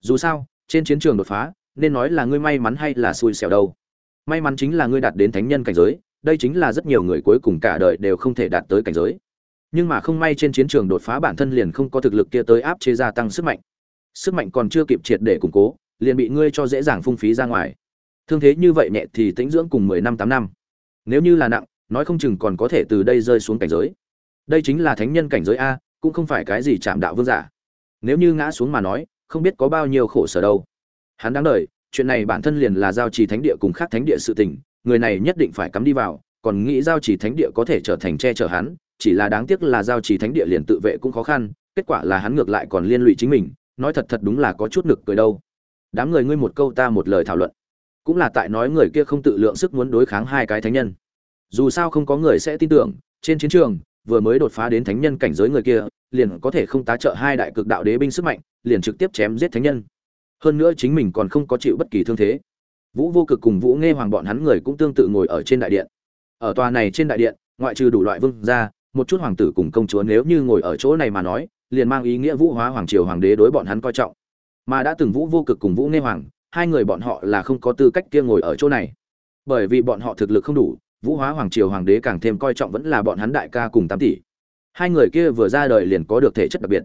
dù sao, trên chiến trường đột phá, nên nói là ngươi may mắn hay là xui xẻo đâu. May mắn chính là ngươi đạt đến thánh nhân cảnh giới, đây chính là rất nhiều người cuối cùng cả đời đều không thể đạt tới cảnh giới. Nhưng mà không may trên chiến trường đột phá bản thân liền không có thực lực kia tới áp chế gia tăng sức mạnh. Sức mạnh còn chưa kịp triệt để củng cố, liền bị ngươi cho dễ dàng phung phí ra ngoài. Thương thế như vậy nhẹ thì tĩnh dưỡng cùng mười năm, tám năm. Nếu như là nặng, nói không chừng còn có thể từ đây rơi xuống cảnh giới. Đây chính là thánh nhân cảnh giới a, cũng không phải cái gì chạm đạo vương giả. Nếu như ngã xuống mà nói không biết có bao nhiêu khổ sở đâu. Hắn đáng đời, chuyện này bản thân liền là giao trì thánh địa cùng khác thánh địa sự tình, người này nhất định phải cắm đi vào, còn nghĩ giao trì thánh địa có thể trở thành che chở hắn, chỉ là đáng tiếc là giao trì thánh địa liền tự vệ cũng khó khăn, kết quả là hắn ngược lại còn liên lụy chính mình, nói thật thật đúng là có chút nực cười đâu. Đám người ngươi một câu ta một lời thảo luận. Cũng là tại nói người kia không tự lượng sức muốn đối kháng hai cái thánh nhân. Dù sao không có người sẽ tin tưởng, trên chiến trường, vừa mới đột phá đến thánh nhân cảnh giới người kia, liền có thể không tá trợ hai đại cực đạo đế binh sức mạnh liền trực tiếp chém giết thánh nhân. Hơn nữa chính mình còn không có chịu bất kỳ thương thế. Vũ vô cực cùng vũ nghe hoàng bọn hắn người cũng tương tự ngồi ở trên đại điện. Ở tòa này trên đại điện, ngoại trừ đủ loại vương gia, một chút hoàng tử cùng công chúa nếu như ngồi ở chỗ này mà nói, liền mang ý nghĩa vũ hóa hoàng triều hoàng đế đối bọn hắn coi trọng. Mà đã từng vũ vô cực cùng vũ nghe hoàng, hai người bọn họ là không có tư cách kia ngồi ở chỗ này. Bởi vì bọn họ thực lực không đủ, vũ hóa hoàng triều hoàng đế càng thêm coi trọng vẫn là bọn hắn đại ca cùng tám tỷ. Hai người kia vừa ra đời liền có được thể chất đặc biệt.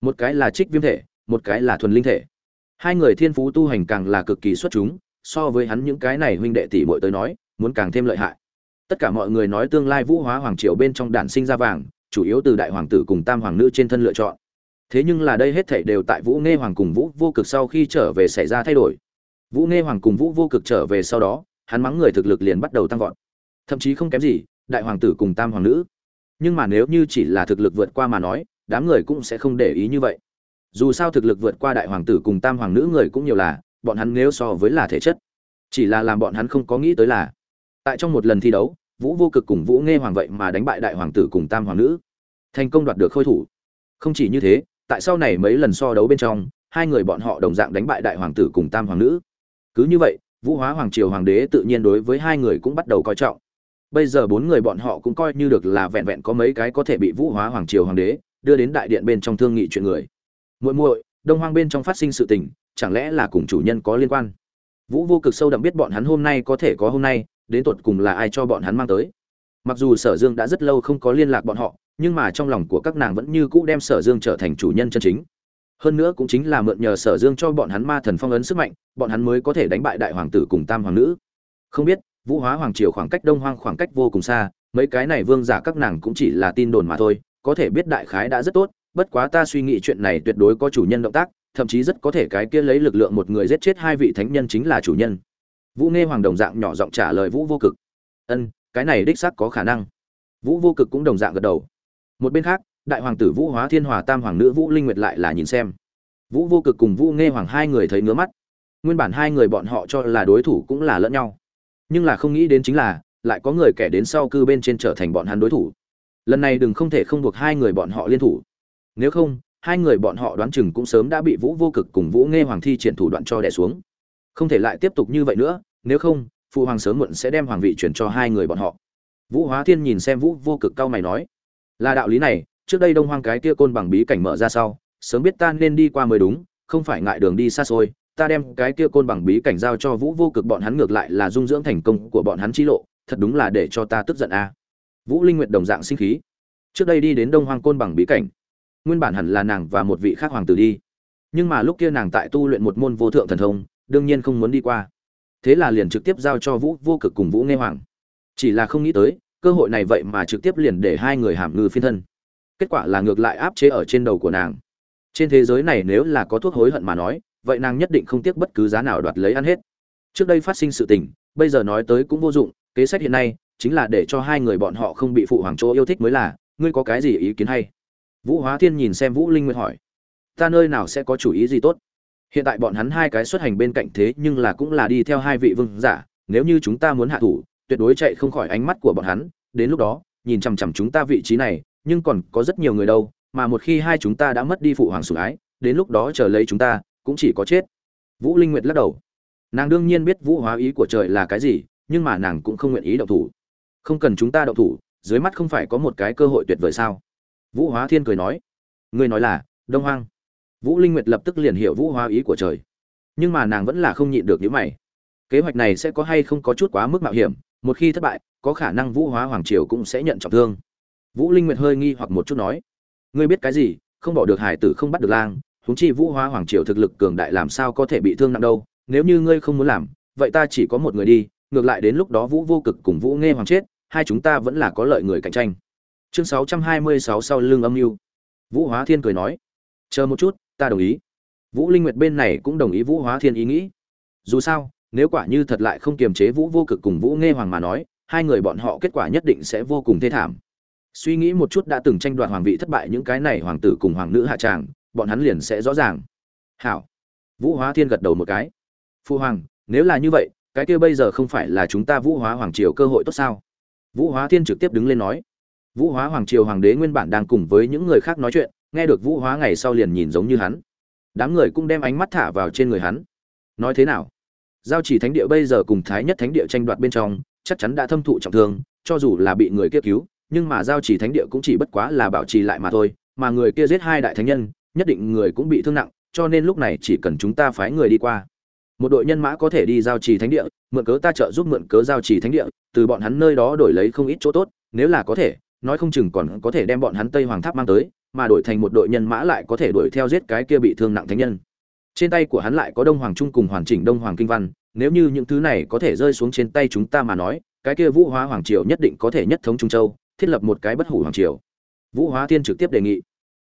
Một cái là trích viêm thể một cái là thuần linh thể. Hai người thiên phú tu hành càng là cực kỳ xuất chúng, so với hắn những cái này huynh đệ tỷ muội tới nói, muốn càng thêm lợi hại. Tất cả mọi người nói tương lai vũ hóa hoàng triều bên trong đản sinh ra vàng, chủ yếu từ đại hoàng tử cùng tam hoàng nữ trên thân lựa chọn. Thế nhưng là đây hết thảy đều tại vũ nghe hoàng cùng vũ vô cực sau khi trở về xảy ra thay đổi. Vũ nghe hoàng cùng vũ vô cực trở về sau đó, hắn mắng người thực lực liền bắt đầu tăng vọt. Thậm chí không kém gì, đại hoàng tử cùng tam hoàng nữ. Nhưng mà nếu như chỉ là thực lực vượt qua mà nói, đám người cũng sẽ không để ý như vậy dù sao thực lực vượt qua đại hoàng tử cùng tam hoàng nữ người cũng nhiều là, bọn hắn nếu so với là thể chất, chỉ là làm bọn hắn không có nghĩ tới là, tại trong một lần thi đấu, vũ vô cực cùng vũ nghe hoàng vậy mà đánh bại đại hoàng tử cùng tam hoàng nữ. Thành công đoạt được khôi thủ. Không chỉ như thế, tại sau này mấy lần so đấu bên trong, hai người bọn họ đồng dạng đánh bại đại hoàng tử cùng tam hoàng nữ. Cứ như vậy, vũ hóa hoàng triều hoàng đế tự nhiên đối với hai người cũng bắt đầu coi trọng. Bây giờ bốn người bọn họ cũng coi như được là vẹn vẹn có mấy cái có thể bị vũ hóa hoàng triều hoàng đế đưa đến đại điện bên trong thương nghị chuyện người muội muội, đông hoang bên trong phát sinh sự tình, chẳng lẽ là cùng chủ nhân có liên quan? Vũ vô cực sâu đậm biết bọn hắn hôm nay có thể có hôm nay, đến tột cùng là ai cho bọn hắn mang tới. Mặc dù sở dương đã rất lâu không có liên lạc bọn họ, nhưng mà trong lòng của các nàng vẫn như cũ đem sở dương trở thành chủ nhân chân chính. Hơn nữa cũng chính là mượn nhờ sở dương cho bọn hắn ma thần phong ấn sức mạnh, bọn hắn mới có thể đánh bại đại hoàng tử cùng tam hoàng nữ. Không biết, vũ hóa hoàng triều khoảng cách đông hoang khoảng cách vô cùng xa, mấy cái này vương giả các nàng cũng chỉ là tin đồn mà thôi, có thể biết đại khái đã rất tốt bất quá ta suy nghĩ chuyện này tuyệt đối có chủ nhân động tác, thậm chí rất có thể cái kia lấy lực lượng một người giết chết hai vị thánh nhân chính là chủ nhân. Vũ nghe hoàng đồng dạng nhỏ giọng trả lời vũ vô cực. Ân, cái này đích xác có khả năng. Vũ vô cực cũng đồng dạng gật đầu. Một bên khác, đại hoàng tử vũ hóa thiên hòa tam hoàng nữ vũ linh nguyệt lại là nhìn xem. Vũ vô cực cùng vũ nghe hoàng hai người thấy ngứa mắt. Nguyên bản hai người bọn họ cho là đối thủ cũng là lẫn nhau. Nhưng là không nghĩ đến chính là, lại có người kẻ đến sau cư bên trên trở thành bọn hắn đối thủ. Lần này đừng không thể không buộc hai người bọn họ liên thủ nếu không, hai người bọn họ đoán chừng cũng sớm đã bị vũ vô cực cùng vũ nghe hoàng thi triển thủ đoạn cho đẻ xuống. Không thể lại tiếp tục như vậy nữa, nếu không, phụ hoàng sớm muộn sẽ đem hoàng vị chuyển cho hai người bọn họ. Vũ hóa thiên nhìn xem vũ vô cực cao mày nói, là đạo lý này, trước đây đông hoang cái kia côn bằng bí cảnh mở ra sau, sớm biết ta nên đi qua mới đúng, không phải ngại đường đi xa xôi, ta đem cái kia côn bằng bí cảnh giao cho vũ vô cực bọn hắn ngược lại là dung dưỡng thành công của bọn hắn chi lộ, thật đúng là để cho ta tức giận a. Vũ linh nguyệt đồng dạng sinh khí, trước đây đi đến đông hoang côn bằng bí cảnh nguyên bản hẳn là nàng và một vị khác hoàng tử đi. Nhưng mà lúc kia nàng tại tu luyện một môn vô thượng thần thông, đương nhiên không muốn đi qua. Thế là liền trực tiếp giao cho vũ vô cực cùng vũ nghe hoàng. Chỉ là không nghĩ tới, cơ hội này vậy mà trực tiếp liền để hai người hàm ngư phiên thân. Kết quả là ngược lại áp chế ở trên đầu của nàng. Trên thế giới này nếu là có thuốc hối hận mà nói, vậy nàng nhất định không tiếc bất cứ giá nào đoạt lấy ăn hết. Trước đây phát sinh sự tình, bây giờ nói tới cũng vô dụng, kế sách hiện nay, chính là để cho hai người bọn họ không bị phụ hoàng chỗ yêu thích mới là, ngươi có cái gì ý kiến hay? Vũ hóa thiên nhìn xem vũ linh nguyệt hỏi, ta nơi nào sẽ có chủ ý gì tốt? Hiện tại bọn hắn hai cái xuất hành bên cạnh thế nhưng là cũng là đi theo hai vị vương giả, nếu như chúng ta muốn hạ thủ, tuyệt đối chạy không khỏi ánh mắt của bọn hắn. Đến lúc đó, nhìn chằm chằm chúng ta vị trí này, nhưng còn có rất nhiều người đâu, mà một khi hai chúng ta đã mất đi phụ hoàng sủng ái, đến lúc đó chờ lấy chúng ta, cũng chỉ có chết. Vũ linh nguyệt lắc đầu. Nàng đương nhiên biết vũ hóa ý của trời là cái gì, nhưng mà nàng cũng không nguyện ý động thủ. Không cần chúng ta động thủ, dưới mắt không phải có một cái cơ hội tuyệt vời sao? Vũ hóa thiên cười nói, ngươi nói là, đông hoang. Vũ linh nguyệt lập tức liền hiểu vũ hóa ý của trời. Nhưng mà nàng vẫn là không nhịn được những mày. Kế hoạch này sẽ có hay không có chút quá mức mạo hiểm, một khi thất bại, có khả năng vũ hóa hoàng triều cũng sẽ nhận trọng thương. Vũ linh nguyệt hơi nghi hoặc một chút nói, ngươi biết cái gì, không bỏ được hải tử không bắt được lang, huống chi vũ hóa hoàng triều thực lực cường đại làm sao có thể bị thương nặng đâu, nếu như ngươi không muốn làm, vậy ta chỉ có một người đi, ngược lại đến lúc đó vũ vô cực cùng vũ nghe hoàng chết, hai chúng ta vẫn là có lợi người cạnh tranh chương 626 sau lưng âm mưu. Vũ hóa thiên cười nói, chờ một chút, ta đồng ý. Vũ linh nguyệt bên này cũng đồng ý vũ hóa thiên ý nghĩ. Dù sao, nếu quả như thật lại không kiềm chế vũ vô cực cùng vũ nghe hoàng mà nói, hai người bọn họ kết quả nhất định sẽ vô cùng thê thảm. Suy nghĩ một chút đã từng tranh đoạt hoàng vị thất bại những cái này hoàng tử cùng hoàng nữ hạ tràng, bọn hắn liền sẽ rõ ràng. Hảo. Vũ hóa thiên gật đầu một cái. Phu hoàng, nếu là như vậy, cái kia bây giờ không phải là chúng ta vũ hóa hoàng triều cơ hội tốt sao? Vũ hóa thiên trực tiếp đứng lên nói vũ hóa hoàng triều hoàng đế nguyên bản đang cùng với những người khác nói chuyện, nghe được vũ hóa ngày sau liền nhìn giống như hắn. Đám người cũng đem ánh mắt thả vào trên người hắn. Nói thế nào? Giao chỉ thánh địa bây giờ cùng thái nhất thánh địa tranh đoạt bên trong, chắc chắn đã thâm thụ trọng thương, cho dù là bị người kia cứu, nhưng mà giao chỉ thánh địa cũng chỉ bất quá là bảo trì lại mà thôi, mà người kia giết hai đại thánh nhân, nhất định người cũng bị thương nặng, cho nên lúc này chỉ cần chúng ta phái người đi qua. Một đội nhân mã có thể đi giao trì thánh địa, mượn cớ ta trợ giúp mượn cớ giao trì thánh địa, từ bọn hắn nơi đó đổi lấy không ít chỗ tốt, nếu là có thể nói không chừng còn có thể đem bọn hắn tây hoàng tháp mang tới, mà đổi thành một đội nhân mã lại có thể đuổi theo giết cái kia bị thương nặng thánh nhân. Trên tay của hắn lại có đông hoàng trung cùng hoàn chỉnh đông hoàng kinh văn, nếu như những thứ này có thể rơi xuống trên tay chúng ta mà nói, cái kia vũ hóa hoàng triều nhất định có thể nhất thống trung châu, thiết lập một cái bất hủ hoàng triều. Vũ hóa thiên trực tiếp đề nghị.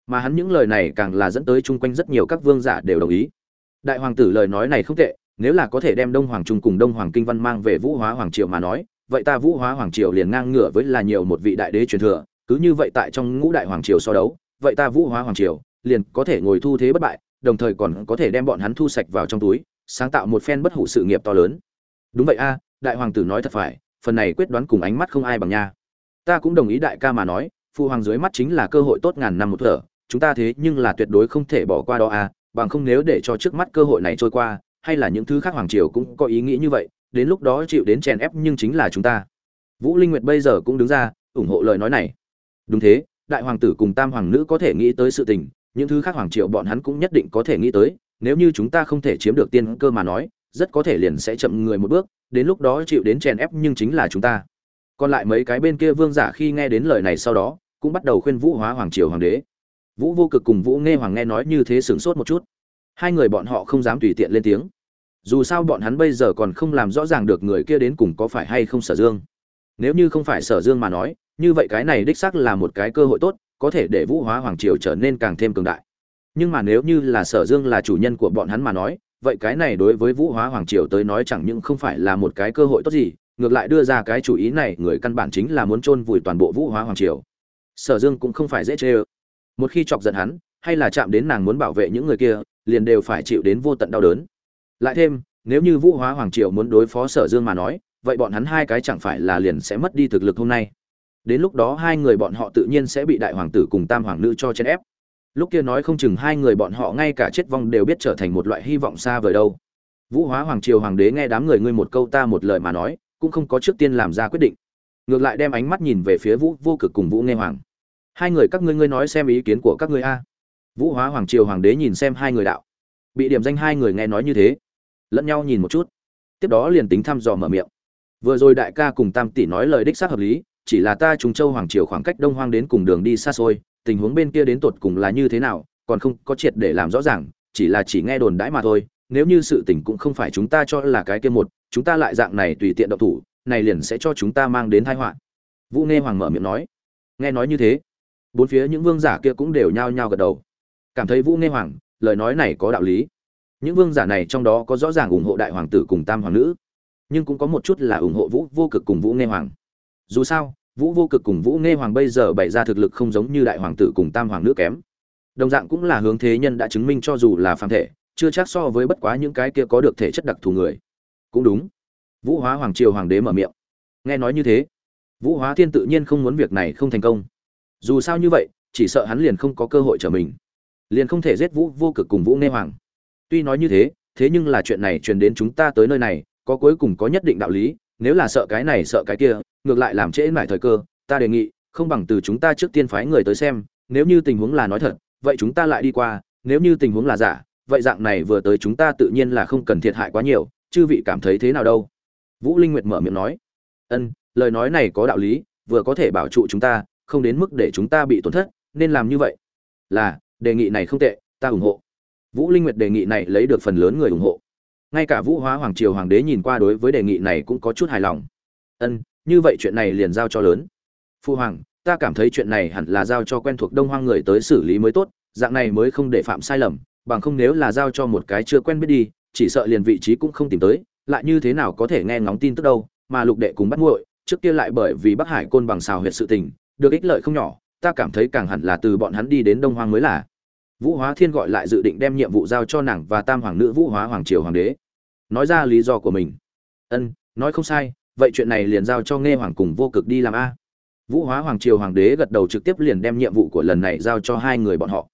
Mà hắn những lời này càng là dẫn tới chung quanh rất nhiều các vương giả đều đồng ý. Đại hoàng tử lời nói này không tệ, nếu là có thể đem đông hoàng trung cùng đông hoàng kinh văn mang về vũ hóa hoàng triều mà nói vậy ta vũ hóa hoàng triều liền ngang ngửa với là nhiều một vị đại đế truyền thừa, cứ như vậy tại trong ngũ đại hoàng triều so đấu, vậy ta vũ hóa hoàng triều liền có thể ngồi thu thế bất bại, đồng thời còn có thể đem bọn hắn thu sạch vào trong túi, sáng tạo một phen bất hủ sự nghiệp to lớn. Đúng vậy a, đại hoàng tử nói thật phải, phần này quyết đoán cùng ánh mắt không ai bằng nha. Ta cũng đồng ý đại ca mà nói phụ hoàng dưới mắt chính là cơ hội tốt ngàn năm một thở, chúng ta thế nhưng là tuyệt đối không thể bỏ qua đó a, bằng không nếu để cho trước mắt cơ hội này trôi qua, hay là những thứ khác hoàng triều cũng có ý nghĩ như vậy đến lúc đó chịu đến chèn ép nhưng chính là chúng ta. Vũ linh nguyệt bây giờ cũng đứng ra, ủng hộ lời nói này. Đúng thế, đại hoàng tử cùng tam hoàng nữ có thể nghĩ tới sự tình, những thứ khác hoàng triều bọn hắn cũng nhất định có thể nghĩ tới, nếu như chúng ta không thể chiếm được tiên cơ mà nói, rất có thể liền sẽ chậm người một bước, đến lúc đó chịu đến chèn ép nhưng chính là chúng ta. Còn lại mấy cái bên kia vương giả khi nghe đến lời này sau đó, cũng bắt đầu khuyên vũ hóa hoàng triều hoàng đế. Vũ vô cực cùng vũ nghe hoàng nghe nói như thế sửng sốt một chút. Hai người bọn họ không dám tùy tiện lên tiếng dù sao bọn hắn bây giờ còn không làm rõ ràng được người kia đến cùng có phải hay không sở dương. Nếu như không phải sở dương mà nói, như vậy cái này đích xác là một cái cơ hội tốt, có thể để vũ hóa hoàng triều trở nên càng thêm cường đại. Nhưng mà nếu như là sở dương là chủ nhân của bọn hắn mà nói, vậy cái này đối với vũ hóa hoàng triều tới nói chẳng những không phải là một cái cơ hội tốt gì, ngược lại đưa ra cái chủ ý này, người căn bản chính là muốn chôn vùi toàn bộ vũ hóa hoàng triều. Sở dương cũng không phải dễ chê ơ. Một khi chọc giận hắn, hay là chạm đến nàng muốn bảo vệ những người kia, liền đều phải chịu đến vô tận đau đớn lại thêm, nếu như vũ hóa hoàng triều muốn đối phó sở dương mà nói, vậy bọn hắn hai cái chẳng phải là liền sẽ mất đi thực lực hôm nay. Đến lúc đó hai người bọn họ tự nhiên sẽ bị đại hoàng tử cùng tam hoàng nữ cho chèn ép. Lúc kia nói không chừng hai người bọn họ ngay cả chết vong đều biết trở thành một loại hy vọng xa vời đâu. Vũ hóa hoàng triều hoàng đế nghe đám người ngươi một câu ta một lời mà nói, cũng không có trước tiên làm ra quyết định. Ngược lại đem ánh mắt nhìn về phía vũ, vô cực cùng vũ nghe hoàng. Hai người các ngươi ngươi nói xem ý kiến của các ngươi a. Vũ hóa hoàng triều hoàng đế nhìn xem hai người đạo. Bị điểm danh hai người nghe nói như thế lẫn nhau nhìn một chút. Tiếp đó liền tính thăm dò mở miệng. Vừa rồi đại ca cùng tam tỷ nói lời đích xác hợp lý, chỉ là ta trùng châu hoàng triều khoảng cách đông hoang đến cùng đường đi xa xôi, tình huống bên kia đến tột cùng là như thế nào, còn không có triệt để làm rõ ràng, chỉ là chỉ nghe đồn đãi mà thôi, nếu như sự tình cũng không phải chúng ta cho là cái kia một, chúng ta lại dạng này tùy tiện động thủ, này liền sẽ cho chúng ta mang đến tai họa. Vũ nghe hoàng mở miệng nói. Nghe nói như thế, bốn phía những vương giả kia cũng đều nhao nhao gật đầu. Cảm thấy vũ nghe hoàng, lời nói này có đạo lý những vương giả này trong đó có rõ ràng ủng hộ đại hoàng tử cùng tam hoàng nữ, nhưng cũng có một chút là ủng hộ vũ vô cực cùng vũ nghe hoàng. Dù sao, vũ vô cực cùng vũ nghe hoàng bây giờ bày ra thực lực không giống như đại hoàng tử cùng tam hoàng nữ kém. Đồng dạng cũng là hướng thế nhân đã chứng minh cho dù là phàm thể, chưa chắc so với bất quá những cái kia có được thể chất đặc thù người. Cũng đúng. Vũ hóa hoàng triều hoàng đế mở miệng. Nghe nói như thế, vũ hóa thiên tự nhiên không muốn việc này không thành công. Dù sao như vậy, chỉ sợ hắn liền không có cơ hội trở mình. Liền không thể giết vũ vô cực cùng vũ nghe hoàng tuy nói như thế thế nhưng là chuyện này truyền đến chúng ta tới nơi này, có cuối cùng có nhất định đạo lý, nếu là sợ cái này sợ cái kia, ngược lại làm trễ mãi thời cơ, ta đề nghị, không bằng từ chúng ta trước tiên phái người tới xem, nếu như tình huống là nói thật, vậy chúng ta lại đi qua, nếu như tình huống là giả, vậy dạng này vừa tới chúng ta tự nhiên là không cần thiệt hại quá nhiều, chư vị cảm thấy thế nào đâu? Vũ linh nguyệt mở miệng nói. Ân, lời nói này có đạo lý, vừa có thể bảo trụ chúng ta, không đến mức để chúng ta bị tổn thất, nên làm như vậy. Là, đề nghị này không tệ, ta ủng hộ vũ linh nguyệt đề nghị này lấy được phần lớn người ủng hộ. Ngay cả vũ hóa hoàng triều hoàng đế nhìn qua đối với đề nghị này cũng có chút hài lòng. Ân, như vậy chuyện này liền giao cho lớn. Phu hoàng, ta cảm thấy chuyện này hẳn là giao cho quen thuộc đông hoang người tới xử lý mới tốt, dạng này mới không để phạm sai lầm, bằng không nếu là giao cho một cái chưa quen biết đi, chỉ sợ liền vị trí cũng không tìm tới, lại như thế nào có thể nghe ngóng tin tức đâu, mà lục đệ cùng bắt nguội trước kia lại bởi vì bắc hải côn bằng xào huyệt sự tình, được ích lợi không nhỏ, ta cảm thấy càng hẳn là từ bọn hắn đi đến đông hoang mới là vũ hóa thiên gọi lại dự định đem nhiệm vụ giao cho nàng và tam hoàng nữ vũ hóa hoàng triều hoàng đế. Nói ra lý do của mình. Ân, nói không sai, vậy chuyện này liền giao cho nghe hoàng cùng vô cực đi làm a. Vũ hóa hoàng triều hoàng đế gật đầu trực tiếp liền đem nhiệm vụ của lần này giao cho hai người bọn họ.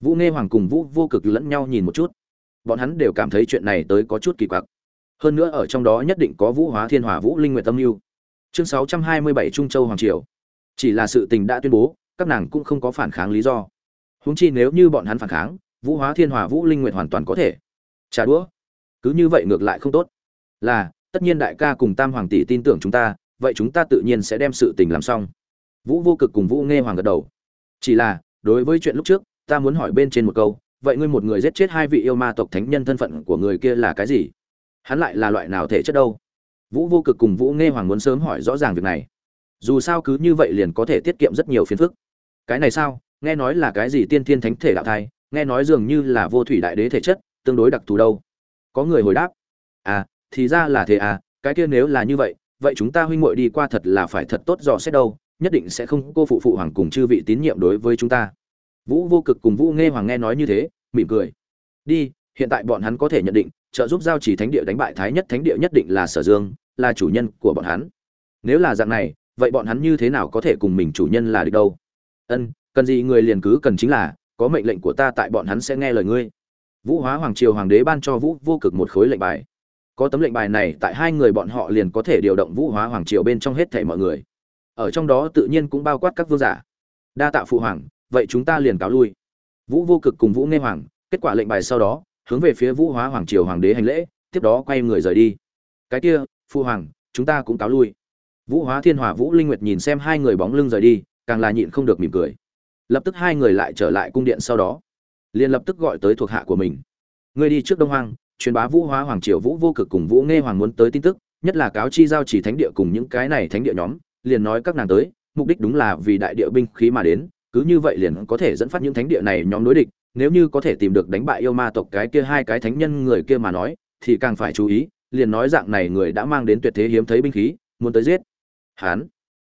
Vũ nghe hoàng cùng vũ vô cực lẫn nhau nhìn một chút. Bọn hắn đều cảm thấy chuyện này tới có chút kỳ quặc. Hơn nữa ở trong đó nhất định có vũ hóa thiên hòa vũ linh nguyện tâm mưu. Chương sáu trăm hai mươi bảy trung châu hoàng triều. Chỉ là sự tình đã tuyên bố, các nàng cũng không có phản kháng lý do. Huống chi nếu như bọn hắn phản kháng, vũ hóa thiên hòa vũ linh nguyện hoàn toàn có thể. Trả đũa. Cứ như vậy ngược lại không tốt. Là, tất nhiên đại ca cùng tam hoàng tỷ tin tưởng chúng ta, vậy chúng ta tự nhiên sẽ đem sự tình làm xong. Vũ vô cực cùng vũ nghe hoàng gật đầu. Chỉ là, đối với chuyện lúc trước, ta muốn hỏi bên trên một câu, vậy ngươi một người giết chết hai vị yêu ma tộc thánh nhân thân phận của người kia là cái gì? Hắn lại là loại nào thể chất đâu? Vũ vô cực cùng vũ nghe hoàng muốn sớm hỏi rõ ràng việc này. Dù sao cứ như vậy liền có thể tiết kiệm rất nhiều phiền phức. Cái này sao? Nghe nói là cái gì tiên thiên thánh thể đạo thai, nghe nói dường như là vô thủy đại đế thể chất, tương đối đặc thù đâu. Có người hồi đáp à thì ra là thế à cái kia nếu là như vậy vậy chúng ta huynh muội đi qua thật là phải thật tốt dò xét đâu, nhất định sẽ không cô phụ phụ hoàng cùng chư vị tín nhiệm đối với chúng ta. Vũ vô cực cùng vũ nghe hoàng nghe nói như thế, mỉm cười. Đi, hiện tại bọn hắn có thể nhận định, trợ giúp giao chỉ thánh địa đánh bại thái nhất thánh địa nhất định là sở dương, là chủ nhân của bọn hắn. Nếu là dạng này, vậy bọn hắn như thế nào có thể cùng mình chủ nhân là được đâu? Ân cần gì người liền cứ cần chính là, có mệnh lệnh của ta tại bọn hắn sẽ nghe lời ngươi. Vũ hóa hoàng triều hoàng đế ban cho vũ vô cực một khối lệnh bài. Có tấm lệnh bài này tại hai người bọn họ liền có thể điều động vũ hóa hoàng triều bên trong hết thảy mọi người. Ở trong đó tự nhiên cũng bao quát các vương giả. Đa tạ phụ hoàng, vậy chúng ta liền cáo lui. Vũ vô cực cùng vũ nghe hoàng, kết quả lệnh bài sau đó, hướng về phía vũ hóa hoàng triều hoàng đế hành lễ, tiếp đó quay người rời đi. Cái kia, phụ hoàng, chúng ta cũng cáo lui. Vũ hóa thiên hòa vũ linh nguyệt nhìn xem hai người bóng lưng rời đi, càng là nhịn không được mỉm cười lập tức hai người lại trở lại cung điện sau đó. Liền lập tức gọi tới thuộc hạ của mình. Người đi trước đông hoang, truyền bá vũ hóa hoàng triều vũ vô cực cùng vũ nghe hoàng muốn tới tin tức, nhất là cáo chi giao chỉ thánh địa cùng những cái này thánh địa nhóm, liền nói các nàng tới, mục đích đúng là vì đại địa binh khí mà đến, cứ như vậy liền có thể dẫn phát những thánh địa này nhóm đối địch, nếu như có thể tìm được đánh bại yêu ma tộc cái kia hai cái thánh nhân người kia mà nói, thì càng phải chú ý, liền nói dạng này người đã mang đến tuyệt thế hiếm thấy binh khí, muốn tới giết. Hán,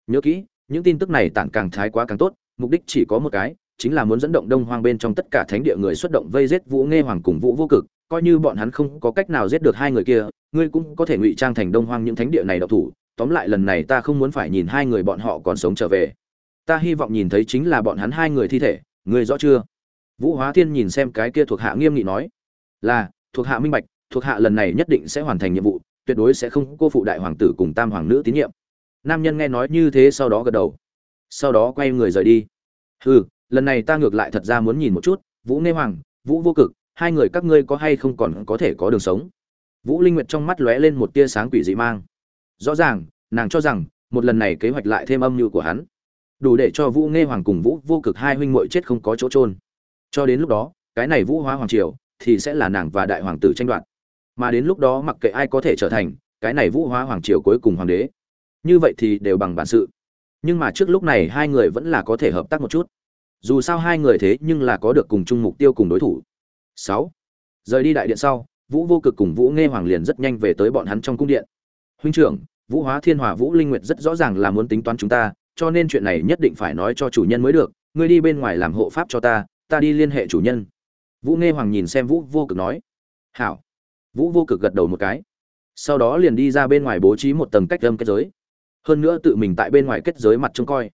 nhớ kỹ, những tin tức này tản càng thái quá càng tốt mục đích chỉ có một cái, chính là muốn dẫn động đông hoang bên trong tất cả thánh địa người xuất động vây giết vũ nghe hoàng cùng vũ vô cực, coi như bọn hắn không có cách nào giết được hai người kia, ngươi cũng có thể ngụy trang thành đông hoang những thánh địa này độc thủ. Tóm lại lần này ta không muốn phải nhìn hai người bọn họ còn sống trở về. Ta hy vọng nhìn thấy chính là bọn hắn hai người thi thể, ngươi rõ chưa? Vũ hóa thiên nhìn xem cái kia thuộc hạ nghiêm nghị nói, là, thuộc hạ minh bạch, thuộc hạ lần này nhất định sẽ hoàn thành nhiệm vụ, tuyệt đối sẽ không cô phụ đại hoàng tử cùng tam hoàng nữ tín nhiệm. Nam nhân nghe nói như thế sau đó gật đầu sau đó quay người rời đi. Hừ, lần này ta ngược lại thật ra muốn nhìn một chút, vũ nê hoàng, vũ vô cực, hai người các ngươi có hay không còn có thể có đường sống? Vũ linh nguyệt trong mắt lóe lên một tia sáng quỷ dị mang. Rõ ràng, nàng cho rằng, một lần này kế hoạch lại thêm âm mưu của hắn. Đủ để cho vũ nghe hoàng cùng vũ vô cực hai huynh muội chết không có chỗ trôn cho đến lúc đó, cái này vũ hóa hoàng triều thì sẽ là nàng và đại hoàng tử tranh đoạt. Mà đến lúc đó mặc kệ ai có thể trở thành, cái này vũ hóa hoàng triều cuối cùng hoàng đế. Như vậy thì đều bằng bản sự nhưng mà trước lúc này hai người vẫn là có thể hợp tác một chút. Dù sao hai người thế nhưng là có được cùng chung mục tiêu cùng đối thủ. Sáu. Rời đi đại điện sau, vũ vô cực cùng vũ nghe hoàng liền rất nhanh về tới bọn hắn trong cung điện. Huynh trưởng, vũ hóa thiên hòa vũ linh nguyệt rất rõ ràng là muốn tính toán chúng ta, cho nên chuyện này nhất định phải nói cho chủ nhân mới được. Ngươi đi bên ngoài làm hộ pháp cho ta ta đi liên hệ chủ nhân. Vũ nghe hoàng nhìn xem vũ vô cực nói. Hảo. Vũ vô cực gật đầu một cái. Sau đó liền đi ra bên ngoài bố trí một tầng cách âm kết giới hơn nữa tự mình tại bên ngoài kết giới mặt trông coi.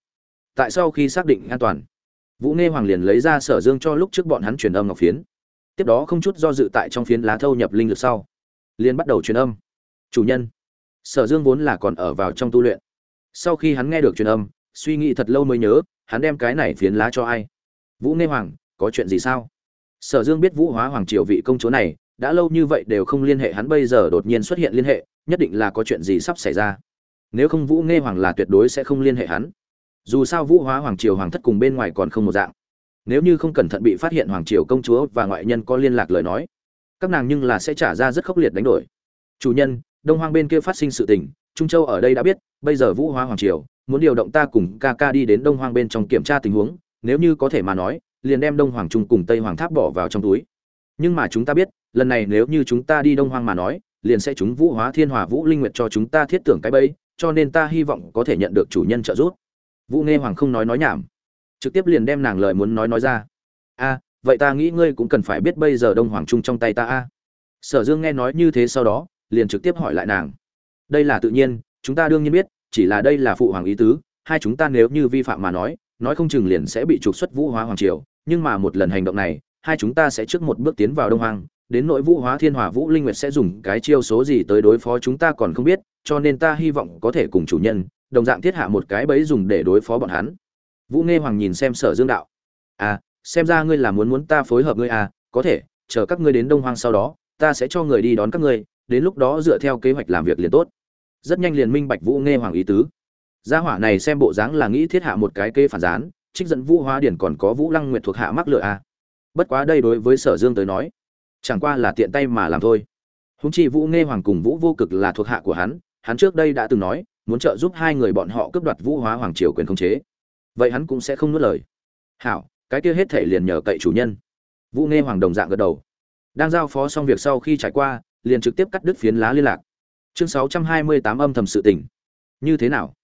Tại sau khi xác định an toàn, vũ nghe hoàng liền lấy ra sở dương cho lúc trước bọn hắn truyền âm ngọc phiến. Tiếp đó không chút do dự tại trong phiến lá thâu nhập linh lực sau, liền bắt đầu truyền âm. Chủ nhân, sở dương vốn là còn ở vào trong tu luyện. Sau khi hắn nghe được truyền âm, suy nghĩ thật lâu mới nhớ, hắn đem cái này phiến lá cho ai? Vũ nghe hoàng, có chuyện gì sao? Sở dương biết vũ hóa hoàng triều vị công chúa này, đã lâu như vậy đều không liên hệ hắn, bây giờ đột nhiên xuất hiện liên hệ, nhất định là có chuyện gì sắp xảy ra nếu không vũ nghe hoàng là tuyệt đối sẽ không liên hệ hắn. Dù sao vũ hóa hoàng triều hoàng thất cùng bên ngoài còn không một dạng. Nếu như không cẩn thận bị phát hiện hoàng triều công chúa và ngoại nhân có liên lạc lời nói, các nàng nhưng là sẽ trả ra rất khốc liệt đánh đổi. Chủ nhân, đông hoang bên kia phát sinh sự tình, trung châu ở đây đã biết, bây giờ vũ hóa hoàng triều muốn điều động ta cùng ca ca đi đến đông hoang bên trong kiểm tra tình huống, nếu như có thể mà nói, liền đem đông hoàng trung cùng tây hoàng tháp bỏ vào trong túi. Nhưng mà chúng ta biết, lần này nếu như chúng ta đi đông hoang mà nói, liền sẽ chúng vũ hóa thiên hòa vũ linh nguyệt cho chúng ta thiết tưởng cái bẫy cho nên ta hy vọng có thể nhận được chủ nhân trợ giúp. Vũ nghe hoàng không nói nói nhảm, trực tiếp liền đem nàng lời muốn nói nói ra. A, vậy ta nghĩ ngươi cũng cần phải biết bây giờ đông hoàng trung trong tay ta a. Sở dương nghe nói như thế sau đó, liền trực tiếp hỏi lại nàng. Đây là tự nhiên, chúng ta đương nhiên biết, chỉ là đây là phụ hoàng ý tứ, hai chúng ta nếu như vi phạm mà nói nói không chừng liền sẽ bị trục xuất vũ hóa hoàng triều, nhưng mà một lần hành động này, hai chúng ta sẽ trước một bước tiến vào đông hoàng đến nội vũ hóa thiên hòa vũ linh nguyệt sẽ dùng cái chiêu số gì tới đối phó chúng ta còn không biết, cho nên ta hy vọng có thể cùng chủ nhân, đồng dạng thiết hạ một cái bẫy dùng để đối phó bọn hắn. Vũ nghe hoàng nhìn xem sở dương đạo. À xem ra ngươi là muốn muốn ta phối hợp ngươi à có thể, chờ các ngươi đến đông hoang sau đó, ta sẽ cho người đi đón các ngươi, đến lúc đó dựa theo kế hoạch làm việc liền tốt. Rất nhanh liền minh bạch vũ nghe hoàng ý tứ. Gia hỏa này xem bộ dáng là nghĩ thiết hạ một cái kê phản gián, trích dẫn vũ hóa điển còn có vũ lăng nguyệt thuộc hạ mắc lựa à. bất quá đây đối với sở dương tới nói chẳng qua là tiện tay mà làm thôi. Húng chi vũ nghe hoàng cùng vũ vô cực là thuộc hạ của hắn hắn trước đây đã từng nói, muốn trợ giúp hai người bọn họ cướp đoạt vũ hóa hoàng triều quyền khống chế. Vậy hắn cũng sẽ không nuốt lời. Hảo, cái kia hết thể liền nhờ cậy chủ nhân. Vũ nghe hoàng đồng dạng gật đầu. Đang giao phó xong việc sau khi trải qua, liền trực tiếp cắt đứt phiến lá liên lạc. Chương sáu trăm hai mươi tám âm thầm sự tỉnh như thế nào?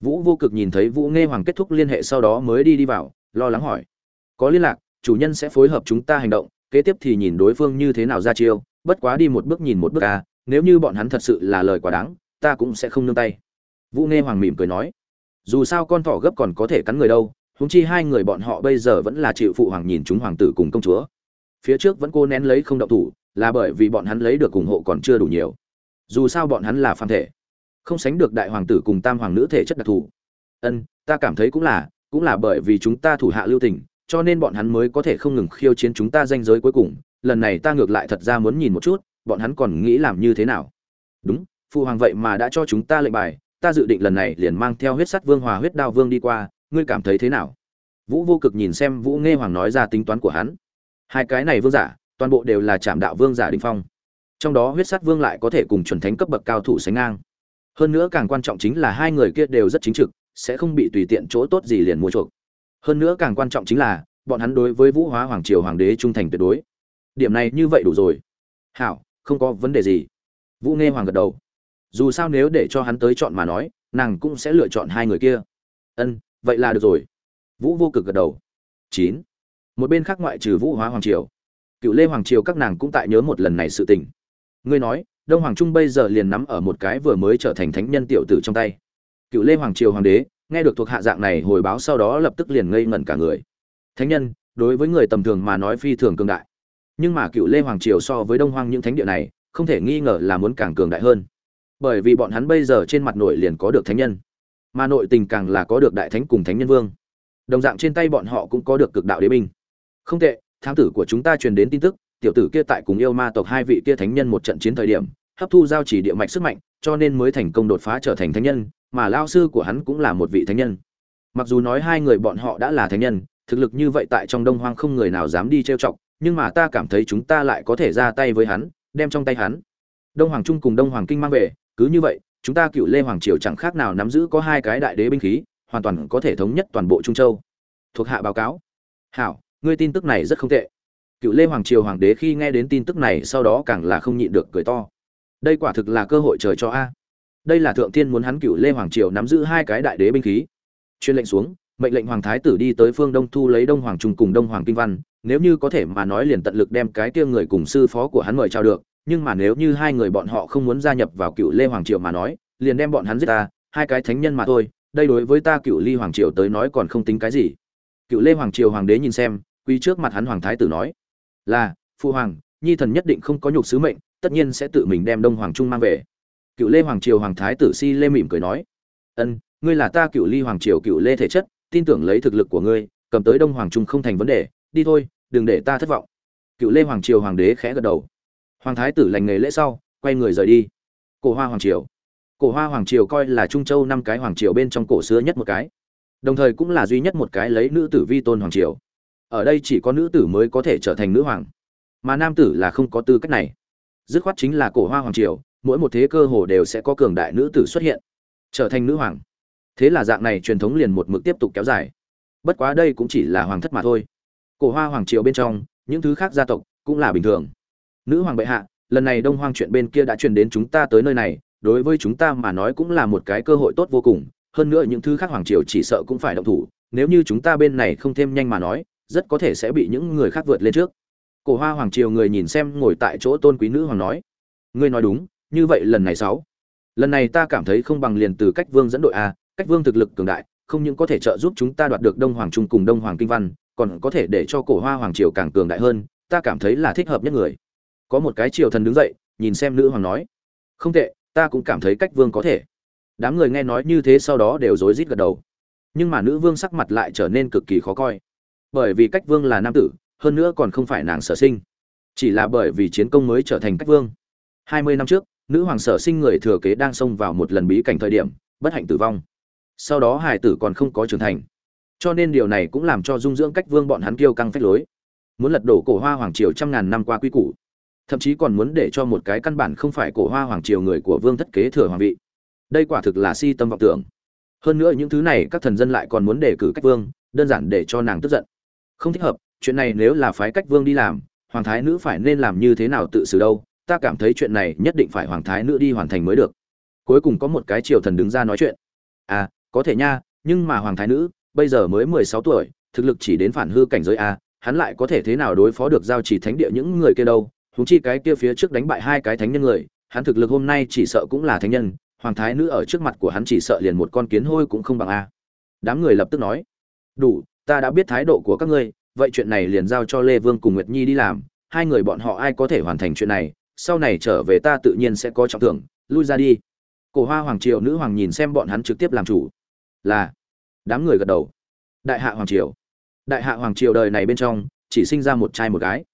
Vũ vô cực nhìn thấy vũ nghe hoàng kết thúc liên hệ sau đó mới đi đi vào, lo lắng hỏi. Có liên lạc, chủ nhân sẽ phối hợp chúng ta hành động kế tiếp thì nhìn đối phương như thế nào ra chiêu bất quá đi một bước nhìn một bước a, nếu như bọn hắn thật sự là lời quá đáng ta cũng sẽ không nương tay. Vũ nghe hoàng mỉm cười nói dù sao con thỏ gấp còn có thể cắn người đâu huống chi hai người bọn họ bây giờ vẫn là chịu phụ hoàng nhìn chúng hoàng tử cùng công chúa. Phía trước vẫn cô nén lấy không động thủ là bởi vì bọn hắn lấy được ủng hộ còn chưa đủ nhiều. Dù sao bọn hắn là phàm thể không sánh được đại hoàng tử cùng tam hoàng nữ thể chất đặc thù. Ân ta cảm thấy cũng là cũng là bởi vì chúng ta thủ hạ lưu tình cho nên bọn hắn mới có thể không ngừng khiêu chiến chúng ta danh giới cuối cùng. Lần này ta ngược lại thật ra muốn nhìn một chút, bọn hắn còn nghĩ làm như thế nào. Đúng phụ hoàng vậy mà đã cho chúng ta lệnh bài, ta dự định lần này liền mang theo huyết sắt vương hòa huyết đao vương đi qua, ngươi cảm thấy thế nào? Vũ vô cực nhìn xem vũ nghe hoàng nói ra tính toán của hắn. Hai cái này vương giả, toàn bộ đều là trạm đạo vương giả đình phong. Trong đó huyết sắt vương lại có thể cùng chuẩn thánh cấp bậc cao thủ sánh ngang. Hơn nữa càng quan trọng chính là hai người kia đều rất chính trực, sẽ không bị tùy tiện chỗ tốt gì liền mua chuộc hơn nữa càng quan trọng chính là, bọn hắn đối với vũ hóa hoàng triều hoàng đế trung thành tuyệt đối. Điểm này như vậy đủ rồi. Hảo, không có vấn đề gì. Vũ nghe hoàng gật đầu. Dù sao nếu để cho hắn tới chọn mà nói, nàng cũng sẽ lựa chọn hai người kia. Ân, vậy là được rồi. Vũ vô cực gật đầu. Chín. Một bên khác ngoại trừ vũ hóa hoàng triều, cựu lê hoàng triều các nàng cũng tại nhớ một lần này sự tình. Ngươi nói, đông hoàng trung bây giờ liền nắm ở một cái vừa mới trở thành thánh nhân tiểu tử trong tay. Cựu lê hoàng triều hoàng đế nghe được thuộc hạ dạng này hồi báo sau đó lập tức liền ngây ngẩn cả người. Thánh nhân, đối với người tầm thường mà nói phi thường cường đại. Nhưng mà cựu lê hoàng triều so với đông hoang những thánh địa này, không thể nghi ngờ là muốn càng cường đại hơn. Bởi vì bọn hắn bây giờ trên mặt nội liền có được thánh nhân, mà nội tình càng là có được đại thánh cùng thánh nhân vương. Đồng dạng trên tay bọn họ cũng có được cực đạo đế binh. Không tệ, thám tử của chúng ta truyền đến tin tức, tiểu tử kia tại cùng yêu ma tộc hai vị kia thánh nhân một trận chiến thời điểm, hấp thu giao chỉ địa mạch sức mạnh, cho nên mới thành công đột phá trở thành thánh nhân mà lao sư của hắn cũng là một vị thánh nhân. Mặc dù nói hai người bọn họ đã là thánh nhân, thực lực như vậy tại trong đông hoang không người nào dám đi trêu chọc, nhưng mà ta cảm thấy chúng ta lại có thể ra tay với hắn, đem trong tay hắn. Đông hoàng trung cùng đông hoàng kinh mang về, cứ như vậy, chúng ta cựu lê hoàng triều chẳng khác nào nắm giữ có hai cái đại đế binh khí, hoàn toàn có thể thống nhất toàn bộ trung châu. Thuộc hạ báo cáo. Hảo, ngươi tin tức này rất không tệ. Cựu lê hoàng triều hoàng đế khi nghe đến tin tức này sau đó càng là không nhịn được cười to. Đây quả thực là cơ hội trời cho a đây là thượng tiên muốn hắn cựu lê hoàng triều nắm giữ hai cái đại đế binh khí. Chuyên lệnh xuống, mệnh lệnh hoàng thái tử đi tới phương đông thu lấy đông hoàng trung cùng đông hoàng kinh văn. Nếu như có thể mà nói liền tận lực đem cái kia người cùng sư phó của hắn mời chào được, nhưng mà nếu như hai người bọn họ không muốn gia nhập vào cựu lê hoàng triều mà nói, liền đem bọn hắn giết ta, hai cái thánh nhân mà thôi. Đây đối với ta cựu ly hoàng triều tới nói còn không tính cái gì. Cựu lê hoàng triều hoàng đế nhìn xem, quy trước mặt hắn hoàng thái tử nói, là phụ hoàng, nhi thần nhất định không có nhục sứ mệnh, tất nhiên sẽ tự mình đem đông hoàng trung mang về cựu lê hoàng triều hoàng thái tử si lê mỉm cười nói, ân, ngươi là ta cựu ly hoàng triều cựu lê thể chất, tin tưởng lấy thực lực của ngươi, cầm tới đông hoàng trung không thành vấn đề, đi thôi, đừng để ta thất vọng. Cựu lê hoàng triều hoàng đế khẽ gật đầu. Hoàng thái tử lành nghề lễ sau, quay người rời đi. Cổ hoa hoàng triều. Cổ hoa hoàng triều coi là trung châu năm cái hoàng triều bên trong cổ xưa nhất một cái. Đồng thời cũng là duy nhất một cái lấy nữ tử vi tôn hoàng triều. Ở đây chỉ có nữ tử mới có thể trở thành nữ hoàng. Mà nam tử là không có tư cách này. Dứt khoát chính là cổ hoa hoàng triều mỗi một thế cơ hồ đều sẽ có cường đại nữ tử xuất hiện, trở thành nữ hoàng. Thế là dạng này truyền thống liền một mực tiếp tục kéo dài. Bất quá đây cũng chỉ là hoàng thất mà thôi. Cổ hoa hoàng triều bên trong, những thứ khác gia tộc cũng là bình thường. Nữ hoàng bệ hạ, lần này đông hoang chuyện bên kia đã truyền đến chúng ta tới nơi này, đối với chúng ta mà nói cũng là một cái cơ hội tốt vô cùng. Hơn nữa những thứ khác hoàng triều chỉ sợ cũng phải động thủ, nếu như chúng ta bên này không thêm nhanh mà nói, rất có thể sẽ bị những người khác vượt lên trước. Cổ hoa hoàng triều người nhìn xem ngồi tại chỗ tôn quý nữ hoàng nói, ngươi nói đúng như vậy lần này sáu. Lần này ta cảm thấy không bằng liền từ cách vương dẫn đội a, cách vương thực lực cường đại, không những có thể trợ giúp chúng ta đoạt được đông hoàng trung cùng đông hoàng kinh văn, còn có thể để cho cổ hoa hoàng triều càng cường đại hơn, ta cảm thấy là thích hợp nhất người. Có một cái triều thần đứng dậy, nhìn xem nữ hoàng nói. Không tệ, ta cũng cảm thấy cách vương có thể. Đám người nghe nói như thế sau đó đều rối rít gật đầu. Nhưng mà nữ vương sắc mặt lại trở nên cực kỳ khó coi. Bởi vì cách vương là nam tử, hơn nữa còn không phải nàng sở sinh. Chỉ là bởi vì chiến công mới trở thành cách vương. Hai mươi năm trước nữ hoàng sở sinh người thừa kế đang xông vào một lần bí cảnh thời điểm, bất hạnh tử vong. Sau đó hải tử còn không có trưởng thành. Cho nên điều này cũng làm cho dung dưỡng cách vương bọn hắn kiêu căng phách lối. Muốn lật đổ cổ hoa hoàng triều trăm ngàn năm qua quy củ, thậm chí còn muốn để cho một cái căn bản không phải cổ hoa hoàng triều người của vương thất kế thừa hoàng vị. Đây quả thực là si tâm vọng tưởng. Hơn nữa những thứ này các thần dân lại còn muốn đề cử cách vương, đơn giản để cho nàng tức giận. Không thích hợp, chuyện này nếu là phái cách vương đi làm, hoàng thái nữ phải nên làm như thế nào tự xử đâu? Ta cảm thấy chuyện này nhất định phải hoàng thái nữ đi hoàn thành mới được. Cuối cùng có một cái triều thần đứng ra nói chuyện. À có thể nha, nhưng mà hoàng thái nữ, bây giờ mới mười sáu tuổi, thực lực chỉ đến phản hư cảnh giới a, hắn lại có thể thế nào đối phó được giao chỉ thánh địa những người kia đâu? Húng chi cái kia phía trước đánh bại hai cái thánh nhân người, hắn thực lực hôm nay chỉ sợ cũng là thánh nhân, hoàng thái nữ ở trước mặt của hắn chỉ sợ liền một con kiến hôi cũng không bằng a. Đám người lập tức nói, đủ, ta đã biết thái độ của các ngươi, vậy chuyện này liền giao cho lê vương cùng nguyệt nhi đi làm, hai người bọn họ ai có thể hoàn thành chuyện này sau này trở về ta tự nhiên sẽ có trọng thưởng, lui ra đi. Cổ hoa hoàng triều nữ hoàng nhìn xem bọn hắn trực tiếp làm chủ. Là, đám người gật đầu. Đại hạ hoàng triều. Đại hạ hoàng triều đời này bên trong, chỉ sinh ra một trai một gái.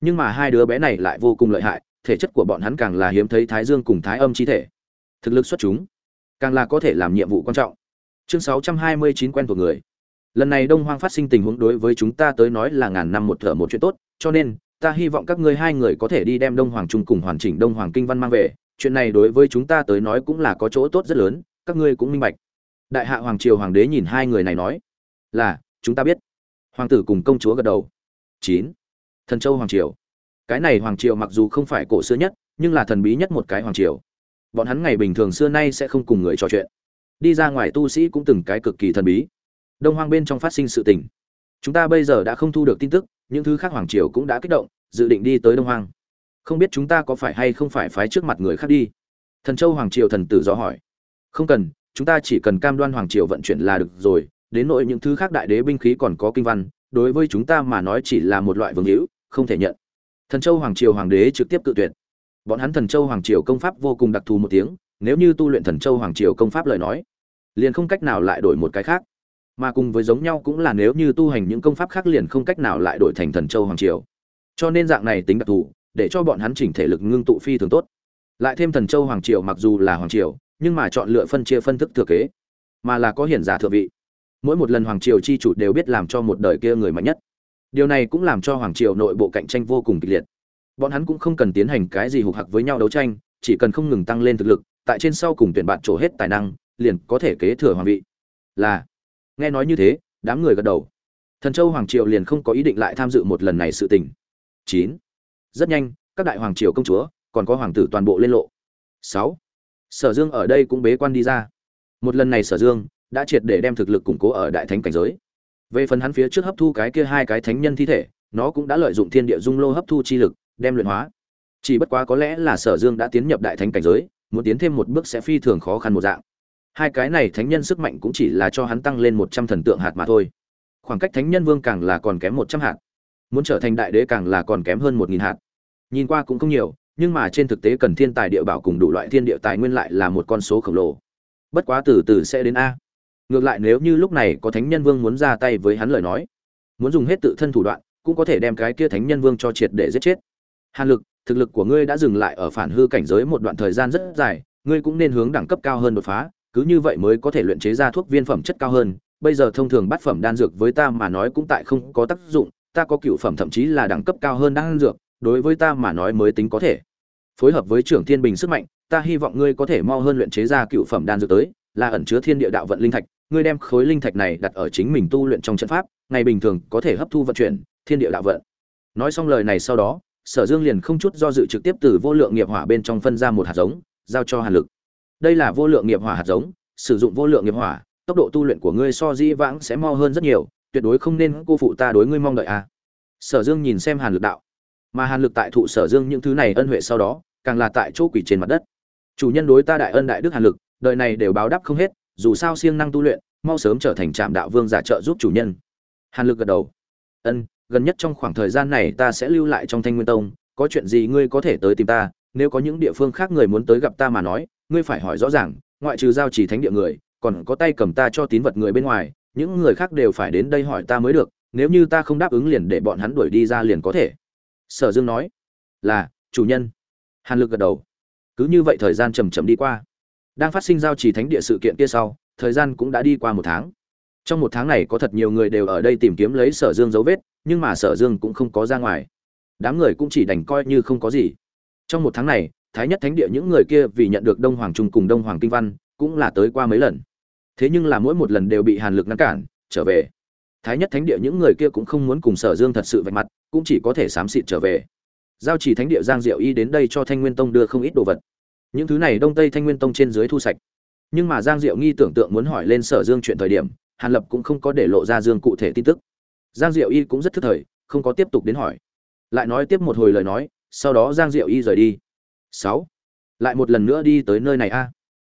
Nhưng mà hai đứa bé này lại vô cùng lợi hại, thể chất của bọn hắn càng là hiếm thấy thái dương cùng thái âm chi thể. Thực lực xuất chúng, càng là có thể làm nhiệm vụ quan trọng. Chương 629 quen thuộc người. Lần này đông hoang phát sinh tình huống đối với chúng ta tới nói là ngàn năm một thở một chuyện tốt, cho nên ta hy vọng các ngươi hai người có thể đi đem đông hoàng trung cùng hoàn chỉnh đông hoàng kinh văn mang về. Chuyện này đối với chúng ta tới nói cũng là có chỗ tốt rất lớn, các ngươi cũng minh bạch. Đại hạ hoàng triều hoàng đế nhìn hai người này nói, là, chúng ta biết. Hoàng tử cùng công chúa gật đầu. Chín, thần châu hoàng triều. Cái này hoàng triều mặc dù không phải cổ xưa nhất, nhưng là thần bí nhất một cái hoàng triều. Bọn hắn ngày bình thường xưa nay sẽ không cùng người trò chuyện. Đi ra ngoài tu sĩ cũng từng cái cực kỳ thần bí. Đông hoang bên trong phát sinh sự tình chúng ta bây giờ đã không thu được tin tức, những thứ khác hoàng triều cũng đã kích động, dự định đi tới đông hoang. Không biết chúng ta có phải hay không phải phái trước mặt người khác đi? Thần châu hoàng triều thần tử do hỏi. Không cần, chúng ta chỉ cần cam đoan hoàng triều vận chuyển là được rồi, đến nội những thứ khác đại đế binh khí còn có kinh văn, đối với chúng ta mà nói chỉ là một loại vương hữu, không thể nhận. Thần châu hoàng triều hoàng đế trực tiếp tự tuyệt. Bọn hắn thần châu hoàng triều công pháp vô cùng đặc thù một tiếng, nếu như tu luyện thần châu hoàng triều công pháp lời nói, liền không cách nào lại đổi một cái khác mà cùng với giống nhau cũng là nếu như tu hành những công pháp khác liền không cách nào lại đổi thành thần châu hoàng triều. Cho nên dạng này tính đặc thù, để cho bọn hắn chỉnh thể lực ngưng tụ phi thường tốt. Lại thêm thần châu hoàng triều mặc dù là hoàng triều, nhưng mà chọn lựa phân chia phân thức thừa kế, mà là có hiển giả thượng vị. Mỗi một lần hoàng triều chi chủ đều biết làm cho một đời kia người mạnh nhất. Điều này cũng làm cho hoàng triều nội bộ cạnh tranh vô cùng kịch liệt. Bọn hắn cũng không cần tiến hành cái gì hục hặc với nhau đấu tranh, chỉ cần không ngừng tăng lên thực lực, tại trên sau cùng tuyển bạn trổ hết tài năng, liền có thể kế thừa hoàng vị. Là nghe nói như thế, đám người gật đầu. Thần châu hoàng triều liền không có ý định lại tham dự một lần này sự tình. Chín. Rất nhanh, các đại hoàng triều công chúa, còn có hoàng tử toàn bộ lên lộ. Sáu. Sở dương ở đây cũng bế quan đi ra. Một lần này sở dương đã triệt để đem thực lực củng cố ở đại thánh cảnh giới. Về phần hắn phía trước hấp thu cái kia hai cái thánh nhân thi thể, nó cũng đã lợi dụng thiên địa dung lô hấp thu chi lực, đem luyện hóa. Chỉ bất quá có lẽ là sở dương đã tiến nhập đại thánh cảnh giới, muốn tiến thêm một bước sẽ phi thường khó khăn một dạng hai cái này thánh nhân sức mạnh cũng chỉ là cho hắn tăng lên một trăm thần tượng hạt mà thôi. Khoảng cách thánh nhân vương càng là còn kém một trăm hạt. Muốn trở thành đại đế càng là còn kém hơn một nghìn hạt. Nhìn qua cũng không nhiều, nhưng mà trên thực tế cần thiên tài địa bảo cùng đủ loại thiên địa tài nguyên lại là một con số khổng lồ. Bất quá từ từ sẽ đến a. Ngược lại nếu như lúc này có thánh nhân vương muốn ra tay với hắn lời nói, muốn dùng hết tự thân thủ đoạn, cũng có thể đem cái kia thánh nhân vương cho triệt để giết chết. Hàn lực, thực lực của ngươi đã dừng lại ở phản hư cảnh giới một đoạn thời gian rất dài, ngươi cũng nên hướng đẳng cấp cao hơn đột phá cứ như vậy mới có thể luyện chế ra thuốc viên phẩm chất cao hơn. Bây giờ thông thường bát phẩm đan dược với ta mà nói cũng tại không có tác dụng, ta có cựu phẩm thậm chí là đẳng cấp cao hơn đan dược, đối với ta mà nói mới tính có thể. Phối hợp với trưởng thiên bình sức mạnh, ta hy vọng ngươi có thể mau hơn luyện chế ra cựu phẩm đan dược tới, là ẩn chứa thiên địa đạo vận linh thạch. Ngươi đem khối linh thạch này đặt ở chính mình tu luyện trong trận pháp, ngày bình thường có thể hấp thu vận chuyển, thiên địa đạo vận. Nói xong lời này sau đó, sở dương liền không chút do dự trực tiếp từ vô lượng nghiệp hỏa bên trong phân ra một hạt giống, giao cho hàn lực đây là vô lượng nghiệp hỏa hạt giống, sử dụng vô lượng nghiệp hỏa, tốc độ tu luyện của ngươi so di vãng sẽ mau hơn rất nhiều, tuyệt đối không nên cô phụ ta đối ngươi mong đợi a à. sở dương nhìn xem hàn lực đạo. Mà hàn lực tại thụ sở dương những thứ này ân huệ sau đó, càng là tại chỗ quỷ trên mặt đất. Chủ nhân đối ta đại ân đại đức hàn lực, đời này đều báo đáp không hết, dù sao siêng năng tu luyện, mau sớm trở thành trạm đạo vương giả trợ giúp chủ nhân. Hàn lực gật đầu. Ân, gần nhất trong khoảng thời gian này ta sẽ lưu lại trong thanh nguyên tông, có chuyện gì ngươi có thể tới tìm ta, nếu có những địa phương khác người muốn tới gặp ta mà nói ngươi phải hỏi rõ ràng, ngoại trừ giao chỉ thánh địa người, còn có tay cầm ta cho tín vật người bên ngoài, những người khác đều phải đến đây hỏi ta mới được, nếu như ta không đáp ứng liền để bọn hắn đuổi đi ra liền có thể. Sở dương nói. Là, chủ nhân. Hàn lực gật đầu. Cứ như vậy thời gian chầm chậm đi qua. Đang phát sinh giao chỉ thánh địa sự kiện kia sau, thời gian cũng đã đi qua một tháng. Trong một tháng này có thật nhiều người đều ở đây tìm kiếm lấy sở dương dấu vết, nhưng mà sở dương cũng không có ra ngoài. Đám người cũng chỉ đành coi như không có gì. Trong một tháng này thái nhất thánh địa những người kia vì nhận được đông hoàng trung cùng đông hoàng kinh văn, cũng là tới qua mấy lần. Thế nhưng là mỗi một lần đều bị hàn lực ngăn cản, trở về. Thái nhất thánh địa những người kia cũng không muốn cùng sở dương thật sự vạch mặt, cũng chỉ có thể xám xịt trở về. Giao chỉ thánh địa giang diệu y đến đây cho thanh nguyên tông đưa không ít đồ vật. Những thứ này đông tây thanh nguyên tông trên dưới thu sạch. Nhưng mà giang diệu nghi tưởng tượng muốn hỏi lên sở dương chuyện thời điểm, hàn lập cũng không có để lộ ra dương cụ thể tin tức. Giang diệu y cũng rất thức thời, không có tiếp tục đến hỏi. Lại nói tiếp một hồi lời nói, sau đó giang diệu y rời đi sáu. Lại một lần nữa đi tới nơi này a.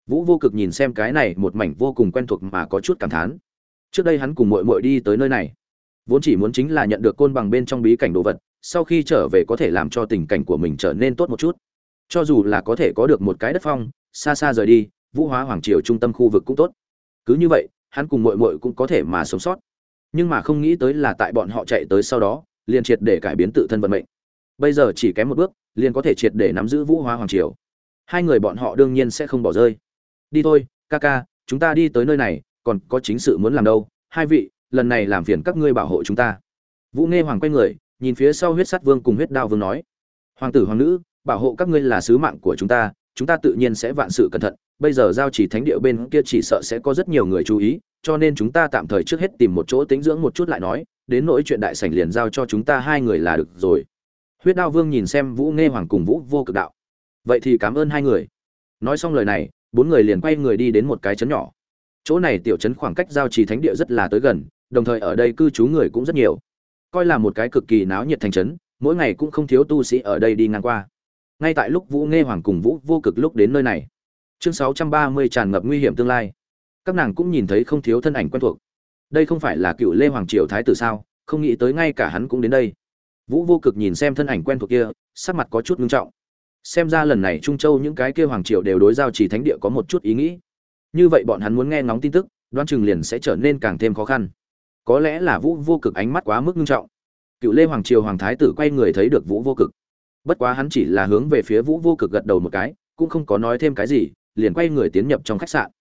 Vũ vô cực nhìn xem cái này một mảnh vô cùng quen thuộc mà có chút cảm thán. Trước đây hắn cùng mội mội đi tới nơi này, vốn chỉ muốn chính là nhận được côn bằng bên trong bí cảnh đồ vật, sau khi trở về có thể làm cho tình cảnh của mình trở nên tốt một chút. Cho dù là có thể có được một cái đất phong, xa xa rời đi, vũ hóa hoàng triều trung tâm khu vực cũng tốt. Cứ như vậy, hắn cùng mội mội cũng có thể mà sống sót. Nhưng mà không nghĩ tới là tại bọn họ chạy tới sau đó, liền triệt để cải biến tự thân vận mệnh bây giờ chỉ kém một bước, liền có thể triệt để nắm giữ vũ hóa hoàng triều. Hai người bọn họ đương nhiên sẽ không bỏ rơi. Đi thôi, ca ca, chúng ta đi tới nơi này, còn có chính sự muốn làm đâu. Hai vị, lần này làm phiền các ngươi bảo hộ chúng ta. Vũ nghe hoàng quay người, nhìn phía sau huyết sắt vương cùng huyết đao vương nói. Hoàng tử, hoàng nữ, bảo hộ các ngươi là sứ mạng của chúng ta chúng ta tự nhiên sẽ vạn sự cẩn thận. Bây giờ giao chỉ thánh địa bên kia chỉ sợ sẽ có rất nhiều người chú ý, cho nên chúng ta tạm thời trước hết tìm một chỗ tĩnh dưỡng một chút lại nói. Đến nỗi chuyện đại sảnh liền giao cho chúng ta hai người là được rồi huyết đao vương nhìn xem vũ nghe hoàng cùng vũ vô cực đạo. Vậy thì cảm ơn hai người. Nói xong lời này, bốn người liền quay người đi đến một cái trấn nhỏ. Chỗ này tiểu trấn khoảng cách giao trì thánh địa rất là tới gần, đồng thời ở đây cư trú người cũng rất nhiều. Coi là một cái cực kỳ náo nhiệt thành trấn, mỗi ngày cũng không thiếu tu sĩ ở đây đi ngang qua. Ngay tại lúc vũ nghe hoàng cùng vũ vô cực lúc đến nơi này, chương sáu trăm ba mươi tràn ngập nguy hiểm tương lai. Các nàng cũng nhìn thấy không thiếu thân ảnh quen thuộc. Đây không phải là cựu lê hoàng triều thái tử sao? Không nghĩ tới ngay cả hắn cũng đến đây vũ vô cực nhìn xem thân ảnh quen thuộc kia, sắc mặt có chút ngưng trọng. Xem ra lần này trung châu những cái kia hoàng triều đều đối giao chỉ thánh địa có một chút ý nghĩ. Như vậy bọn hắn muốn nghe ngóng tin tức đoan chừng liền sẽ trở nên càng thêm khó khăn. Có lẽ là vũ vô cực ánh mắt quá mức ngưng trọng. Cựu lê hoàng triều hoàng thái tử quay người thấy được vũ vô cực. Bất quá hắn chỉ là hướng về phía vũ vô cực gật đầu một cái, cũng không có nói thêm cái gì, liền quay người tiến nhập trong khách sạn.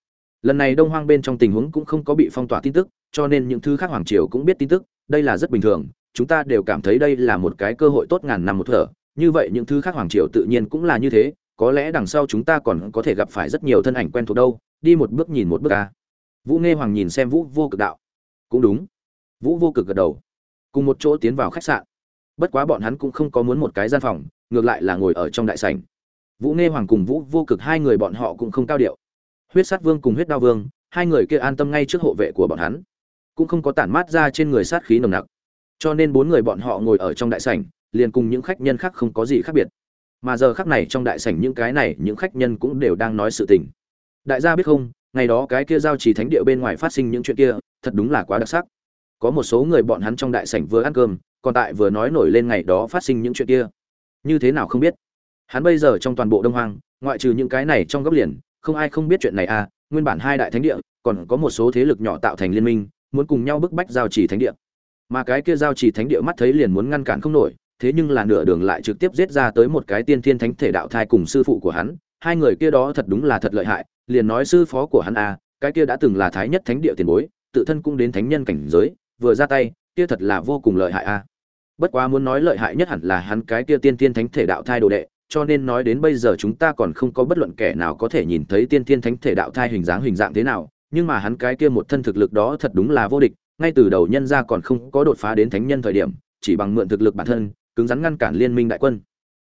Lần này đông hoang bên trong tình huống cũng không có bị phong tỏa tin tức, cho nên những thứ khác hoàng triều cũng biết tin tức, đây là rất bình thường chúng ta đều cảm thấy đây là một cái cơ hội tốt ngàn năm một thở. Như vậy những thứ khác hoàng triều tự nhiên cũng là như thế, có lẽ đằng sau chúng ta còn có thể gặp phải rất nhiều thân ảnh quen thuộc đâu. Đi một bước nhìn một bước ca vũ nghe hoàng nhìn xem vũ vô cực đạo. Cũng đúng. Vũ vô cực gật đầu. Cùng một chỗ tiến vào khách sạn. Bất quá bọn hắn cũng không có muốn một cái gian phòng, ngược lại là ngồi ở trong đại sảnh. Vũ nghe hoàng cùng vũ vô cực hai người bọn họ cũng không cao điệu. Huyết sát vương cùng huyết đao vương, hai người kia an tâm ngay trước hộ vệ của bọn hắn. Cũng không có tản mát ra trên người sát khí nồng nặc cho nên bốn người bọn họ ngồi ở trong đại sảnh, liền cùng những khách nhân khác không có gì khác biệt. Mà giờ khác này trong đại sảnh những cái này, những khách nhân cũng đều đang nói sự tình. Đại gia biết không, ngày đó cái kia giao trì thánh địa bên ngoài phát sinh những chuyện kia, thật đúng là quá đặc sắc. Có một số người bọn hắn trong đại sảnh vừa ăn cơm, còn tại vừa nói nổi lên ngày đó phát sinh những chuyện kia. Như thế nào không biết? Hắn bây giờ trong toàn bộ đông hoang, ngoại trừ những cái này trong góc liền, không ai không biết chuyện này à nguyên bản hai đại thánh địa, còn có một số thế lực nhỏ tạo thành liên minh, muốn cùng nhau bức bách giao trì thánh địa mà cái kia giao trì thánh địa mắt thấy liền muốn ngăn cản không nổi, thế nhưng là nửa đường lại trực tiếp giết ra tới một cái tiên thiên thánh thể đạo thai cùng sư phụ của hắn, hai người kia đó thật đúng là thật lợi hại, liền nói sư phó của hắn a cái kia đã từng là thái nhất thánh địa tiền bối, tự thân cũng đến thánh nhân cảnh giới, vừa ra tay, kia thật là vô cùng lợi hại a bất quá muốn nói lợi hại nhất hẳn là hắn cái kia tiên thiên thánh thể đạo thai đồ đệ, cho nên nói đến bây giờ chúng ta còn không có bất luận kẻ nào có thể nhìn thấy tiên thiên thánh thể đạo thai hình dáng hình dạng thế nào, nhưng mà hắn cái kia một thân thực lực đó thật đúng là vô địch ngay từ đầu nhân gia còn không có đột phá đến thánh nhân thời điểm, chỉ bằng mượn thực lực bản thân, cứng rắn ngăn cản liên minh đại quân.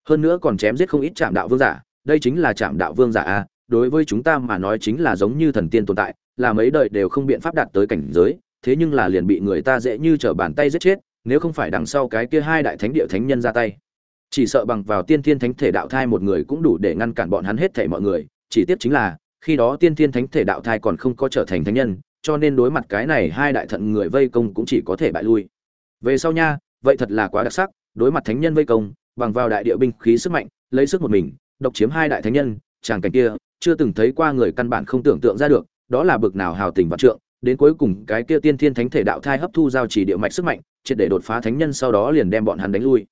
Hơn nữa còn chém giết không ít trạm đạo vương giả, đây chính là trạm đạo vương giả a, đối với chúng ta mà nói chính là giống như thần tiên tồn tại, là mấy đời đều không biện pháp đạt tới cảnh giới, thế nhưng là liền bị người ta dễ như trở bàn tay giết chết, nếu không phải đằng sau cái kia hai đại thánh địa thánh nhân ra tay. Chỉ sợ bằng vào tiên thiên thánh thể đạo thai một người cũng đủ để ngăn cản bọn hắn hết thảy mọi người, chỉ tiếc chính là, khi đó tiên thiên thánh thể đạo thai còn không có trở thành thánh nhân cho nên đối mặt cái này hai đại thận người vây công cũng chỉ có thể bại lui. Về sau nha, vậy thật là quá đặc sắc, đối mặt thánh nhân vây công, bằng vào đại địa binh khí sức mạnh, lấy sức một mình, độc chiếm hai đại thánh nhân chàng cảnh kia, chưa từng thấy qua người căn bản không tưởng tượng ra được, đó là bực nào hào tình vạn trượng, đến cuối cùng cái kia tiên thiên thánh thể đạo thai hấp thu giao chỉ địa mạch sức mạnh, triệt để đột phá thánh nhân sau đó liền đem bọn hắn đánh lui.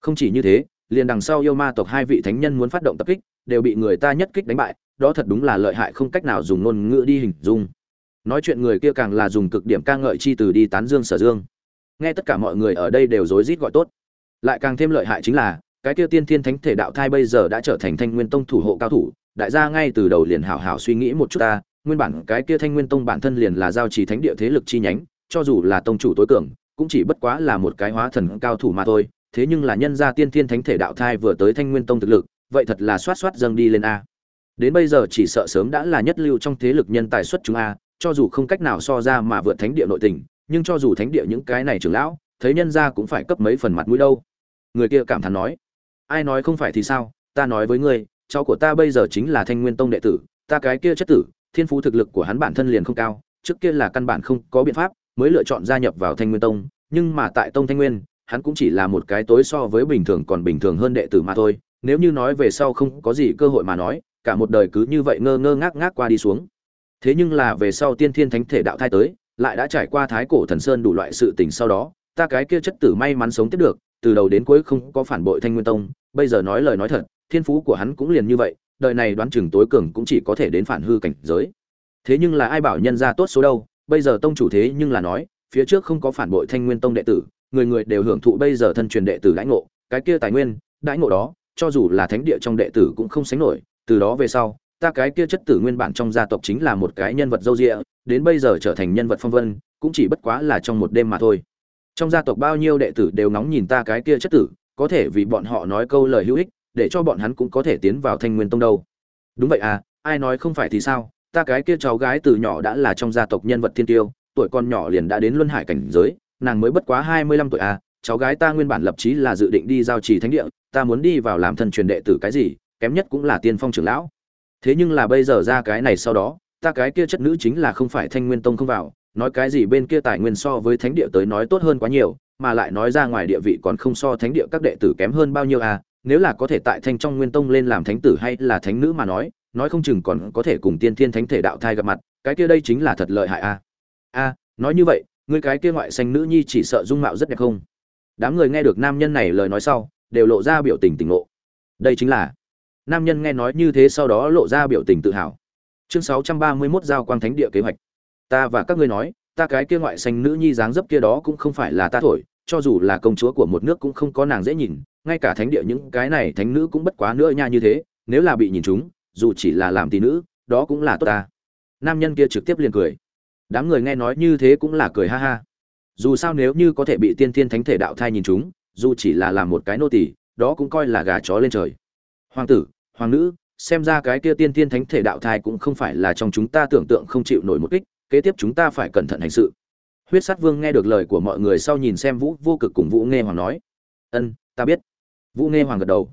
Không chỉ như thế, liền đằng sau yêu ma tộc hai vị thánh nhân muốn phát động tập kích, đều bị người ta nhất kích đánh bại, đó thật đúng là lợi hại không cách nào dùng ngôn ngữ đi hình dung nói chuyện người kia càng là dùng cực điểm ca ngợi chi từ đi tán dương sở dương. Nghe tất cả mọi người ở đây đều rối rít gọi tốt. Lại càng thêm lợi hại chính là, cái kia tiên thiên thánh thể đạo thai bây giờ đã trở thành thanh nguyên tông thủ hộ cao thủ, đại gia ngay từ đầu liền hảo hảo suy nghĩ một chút ta, nguyên bản cái kia thanh nguyên tông bản thân liền là giao trì thánh địa thế lực chi nhánh, cho dù là tông chủ tối cường, cũng chỉ bất quá là một cái hóa thần cao thủ mà thôi, thế nhưng là nhân gia tiên thiên thánh thể đạo thai vừa tới thanh nguyên tông thực lực, vậy thật là xoát xoát dâng đi lên a. Đến bây giờ chỉ sợ sớm đã là nhất lưu trong thế lực nhân tài xuất chúng a cho dù không cách nào so ra mà vượt thánh địa nội tình, nhưng cho dù thánh địa những cái này trưởng lão, thấy nhân gia cũng phải cấp mấy phần mặt mũi đâu. Người kia cảm thán nói, ai nói không phải thì sao? Ta nói với ngươi, cháu của ta bây giờ chính là thanh nguyên tông đệ tử, ta cái kia chất tử, thiên phú thực lực của hắn bản thân liền không cao, trước kia là căn bản không có biện pháp, mới lựa chọn gia nhập vào thanh nguyên tông, nhưng mà tại tông thanh nguyên, hắn cũng chỉ là một cái tối so với bình thường còn bình thường hơn đệ tử mà thôi, nếu như nói về sau không có gì cơ hội mà nói, cả một đời cứ như vậy ngơ ngơ ngác ngác qua đi xuống thế nhưng là về sau tiên thiên thánh thể đạo thai tới, lại đã trải qua thái cổ thần sơn đủ loại sự tình sau đó, ta cái kia chất tử may mắn sống tiếp được, từ đầu đến cuối không có phản bội thanh nguyên tông, bây giờ nói lời nói thật, thiên phú của hắn cũng liền như vậy, đời này đoán chừng tối cường cũng chỉ có thể đến phản hư cảnh giới. Thế nhưng là ai bảo nhân ra tốt số đâu, bây giờ tông chủ thế nhưng là nói, phía trước không có phản bội thanh nguyên tông đệ tử, người người đều hưởng thụ bây giờ thân truyền đệ tử đãi ngộ, cái kia tài nguyên đãi ngộ đó, cho dù là thánh địa trong đệ tử cũng không sánh nổi, từ đó về sau ta cái kia chất tử nguyên bản trong gia tộc chính là một cái nhân vật dâu dịa, đến bây giờ trở thành nhân vật phong vân, cũng chỉ bất quá là trong một đêm mà thôi. Trong gia tộc bao nhiêu đệ tử đều ngóng nhìn ta cái kia chất tử, có thể vì bọn họ nói câu lời hữu ích, để cho bọn hắn cũng có thể tiến vào thanh nguyên tông đâu. Đúng vậy à ai nói không phải thì sao, ta cái kia cháu gái từ nhỏ đã là trong gia tộc nhân vật thiên tiêu, tuổi con nhỏ liền đã đến luân hải cảnh giới, nàng mới bất quá hai mươi lăm tuổi à cháu gái ta nguyên bản lập chí là dự định đi giao trì thánh địa, ta muốn đi vào làm thân truyền đệ tử cái gì, kém nhất cũng là tiên phong trưởng lão thế nhưng là bây giờ ra cái này sau đó, ta cái kia chất nữ chính là không phải thanh nguyên tông không vào, nói cái gì bên kia tài nguyên so với thánh địa tới nói tốt hơn quá nhiều, mà lại nói ra ngoài địa vị còn không so thánh địa các đệ tử kém hơn bao nhiêu à nếu là có thể tại thanh trong nguyên tông lên làm thánh tử hay là thánh nữ mà nói nói không chừng còn có thể cùng tiên thiên thánh thể đạo thai gặp mặt, cái kia đây chính là thật lợi hại a a nói như vậy người cái kia ngoại xanh nữ nhi chỉ sợ dung mạo rất đẹp không? Đám người nghe được nam nhân này lời nói sau, đều lộ ra biểu tình tỉnh ngộ. Đây chính là nam nhân nghe nói như thế sau đó lộ ra biểu tình tự hào. Chương sáu trăm ba mươi 631 giao quang thánh địa kế hoạch. Ta và các ngươi nói, ta cái kia ngoại xanh nữ nhi dáng dấp kia đó cũng không phải là ta thổi, cho dù là công chúa của một nước cũng không có nàng dễ nhìn, ngay cả thánh địa những cái này thánh nữ cũng bất quá nữa nha như thế, nếu là bị nhìn chúng, dù chỉ là làm tỷ nữ, đó cũng là tốt ta. Nam nhân kia trực tiếp liền cười. Đám người nghe nói như thế cũng là cười ha ha. Dù sao nếu như có thể bị tiên thiên thánh thể đạo thai nhìn chúng, dù chỉ là làm một cái nô tỳ, đó cũng coi là gà chó lên trời. Hoàng tử hoàng nữ, xem ra cái kia tiên thiên thánh thể đạo thai cũng không phải là trong chúng ta tưởng tượng không chịu nổi một kích, kế tiếp chúng ta phải cẩn thận hành sự. Huyết sát vương nghe được lời của mọi người sau nhìn xem vũ, vô cực cùng vũ nghe hoàng nói. Ân, ta biết. Vũ nghe hoàng gật đầu.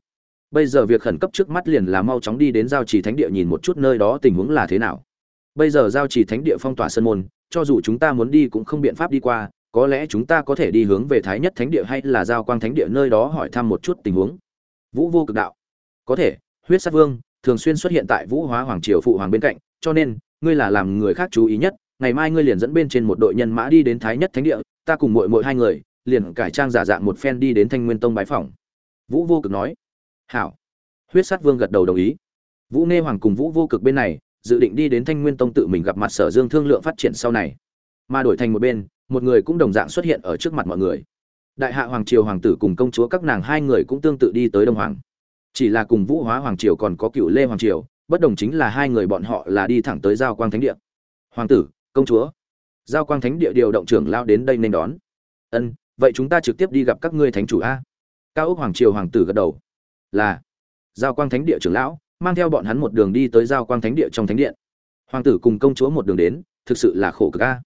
Bây giờ việc khẩn cấp trước mắt liền là mau chóng đi đến giao trì thánh địa nhìn một chút nơi đó tình huống là thế nào. Bây giờ giao trì thánh địa phong tỏa sân môn, cho dù chúng ta muốn đi cũng không biện pháp đi qua, có lẽ chúng ta có thể đi hướng về thái nhất thánh địa hay là giao quang thánh địa nơi đó hỏi thăm một chút tình huống. Vũ vô cực đạo. Có thể huyết sát vương, thường xuyên xuất hiện tại vũ hóa hoàng triều phụ hoàng bên cạnh, cho nên, ngươi là làm người khác chú ý nhất, ngày mai ngươi liền dẫn bên trên một đội nhân mã đi đến thái nhất thánh địa, ta cùng muội muội hai người, liền cải trang giả dạng một phen đi đến thanh nguyên tông bái phỏng. Vũ vô cực nói. Hảo. Huyết sát vương gật đầu đồng ý. Vũ nghe hoàng cùng vũ vô cực bên này, dự định đi đến thanh nguyên tông tự mình gặp mặt sở dương thương lượng phát triển sau này. Mà đổi thành một bên, một người cũng đồng dạng xuất hiện ở trước mặt mọi người. Đại hạ hoàng triều hoàng tử cùng công chúa các nàng hai người cũng tương tự đi tới đông hoàng chỉ là cùng vũ hóa hoàng triều còn có cựu lê hoàng triều, bất đồng chính là hai người bọn họ là đi thẳng tới giao quang thánh địa. Hoàng tử, công chúa. Giao quang thánh địa điều động trưởng lao đến đây nên đón. Ân, vậy chúng ta trực tiếp đi gặp các ngươi thánh chủ a. Cao ốc hoàng triều hoàng tử gật đầu. Là. Giao quang thánh địa trưởng lão, mang theo bọn hắn một đường đi tới giao quang thánh địa trong thánh điện. Hoàng tử cùng công chúa một đường đến, thực sự là khổ cực a.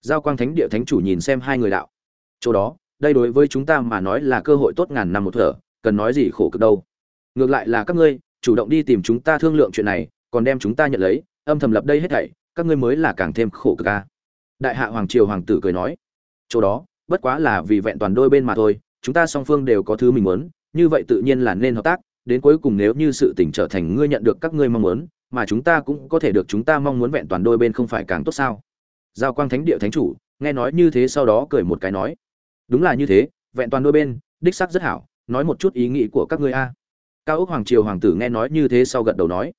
Giao quang thánh địa thánh chủ nhìn xem hai người đạo. Chỗ đó, đây đối với chúng ta mà nói là cơ hội tốt ngàn năm một thở, cần nói gì khổ cực đâu ngược lại là các ngươi, chủ động đi tìm chúng ta thương lượng chuyện này, còn đem chúng ta nhận lấy, âm thầm lập đây hết thảy, các ngươi mới là càng thêm khổ cực ca đại hạ hoàng triều hoàng tử cười nói. Chỗ đó, bất quá là vì vẹn toàn đôi bên mà thôi, chúng ta song phương đều có thứ mình muốn, như vậy tự nhiên là nên hợp tác, đến cuối cùng nếu như sự tình trở thành ngươi nhận được các ngươi mong muốn, mà chúng ta cũng có thể được chúng ta mong muốn vẹn toàn đôi bên không phải càng tốt sao? Giao quang thánh địa thánh chủ, nghe nói như thế sau đó cười một cái nói. Đúng là như thế, vẹn toàn đôi bên, đích sắc rất hảo, nói một chút ý nghĩ của các ngươi a cao ốc hoàng triều hoàng tử nghe nói như thế sau gật đầu nói,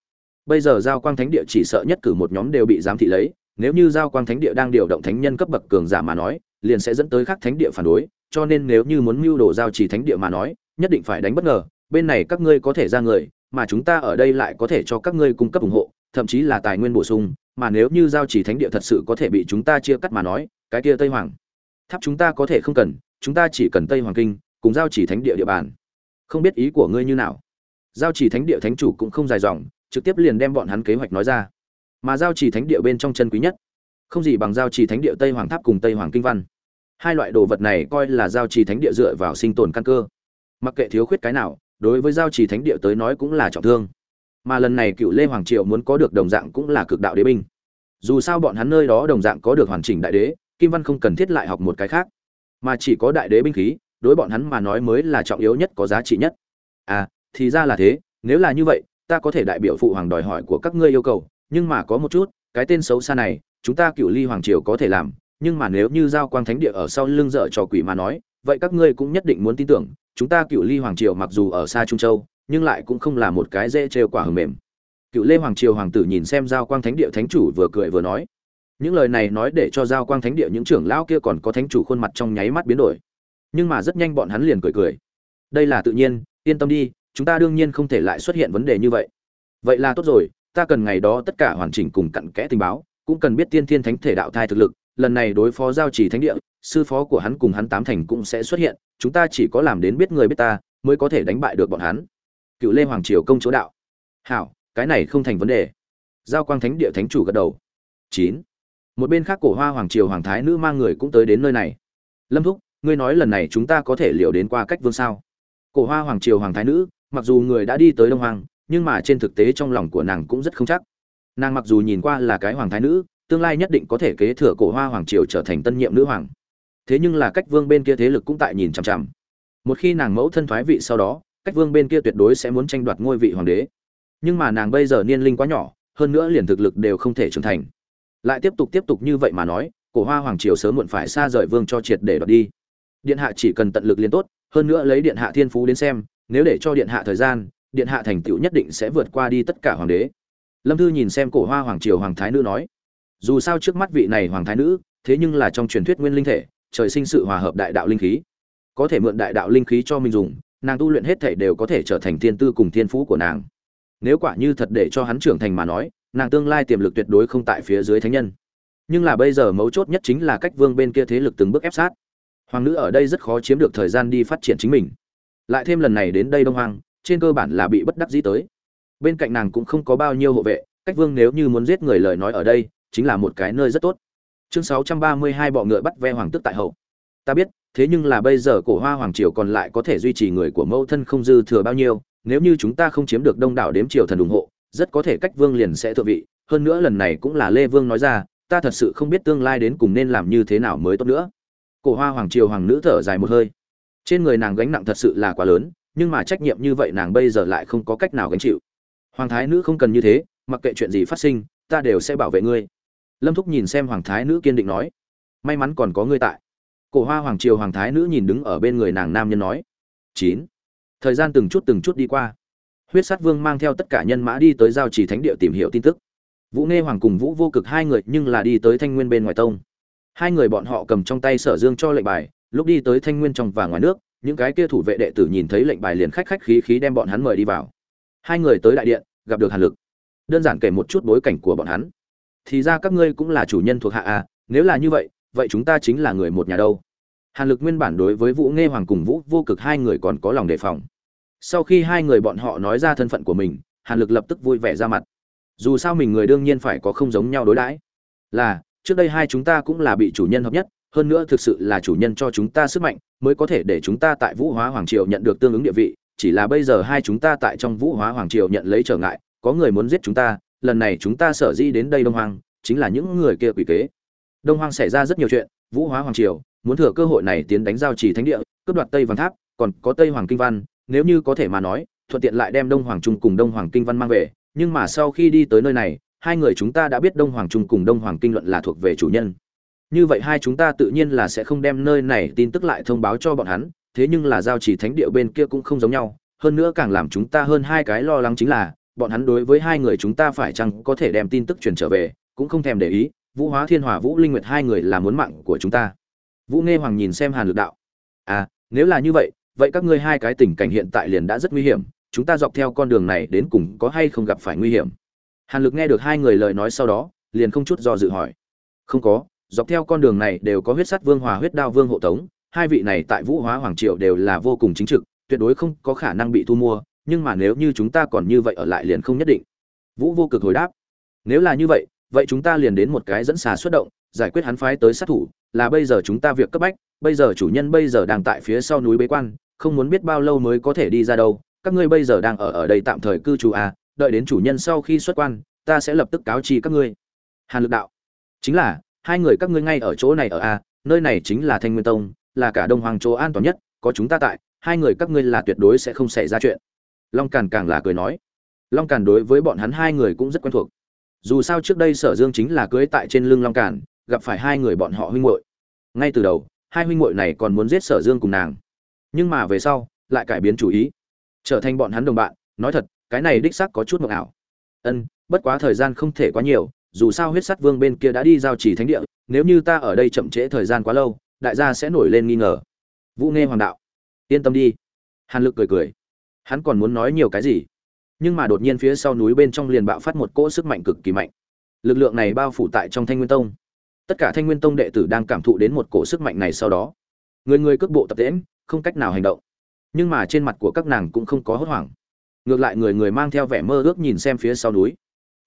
bây giờ giao quang thánh địa chỉ sợ nhất cử một nhóm đều bị giám thị lấy, nếu như giao quang thánh địa đang điều động thánh nhân cấp bậc cường giả mà nói, liền sẽ dẫn tới các thánh địa phản đối, cho nên nếu như muốn mưu đồ giao chỉ thánh địa mà nói, nhất định phải đánh bất ngờ, bên này các ngươi có thể ra người, mà chúng ta ở đây lại có thể cho các ngươi cung cấp ủng hộ, thậm chí là tài nguyên bổ sung, mà nếu như giao chỉ thánh địa thật sự có thể bị chúng ta chia cắt mà nói, cái kia tây hoàng, tháp chúng ta có thể không cần, chúng ta chỉ cần tây hoàng kinh, cùng giao chỉ thánh địa địa bàn. Không biết ý của ngươi như nào? Giao chỉ thánh địa thánh chủ cũng không dài dòng, trực tiếp liền đem bọn hắn kế hoạch nói ra. Mà giao chỉ thánh địa bên trong chân quý nhất, không gì bằng giao chỉ thánh địa tây hoàng tháp cùng tây hoàng kinh văn. Hai loại đồ vật này coi là giao chỉ thánh địa dựa vào sinh tồn căn cơ. Mặc kệ thiếu khuyết cái nào, đối với giao chỉ thánh địa tới nói cũng là trọng thương. Mà lần này cựu lê hoàng triệu muốn có được đồng dạng cũng là cực đạo đế binh. Dù sao bọn hắn nơi đó đồng dạng có được hoàn chỉnh đại đế, kim văn không cần thiết lại học một cái khác. Mà chỉ có đại đế binh khí, đối bọn hắn mà nói mới là trọng yếu nhất, có giá trị nhất. À thì ra là thế, nếu là như vậy, ta có thể đại biểu phụ hoàng đòi hỏi của các ngươi yêu cầu, nhưng mà có một chút, cái tên xấu xa này, chúng ta cựu ly hoàng triều có thể làm, nhưng mà nếu như giao quang thánh địa ở sau lưng dở trò quỷ mà nói, vậy các ngươi cũng nhất định muốn tin tưởng, chúng ta cựu ly hoàng triều mặc dù ở xa trung châu, nhưng lại cũng không là một cái dễ trêu quả hầm mềm. Cựu lê hoàng triều hoàng tử nhìn xem giao quang thánh địa thánh chủ vừa cười vừa nói, những lời này nói để cho giao quang thánh địa những trưởng lão kia còn có thánh chủ khuôn mặt trong nháy mắt biến đổi, nhưng mà rất nhanh bọn hắn liền cười cười. Đây là tự nhiên, yên tâm đi chúng ta đương nhiên không thể lại xuất hiện vấn đề như vậy. Vậy là tốt rồi, ta cần ngày đó tất cả hoàn chỉnh cùng cặn kẽ tình báo, cũng cần biết tiên thiên thánh thể đạo thai thực lực, lần này đối phó giao chỉ thánh địa, sư phó của hắn cùng hắn tám thành cũng sẽ xuất hiện, chúng ta chỉ có làm đến biết người biết ta, mới có thể đánh bại được bọn hắn. Cựu lê hoàng triều công chúa đạo. Hảo, cái này không thành vấn đề. Giao quang thánh địa thánh chủ gật đầu. Chín. Một bên khác cổ hoa hoàng triều hoàng thái nữ mang người cũng tới đến nơi này. Lâm thúc, ngươi nói lần này chúng ta có thể liệu đến qua cách vương sao? Cổ hoa hoàng triều hoàng thái nữ mặc dù người đã đi tới đông hoàng nhưng mà trên thực tế trong lòng của nàng cũng rất không chắc. Nàng mặc dù nhìn qua là cái hoàng thái nữ, tương lai nhất định có thể kế thừa cổ hoa hoàng triều trở thành tân nhiệm nữ hoàng. Thế nhưng là cách vương bên kia thế lực cũng tại nhìn chằm chằm. Một khi nàng mẫu thân thoái vị sau đó, cách vương bên kia tuyệt đối sẽ muốn tranh đoạt ngôi vị hoàng đế. Nhưng mà nàng bây giờ niên linh quá nhỏ, hơn nữa liền thực lực đều không thể trưởng thành. Lại tiếp tục tiếp tục như vậy mà nói, cổ hoa hoàng triều sớm muộn phải xa rời vương cho triệt để đoạt đi. Điện hạ chỉ cần tận lực liên tốt, hơn nữa lấy điện hạ thiên phú đến xem nếu để cho điện hạ thời gian, điện hạ thành tựu nhất định sẽ vượt qua đi tất cả hoàng đế. Lâm thư nhìn xem cổ hoa hoàng triều hoàng thái nữ nói, dù sao trước mắt vị này hoàng thái nữ, thế nhưng là trong truyền thuyết nguyên linh thể, trời sinh sự hòa hợp đại đạo linh khí. Có thể mượn đại đạo linh khí cho mình dùng, nàng tu luyện hết thể đều có thể trở thành thiên tư cùng thiên phú của nàng. Nếu quả như thật để cho hắn trưởng thành mà nói, nàng tương lai tiềm lực tuyệt đối không tại phía dưới thánh nhân. Nhưng là bây giờ mấu chốt nhất chính là cách vương bên kia thế lực từng bước ép sát. Hoàng nữ ở đây rất khó chiếm được thời gian đi phát triển chính mình lại thêm lần này đến đây đông hoang, trên cơ bản là bị bất đắc dĩ tới. Bên cạnh nàng cũng không có bao nhiêu hộ vệ, cách vương nếu như muốn giết người lời nói ở đây, chính là một cái nơi rất tốt. Chương 632 bọ ngựa bắt ve hoàng tức tại hậu. Ta biết, thế nhưng là bây giờ cổ hoa hoàng triều còn lại có thể duy trì người của mẫu thân không dư thừa bao nhiêu, nếu như chúng ta không chiếm được đông đảo đếm triều thần ủng hộ, rất có thể cách vương liền sẽ thượng vị. Hơn nữa lần này cũng là lê vương nói ra, ta thật sự không biết tương lai đến cùng nên làm như thế nào mới tốt nữa. Cổ hoa hoàng triều hoàng nữ thở dài một hơi trên người nàng gánh nặng thật sự là quá lớn, nhưng mà trách nhiệm như vậy nàng bây giờ lại không có cách nào gánh chịu. Hoàng thái nữ không cần như thế, mặc kệ chuyện gì phát sinh, ta đều sẽ bảo vệ ngươi. Lâm thúc nhìn xem hoàng thái nữ kiên định nói, may mắn còn có ngươi tại. Cổ hoa hoàng triều hoàng thái nữ nhìn đứng ở bên người nàng nam nhân nói, chín. Thời gian từng chút từng chút đi qua. Huyết sát vương mang theo tất cả nhân mã đi tới giao trì thánh địa tìm hiểu tin tức. Vũ nghe hoàng cùng vũ vô cực hai người nhưng là đi tới thanh nguyên bên ngoài tông. Hai người bọn họ cầm trong tay sở dương cho lệnh bài lúc đi tới thanh nguyên trong và ngoài nước, những cái kia thủ vệ đệ tử nhìn thấy lệnh bài liền khách khách khí khí đem bọn hắn mời đi vào. Hai người tới đại điện, gặp được hàn lực. Đơn giản kể một chút bối cảnh của bọn hắn. Thì ra các ngươi cũng là chủ nhân thuộc hạ à nếu là như vậy vậy chúng ta chính là người một nhà đâu. Hàn lực nguyên bản đối với vũ nghe hoàng cùng vũ vô cực hai người còn có lòng đề phòng. Sau khi hai người bọn họ nói ra thân phận của mình, hàn lực lập tức vui vẻ ra mặt. Dù sao mình người đương nhiên phải có không giống nhau đối đãi. Là, trước đây hai chúng ta cũng là bị chủ nhân hợp nhất hơn nữa thực sự là chủ nhân cho chúng ta sức mạnh, mới có thể để chúng ta tại vũ hóa hoàng triều nhận được tương ứng địa vị. Chỉ là bây giờ hai chúng ta tại trong vũ hóa hoàng triều nhận lấy trở ngại, có người muốn giết chúng ta, lần này chúng ta sở di đến đây đông hoàng chính là những người kia quỷ kế. Đông hoàng xảy ra rất nhiều chuyện, vũ hóa hoàng triều muốn thừa cơ hội này tiến đánh giao trì thánh địa, cướp đoạt tây văn tháp, còn có tây hoàng kinh văn, nếu như có thể mà nói, thuận tiện lại đem đông hoàng trung cùng đông hoàng kinh văn mang về. Nhưng mà sau khi đi tới nơi này, hai người chúng ta đã biết đông hoàng trung cùng đông hoàng kinh luận là thuộc về chủ nhân như vậy hai chúng ta tự nhiên là sẽ không đem nơi này tin tức lại thông báo cho bọn hắn, thế nhưng là giao chỉ thánh địa bên kia cũng không giống nhau. Hơn nữa càng làm chúng ta hơn hai cái lo lắng chính là, bọn hắn đối với hai người chúng ta phải chăng có thể đem tin tức truyền trở về, cũng không thèm để ý. Vũ hóa thiên hòa vũ linh nguyệt hai người là muốn mạng của chúng ta. Vũ nghe hoàng nhìn xem hàn lực đạo. À nếu là như vậy vậy các ngươi hai cái tình cảnh hiện tại liền đã rất nguy hiểm. Chúng ta dọc theo con đường này đến cùng có hay không gặp phải nguy hiểm? Hàn lực nghe được hai người lời nói sau đó, liền không chút do dự hỏi. Không có dọc theo con đường này đều có huyết sắt vương hòa huyết đao vương hộ tống, hai vị này tại vũ hóa hoàng triệu đều là vô cùng chính trực, tuyệt đối không có khả năng bị thu mua, nhưng mà nếu như chúng ta còn như vậy ở lại liền không nhất định. Vũ vô cực hồi đáp. Nếu là như vậy vậy chúng ta liền đến một cái dẫn xà xuất động, giải quyết hắn phái tới sát thủ, là bây giờ chúng ta việc cấp bách, bây giờ chủ nhân bây giờ đang tại phía sau núi bế quan, không muốn biết bao lâu mới có thể đi ra đâu, các ngươi bây giờ đang ở ở đây tạm thời cư trú à đợi đến chủ nhân sau khi xuất quan, ta sẽ lập tức cáo trì các ngươi. Hàn lực đạo. Chính là hai người các ngươi ngay ở chỗ này ở a, nơi này chính là thanh nguyên tông, là cả đông hoàng chỗ an toàn nhất, có chúng ta tại, hai người các ngươi là tuyệt đối sẽ không xảy ra chuyện. Long càn càng là cười nói. Long càn đối với bọn hắn hai người cũng rất quen thuộc. Dù sao trước đây sở dương chính là cưới tại trên lưng long càn, gặp phải hai người bọn họ huynh muội. Ngay từ đầu, hai huynh muội này còn muốn giết sở dương cùng nàng. Nhưng mà về sau, lại cải biến chủ ý. Trở thành bọn hắn đồng bạn, nói thật, cái này đích xác có chút mộng ảo. Ân, bất quá thời gian không thể quá nhiều dù sao huyết sắt vương bên kia đã đi giao trì thánh địa, nếu như ta ở đây chậm trễ thời gian quá lâu, đại gia sẽ nổi lên nghi ngờ. Vũ nghe hoàng đạo, yên tâm đi. Hàn lực cười cười. Hắn còn muốn nói nhiều cái gì? Nhưng mà đột nhiên phía sau núi bên trong liền bạo phát một cỗ sức mạnh cực kỳ mạnh. Lực lượng này bao phủ tại trong thanh nguyên tông. Tất cả thanh nguyên tông đệ tử đang cảm thụ đến một cỗ sức mạnh này sau đó. Người người cước bộ tập tễm không cách nào hành động. Nhưng mà trên mặt của các nàng cũng không có hốt hoảng. Ngược lại người người mang theo vẻ mơ ước nhìn xem phía sau núi.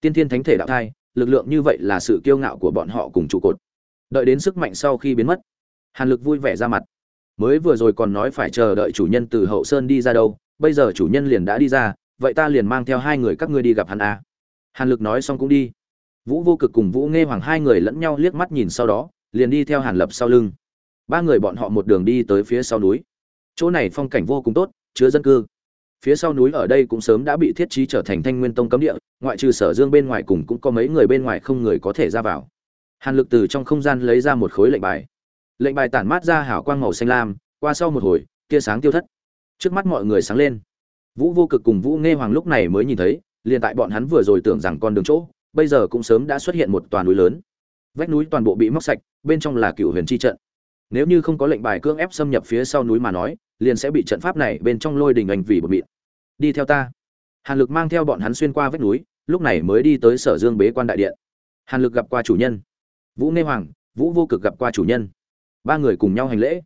Tiên thiên thánh thể đạo thai lực lượng như vậy là sự kiêu ngạo của bọn họ cùng trụ cột. Đợi đến sức mạnh sau khi biến mất, hàn lực vui vẻ ra mặt. Mới vừa rồi còn nói phải chờ đợi chủ nhân từ hậu sơn đi ra đâu, bây giờ chủ nhân liền đã đi ra, vậy ta liền mang theo hai người các ngươi đi gặp hắn à. hàn lực nói xong cũng đi. Vũ vô cực cùng vũ nghe hoàng hai người lẫn nhau liếc mắt nhìn sau đó, liền đi theo hàn lập sau lưng. Ba người bọn họ một đường đi tới phía sau núi. Chỗ này phong cảnh vô cùng tốt, chứa dân cư phía sau núi ở đây cũng sớm đã bị thiết trí trở thành thanh nguyên tông cấm địa, ngoại trừ sở dương bên ngoài cùng cũng có mấy người bên ngoài không người có thể ra vào. Hàn lực từ trong không gian lấy ra một khối lệnh bài. Lệnh bài tản mát ra hảo quang màu xanh lam, qua sau một hồi, tia sáng tiêu thất. Trước mắt mọi người sáng lên. Vũ vô cực cùng vũ nghe hoàng lúc này mới nhìn thấy, liền tại bọn hắn vừa rồi tưởng rằng con đường chỗ, bây giờ cũng sớm đã xuất hiện một toàn núi lớn. Vách núi toàn bộ bị móc sạch, bên trong là cựu huyền chi trận. Nếu như không có lệnh bài cưỡng ép xâm nhập phía sau núi mà nói, liền sẽ bị trận pháp này bên trong lôi đình ảnh vì bột mịn đi theo ta. Hàn lực mang theo bọn hắn xuyên qua vách núi, lúc này mới đi tới sở dương bế quan đại điện. Hàn lực gặp qua chủ nhân. Vũ Nghe hoàng, vũ vô cực gặp qua chủ nhân. Ba người cùng nhau hành lễ.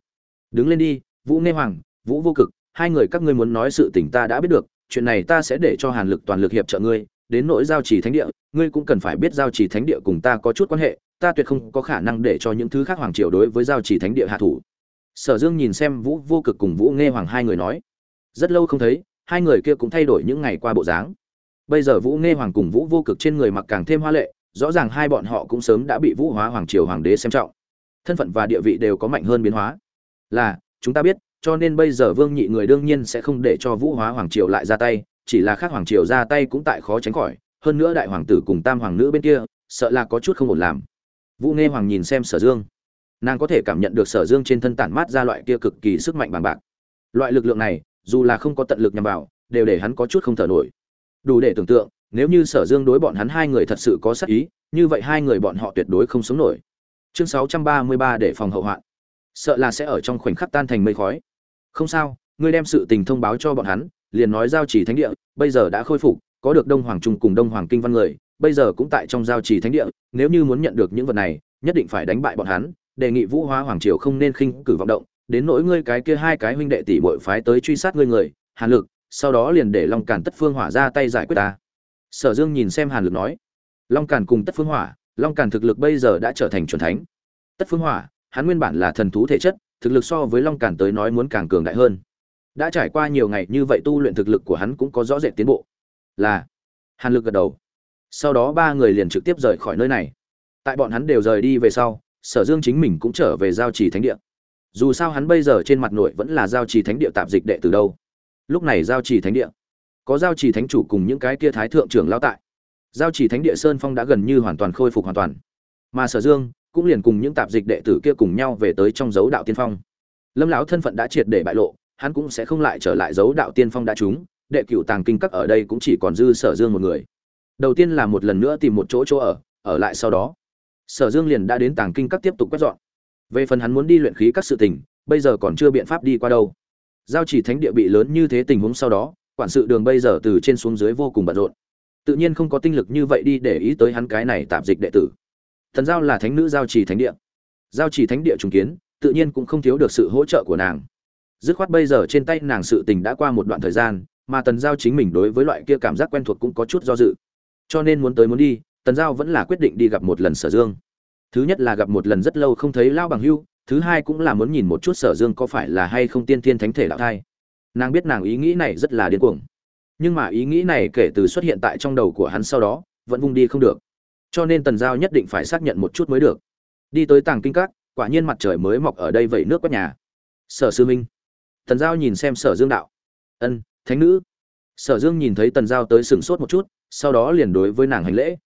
Đứng lên đi, vũ Nghe hoàng, vũ vô cực, hai người các ngươi muốn nói sự tình ta đã biết được, chuyện này ta sẽ để cho hàn lực toàn lực hiệp trợ ngươi, đến nỗi giao trì thánh địa, ngươi cũng cần phải biết giao trì thánh địa cùng ta có chút quan hệ, ta tuyệt không có khả năng để cho những thứ khác hoàng triều đối với giao trì thánh địa hạ thủ. Sở dương nhìn xem vũ vô cực cùng vũ nghe hoàng hai người nói. Rất lâu không thấy hai người kia cũng thay đổi những ngày qua bộ dáng. Bây giờ vũ nghe hoàng cùng vũ vô cực trên người mặc càng thêm hoa lệ, rõ ràng hai bọn họ cũng sớm đã bị vũ hóa hoàng triều hoàng đế xem trọng. Thân phận và địa vị đều có mạnh hơn biến hóa. Là, chúng ta biết, cho nên bây giờ vương nhị người đương nhiên sẽ không để cho vũ hóa hoàng triều lại ra tay, chỉ là khác hoàng triều ra tay cũng tại khó tránh khỏi. Hơn nữa đại hoàng tử cùng tam hoàng nữ bên kia, sợ là có chút không ổn làm. Vũ nghe hoàng nhìn xem sở dương. Nàng có thể cảm nhận được sở dương trên thân tản mát ra loại kia cực kỳ sức mạnh bằng bạc. Loại lực lượng này dù là không có tận lực nhằm vào, đều để hắn có chút không thở nổi. Đủ để tưởng tượng, nếu như sở dương đối bọn hắn hai người thật sự có sắc ý, như vậy hai người bọn họ tuyệt đối không sống nổi. Chương sáu trăm ba mươi ba để phòng hậu hoạn. Sợ là sẽ ở trong khoảnh khắc tan thành mây khói. Không sao, ngươi đem sự tình thông báo cho bọn hắn, liền nói giao chỉ thánh địa, bây giờ đã khôi phục, có được đông hoàng trung cùng đông hoàng kinh văn người, bây giờ cũng tại trong giao chỉ thánh địa, nếu như muốn nhận được những vật này, nhất định phải đánh bại bọn hắn, đề nghị vũ hóa hoàng triều không nên khinh cử vọng động đến nỗi ngươi cái kia hai cái huynh đệ tỷ muội phái tới truy sát ngươi người, hàn lực, sau đó liền để long càn tất phương hỏa ra tay giải quyết ta. Sở dương nhìn xem hàn lực nói. Long càn cùng tất phương hỏa, long càn thực lực bây giờ đã trở thành chuẩn thánh. Tất phương hỏa, hắn nguyên bản là thần thú thể chất, thực lực so với long càn tới nói muốn càng cường đại hơn. Đã trải qua nhiều ngày như vậy tu luyện thực lực của hắn cũng có rõ rệt tiến bộ. Là. Hàn lực gật đầu. Sau đó ba người liền trực tiếp rời khỏi nơi này. Tại bọn hắn đều rời đi về sau, sở dương chính mình cũng trở về giao trì thánh địa dù sao hắn bây giờ trên mặt nội vẫn là giao trì thánh địa tạp dịch đệ từ đâu. Lúc này giao trì thánh địa, có giao trì thánh chủ cùng những cái kia thái thượng trưởng lao tại. Giao trì thánh địa sơn phong đã gần như hoàn toàn khôi phục hoàn toàn. Mà sở dương cũng liền cùng những tạp dịch đệ tử kia cùng nhau về tới trong dấu đạo tiên phong. Lâm lão thân phận đã triệt để bại lộ, hắn cũng sẽ không lại trở lại dấu đạo tiên phong đã trúng. Đệ cựu tàng kinh các ở đây cũng chỉ còn dư sở dương một người. Đầu tiên là một lần nữa tìm một chỗ chỗ ở ở lại sau đó, sở dương liền đã đến tàng kinh các tiếp tục quét dọn về phần hắn muốn đi luyện khí các sự tình, bây giờ còn chưa biện pháp đi qua đâu. Giao chỉ thánh địa bị lớn như thế tình huống sau đó, quản sự đường bây giờ từ trên xuống dưới vô cùng bận rộn. Tự nhiên không có tinh lực như vậy đi để ý tới hắn cái này tạm dịch đệ tử. Thần giao là thánh nữ giao trì thánh địa. Giao trì thánh địa trùng kiến, tự nhiên cũng không thiếu được sự hỗ trợ của nàng. Dứt khoát bây giờ trên tay nàng sự tình đã qua một đoạn thời gian, mà tần giao chính mình đối với loại kia cảm giác quen thuộc cũng có chút do dự. Cho nên muốn tới muốn đi, tần giao vẫn là quyết định đi gặp một lần sở dương thứ nhất là gặp một lần rất lâu không thấy lao bằng hưu, thứ hai cũng là muốn nhìn một chút sở dương có phải là hay không tiên thiên thánh thể đạo thai. Nàng biết nàng ý nghĩ này rất là điên cuồng. Nhưng mà ý nghĩ này kể từ xuất hiện tại trong đầu của hắn sau đó, vẫn vung đi không được. Cho nên tần giao nhất định phải xác nhận một chút mới được. Đi tới tàng kinh các, quả nhiên mặt trời mới mọc ở đây vẩy nước quét nhà. Sở sư minh. Tần giao nhìn xem sở dương đạo. Ân, thánh nữ. Sở dương nhìn thấy tần giao tới sửng sốt một chút, sau đó liền đối với nàng hành lễ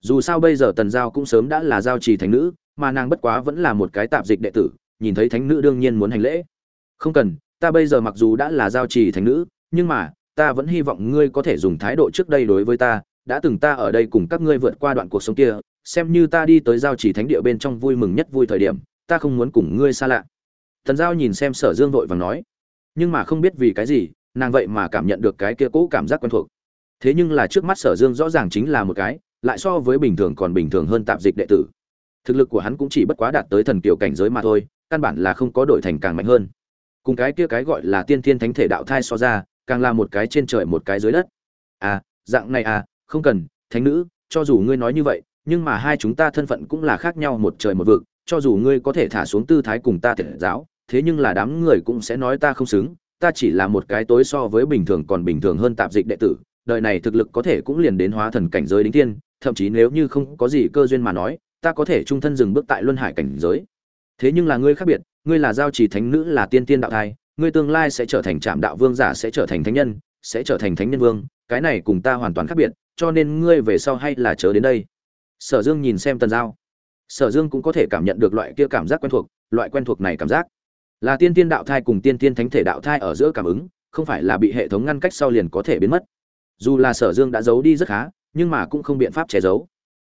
dù sao bây giờ tần giao cũng sớm đã là giao trì thánh nữ, mà nàng bất quá vẫn là một cái tạp dịch đệ tử, nhìn thấy thánh nữ đương nhiên muốn hành lễ. Không cần, ta bây giờ mặc dù đã là giao trì thánh nữ, nhưng mà, ta vẫn hy vọng ngươi có thể dùng thái độ trước đây đối với ta, đã từng ta ở đây cùng các ngươi vượt qua đoạn cuộc sống kia, xem như ta đi tới giao trì thánh địa bên trong vui mừng nhất vui thời điểm, ta không muốn cùng ngươi xa lạ. Thần giao nhìn xem sở dương vội và nói, nhưng mà không biết vì cái gì, nàng vậy mà cảm nhận được cái kia cũ cảm giác quen thuộc. Thế nhưng là trước mắt sở dương rõ ràng chính là một cái lại so với bình thường còn bình thường hơn tạp dịch đệ tử. Thực lực của hắn cũng chỉ bất quá đạt tới thần kiểu cảnh giới mà thôi, căn bản là không có đổi thành càng mạnh hơn. Cùng cái kia cái gọi là tiên thiên thánh thể đạo thai so ra, càng là một cái trên trời một cái dưới đất. À dạng này à không cần, thánh nữ, cho dù ngươi nói như vậy, nhưng mà hai chúng ta thân phận cũng là khác nhau một trời một vực, cho dù ngươi có thể thả xuống tư thái cùng ta thể giáo, thế nhưng là đám người cũng sẽ nói ta không xứng, ta chỉ là một cái tối so với bình thường còn bình thường hơn tạp dịch đệ tử, đời này thực lực có thể cũng liền đến hóa thần cảnh giới đính tiên thậm chí nếu như không có gì cơ duyên mà nói, ta có thể trung thân dừng bước tại luân hải cảnh giới. Thế nhưng là ngươi khác biệt, ngươi là giao trì thánh nữ là tiên tiên đạo thai, ngươi tương lai sẽ trở thành trạm đạo vương giả sẽ trở thành thánh nhân, sẽ trở thành thánh nhân vương, cái này cùng ta hoàn toàn khác biệt, cho nên ngươi về sau hay là chớ đến đây. Sở dương nhìn xem tần giao. Sở dương cũng có thể cảm nhận được loại kia cảm giác quen thuộc, loại quen thuộc này cảm giác. Là tiên tiên đạo thai cùng tiên tiên thánh thể đạo thai ở giữa cảm ứng, không phải là bị hệ thống ngăn cách sau liền có thể biến mất. Dù là sở dương đã giấu đi rất khá nhưng mà cũng không biện pháp che giấu.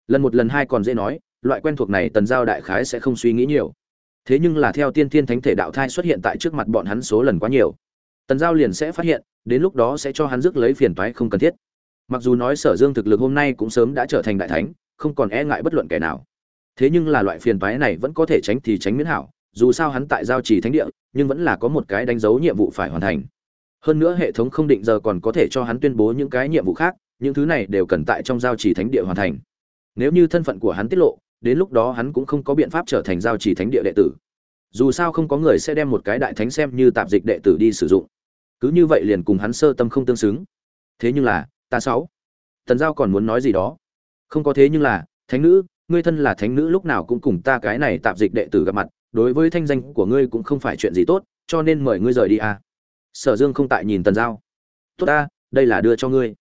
Lần một lần hai còn dễ nói, loại quen thuộc này tần giao đại khái sẽ không suy nghĩ nhiều. Thế nhưng là theo tiên thiên thánh thể đạo thai xuất hiện tại trước mặt bọn hắn số lần quá nhiều. Tần giao liền sẽ phát hiện, đến lúc đó sẽ cho hắn rước lấy phiền toái không cần thiết. Mặc dù nói sở dương thực lực hôm nay cũng sớm đã trở thành đại thánh, không còn e ngại bất luận kẻ nào. Thế nhưng là loại phiền toái này vẫn có thể tránh thì tránh miễn hảo, dù sao hắn tại giao trì thánh địa, nhưng vẫn là có một cái đánh dấu nhiệm vụ phải hoàn thành. Hơn nữa hệ thống không định giờ còn có thể cho hắn tuyên bố những cái nhiệm vụ khác những thứ này đều cần tại trong giao trì thánh địa hoàn thành. Nếu như thân phận của hắn tiết lộ, đến lúc đó hắn cũng không có biện pháp trở thành giao trì thánh địa đệ tử. Dù sao không có người sẽ đem một cái đại thánh xem như tạp dịch đệ tử đi sử dụng. Cứ như vậy liền cùng hắn sơ tâm không tương xứng. Thế nhưng là, ta sáu, tần giao còn muốn nói gì đó? Không có thế nhưng là, thánh nữ, ngươi thân là thánh nữ lúc nào cũng cùng ta cái này tạp dịch đệ tử gặp mặt, đối với thanh danh của ngươi cũng không phải chuyện gì tốt, cho nên mời ngươi rời đi à. Sở dương không tại nhìn tần giao. Tốt ta, đây là đưa cho ngươi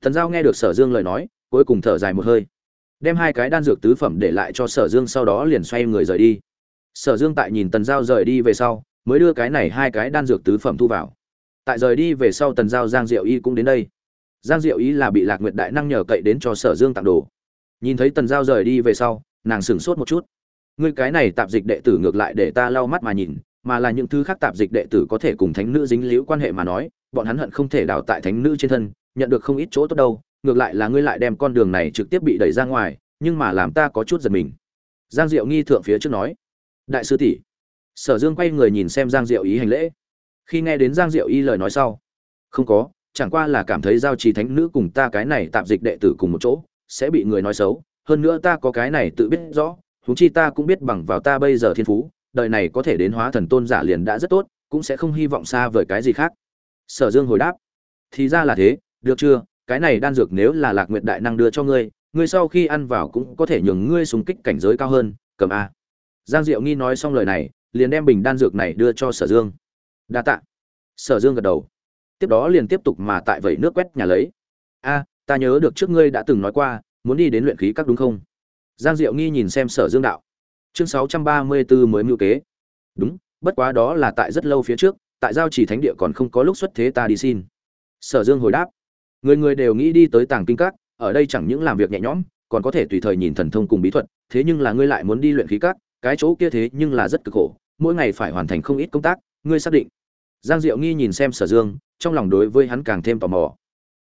tần giao nghe được sở dương lời nói, cuối cùng thở dài một hơi. Đem hai cái đan dược tứ phẩm để lại cho sở dương sau đó liền xoay người rời đi. Sở dương tại nhìn tần giao rời đi về sau, mới đưa cái này hai cái đan dược tứ phẩm thu vào. Tại rời đi về sau tần giao giang diệu y cũng đến đây. Giang diệu y là bị lạc nguyệt đại năng nhờ cậy đến cho sở dương tặng đồ. Nhìn thấy tần giao rời đi về sau, nàng sửng sốt một chút. Ngươi cái này tạp dịch đệ tử ngược lại để ta lau mắt mà nhìn, mà là những thứ khác tạp dịch đệ tử có thể cùng thánh nữ dính liễu quan hệ mà nói, bọn hắn hận không thể đào tại thánh nữ trên thân nhận được không ít chỗ tốt đâu, ngược lại là ngươi lại đem con đường này trực tiếp bị đẩy ra ngoài, nhưng mà làm ta có chút giật mình. Giang diệu nghi thượng phía trước nói. Đại sư tỷ. Sở dương quay người nhìn xem giang diệu ý hành lễ. Khi nghe đến giang diệu y lời nói sau, không có, chẳng qua là cảm thấy giao trì thánh nữ cùng ta cái này tạm dịch đệ tử cùng một chỗ, sẽ bị người nói xấu, hơn nữa ta có cái này tự biết rõ, huống chi ta cũng biết bằng vào ta bây giờ thiên phú, đời này có thể đến hóa thần tôn giả liền đã rất tốt, cũng sẽ không hy vọng xa vời cái gì khác. Sở dương hồi đáp. Thì ra là thế được chưa? Cái này đan dược nếu là lạc nguyệt đại năng đưa cho ngươi ngươi sau khi ăn vào cũng có thể nhường ngươi súng kích cảnh giới cao hơn, cầm a. Giang diệu nghi nói xong lời này, liền đem bình đan dược này đưa cho sở dương. Đa tạ. Sở dương gật đầu. Tiếp đó liền tiếp tục mà tại vẩy nước quét nhà lấy. A, ta nhớ được trước ngươi đã từng nói qua, muốn đi đến luyện khí các đúng không? Giang diệu nghi nhìn xem sở dương đạo. Chương sáu trăm ba mươi 634 mới mưu kế. Đúng, bất quá đó là tại rất lâu phía trước, tại giao chỉ thánh địa còn không có lúc xuất thế ta đi xin. Sở dương hồi đáp người người đều nghĩ đi tới tàng kinh các, ở đây chẳng những làm việc nhẹ nhõm, còn có thể tùy thời nhìn thần thông cùng bí thuật, thế nhưng là ngươi lại muốn đi luyện khí các, cái chỗ kia thế nhưng là rất cực khổ, mỗi ngày phải hoàn thành không ít công tác, ngươi xác định. Giang diệu nghi nhìn xem sở dương, trong lòng đối với hắn càng thêm tò mò.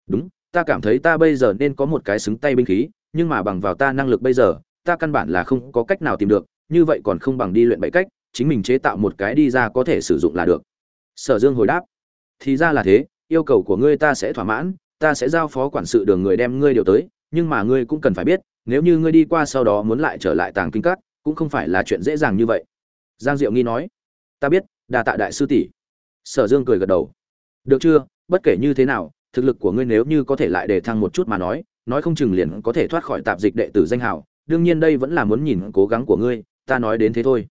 Đúng, ta cảm thấy ta bây giờ nên có một cái xứng tay binh khí, nhưng mà bằng vào ta năng lực bây giờ, ta căn bản là không có cách nào tìm được, như vậy còn không bằng đi luyện bảy cách, chính mình chế tạo một cái đi ra có thể sử dụng là được. Sở dương hồi đáp. Thì ra là thế, yêu cầu của ngươi ta sẽ thỏa mãn ta sẽ giao phó quản sự đường người đem ngươi điều tới, nhưng mà ngươi cũng cần phải biết, nếu như ngươi đi qua sau đó muốn lại trở lại tàng kinh các, cũng không phải là chuyện dễ dàng như vậy. Giang diệu nghi nói. Ta biết, đa tạ đại sư tỷ. Sở dương cười gật đầu. Được chưa? Bất kể như thế nào, thực lực của ngươi nếu như có thể lại để thăng một chút mà nói nói không chừng liền có thể thoát khỏi tạp dịch đệ tử danh hào, đương nhiên đây vẫn là muốn nhìn cố gắng của ngươi, ta nói đến thế thôi.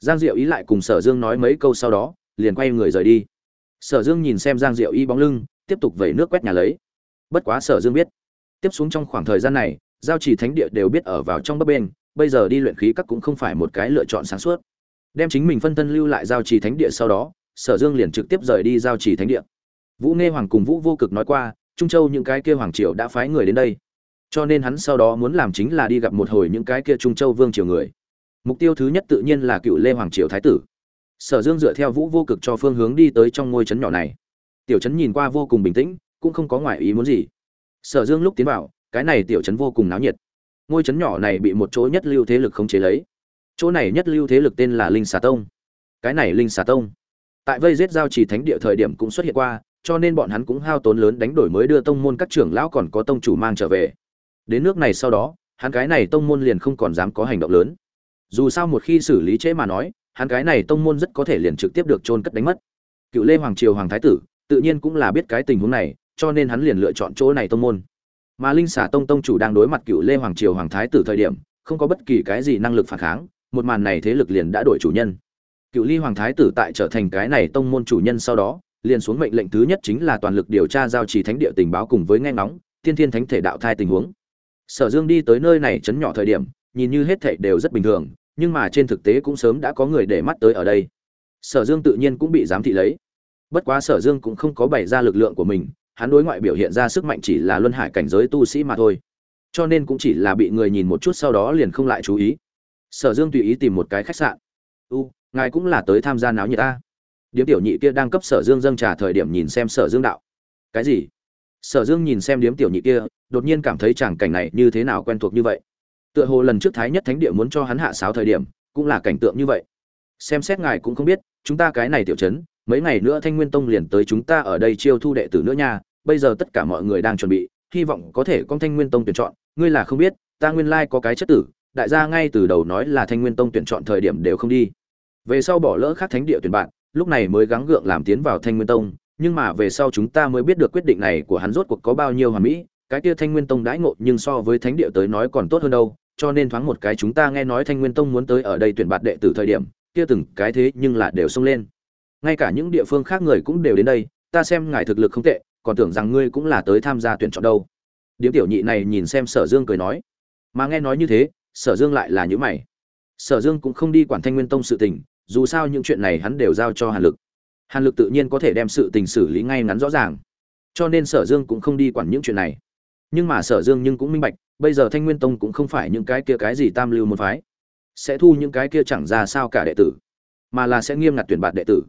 Giang diệu ý lại cùng sở dương nói mấy câu sau đó, liền quay người rời đi. Sở dương nhìn xem giang diệu y bóng lưng, tiếp tục vẩy nước quét nhà lấy bất quá sở dương biết. Tiếp xuống trong khoảng thời gian này, giao trì thánh địa đều biết ở vào trong bấp bên bây giờ đi luyện khí các cũng không phải một cái lựa chọn sáng suốt. Đem chính mình phân thân lưu lại giao trì thánh địa sau đó, sở dương liền trực tiếp rời đi giao trì thánh địa. Vũ nghe hoàng cùng vũ vô cực nói qua, trung châu những cái kia hoàng triều đã phái người đến đây. Cho nên hắn sau đó muốn làm chính là đi gặp một hồi những cái kia trung châu vương triều người. Mục tiêu thứ nhất tự nhiên là cựu lê hoàng triều thái tử. Sở dương dựa theo vũ vô cực cho phương hướng đi tới trong ngôi trấn nhỏ này. Tiểu trấn nhìn qua vô cùng bình tĩnh cũng không có ngoại ý muốn gì. Sở dương lúc tiến vào, cái này tiểu trấn vô cùng náo nhiệt. Ngôi trấn nhỏ này bị một chỗ nhất lưu thế lực khống chế lấy. Chỗ này nhất lưu thế lực tên là linh xà tông. Cái này linh xà tông, tại vây giết giao trì thánh địa thời điểm cũng xuất hiện qua, cho nên bọn hắn cũng hao tốn lớn đánh đổi mới đưa tông môn các trưởng lão còn có tông chủ mang trở về. Đến nước này sau đó, hắn cái này tông môn liền không còn dám có hành động lớn. Dù sao một khi xử lý trễ mà nói, hắn cái này tông môn rất có thể liền trực tiếp được trôn cất đánh mất. Cựu lê hoàng triều hoàng thái tử, tự nhiên cũng là biết cái tình huống này cho nên hắn liền lựa chọn chỗ này tông môn. Mà linh xà tông tông chủ đang đối mặt cựu lê hoàng triều hoàng thái tử thời điểm, không có bất kỳ cái gì năng lực phản kháng, một màn này thế lực liền đã đổi chủ nhân. Cựu ly hoàng thái tử tại trở thành cái này tông môn chủ nhân sau đó, liền xuống mệnh lệnh thứ nhất chính là toàn lực điều tra giao trì thánh địa tình báo cùng với nghe ngóng tiên thiên thánh thể đạo thai tình huống. Sở dương đi tới nơi này chấn nhỏ thời điểm, nhìn như hết thảy đều rất bình thường, nhưng mà trên thực tế cũng sớm đã có người để mắt tới ở đây. Sở dương tự nhiên cũng bị giám thị lấy. Bất quá sở dương cũng không có bày ra lực lượng của mình hắn đối ngoại biểu hiện ra sức mạnh chỉ là luân hải cảnh giới tu sĩ mà thôi. Cho nên cũng chỉ là bị người nhìn một chút sau đó liền không lại chú ý. Sở dương tùy ý tìm một cái khách sạn. U, ngài cũng là tới tham gia náo nhiệt ta? Điếm tiểu nhị kia đang cấp sở dương dâng trà thời điểm nhìn xem sở dương đạo. Cái gì? Sở dương nhìn xem điếm tiểu nhị kia, đột nhiên cảm thấy chàng cảnh này như thế nào quen thuộc như vậy. Tựa hồ lần trước thái nhất thánh địa muốn cho hắn hạ sáo thời điểm, cũng là cảnh tượng như vậy. Xem xét ngài cũng không biết, chúng ta cái này tiểu chấn mấy ngày nữa thanh nguyên tông liền tới chúng ta ở đây chiêu thu đệ tử nữa nha, bây giờ tất cả mọi người đang chuẩn bị, hy vọng có thể con thanh nguyên tông tuyển chọn. Ngươi là không biết, ta nguyên lai có cái chất tử, đại gia ngay từ đầu nói là thanh nguyên tông tuyển chọn thời điểm đều không đi. Về sau bỏ lỡ khác thánh địa tuyển bạn, lúc này mới gắng gượng làm tiến vào thanh nguyên tông, nhưng mà về sau chúng ta mới biết được quyết định này của hắn rốt cuộc có bao nhiêu hoàn mỹ, cái kia thanh nguyên tông đãi ngộ nhưng so với thánh địa tới nói còn tốt hơn đâu, cho nên thoáng một cái chúng ta nghe nói thanh nguyên tông muốn tới ở đây tuyển bạt đệ tử thời điểm, kia từng cái thế nhưng là đều xông lên ngay cả những địa phương khác người cũng đều đến đây, ta xem ngài thực lực không tệ, còn tưởng rằng ngươi cũng là tới tham gia tuyển chọn đâu. Điếm tiểu nhị này nhìn xem sở dương cười nói. Mà nghe nói như thế, sở dương lại là những mày. Sở dương cũng không đi quản thanh nguyên tông sự tình, dù sao những chuyện này hắn đều giao cho hàn lực. Hàn lực tự nhiên có thể đem sự tình xử lý ngay ngắn rõ ràng. Cho nên sở dương cũng không đi quản những chuyện này. Nhưng mà sở dương nhưng cũng minh bạch, bây giờ thanh nguyên tông cũng không phải những cái kia cái gì tam lưu một phái. Sẽ thu những cái kia chẳng ra sao cả đệ tử, mà là sẽ nghiêm ngặt tuyển bạt đệ tử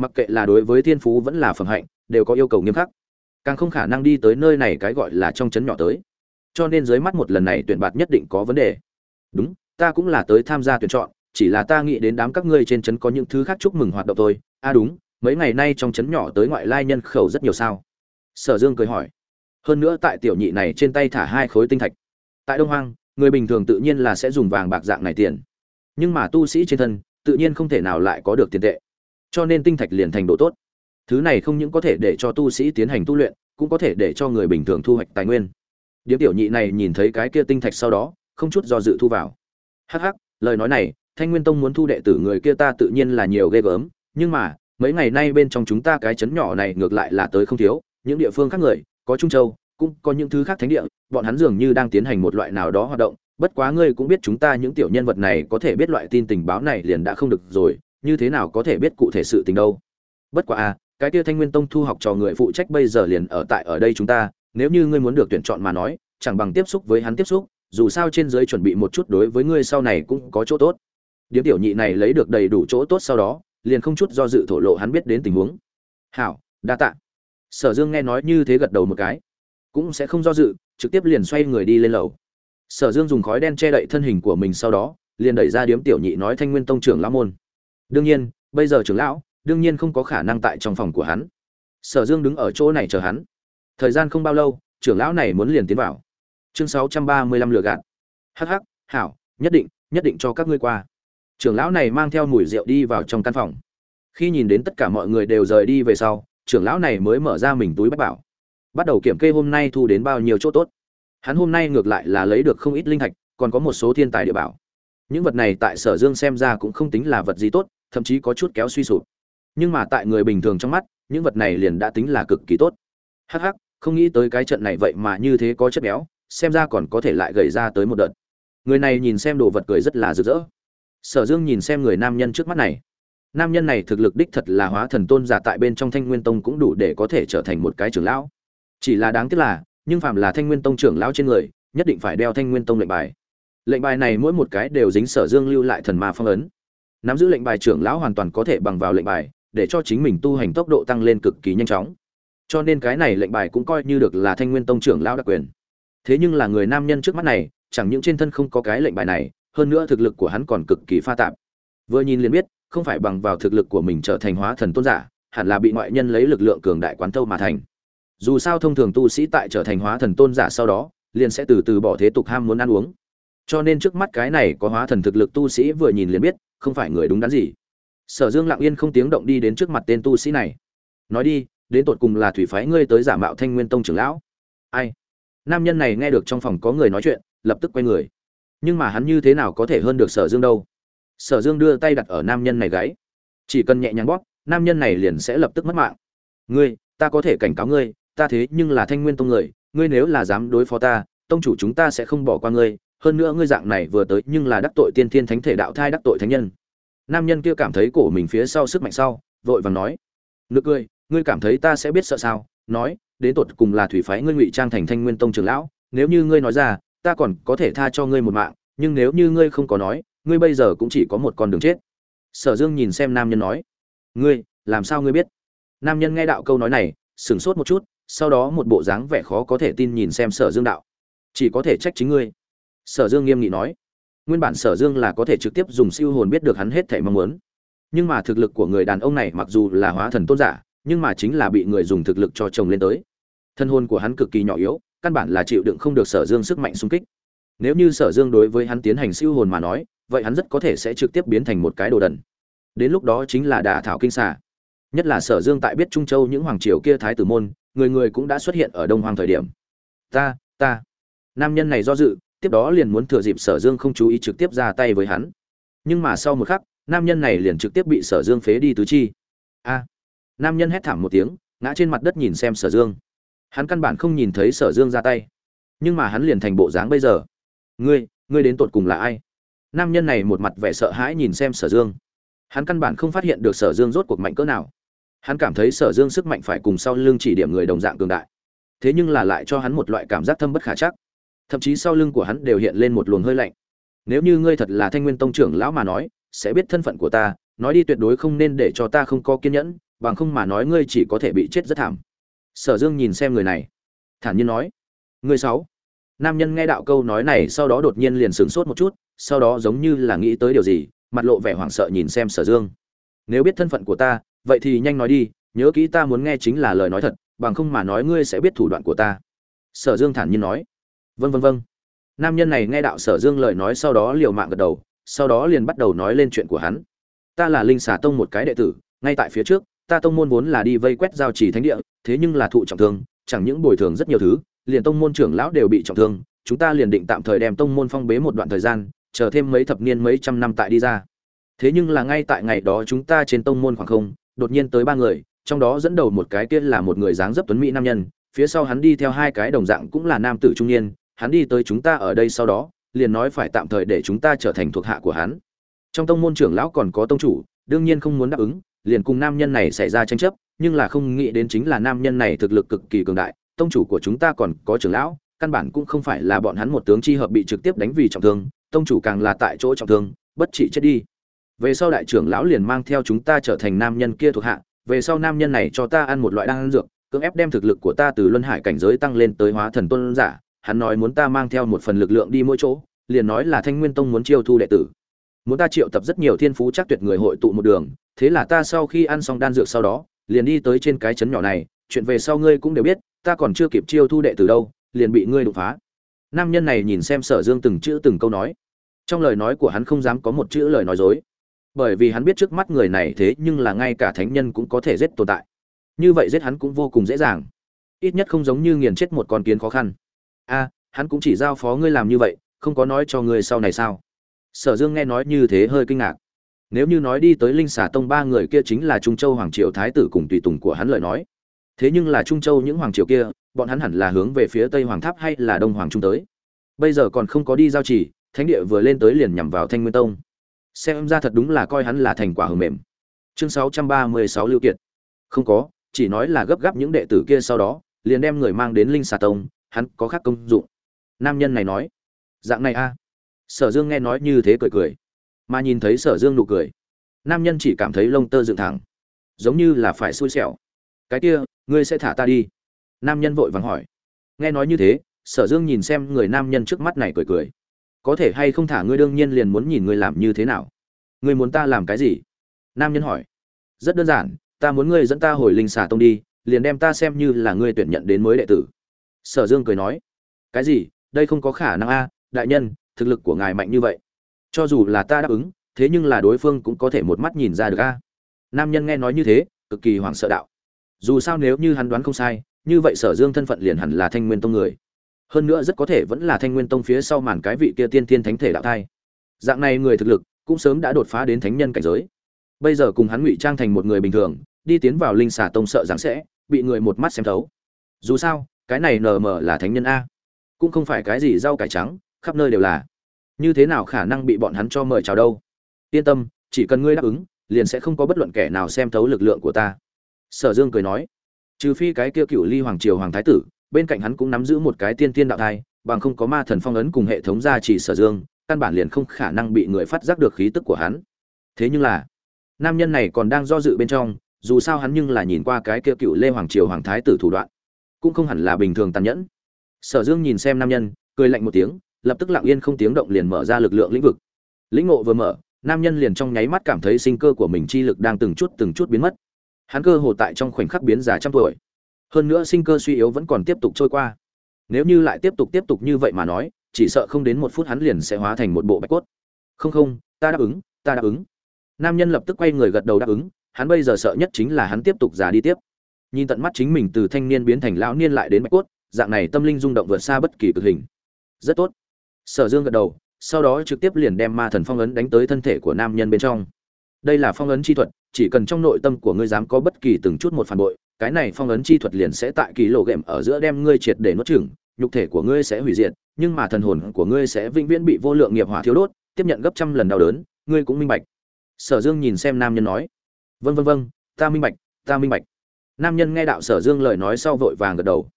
mặc kệ là đối với thiên phú vẫn là phẩm hạnh, đều có yêu cầu nghiêm khắc. Càng không khả năng đi tới nơi này cái gọi là trong chấn nhỏ tới. Cho nên dưới mắt một lần này tuyển bạt nhất định có vấn đề. Đúng, ta cũng là tới tham gia tuyển chọn, chỉ là ta nghĩ đến đám các ngươi trên trấn có những thứ khác chúc mừng hoạt động thôi. À đúng, mấy ngày nay trong trấn nhỏ tới ngoại lai nhân khẩu rất nhiều sao? Sở dương cười hỏi. Hơn nữa tại tiểu nhị này trên tay thả hai khối tinh thạch. Tại đông hoang, người bình thường tự nhiên là sẽ dùng vàng bạc dạng này tiền. Nhưng mà tu sĩ trên thân, tự nhiên không thể nào lại có được tiền tệ cho nên tinh thạch liền thành độ tốt. Thứ này không những có thể để cho tu sĩ tiến hành tu luyện, cũng có thể để cho người bình thường thu hoạch tài nguyên. Điếm tiểu nhị này nhìn thấy cái kia tinh thạch sau đó, không chút do dự thu vào. Hắc hắc, lời nói này, thanh nguyên tông muốn thu đệ tử người kia ta tự nhiên là nhiều ghê gớm, nhưng mà, mấy ngày nay bên trong chúng ta cái chấn nhỏ này ngược lại là tới không thiếu, những địa phương khác người, có trung châu, cũng có những thứ khác thánh địa, bọn hắn dường như đang tiến hành một loại nào đó hoạt động, bất quá ngươi cũng biết chúng ta những tiểu nhân vật này có thể biết loại tin tình báo này liền đã không được rồi như thế nào có thể biết cụ thể sự tình đâu? Bất quá à cái kia thanh nguyên tông thu học trò người phụ trách bây giờ liền ở tại ở đây chúng ta, nếu như ngươi muốn được tuyển chọn mà nói, chẳng bằng tiếp xúc với hắn tiếp xúc, dù sao trên dưới chuẩn bị một chút đối với ngươi sau này cũng có chỗ tốt. Điếm tiểu nhị này lấy được đầy đủ chỗ tốt sau đó, liền không chút do dự thổ lộ hắn biết đến tình huống. Hảo, đa tạ. Sở dương nghe nói như thế gật đầu một cái. Cũng sẽ không do dự, trực tiếp liền xoay người đi lên lầu. Sở dương dùng khói đen che đậy thân hình của mình sau đó, liền đẩy ra điếm tiểu nhị nói thanh nguyên tông trưởng lão môn đương nhiên, bây giờ trưởng lão, đương nhiên không có khả năng tại trong phòng của hắn. Sở dương đứng ở chỗ này chờ hắn. Thời gian không bao lâu, trưởng lão này muốn liền tiến vào. Chương sáu trăm ba mươi lăm lừa gạt. Hắc hắc, hảo, nhất định nhất định cho các ngươi qua. Trưởng lão này mang theo mùi rượu đi vào trong căn phòng. Khi nhìn đến tất cả mọi người đều rời đi về sau, trưởng lão này mới mở ra mình túi bách bảo. Bắt đầu kiểm kê hôm nay thu đến bao nhiêu chỗ tốt. Hắn hôm nay ngược lại là lấy được không ít linh thạch, còn có một số thiên tài địa bảo. Những vật này tại sở dương xem ra cũng không tính là vật gì tốt thậm chí có chút kéo suy sụp. Nhưng mà tại người bình thường trong mắt, những vật này liền đã tính là cực kỳ tốt. Hh không nghĩ tới cái trận này vậy mà như thế có chất béo, xem ra còn có thể lại gầy ra tới một đợt. Người này nhìn xem đồ vật cười rất là rực rỡ. Sở dương nhìn xem người nam nhân trước mắt này. Nam nhân này thực lực đích thật là hóa thần tôn giả tại bên trong thanh nguyên tông cũng đủ để có thể trở thành một cái trưởng lão. Chỉ là đáng tiếc là, nhưng phạm là thanh nguyên tông trưởng lão trên người, nhất định phải đeo thanh nguyên tông lệnh bài. Lệnh bài này mỗi một cái đều dính sở dương lưu lại thần ma phong ấn nắm giữ lệnh bài trưởng lão hoàn toàn có thể bằng vào lệnh bài, để cho chính mình tu hành tốc độ tăng lên cực kỳ nhanh chóng. Cho nên cái này lệnh bài cũng coi như được là thanh nguyên tông trưởng lão đặc quyền. Thế nhưng là người nam nhân trước mắt này, chẳng những trên thân không có cái lệnh bài này, hơn nữa thực lực của hắn còn cực kỳ pha tạp. Vừa nhìn liền biết, không phải bằng vào thực lực của mình trở thành hóa thần tôn giả, hẳn là bị ngoại nhân lấy lực lượng cường đại quán thâu mà thành. Dù sao thông thường tu sĩ tại trở thành hóa thần tôn giả sau đó, liền sẽ từ từ bỏ thế tục ham muốn ăn uống. Cho nên trước mắt cái này có hóa thần thực lực tu sĩ vừa nhìn liền biết không phải người đúng đắn gì. Sở dương lặng yên không tiếng động đi đến trước mặt tên tu sĩ này. Nói đi, đến tột cùng là thủy phái ngươi tới giả mạo thanh nguyên tông trưởng lão. Ai? Nam nhân này nghe được trong phòng có người nói chuyện, lập tức quay người. Nhưng mà hắn như thế nào có thể hơn được sở dương đâu? Sở dương đưa tay đặt ở nam nhân này gáy chỉ cần nhẹ nhàng bóp, nam nhân này liền sẽ lập tức mất mạng. Ngươi, ta có thể cảnh cáo ngươi, ta thế nhưng là thanh nguyên tông người, ngươi nếu là dám đối phó ta, tông chủ chúng ta sẽ không bỏ qua ngươi hơn nữa ngươi dạng này vừa tới nhưng là đắc tội tiên thiên thánh thể đạo thai đắc tội thánh nhân. Nam nhân kia cảm thấy cổ mình phía sau sức mạnh sau, vội vàng nói. Nực cười, ngươi cảm thấy ta sẽ biết sợ sao? Nói, đến tột cùng là thủy phái ngươi ngụy trang thành thanh nguyên tông trưởng lão, nếu như ngươi nói ra, ta còn có thể tha cho ngươi một mạng, nhưng nếu như ngươi không có nói, ngươi bây giờ cũng chỉ có một con đường chết. Sở dương nhìn xem nam nhân nói. Ngươi, làm sao ngươi biết? Nam nhân nghe đạo câu nói này, sửng sốt một chút, sau đó một bộ dáng vẻ khó có thể tin nhìn xem sở dương đạo. Chỉ có thể trách chính ngươi sở dương nghiêm nghị nói, nguyên bản sở dương là có thể trực tiếp dùng siêu hồn biết được hắn hết thể mong muốn. Nhưng mà thực lực của người đàn ông này mặc dù là hóa thần tôn giả, nhưng mà chính là bị người dùng thực lực cho chồng lên tới. Thân hồn của hắn cực kỳ nhỏ yếu, căn bản là chịu đựng không được sở dương sức mạnh xung kích. Nếu như sở dương đối với hắn tiến hành siêu hồn mà nói, vậy hắn rất có thể sẽ trực tiếp biến thành một cái đồ đần. Đến lúc đó chính là đả thảo kinh xà. Nhất là sở dương tại biết trung châu những hoàng triều kia thái tử môn, người người cũng đã xuất hiện ở đông hoàng thời điểm. Ta ta. Nam nhân này do dự tiếp đó liền muốn thừa dịp sở dương không chú ý trực tiếp ra tay với hắn. Nhưng mà sau một khắc, nam nhân này liền trực tiếp bị sở dương phế đi tứ chi. A. Nam nhân hét thảm một tiếng, ngã trên mặt đất nhìn xem sở dương. Hắn căn bản không nhìn thấy sở dương ra tay. Nhưng mà hắn liền thành bộ dáng bây giờ. Ngươi ngươi đến tột cùng là ai? Nam nhân này một mặt vẻ sợ hãi nhìn xem sở dương. Hắn căn bản không phát hiện được sở dương rốt cuộc mạnh cỡ nào. Hắn cảm thấy sở dương sức mạnh phải cùng sau lưng chỉ điểm người đồng dạng cường đại. Thế nhưng là lại cho hắn một loại cảm giác thâm bất khả chắc thậm chí sau lưng của hắn đều hiện lên một luồng hơi lạnh. Nếu như ngươi thật là thanh nguyên tông trưởng lão mà nói, sẽ biết thân phận của ta, nói đi tuyệt đối không nên để cho ta không có kiên nhẫn, bằng không mà nói ngươi chỉ có thể bị chết rất thảm. Sở dương nhìn xem người này, thản nhiên nói ngươi sáu. Nam nhân nghe đạo câu nói này sau đó đột nhiên liền sửng sốt một chút, sau đó giống như là nghĩ tới điều gì, mặt lộ vẻ hoảng sợ nhìn xem sở dương. Nếu biết thân phận của ta, vậy thì nhanh nói đi, nhớ kỹ ta muốn nghe chính là lời nói thật, bằng không mà nói ngươi sẽ biết thủ đoạn của ta. Sở dương thản nhiên nói vân vân vân nam nhân này nghe đạo sở dương lời nói sau đó liều mạng gật đầu, sau đó liền bắt đầu nói lên chuyện của hắn. Ta là linh xà tông một cái đệ tử, ngay tại phía trước, ta tông môn vốn là đi vây quét giao trì thánh địa, thế nhưng là thụ trọng thương, chẳng những bồi thường rất nhiều thứ, liền tông môn trưởng lão đều bị trọng thương, chúng ta liền định tạm thời đem tông môn phong bế một đoạn thời gian, chờ thêm mấy thập niên mấy trăm năm tại đi ra. Thế nhưng là ngay tại ngày đó chúng ta trên tông môn khoảng không, đột nhiên tới ba người, trong đó dẫn đầu một cái kia là một người dáng dấp tuấn mỹ nam nhân, phía sau hắn đi theo hai cái đồng dạng cũng là nam tử trung niên hắn đi tới chúng ta ở đây sau đó, liền nói phải tạm thời để chúng ta trở thành thuộc hạ của hắn. Trong tông môn trưởng lão còn có tông chủ, đương nhiên không muốn đáp ứng, liền cùng nam nhân này xảy ra tranh chấp, nhưng là không nghĩ đến chính là nam nhân này thực lực cực kỳ cường đại, tông chủ của chúng ta còn có trưởng lão, căn bản cũng không phải là bọn hắn một tướng chi hợp bị trực tiếp đánh vì trọng thương, tông chủ càng là tại chỗ trọng thương, bất trị chết đi. Về sau đại trưởng lão liền mang theo chúng ta trở thành nam nhân kia thuộc hạ, về sau nam nhân này cho ta ăn một loại đan dược, cưỡng ép đem thực lực của ta từ luân hải cảnh giới tăng lên tới hóa thần tôn giả hắn nói muốn ta mang theo một phần lực lượng đi mỗi chỗ, liền nói là thanh nguyên tông muốn chiêu thu đệ tử. Muốn ta triệu tập rất nhiều thiên phú chắc tuyệt người hội tụ một đường, thế là ta sau khi ăn xong đan dược sau đó, liền đi tới trên cái trấn nhỏ này, chuyện về sau ngươi cũng đều biết, ta còn chưa kịp chiêu thu đệ tử đâu, liền bị ngươi đột phá. Nam nhân này nhìn xem sở dương từng chữ từng câu nói. Trong lời nói của hắn không dám có một chữ lời nói dối. Bởi vì hắn biết trước mắt người này thế nhưng là ngay cả thánh nhân cũng có thể giết tồn tại. Như vậy giết hắn cũng vô cùng dễ dàng. Ít nhất không giống như nghiền chết một con kiến khó khăn a, hắn cũng chỉ giao phó ngươi làm như vậy, không có nói cho ngươi sau này sao? Sở dương nghe nói như thế hơi kinh ngạc. Nếu như nói đi tới linh xà tông ba người kia chính là trung châu hoàng triều thái tử cùng tùy tùng của hắn lời nói. Thế nhưng là trung châu những hoàng triều kia, bọn hắn hẳn là hướng về phía tây hoàng tháp hay là đông hoàng trung tới? Bây giờ còn không có đi giao chỉ thánh địa vừa lên tới liền nhằm vào thanh nguyên tông. Xem ra thật đúng là coi hắn là thành quả hưởng mềm. Chương 636 lưu kiệt. Không có, chỉ nói là gấp gáp những đệ tử kia sau đó, liền đem người mang đến linh xà tông hắn có khác công dụng. Nam nhân này nói, dạng này a. Sở dương nghe nói như thế cười cười, mà nhìn thấy sở dương nụ cười, nam nhân chỉ cảm thấy lông tơ dựng thẳng, giống như là phải xui xẻo. Cái kia, ngươi sẽ thả ta đi? Nam nhân vội vàng hỏi. Nghe nói như thế, sở dương nhìn xem người nam nhân trước mắt này cười cười. Có thể hay không thả ngươi đương nhiên liền muốn nhìn ngươi làm như thế nào? Ngươi muốn ta làm cái gì? Nam nhân hỏi. Rất đơn giản, ta muốn ngươi dẫn ta hồi linh xà tông đi, liền đem ta xem như là ngươi tuyển nhận đến mới đệ tử sở dương cười nói, cái gì? Đây không có khả năng a, đại nhân, thực lực của ngài mạnh như vậy. Cho dù là ta đáp ứng, thế nhưng là đối phương cũng có thể một mắt nhìn ra được a. Nam nhân nghe nói như thế, cực kỳ hoảng sợ đạo. Dù sao nếu như hắn đoán không sai, như vậy sở dương thân phận liền hẳn là thanh nguyên tông người. Hơn nữa rất có thể vẫn là thanh nguyên tông phía sau màn cái vị kia tiên tiên thánh thể đạo thai. Dạng này người thực lực, cũng sớm đã đột phá đến thánh nhân cảnh giới. Bây giờ cùng hắn ngụy trang thành một người bình thường, đi tiến vào linh xà tông sợ rằng sẽ bị người một mắt xem thấu. Dù sao cái này nờ mờ là thánh nhân a. Cũng không phải cái gì rau cải trắng, khắp nơi đều là. Như thế nào khả năng bị bọn hắn cho mời chào đâu? Yên tâm, chỉ cần ngươi đáp ứng, liền sẽ không có bất luận kẻ nào xem thấu lực lượng của ta. Sở dương cười nói. Trừ phi cái kia cựu ly hoàng triều hoàng thái tử, bên cạnh hắn cũng nắm giữ một cái tiên tiên đạo thai, bằng không có ma thần phong ấn cùng hệ thống gia trì sở dương, căn bản liền không khả năng bị người phát giác được khí tức của hắn. Thế nhưng là, nam nhân này còn đang do dự bên trong, dù sao hắn nhưng là nhìn qua cái kia cựu lê hoàng triều hoàng thái tử thủ đoạn cũng không hẳn là bình thường tàn nhẫn. Sở dương nhìn xem nam nhân, cười lạnh một tiếng, lập tức lặng yên không tiếng động liền mở ra lực lượng lĩnh vực. Lĩnh ngộ vừa mở, nam nhân liền trong nháy mắt cảm thấy sinh cơ của mình chi lực đang từng chút từng chút biến mất. Hắn cơ hồ tại trong khoảnh khắc biến già trăm tuổi. Hơn nữa sinh cơ suy yếu vẫn còn tiếp tục trôi qua. Nếu như lại tiếp tục tiếp tục như vậy mà nói, chỉ sợ không đến một phút hắn liền sẽ hóa thành một bộ bạch cốt. Không không, ta đáp ứng, ta đáp ứng. Nam nhân lập tức quay người gật đầu đáp ứng, hắn bây giờ sợ nhất chính là hắn tiếp tục già đi tiếp nhìn tận mắt chính mình từ thanh niên biến thành lão niên lại đến bạch cốt, dạng này tâm linh rung động vượt xa bất kỳ cực hình. Rất tốt. Sở dương gật đầu, sau đó trực tiếp liền đem ma thần phong ấn đánh tới thân thể của nam nhân bên trong. Đây là phong ấn chi thuật, chỉ cần trong nội tâm của ngươi dám có bất kỳ từng chút một phản bội, cái này phong ấn chi thuật liền sẽ tại kỳ lộ ghệm ở giữa đem ngươi triệt để nuốt chửng, nhục thể của ngươi sẽ hủy diệt, nhưng mà thần hồn của ngươi sẽ vĩnh viễn bị vô lượng nghiệp hỏa thiếu đốt, tiếp nhận gấp trăm lần đau đớn, ngươi cũng minh bạch. Sở dương nhìn xem nam nhân nói vâng vâng vâng ta minh bạch, ta minh bạch nam nhân nghe đạo sở dương lời nói sau vội vàng gật đầu.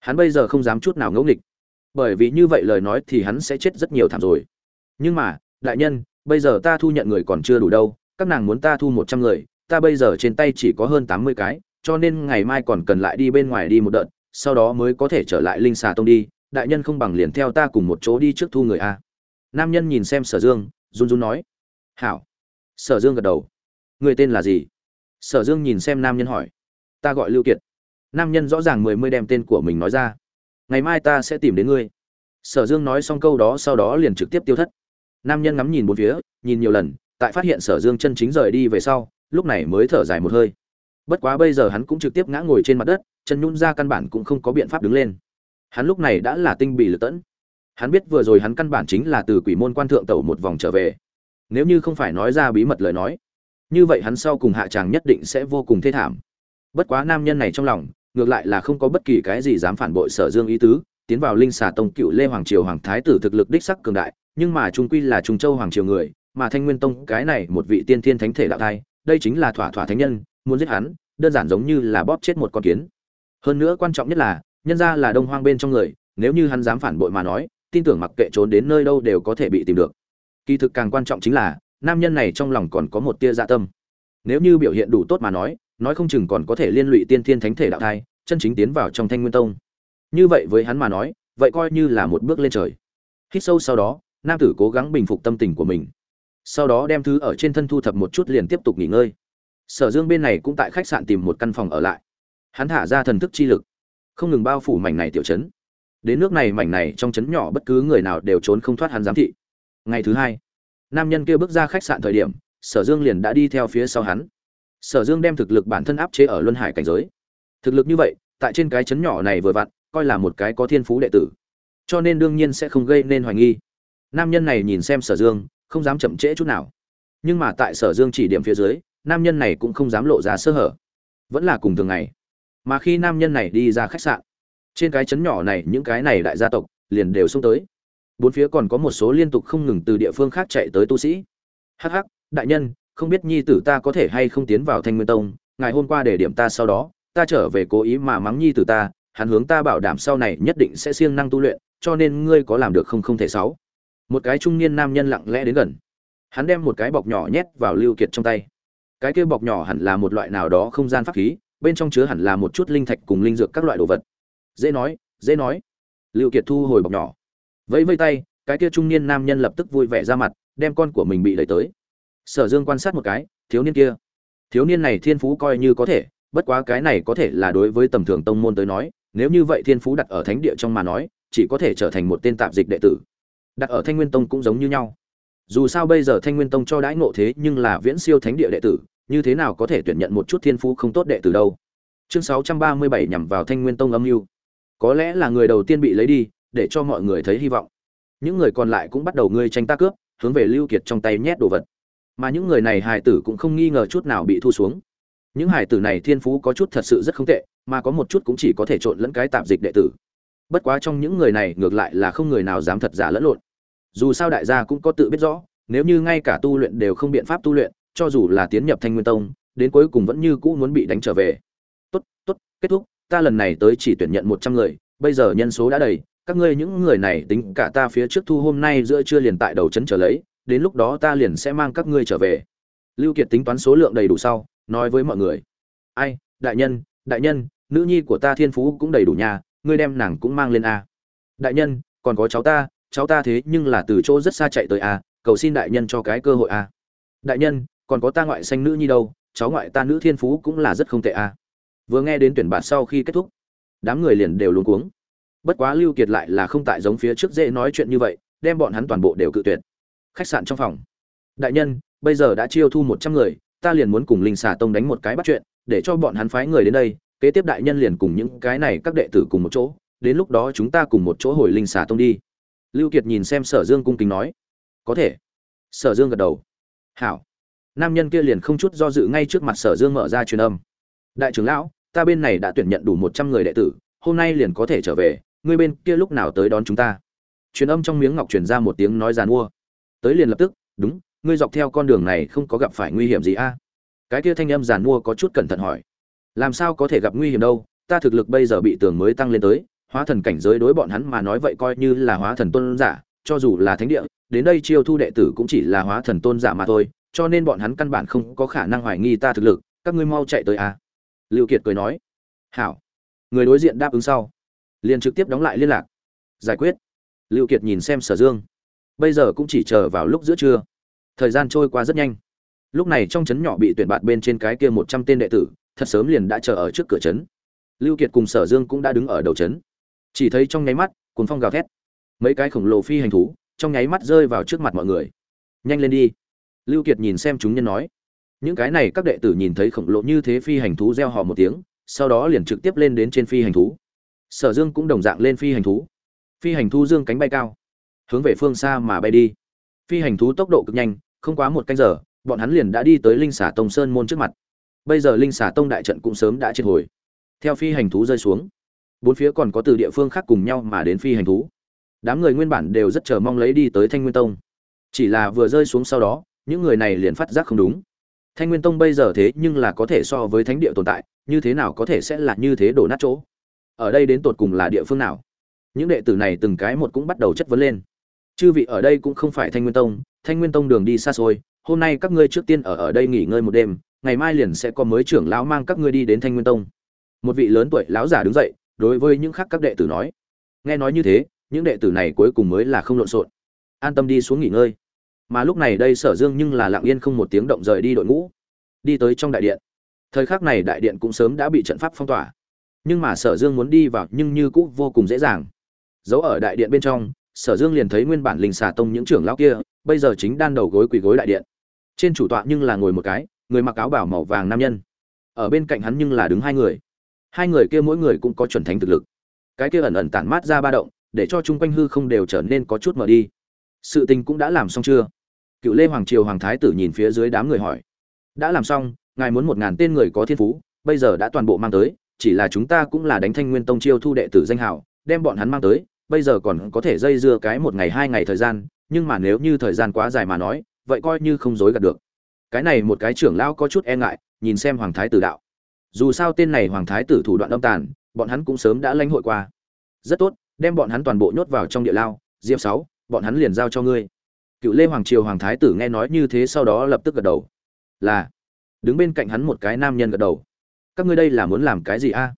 Hắn bây giờ không dám chút nào ngẫu nghịch. Bởi vì như vậy lời nói thì hắn sẽ chết rất nhiều thảm rồi. Nhưng mà, đại nhân, bây giờ ta thu nhận người còn chưa đủ đâu, các nàng muốn ta thu một trăm người, ta bây giờ trên tay chỉ có hơn tám mươi cái, cho nên ngày mai còn cần lại đi bên ngoài đi một đợt, sau đó mới có thể trở lại linh xà tông đi. Đại nhân không bằng liền theo ta cùng một chỗ đi trước thu người a. Nam nhân nhìn xem sở dương, run run nói. Hảo. Sở dương gật đầu. Người tên là gì? Sở dương nhìn xem nam nhân hỏi ta gọi lưu kiệt. Nam nhân rõ ràng mười mươi đem tên của mình nói ra. Ngày mai ta sẽ tìm đến ngươi. Sở dương nói xong câu đó sau đó liền trực tiếp tiêu thất. Nam nhân ngắm nhìn bốn phía, nhìn nhiều lần, tại phát hiện sở dương chân chính rời đi về sau, lúc này mới thở dài một hơi. Bất quá bây giờ hắn cũng trực tiếp ngã ngồi trên mặt đất, chân nhún ra căn bản cũng không có biện pháp đứng lên. Hắn lúc này đã là tinh bị lực tẫn. Hắn biết vừa rồi hắn căn bản chính là từ quỷ môn quan thượng tẩu một vòng trở về. Nếu như không phải nói ra bí mật lời nói, như vậy hắn sau cùng hạ tràng nhất định sẽ vô cùng thê thảm bất quá nam nhân này trong lòng, ngược lại là không có bất kỳ cái gì dám phản bội sở dương ý tứ, tiến vào linh xà tông cựu lê hoàng triều hoàng thái tử thực lực đích sắc cường đại, nhưng mà trung quy là trung châu hoàng triều người, mà thanh nguyên tông cái này một vị tiên thiên thánh thể đạo thai, đây chính là thỏa thỏa thánh nhân, muốn giết hắn, đơn giản giống như là bóp chết một con kiến. Hơn nữa quan trọng nhất là, nhân ra là đông hoang bên trong người, nếu như hắn dám phản bội mà nói, tin tưởng mặc kệ trốn đến nơi đâu đều có thể bị tìm được. Kỳ thực càng quan trọng chính là, nam nhân này trong lòng còn có một tia dạ tâm. Nếu như biểu hiện đủ tốt mà nói nói không chừng còn có thể liên lụy tiên thiên thánh thể đạo thai, chân chính tiến vào trong thanh nguyên tông. Như vậy với hắn mà nói, vậy coi như là một bước lên trời. Hít sâu sau đó, nam tử cố gắng bình phục tâm tình của mình. Sau đó đem thứ ở trên thân thu thập một chút liền tiếp tục nghỉ ngơi. Sở dương bên này cũng tại khách sạn tìm một căn phòng ở lại. Hắn thả ra thần thức chi lực. Không ngừng bao phủ mảnh này tiểu chấn đến nước này mảnh này trong chấn nhỏ bất cứ người nào đều trốn không thoát hắn giám thị. Ngày thứ hai, nam nhân kia bước ra khách sạn thời điểm, sở dương liền đã đi theo phía sau hắn sở dương đem thực lực bản thân áp chế ở luân hải cảnh giới. Thực lực như vậy, tại trên cái chấn nhỏ này vừa vặn, coi là một cái có thiên phú đệ tử. Cho nên đương nhiên sẽ không gây nên hoài nghi. Nam nhân này nhìn xem sở dương, không dám chậm trễ chút nào. Nhưng mà tại sở dương chỉ điểm phía dưới, nam nhân này cũng không dám lộ ra sơ hở. Vẫn là cùng thường ngày. Mà khi nam nhân này đi ra khách sạn, trên cái chấn nhỏ này những cái này đại gia tộc liền đều xông tới. Bốn phía còn có một số liên tục không ngừng từ địa phương khác chạy tới tu sĩ. Hh đại nhân không biết nhi tử ta có thể hay không tiến vào thanh nguyên tông, ngày hôm qua để điểm ta sau đó, ta trở về cố ý mà mắng nhi tử ta, hắn hướng ta bảo đảm sau này nhất định sẽ siêng năng tu luyện, cho nên ngươi có làm được không không thể sáu. Một cái trung niên nam nhân lặng lẽ đến gần. Hắn đem một cái bọc nhỏ nhét vào lưu kiệt trong tay. Cái kia bọc nhỏ hẳn là một loại nào đó không gian pháp khí, bên trong chứa hẳn là một chút linh thạch cùng linh dược các loại đồ vật. Dễ nói dễ nói. Lưu kiệt thu hồi bọc nhỏ. Vẫy vây tay, cái kia trung niên nam nhân lập tức vui vẻ ra mặt, đem con của mình bị đẩy tới sở dương quan sát một cái, thiếu niên kia. Thiếu niên này thiên phú coi như có thể, bất quá cái này có thể là đối với tầm thường tông môn tới nói, nếu như vậy thiên phú đặt ở thánh địa trong mà nói, chỉ có thể trở thành một tên tạp dịch đệ tử. Đặt ở thanh nguyên tông cũng giống như nhau. Dù sao bây giờ thanh nguyên tông cho đãi ngộ thế nhưng là viễn siêu thánh địa đệ tử, như thế nào có thể tuyển nhận một chút thiên phú không tốt đệ tử đâu. Chương 637 nhằm vào thanh nguyên tông âm mưu. Có lẽ là người đầu tiên bị lấy đi, để cho mọi người thấy hy vọng. Những người còn lại cũng bắt đầu ngươi tranh ta cướp, hướng về lưu kiệt trong tay nhét đồ vật mà những người này hài tử cũng không nghi ngờ chút nào bị thu xuống. Những hài tử này thiên phú có chút thật sự rất không tệ, mà có một chút cũng chỉ có thể trộn lẫn cái tạp dịch đệ tử. Bất quá trong những người này, ngược lại là không người nào dám thật giả lẫn lộn. Dù sao đại gia cũng có tự biết rõ, nếu như ngay cả tu luyện đều không biện pháp tu luyện, cho dù là tiến nhập thanh nguyên tông, đến cuối cùng vẫn như cũ muốn bị đánh trở về. Tốt tốt, kết thúc, ta lần này tới chỉ tuyển nhận một trăm người, bây giờ nhân số đã đầy, các ngươi những người này tính cả ta phía trước thu hôm nay giữa trưa liền tại đầu trấn trở lấy đến lúc đó ta liền sẽ mang các ngươi trở về. Lưu kiệt tính toán số lượng đầy đủ sau, nói với mọi người. Ai, đại nhân đại nhân, nữ nhi của ta thiên phú cũng đầy đủ nhà ngươi đem nàng cũng mang lên a. Đại nhân, còn có cháu ta cháu ta thế nhưng là từ chỗ rất xa chạy tới a, cầu xin đại nhân cho cái cơ hội a. Đại nhân, còn có ta ngoại xanh nữ nhi đâu, cháu ngoại ta nữ thiên phú cũng là rất không tệ a. Vừa nghe đến tuyển bạn sau khi kết thúc, đám người liền đều luống cuống. Bất quá lưu kiệt lại là không tại giống phía trước dễ nói chuyện như vậy, đem bọn hắn toàn bộ đều cự tuyệt khách sạn trong phòng. Đại nhân, bây giờ đã chiêu thu một trăm người, ta liền muốn cùng linh xà tông đánh một cái bắt chuyện, để cho bọn hắn phái người đến đây, kế tiếp đại nhân liền cùng những cái này các đệ tử cùng một chỗ, đến lúc đó chúng ta cùng một chỗ hồi linh xà tông đi. Lưu kiệt nhìn xem sở dương cung kính nói. Có thể. Sở dương gật đầu. Hảo. Nam nhân kia liền không chút do dự ngay trước mặt sở dương mở ra truyền âm. Đại trưởng lão, ta bên này đã tuyển nhận đủ một trăm người đệ tử, hôm nay liền có thể trở về ngươi bên kia lúc nào tới đón chúng ta? Truyền âm trong miếng ngọc truyền ra một tiếng nói giàn mua tới liền lập tức, đúng, ngươi dọc theo con đường này không có gặp phải nguy hiểm gì a? Cái kia thanh âm giàn mua có chút cẩn thận hỏi. Làm sao có thể gặp nguy hiểm đâu, ta thực lực bây giờ bị tường mới tăng lên tới, hóa thần cảnh giới đối bọn hắn mà nói vậy coi như là hóa thần tôn giả, cho dù là thánh địa, đến đây chiêu thu đệ tử cũng chỉ là hóa thần tôn giả mà thôi, cho nên bọn hắn căn bản không có khả năng hoài nghi ta thực lực, các ngươi mau chạy tới a. Liệu kiệt cười nói. Hảo. Người đối diện đáp ứng sau, liền trực tiếp đóng lại liên lạc. Giải quyết. Liệu kiệt nhìn xem sở dương bây giờ cũng chỉ chờ vào lúc giữa trưa. Thời gian trôi qua rất nhanh. Lúc này trong trấn nhỏ bị tuyển bạt bên trên cái kia một trăm tên đệ tử, thật sớm liền đã chờ ở trước cửa trấn. Lưu kiệt cùng sở dương cũng đã đứng ở đầu trấn. Chỉ thấy trong nháy mắt cuốn phong gào thét. Mấy cái khổng lồ phi hành thú, trong nháy mắt rơi vào trước mặt mọi người. Nhanh lên đi. Lưu kiệt nhìn xem chúng nhân nói. Những cái này các đệ tử nhìn thấy khổng lồ như thế phi hành thú reo hò một tiếng, sau đó liền trực tiếp lên đến trên phi hành thú. Sở dương cũng đồng dạng lên phi hành thú. Phi hành thú dương cánh bay cao hướng về phương xa mà bay đi. Phi hành thú tốc độ cực nhanh, không quá một canh giờ, bọn hắn liền đã đi tới linh xả tông sơn môn trước mặt. Bây giờ linh xả tông đại trận cũng sớm đã triệt hồi. Theo phi hành thú rơi xuống, bốn phía còn có từ địa phương khác cùng nhau mà đến phi hành thú. Đám người nguyên bản đều rất chờ mong lấy đi tới thanh nguyên tông. Chỉ là vừa rơi xuống sau đó, những người này liền phát giác không đúng. Thanh nguyên tông bây giờ thế nhưng là có thể so với thánh địa tồn tại, như thế nào có thể sẽ là như thế đổ nát chỗ? Ở đây đến tột cùng là địa phương nào? Những đệ tử này từng cái một cũng bắt đầu chất vấn lên chư vị ở đây cũng không phải thanh nguyên tông, thanh nguyên tông đường đi xa xôi, hôm nay các ngươi trước tiên ở ở đây nghỉ ngơi một đêm, ngày mai liền sẽ có mới trưởng lão mang các ngươi đi đến thanh nguyên tông. Một vị lớn tuổi lão giả đứng dậy, đối với những khác các đệ tử nói. Nghe nói như thế, những đệ tử này cuối cùng mới là không lộn xộn. An tâm đi xuống nghỉ ngơi. Mà lúc này đây sở dương nhưng là lặng yên không một tiếng động rời đi đội ngũ. Đi tới trong đại điện. Thời khắc này đại điện cũng sớm đã bị trận pháp phong tỏa. Nhưng mà sở dương muốn đi vào nhưng như cũ vô cùng dễ dàng. Giấu ở đại điện bên trong sở dương liền thấy nguyên bản linh xà tông những trưởng lão kia, bây giờ chính đan đầu gối quỳ gối đại điện. Trên chủ tọa nhưng là ngồi một cái, người mặc áo bảo màu vàng nam nhân. Ở bên cạnh hắn nhưng là đứng hai người. Hai người kia mỗi người cũng có chuẩn thánh thực lực. Cái kia ẩn ẩn tản mát ra ba động, để cho chung quanh hư không đều trở nên có chút mở đi. Sự tình cũng đã làm xong chưa? Cựu lê hoàng triều hoàng thái tử nhìn phía dưới đám người hỏi. Đã làm xong, ngài muốn một ngàn tên người có thiên phú, bây giờ đã toàn bộ mang tới, chỉ là chúng ta cũng là đánh thanh nguyên tông chiêu thu đệ tử danh hào, đem bọn hắn mang tới bây giờ còn có thể dây dưa cái một ngày hai ngày thời gian, nhưng mà nếu như thời gian quá dài mà nói, vậy coi như không dối gạt được. Cái này một cái trưởng lão có chút e ngại, nhìn xem hoàng thái tử đạo. Dù sao tên này hoàng thái tử thủ đoạn âm tàn, bọn hắn cũng sớm đã lãnh hội qua. Rất tốt, đem bọn hắn toàn bộ nhốt vào trong địa lao, diệp sáu, bọn hắn liền giao cho ngươi. Cựu lê hoàng triều hoàng thái tử nghe nói như thế sau đó lập tức gật đầu. Là, đứng bên cạnh hắn một cái nam nhân gật đầu. Các ngươi đây là muốn làm cái gì a?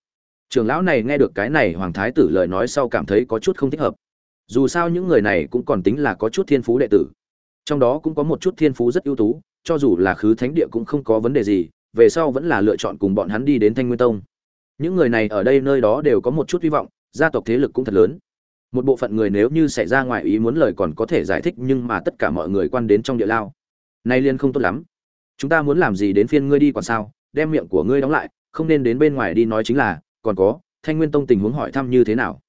Trưởng lão này nghe được cái này hoàng thái tử lời nói sau cảm thấy có chút không thích hợp. Dù sao những người này cũng còn tính là có chút thiên phú đệ tử. Trong đó cũng có một chút thiên phú rất ưu tú, cho dù là khứ thánh địa cũng không có vấn đề gì, về sau vẫn là lựa chọn cùng bọn hắn đi đến thanh nguyên tông. Những người này ở đây nơi đó đều có một chút hy vọng, gia tộc thế lực cũng thật lớn. Một bộ phận người nếu như xảy ra ngoài ý muốn lời còn có thể giải thích nhưng mà tất cả mọi người quan đến trong địa lao. Nay liên không tốt lắm. Chúng ta muốn làm gì đến phiên ngươi đi còn sao? Đem miệng của ngươi đóng lại, không nên đến bên ngoài đi nói chính là còn có, thanh nguyên tông tình huống hỏi thăm như thế nào?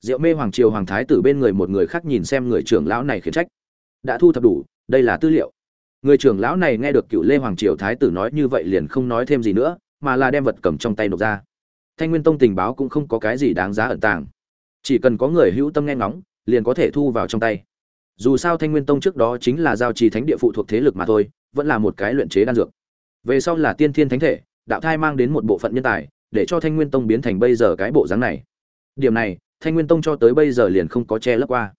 Diệu mê hoàng triều hoàng thái tử bên người một người khác nhìn xem người trưởng lão này khiển trách. Đã thu thập đủ, đây là tư liệu. Người trưởng lão này nghe được cựu lê hoàng triều thái tử nói như vậy liền không nói thêm gì nữa, mà là đem vật cầm trong tay nộp ra. Thanh nguyên tông tình báo cũng không có cái gì đáng giá ẩn tàng. Chỉ cần có người hữu tâm nghe ngóng, liền có thể thu vào trong tay. Dù sao thanh nguyên tông trước đó chính là giao trì thánh địa phụ thuộc thế lực mà thôi, vẫn là một cái luyện chế đan dược. Về sau là tiên thiên thánh thể, đạo thai mang đến một bộ phận nhân tài để cho thanh nguyên tông biến thành bây giờ cái bộ dáng này. Điểm này, thanh nguyên tông cho tới bây giờ liền không có che lấp qua.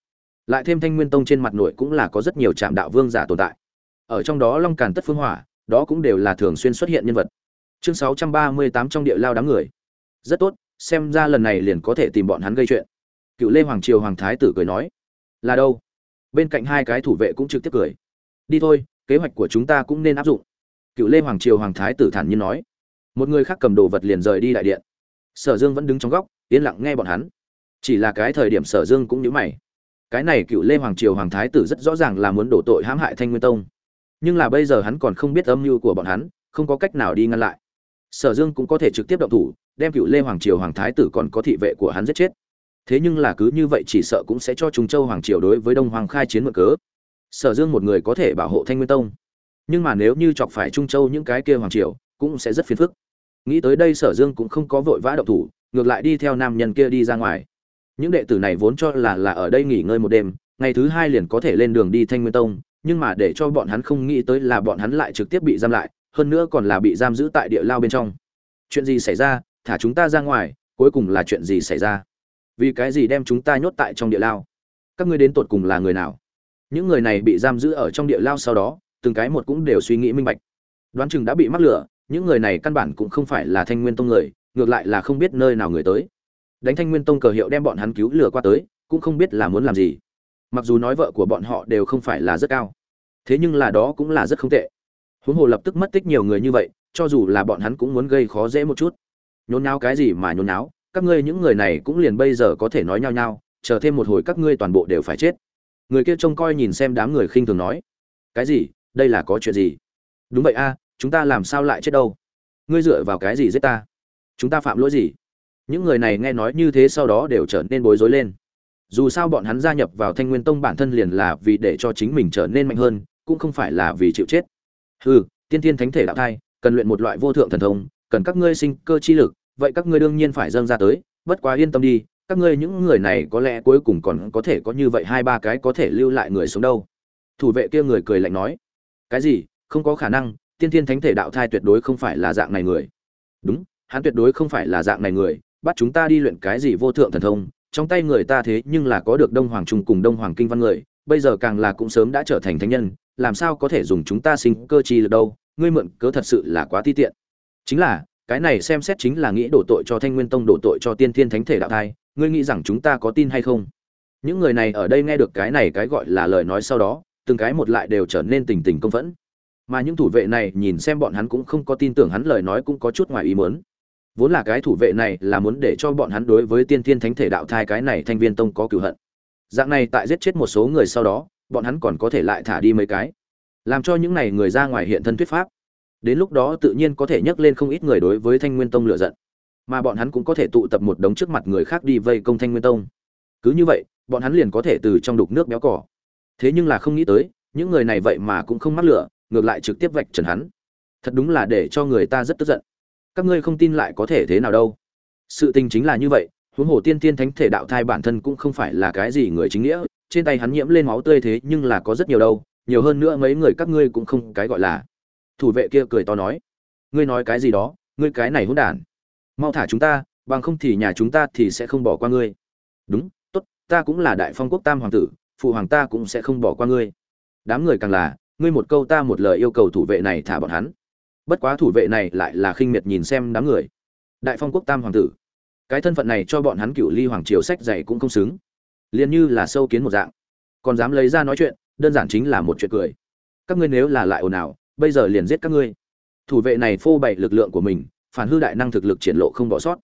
Lại thêm thanh nguyên tông trên mặt nội cũng là có rất nhiều trạm đạo vương giả tồn tại. Ở trong đó long càn tất phương hỏa, đó cũng đều là thường xuyên xuất hiện nhân vật. Chương sáu trăm ba mươi tám trong địa lao đám người. Rất tốt, xem ra lần này liền có thể tìm bọn hắn gây chuyện. Cựu lê hoàng triều hoàng thái tử cười nói. Là đâu? Bên cạnh hai cái thủ vệ cũng trực tiếp cười. Đi thôi, kế hoạch của chúng ta cũng nên áp dụng. Cựu lê hoàng triều hoàng thái tử thản nhiên nói một người khác cầm đồ vật liền rời đi đại điện. Sở dương vẫn đứng trong góc, yên lặng nghe bọn hắn. Chỉ là cái thời điểm sở dương cũng nhớ mày. Cái này cựu lê hoàng triều hoàng thái tử rất rõ ràng là muốn đổ tội hãm hại thanh nguyên tông. Nhưng là bây giờ hắn còn không biết âm mưu của bọn hắn, không có cách nào đi ngăn lại. Sở dương cũng có thể trực tiếp động thủ, đem cựu lê hoàng triều hoàng thái tử còn có thị vệ của hắn giết chết. Thế nhưng là cứ như vậy chỉ sợ cũng sẽ cho trung châu hoàng triều đối với đông hoàng khai chiến mượn cớ. Sở dương một người có thể bảo hộ thanh nguyên tông. Nhưng mà nếu như chọc phải trung châu những cái kia hoàng triều, cũng sẽ rất phiền phức nghĩ tới đây sở dương cũng không có vội vã động thủ, ngược lại đi theo nam nhân kia đi ra ngoài. Những đệ tử này vốn cho là là ở đây nghỉ ngơi một đêm, ngày thứ hai liền có thể lên đường đi thanh nguyên tông, nhưng mà để cho bọn hắn không nghĩ tới là bọn hắn lại trực tiếp bị giam lại, hơn nữa còn là bị giam giữ tại địa lao bên trong. Chuyện gì xảy ra? Thả chúng ta ra ngoài, cuối cùng là chuyện gì xảy ra? Vì cái gì đem chúng ta nhốt tại trong địa lao? Các ngươi đến tột cùng là người nào? Những người này bị giam giữ ở trong địa lao sau đó, từng cái một cũng đều suy nghĩ minh bạch. Đoán chừng đã bị mắc lửa những người này căn bản cũng không phải là thanh nguyên tông người, ngược lại là không biết nơi nào người tới. Đánh thanh nguyên tông cờ hiệu đem bọn hắn cứu lừa qua tới, cũng không biết là muốn làm gì. Mặc dù nói vợ của bọn họ đều không phải là rất cao, thế nhưng là đó cũng là rất không tệ. Huống hồ lập tức mất tích nhiều người như vậy, cho dù là bọn hắn cũng muốn gây khó dễ một chút. Nhốn náo cái gì mà nhốn náo các ngươi những người này cũng liền bây giờ có thể nói nhau nhau, chờ thêm một hồi các ngươi toàn bộ đều phải chết. Người kia trông coi nhìn xem đám người khinh thường nói, cái gì? Đây là có chuyện gì? Đúng vậy a chúng ta làm sao lại chết đâu? Ngươi dựa vào cái gì giết ta? Chúng ta phạm lỗi gì? Những người này nghe nói như thế sau đó đều trở nên bối rối lên. Dù sao bọn hắn gia nhập vào thanh nguyên tông bản thân liền là vì để cho chính mình trở nên mạnh hơn, cũng không phải là vì chịu chết. Ừ tiên tiên thánh thể đạo thai, cần luyện một loại vô thượng thần thông, cần các ngươi sinh cơ chi lực, vậy các ngươi đương nhiên phải dâng ra tới, bất quá yên tâm đi, các ngươi những người này có lẽ cuối cùng còn có thể có như vậy hai ba cái có thể lưu lại người sống đâu. Thủ vệ kia người cười lạnh nói, cái gì? Không có khả năng tiên Thiên thánh thể đạo thai tuyệt đối không phải là dạng này người. Đúng, hắn tuyệt đối không phải là dạng này người, bắt chúng ta đi luyện cái gì vô thượng thần thông, trong tay người ta thế nhưng là có được đông hoàng trung cùng đông hoàng kinh văn người, bây giờ càng là cũng sớm đã trở thành thánh nhân, làm sao có thể dùng chúng ta sinh cơ chi được đâu, ngươi mượn cớ thật sự là quá ti tiện. Chính là, cái này xem xét chính là nghĩ đổ tội cho thanh nguyên tông, đổ tội cho tiên thiên thánh thể đạo thai, ngươi nghĩ rằng chúng ta có tin hay không? Những người này ở đây nghe được cái này cái gọi là lời nói sau đó, từng cái một lại đều trở nên tình tình công phẫn mà những thủ vệ này nhìn xem bọn hắn cũng không có tin tưởng hắn lời nói cũng có chút ngoài ý muốn. Vốn là cái thủ vệ này là muốn để cho bọn hắn đối với tiên thiên thánh thể đạo thai cái này thanh viên tông có cửu hận. Dạng này tại giết chết một số người sau đó, bọn hắn còn có thể lại thả đi mấy cái. Làm cho những này người ra ngoài hiện thân thuyết pháp. Đến lúc đó tự nhiên có thể nhắc lên không ít người đối với thanh nguyên tông lựa giận. Mà bọn hắn cũng có thể tụ tập một đống trước mặt người khác đi vây công thanh nguyên tông. Cứ như vậy, bọn hắn liền có thể từ trong đục nước béo cỏ. Thế nhưng là không nghĩ tới, những người này vậy mà cũng không mắc lửa ngược lại trực tiếp vạch trần hắn. Thật đúng là để cho người ta rất tức giận. Các ngươi không tin lại có thể thế nào đâu. Sự tình chính là như vậy, huống hồ tiên tiên thánh thể đạo thai bản thân cũng không phải là cái gì người chính nghĩa, trên tay hắn nhiễm lên máu tươi thế nhưng là có rất nhiều đâu, nhiều hơn nữa mấy người các ngươi cũng không cái gọi là. Thủ vệ kia cười to nói, ngươi nói cái gì đó, ngươi cái này hỗn đản. Mau thả chúng ta, bằng không thì nhà chúng ta thì sẽ không bỏ qua ngươi. Đúng, tốt, ta cũng là đại phong quốc tam hoàng tử, phụ hoàng ta cũng sẽ không bỏ qua ngươi. Đám người càng là ngươi một câu ta một lời yêu cầu thủ vệ này thả bọn hắn. Bất quá thủ vệ này lại là khinh miệt nhìn xem đám người. Đại phong quốc tam hoàng tử. Cái thân phận này cho bọn hắn cựu ly hoàng triều sách dạy cũng không xứng. Liền như là sâu kiến một dạng. Còn dám lấy ra nói chuyện, đơn giản chính là một chuyện cười. Các ngươi nếu là lại ồn ào, bây giờ liền giết các ngươi. Thủ vệ này phô bày lực lượng của mình, phản hư đại năng thực lực triển lộ không bỏ sót.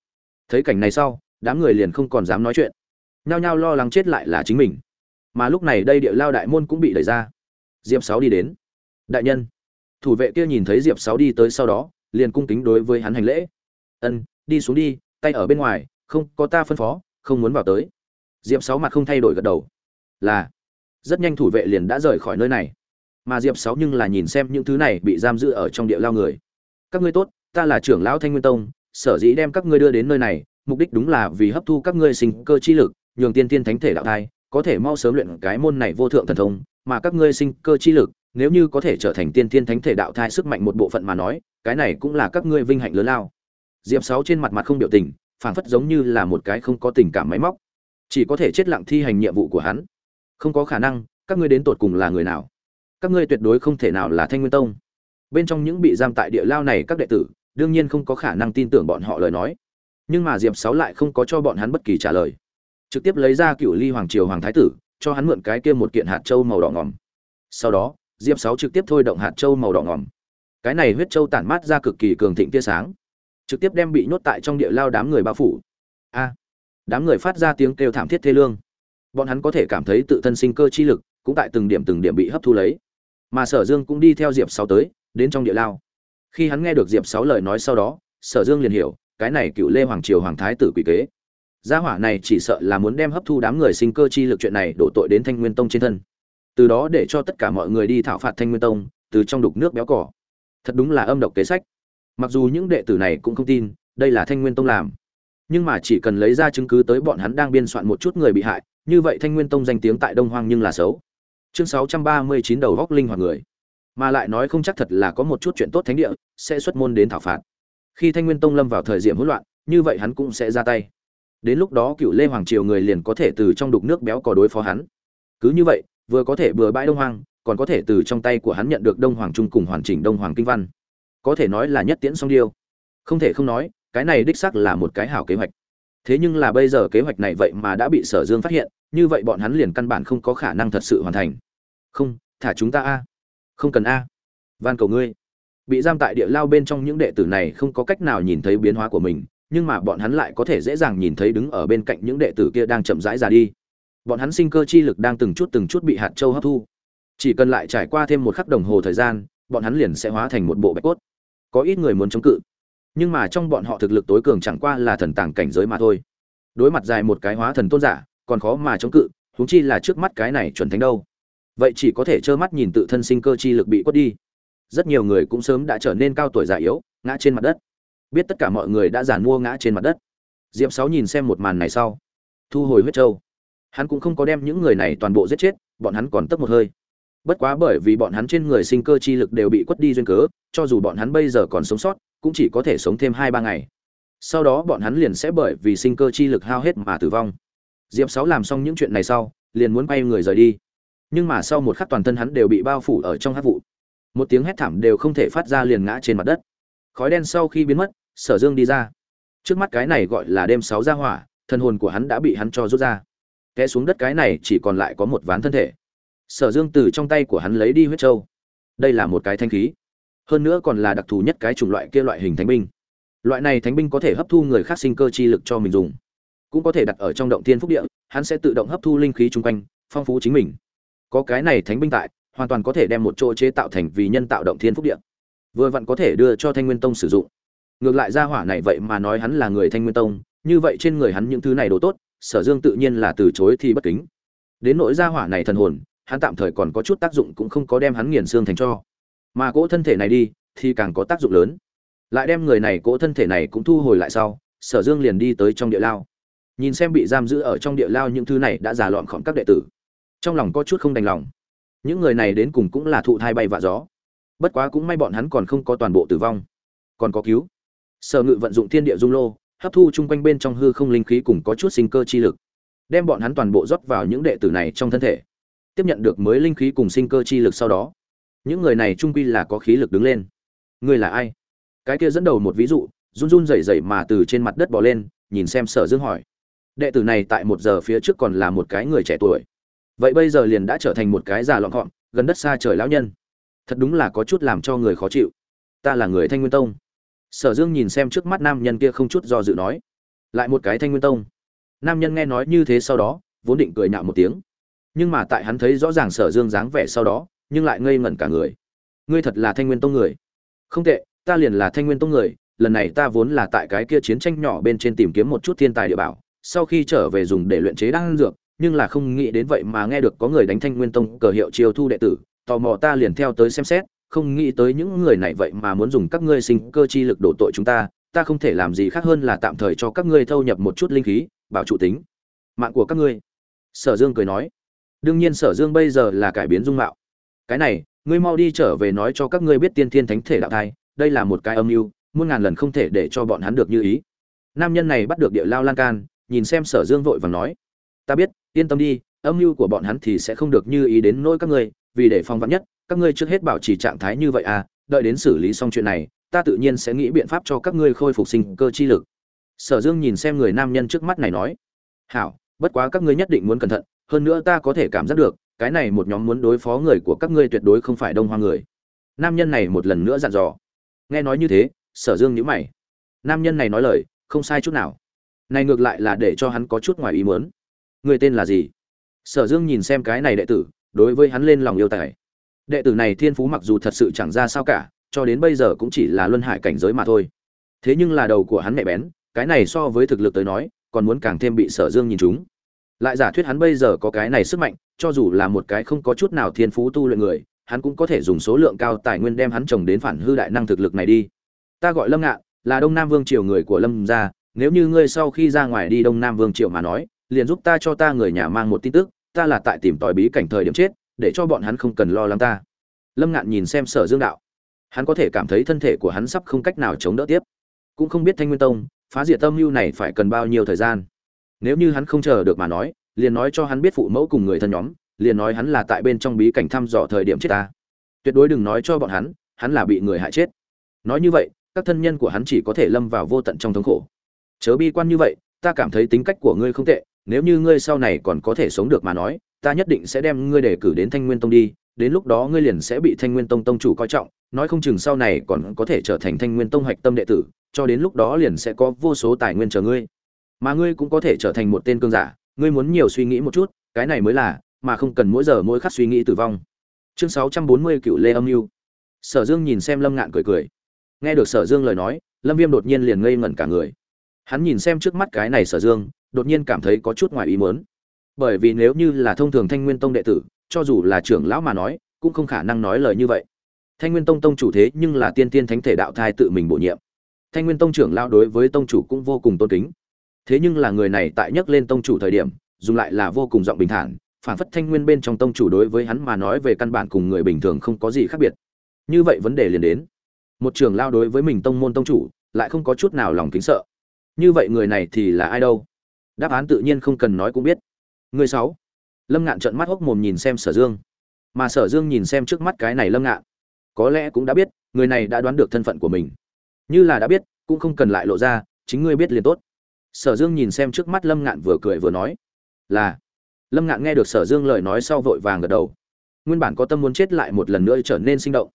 Thấy cảnh này sau, đám người liền không còn dám nói chuyện. Nhao nhao lo lắng chết lại là chính mình. Mà lúc này đây địa lao đại môn cũng bị đẩy ra diệp sáu đi đến. Đại nhân. Thủ vệ kia nhìn thấy diệp sáu đi tới sau đó, liền cung kính đối với hắn hành lễ. Ân, đi xuống đi, tay ở bên ngoài, không có ta phân phó, không muốn vào tới. Diệp sáu mặt không thay đổi gật đầu. Là. Rất nhanh thủ vệ liền đã rời khỏi nơi này. Mà diệp sáu nhưng là nhìn xem những thứ này bị giam giữ ở trong địa lao người. Các ngươi tốt, ta là trưởng lão thanh nguyên tông, sở dĩ đem các ngươi đưa đến nơi này, mục đích đúng là vì hấp thu các ngươi sinh cơ chi lực, nhường tiên tiên thánh thể đạo thai, có thể mau sớm luyện cái môn này vô thượng thần thông mà các ngươi sinh cơ chi lực, nếu như có thể trở thành tiên tiên thánh thể đạo thai sức mạnh một bộ phận mà nói, cái này cũng là các ngươi vinh hạnh lớn lao. Diệp sáu trên mặt mặt không biểu tình, phảng phất giống như là một cái không có tình cảm máy móc. Chỉ có thể chết lặng thi hành nhiệm vụ của hắn. Không có khả năng, các ngươi đến tột cùng là người nào? Các ngươi tuyệt đối không thể nào là thanh nguyên tông. Bên trong những bị giam tại địa lao này các đệ tử, đương nhiên không có khả năng tin tưởng bọn họ lời nói. Nhưng mà diệp sáu lại không có cho bọn hắn bất kỳ trả lời. Trực tiếp lấy ra Cửu ly hoàng triều hoàng thái tử cho hắn mượn cái kia một kiện hạt châu màu đỏ ngòm. Sau đó, diệp sáu trực tiếp thôi động hạt châu màu đỏ ngòm. Cái này huyết châu tản mát ra cực kỳ cường thịnh tia sáng, trực tiếp đem bị nhốt tại trong địa lao đám người bao phủ. A, đám người phát ra tiếng kêu thảm thiết thê lương. Bọn hắn có thể cảm thấy tự thân sinh cơ chi lực cũng tại từng điểm từng điểm bị hấp thu lấy. Mà sở dương cũng đi theo diệp sáu tới, đến trong địa lao. Khi hắn nghe được diệp sáu lời nói sau đó, sở dương liền hiểu, cái này cựu lê hoàng triều hoàng thái tử quỷ kế gia hỏa này chỉ sợ là muốn đem hấp thu đám người sinh cơ chi lực chuyện này đổ tội đến thanh nguyên tông trên thân. Từ đó để cho tất cả mọi người đi thảo phạt thanh nguyên tông, từ trong đục nước béo cỏ. Thật đúng là âm độc kế sách. Mặc dù những đệ tử này cũng không tin, đây là thanh nguyên tông làm. Nhưng mà chỉ cần lấy ra chứng cứ tới bọn hắn đang biên soạn một chút người bị hại, như vậy thanh nguyên tông danh tiếng tại đông hoang nhưng là xấu. Chương sáu trăm ba mươi chín đầu góc linh hoạt người. Mà lại nói không chắc thật là có một chút chuyện tốt thánh địa, sẽ xuất môn đến thảo phạt. Khi thanh nguyên tông lâm vào thời điểm hỗn loạn, như vậy hắn cũng sẽ ra tay đến lúc đó cựu lê hoàng triều người liền có thể từ trong đục nước béo có đối phó hắn. Cứ như vậy, vừa có thể bừa bãi đông hoàng còn có thể từ trong tay của hắn nhận được đông hoàng trung cùng hoàn chỉnh đông hoàng kinh văn. Có thể nói là nhất tiễn song điêu. Không thể không nói, cái này đích xác là một cái hảo kế hoạch. Thế nhưng là bây giờ kế hoạch này vậy mà đã bị sở dương phát hiện, như vậy bọn hắn liền căn bản không có khả năng thật sự hoàn thành. Không, thả chúng ta a. Không cần a. Van cầu ngươi. Bị giam tại địa lao bên trong những đệ tử này không có cách nào nhìn thấy biến hóa của mình nhưng mà bọn hắn lại có thể dễ dàng nhìn thấy đứng ở bên cạnh những đệ tử kia đang chậm rãi ra đi. Bọn hắn sinh cơ chi lực đang từng chút từng chút bị hạt châu hấp thu. Chỉ cần lại trải qua thêm một khắc đồng hồ thời gian, bọn hắn liền sẽ hóa thành một bộ bạch cốt. Có ít người muốn chống cự, nhưng mà trong bọn họ thực lực tối cường chẳng qua là thần tàng cảnh giới mà thôi. Đối mặt dài một cái hóa thần tôn giả, còn khó mà chống cự, huống chi là trước mắt cái này chuẩn thánh đâu. Vậy chỉ có thể trơ mắt nhìn tự thân sinh cơ chi lực bị quất đi. Rất nhiều người cũng sớm đã trở nên cao tuổi già yếu, ngã trên mặt đất biết tất cả mọi người đã giản mua ngã trên mặt đất. Diệp sáu nhìn xem một màn này sau, thu hồi huyết trâu. Hắn cũng không có đem những người này toàn bộ giết chết, bọn hắn còn tấp một hơi. Bất quá bởi vì bọn hắn trên người sinh cơ chi lực đều bị quất đi duyên cớ, cho dù bọn hắn bây giờ còn sống sót, cũng chỉ có thể sống thêm hai ba ngày. Sau đó bọn hắn liền sẽ bởi vì sinh cơ chi lực hao hết mà tử vong. Diệp sáu làm xong những chuyện này sau, liền muốn bay người rời đi. Nhưng mà sau một khắc toàn thân hắn đều bị bao phủ ở trong hát vụ. Một tiếng hét thảm đều không thể phát ra liền ngã trên mặt đất khói đen sau khi biến mất, sở dương đi ra. Trước mắt cái này gọi là đêm sáu ra hỏa, thân hồn của hắn đã bị hắn cho rút ra. Té xuống đất cái này chỉ còn lại có một ván thân thể. Sở dương từ trong tay của hắn lấy đi huyết trâu đây là một cái thanh khí. Hơn nữa còn là đặc thù nhất cái chủng loại kia loại hình thánh binh. Loại này thánh binh có thể hấp thu người khác sinh cơ chi lực cho mình dùng. Cũng có thể đặt ở trong động thiên phúc địa, hắn sẽ tự động hấp thu linh khí chung quanh, phong phú chính mình. Có cái này thánh binh tại, hoàn toàn có thể đem một chỗ chế tạo thành vì nhân tạo động thiên phúc địa vừa vặn có thể đưa cho thanh nguyên tông sử dụng. Ngược lại ra hỏa này vậy mà nói hắn là người thanh nguyên tông, như vậy trên người hắn những thứ này đồ tốt, sở dương tự nhiên là từ chối thì bất kính. Đến nỗi ra hỏa này thần hồn, hắn tạm thời còn có chút tác dụng cũng không có đem hắn nghiền xương thành cho. Mà cỗ thân thể này đi, thì càng có tác dụng lớn. Lại đem người này cỗ thân thể này cũng thu hồi lại sau, sở dương liền đi tới trong địa lao. Nhìn xem bị giam giữ ở trong địa lao những thứ này đã già lọn khỏm các đệ tử, trong lòng có chút không đành lòng. Những người này đến cùng cũng là thụ thai bay vạ gió bất quá cũng may bọn hắn còn không có toàn bộ tử vong. Còn có cứu. Sở ngự vận dụng thiên địa dung lô, hấp thu chung quanh bên trong hư không linh khí cùng có chút sinh cơ chi lực, đem bọn hắn toàn bộ rót vào những đệ tử này trong thân thể, tiếp nhận được mới linh khí cùng sinh cơ chi lực sau đó. Những người này trung quy là có khí lực đứng lên. Ngươi là ai? Cái kia dẫn đầu một ví dụ, run run rẩy rẩy mà từ trên mặt đất bò lên, nhìn xem sở dương hỏi. Đệ tử này tại một giờ phía trước còn là một cái người trẻ tuổi. Vậy bây giờ liền đã trở thành một cái già lọn gọn, gần đất xa trời lão nhân thật đúng là có chút làm cho người khó chịu. Ta là người thanh nguyên tông. Sở dương nhìn xem trước mắt nam nhân kia không chút do dự nói. Lại một cái thanh nguyên tông. Nam nhân nghe nói như thế sau đó, vốn định cười nhạo một tiếng. Nhưng mà tại hắn thấy rõ ràng sở dương dáng vẻ sau đó, nhưng lại ngây ngẩn cả người. Ngươi thật là thanh nguyên tông người. Không tệ, ta liền là thanh nguyên tông người, lần này ta vốn là tại cái kia chiến tranh nhỏ bên trên tìm kiếm một chút thiên tài địa bảo, sau khi trở về dùng để luyện chế đan dược, nhưng là không nghĩ đến vậy mà nghe được có người đánh thanh nguyên tông cờ hiệu chiêu thu đệ tử tò mò ta liền theo tới xem xét, không nghĩ tới những người này vậy mà muốn dùng các ngươi sinh cơ chi lực đổ tội chúng ta ta không thể làm gì khác hơn là tạm thời cho các ngươi thâu nhập một chút linh khí, bảo trụ tính. Mạng của các ngươi. Sở dương cười nói. Đương nhiên sở dương bây giờ là cải biến dung mạo. Cái này, ngươi mau đi trở về nói cho các ngươi biết tiên thiên thánh thể đạo thai, đây là một cái âm mưu, muôn ngàn lần không thể để cho bọn hắn được như ý. Nam nhân này bắt được địa lao lan can, nhìn xem sở dương vội vàng nói. Ta biết, yên tâm đi, âm mưu của bọn hắn thì sẽ không được như ý đến nỗi các ngươi vì để phong vắn nhất, các ngươi trước hết bảo trì trạng thái như vậy à đợi đến xử lý xong chuyện này, ta tự nhiên sẽ nghĩ biện pháp cho các ngươi khôi phục sinh cơ chi lực. Sở dương nhìn xem người nam nhân trước mắt này nói, hảo, bất quá các ngươi nhất định muốn cẩn thận, hơn nữa ta có thể cảm giác được, cái này một nhóm muốn đối phó người của các ngươi tuyệt đối không phải đông hoa người. Nam nhân này một lần nữa dặn dò. Nghe nói như thế, sở dương nhíu mày. Nam nhân này nói lời, không sai chút nào. Này ngược lại là để cho hắn có chút ngoài ý muốn. Người tên là gì? Sở dương nhìn xem cái này đệ tử đối với hắn lên lòng yêu tài. Đệ tử này thiên phú mặc dù thật sự chẳng ra sao cả, cho đến bây giờ cũng chỉ là luân hải cảnh giới mà thôi. Thế nhưng là đầu của hắn mẹ bén, cái này so với thực lực tới nói, còn muốn càng thêm bị sở dương nhìn chúng lại giả thuyết hắn bây giờ có cái này sức mạnh, cho dù là một cái không có chút nào thiên phú tu luyện người, hắn cũng có thể dùng số lượng cao tài nguyên đem hắn trồng đến phản hư đại năng thực lực này đi. Ta gọi lâm ngạn, là đông nam vương triều người của lâm gia, nếu như ngươi sau khi ra ngoài đi đông nam vương triều mà nói, liền giúp ta cho ta người nhà mang một tin tức ta là tại tìm tòi bí cảnh thời điểm chết, để cho bọn hắn không cần lo lắng ta. Lâm ngạn nhìn xem sở dương đạo. Hắn có thể cảm thấy thân thể của hắn sắp không cách nào chống đỡ tiếp. Cũng không biết thanh nguyên tông, phá diệt tâm mưu này phải cần bao nhiêu thời gian. Nếu như hắn không chờ được mà nói, liền nói cho hắn biết phụ mẫu cùng người thân nhóm, liền nói hắn là tại bên trong bí cảnh thăm dò thời điểm chết ta. Tuyệt đối đừng nói cho bọn hắn hắn là bị người hại chết. Nói như vậy, các thân nhân của hắn chỉ có thể lâm vào vô tận trong thống khổ. Chớ bi quan như vậy, ta cảm thấy tính cách của ngươi không tệ nếu như ngươi sau này còn có thể sống được mà nói, ta nhất định sẽ đem ngươi đề cử đến thanh nguyên tông đi, đến lúc đó ngươi liền sẽ bị thanh nguyên tông tông chủ coi trọng, nói không chừng sau này còn có thể trở thành thanh nguyên tông hạch tâm đệ tử, cho đến lúc đó liền sẽ có vô số tài nguyên chờ ngươi. Mà ngươi cũng có thể trở thành một tên cương giả, ngươi muốn nhiều suy nghĩ một chút, cái này mới là, mà không cần mỗi giờ mỗi khắc suy nghĩ tử vong. Chương sáu trăm bốn mươi cựu lê âm mưu. Sở dương nhìn xem lâm ngạn cười cười. Nghe được sở dương lời nói, lâm viêm đột nhiên liền ngây ngẩn cả người. Hắn nhìn xem trước mắt cái này sở dương đột nhiên cảm thấy có chút ngoài ý muốn. Bởi vì nếu như là thông thường thanh nguyên tông đệ tử, cho dù là trưởng lão mà nói, cũng không khả năng nói lời như vậy. Thanh nguyên tông tông chủ thế nhưng là tiên tiên thánh thể đạo thai tự mình bổ nhiệm. Thanh nguyên tông trưởng lão đối với tông chủ cũng vô cùng tôn kính. Thế nhưng là người này tại nhắc lên tông chủ thời điểm, dùng lại là vô cùng giọng bình thản, phản phất thanh nguyên bên trong tông chủ đối với hắn mà nói về căn bản cùng người bình thường không có gì khác biệt. Như vậy vấn đề liền đến. Một trưởng lão đối với mình tông môn tông chủ, lại không có chút nào lòng kính sợ. Như vậy người này thì là ai đâu? Đáp án tự nhiên không cần nói cũng biết. Người sáu. Lâm ngạn trợn mắt hốc mồm nhìn xem sở dương. Mà sở dương nhìn xem trước mắt cái này lâm ngạn, có lẽ cũng đã biết, người này đã đoán được thân phận của mình. Như là đã biết, cũng không cần lại lộ ra, chính ngươi biết liền tốt. Sở dương nhìn xem trước mắt lâm ngạn vừa cười vừa nói, là. Lâm ngạn nghe được sở dương lời nói sau vội vàng gật đầu. Nguyên bản có tâm muốn chết lại một lần nữa trở nên sinh động.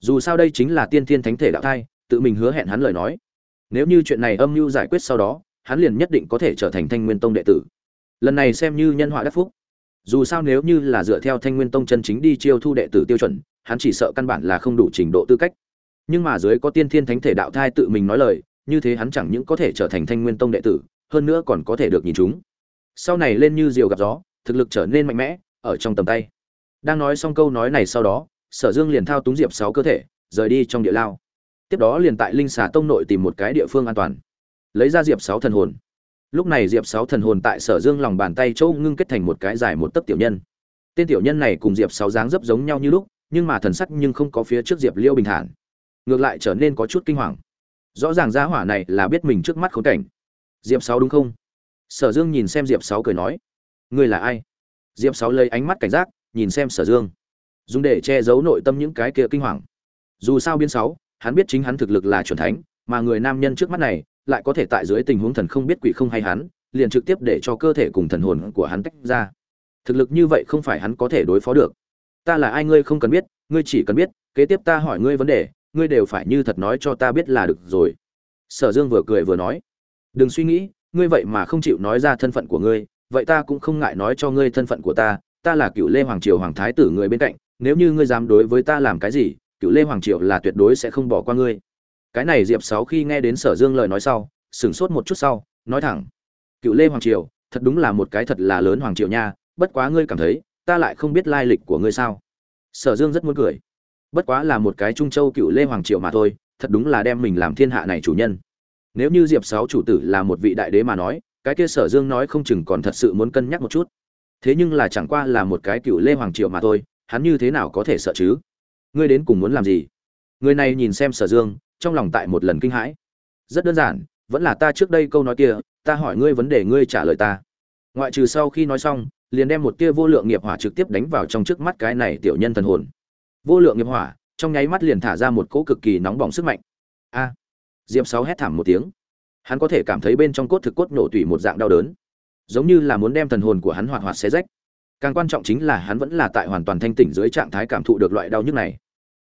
Dù sao đây chính là tiên thiên thánh thể đạo thai, tự mình hứa hẹn hắn lời nói. Nếu như chuyện này âm mưu giải quyết sau đó hắn liền nhất định có thể trở thành thanh nguyên tông đệ tử. Lần này xem như nhân họa đắc phúc. Dù sao nếu như là dựa theo thanh nguyên tông chân chính đi chiêu thu đệ tử tiêu chuẩn, hắn chỉ sợ căn bản là không đủ trình độ tư cách. Nhưng mà dưới có tiên thiên thánh thể đạo thai tự mình nói lời, như thế hắn chẳng những có thể trở thành thanh nguyên tông đệ tử, hơn nữa còn có thể được nhìn chúng. Sau này lên như diều gặp gió, thực lực trở nên mạnh mẽ, ở trong tầm tay. Đang nói xong câu nói này sau đó, sở dương liền thao túng diệp sáu cơ thể, rời đi trong địa lao. Tiếp đó liền tại linh xà tông nội tìm một cái địa phương an toàn lấy ra diệp sáu thần hồn. Lúc này diệp sáu thần hồn tại sở dương lòng bàn tay chỗ ngưng kết thành một cái dài một tấc tiểu nhân. Tên tiểu nhân này cùng diệp sáu dáng dấp giống nhau như lúc, nhưng mà thần sắc nhưng không có phía trước diệp liêu bình thản. Ngược lại trở nên có chút kinh hoàng. Rõ ràng gia hỏa này là biết mình trước mắt khốn cảnh. Diệp sáu đúng không? Sở dương nhìn xem diệp sáu cười nói. Ngươi là ai? Diệp sáu lấy ánh mắt cảnh giác, nhìn xem sở dương. Dùng để che giấu nội tâm những cái kia kinh hoàng. Dù sao biên sáu, hắn biết chính hắn thực lực là chuẩn thánh, mà người nam nhân trước mắt này lại có thể tại dưới tình huống thần không biết quỷ không hay hắn, liền trực tiếp để cho cơ thể cùng thần hồn của hắn tách ra. Thực lực như vậy không phải hắn có thể đối phó được. Ta là ai ngươi không cần biết, ngươi chỉ cần biết, kế tiếp ta hỏi ngươi vấn đề, ngươi đều phải như thật nói cho ta biết là được rồi. Sở dương vừa cười vừa nói. Đừng suy nghĩ, ngươi vậy mà không chịu nói ra thân phận của ngươi, vậy ta cũng không ngại nói cho ngươi thân phận của ta ta là cựu lê hoàng triều hoàng thái tử người bên cạnh, nếu như ngươi dám đối với ta làm cái gì cựu lê hoàng triều là tuyệt đối sẽ không bỏ qua ngươi cái này diệp sáu khi nghe đến sở dương lời nói sau, sửng sốt một chút sau, nói thẳng, cựu lê hoàng triều, thật đúng là một cái thật là lớn hoàng triều nha, bất quá ngươi cảm thấy, ta lại không biết lai lịch của ngươi sao? Sở dương rất muốn cười. Bất quá là một cái trung châu cựu lê hoàng triều mà thôi, thật đúng là đem mình làm thiên hạ này chủ nhân. Nếu như diệp sáu chủ tử là một vị đại đế mà nói, cái kia sở dương nói không chừng còn thật sự muốn cân nhắc một chút. Thế nhưng là chẳng qua là một cái cựu lê hoàng triều mà thôi, hắn như thế nào có thể sợ chứ? Ngươi đến cùng muốn làm gì? Người này nhìn xem sở dương trong lòng tại một lần kinh hãi. Rất đơn giản, vẫn là ta trước đây câu nói kia, ta hỏi ngươi vấn đề ngươi trả lời ta. Ngoại trừ sau khi nói xong, liền đem một tia vô lượng nghiệp hỏa trực tiếp đánh vào trong trước mắt cái này tiểu nhân thần hồn. Vô lượng nghiệp hỏa, trong nháy mắt liền thả ra một cỗ cực kỳ nóng bỏng sức mạnh. A! Diệp sáu hét thảm một tiếng. Hắn có thể cảm thấy bên trong cốt thực cốt nổ tủy một dạng đau đớn. Giống như là muốn đem thần hồn của hắn hoạt hoạt xé rách. Càng quan trọng chính là hắn vẫn là tại hoàn toàn thanh tỉnh dưới trạng thái cảm thụ được loại đau nhức này.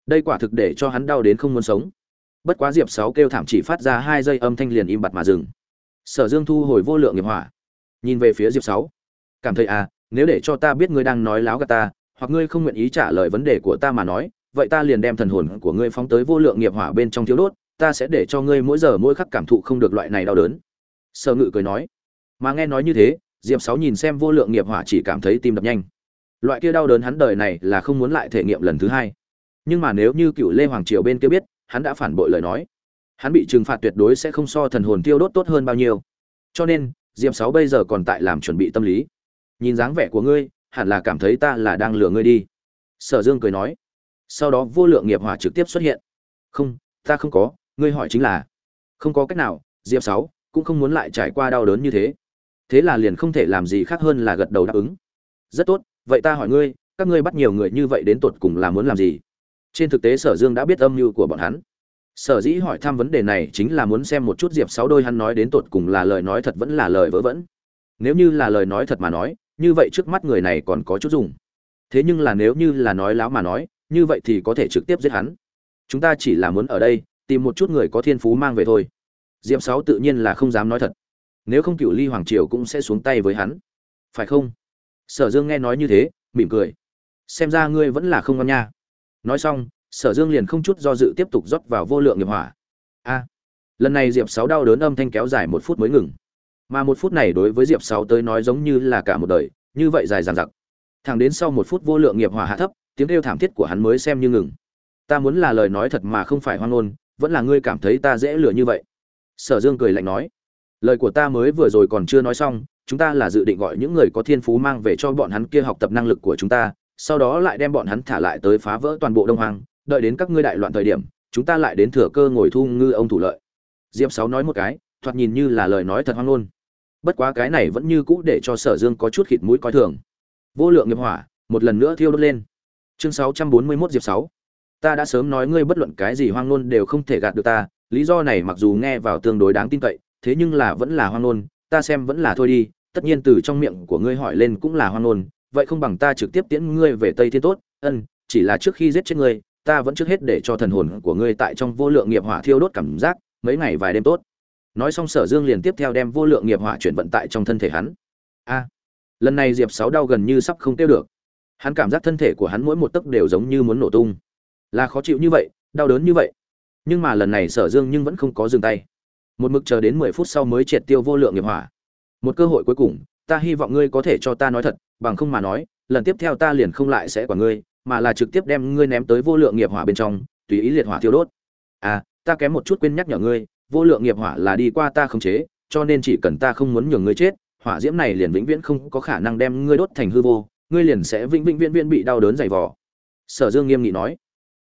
Đây quả thực để cho hắn đau đến không muốn sống bất quá diệp sáu kêu thảm chỉ phát ra hai giây âm thanh liền im bặt mà dừng. Sở dương thu hồi vô lượng nghiệp hỏa. Nhìn về phía diệp sáu. Cảm thấy à nếu để cho ta biết ngươi đang nói láo gạt ta, hoặc ngươi không nguyện ý trả lời vấn đề của ta mà nói, vậy ta liền đem thần hồn của ngươi phóng tới vô lượng nghiệp hỏa bên trong thiếu đốt, ta sẽ để cho ngươi mỗi giờ mỗi khắc cảm thụ không được loại này đau đớn. Sở ngự cười nói. Mà nghe nói như thế, diệp sáu nhìn xem vô lượng nghiệp hỏa chỉ cảm thấy tim đập nhanh. Loại kia đau đớn hắn đời này là không muốn lại thể nghiệm lần thứ hai. Nhưng mà nếu như cựu lê hoàng triều bên kia biết hắn đã phản bội lời nói. Hắn bị trừng phạt tuyệt đối sẽ không so thần hồn tiêu đốt tốt hơn bao nhiêu. Cho nên, diệp sáu bây giờ còn tại làm chuẩn bị tâm lý. Nhìn dáng vẻ của ngươi, hẳn là cảm thấy ta là đang lừa ngươi đi. Sở dương cười nói. Sau đó vô lượng nghiệp hỏa trực tiếp xuất hiện. Không, ta không có, ngươi hỏi chính là. Không có cách nào, diệp sáu cũng không muốn lại trải qua đau đớn như thế. Thế là liền không thể làm gì khác hơn là gật đầu đáp ứng. Rất tốt, vậy ta hỏi ngươi, các ngươi bắt nhiều người như vậy đến tột cùng là muốn làm gì? Trên thực tế sở dương đã biết âm mưu của bọn hắn. Sở dĩ hỏi thăm vấn đề này chính là muốn xem một chút diệp sáu đôi hắn nói đến tột cùng là lời nói thật vẫn là lời vớ vẩn. Nếu như là lời nói thật mà nói, như vậy trước mắt người này còn có chút dùng. Thế nhưng là nếu như là nói láo mà nói, như vậy thì có thể trực tiếp giết hắn. Chúng ta chỉ là muốn ở đây, tìm một chút người có thiên phú mang về thôi. Diệp sáu tự nhiên là không dám nói thật. Nếu không cựu ly hoàng triều cũng sẽ xuống tay với hắn. Phải không? Sở dương nghe nói như thế, mỉm cười. Xem ra ngươi vẫn là không ngon nha nói xong, sở dương liền không chút do dự tiếp tục rót vào vô lượng nghiệp hỏa. A, lần này diệp sáu đau đớn âm thanh kéo dài một phút mới ngừng. Mà một phút này đối với diệp sáu tới nói giống như là cả một đời, như vậy dài dằng dặc. Thẳng đến sau một phút vô lượng nghiệp hỏa hạ thấp, tiếng kêu thảm thiết của hắn mới xem như ngừng. Ta muốn là lời nói thật mà không phải hoang ngôn, vẫn là ngươi cảm thấy ta dễ lừa như vậy? Sở dương cười lạnh nói. Lời của ta mới vừa rồi còn chưa nói xong, chúng ta là dự định gọi những người có thiên phú mang về cho bọn hắn kia học tập năng lực của chúng ta sau đó lại đem bọn hắn thả lại tới phá vỡ toàn bộ đông hoàng đợi đến các ngươi đại loạn thời điểm, chúng ta lại đến thừa cơ ngồi thu ngư ông thủ lợi. Diệp sáu nói một cái, thoạt nhìn như là lời nói thật hoang ngôn bất quá cái này vẫn như cũ để cho sở dương có chút khịt mũi coi thường. Vô lượng nghiệp hỏa, một lần nữa thiêu đốt lên. Chương sáu trăm bốn mươi 641 diệp sáu. Ta đã sớm nói ngươi bất luận cái gì hoang ngôn đều không thể gạt được ta, lý do này mặc dù nghe vào tương đối đáng tin cậy, thế nhưng là vẫn là hoang ngôn ta xem vẫn là thôi đi, tất nhiên từ trong miệng của ngươi hỏi lên cũng là hoang ngôn vậy không bằng ta trực tiếp tiễn ngươi về tây thiên tốt. Ân, chỉ là trước khi giết chết ngươi, ta vẫn trước hết để cho thần hồn của ngươi tại trong vô lượng nghiệp hỏa thiêu đốt cảm giác, mấy ngày vài đêm tốt. Nói xong sở dương liền tiếp theo đem vô lượng nghiệp hỏa chuyển vận tại trong thân thể hắn. A, lần này diệp sáu đau gần như sắp không tiêu được. Hắn cảm giác thân thể của hắn mỗi một tấc đều giống như muốn nổ tung. Là khó chịu như vậy, đau đớn như vậy. Nhưng mà lần này sở dương nhưng vẫn không có dừng tay. Một mực chờ đến mười phút sau mới triệt tiêu vô lượng nghiệp hỏa. Một cơ hội cuối cùng ta hy vọng ngươi có thể cho ta nói thật, bằng không mà nói, lần tiếp theo ta liền không lại sẽ quả ngươi, mà là trực tiếp đem ngươi ném tới vô lượng nghiệp hỏa bên trong, tùy ý liệt hỏa thiêu đốt. À ta kém một chút quên nhắc nhở ngươi, vô lượng nghiệp hỏa là đi qua ta khống chế, cho nên chỉ cần ta không muốn nhường ngươi chết, hỏa diễm này liền vĩnh viễn không có khả năng đem ngươi đốt thành hư vô, ngươi liền sẽ vĩnh vĩnh viễn viễn bị đau đớn dày vò. Sở dương nghiêm nghị nói.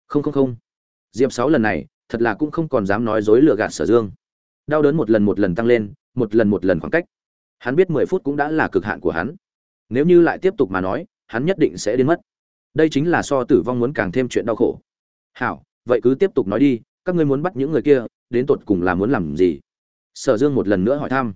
Không không không. Diệp sáu lần này, thật là cũng không còn dám nói dối lừa gạt sở dương. Đau đớn một lần một lần tăng lên, một lần một lần khoảng cách hắn biết mười phút cũng đã là cực hạn của hắn. Nếu như lại tiếp tục mà nói, hắn nhất định sẽ đến mất. Đây chính là so tử vong muốn càng thêm chuyện đau khổ. Hảo, vậy cứ tiếp tục nói đi, các ngươi muốn bắt những người kia, đến tột cùng là muốn làm gì? Sở dương một lần nữa hỏi thăm.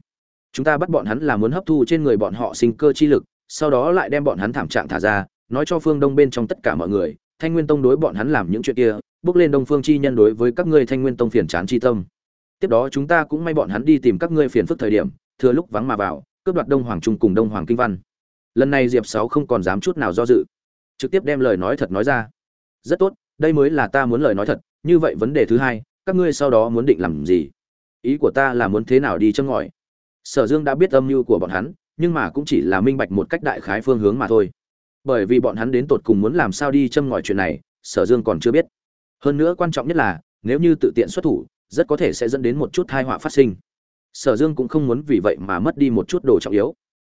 Chúng ta bắt bọn hắn là muốn hấp thu trên người bọn họ sinh cơ chi lực, sau đó lại đem bọn hắn thảm trạng thả ra, nói cho phương đông bên trong tất cả mọi người, thanh nguyên tông đối bọn hắn làm những chuyện kia, bước lên đông phương chi nhân đối với các ngươi thanh nguyên tông phiền chán chi tâm. Tiếp đó chúng ta cũng may bọn hắn đi tìm các ngươi phiền phức thời điểm thừa lúc vắng mà vào, cướp đoạt đông hoàng trung cùng đông hoàng kinh văn. Lần này diệp sáu không còn dám chút nào do dự. Trực tiếp đem lời nói thật nói ra. Rất tốt, đây mới là ta muốn lời nói thật, như vậy vấn đề thứ hai, các ngươi sau đó muốn định làm gì? Ý của ta là muốn thế nào đi châm ngòi? Sở dương đã biết âm mưu của bọn hắn, nhưng mà cũng chỉ là minh bạch một cách đại khái phương hướng mà thôi. Bởi vì bọn hắn đến tột cùng muốn làm sao đi châm ngòi chuyện này, sở dương còn chưa biết. Hơn nữa quan trọng nhất là, nếu như tự tiện xuất thủ, rất có thể sẽ dẫn đến một chút tai họa phát sinh sở dương cũng không muốn vì vậy mà mất đi một chút đồ trọng yếu.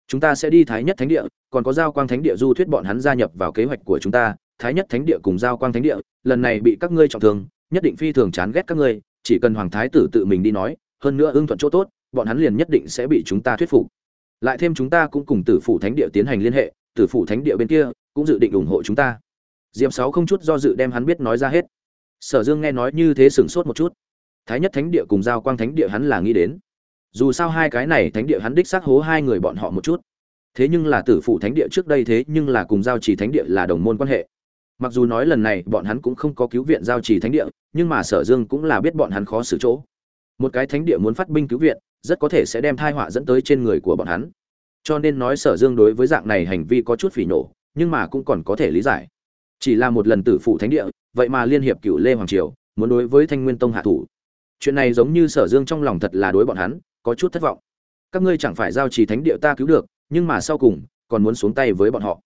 Chúng ta sẽ đi thái nhất thánh địa, còn có giao quang thánh địa du thuyết bọn hắn gia nhập vào kế hoạch của chúng ta. Thái nhất thánh địa cùng giao quang thánh địa, lần này bị các ngươi trọng thương, nhất định phi thường chán ghét các ngươi, chỉ cần hoàng thái tử tự mình đi nói, hơn nữa ưng thuận chỗ tốt, bọn hắn liền nhất định sẽ bị chúng ta thuyết phục. Lại thêm chúng ta cũng cùng tử phủ thánh địa tiến hành liên hệ, tử phủ thánh địa bên kia cũng dự định ủng hộ chúng ta. Diệm sáu không chút do dự đem hắn biết nói ra hết. Sở dương nghe nói như thế sửng sốt một chút. Thái nhất thánh địa cùng giao quang thánh địa hắn là nghĩ đến dù sao hai cái này thánh địa hắn đích xác hố hai người bọn họ một chút. Thế nhưng là tử phụ thánh địa trước đây thế nhưng là cùng giao trì thánh địa là đồng môn quan hệ. Mặc dù nói lần này bọn hắn cũng không có cứu viện giao trì thánh địa, nhưng mà sở dương cũng là biết bọn hắn khó xử chỗ. Một cái thánh địa muốn phát binh cứu viện, rất có thể sẽ đem thai họa dẫn tới trên người của bọn hắn. Cho nên nói sở dương đối với dạng này hành vi có chút phỉ nổ nhưng mà cũng còn có thể lý giải. Chỉ là một lần tử phụ thánh địa, vậy mà liên hiệp cựu lê hoàng triều, muốn đối với thanh nguyên tông hạ thủ. Chuyện này giống như sở dương trong lòng thật là đối bọn hắn có chút thất vọng. Các ngươi chẳng phải giao trì thánh địa ta cứu được, nhưng mà sau cùng, còn muốn xuống tay với bọn họ.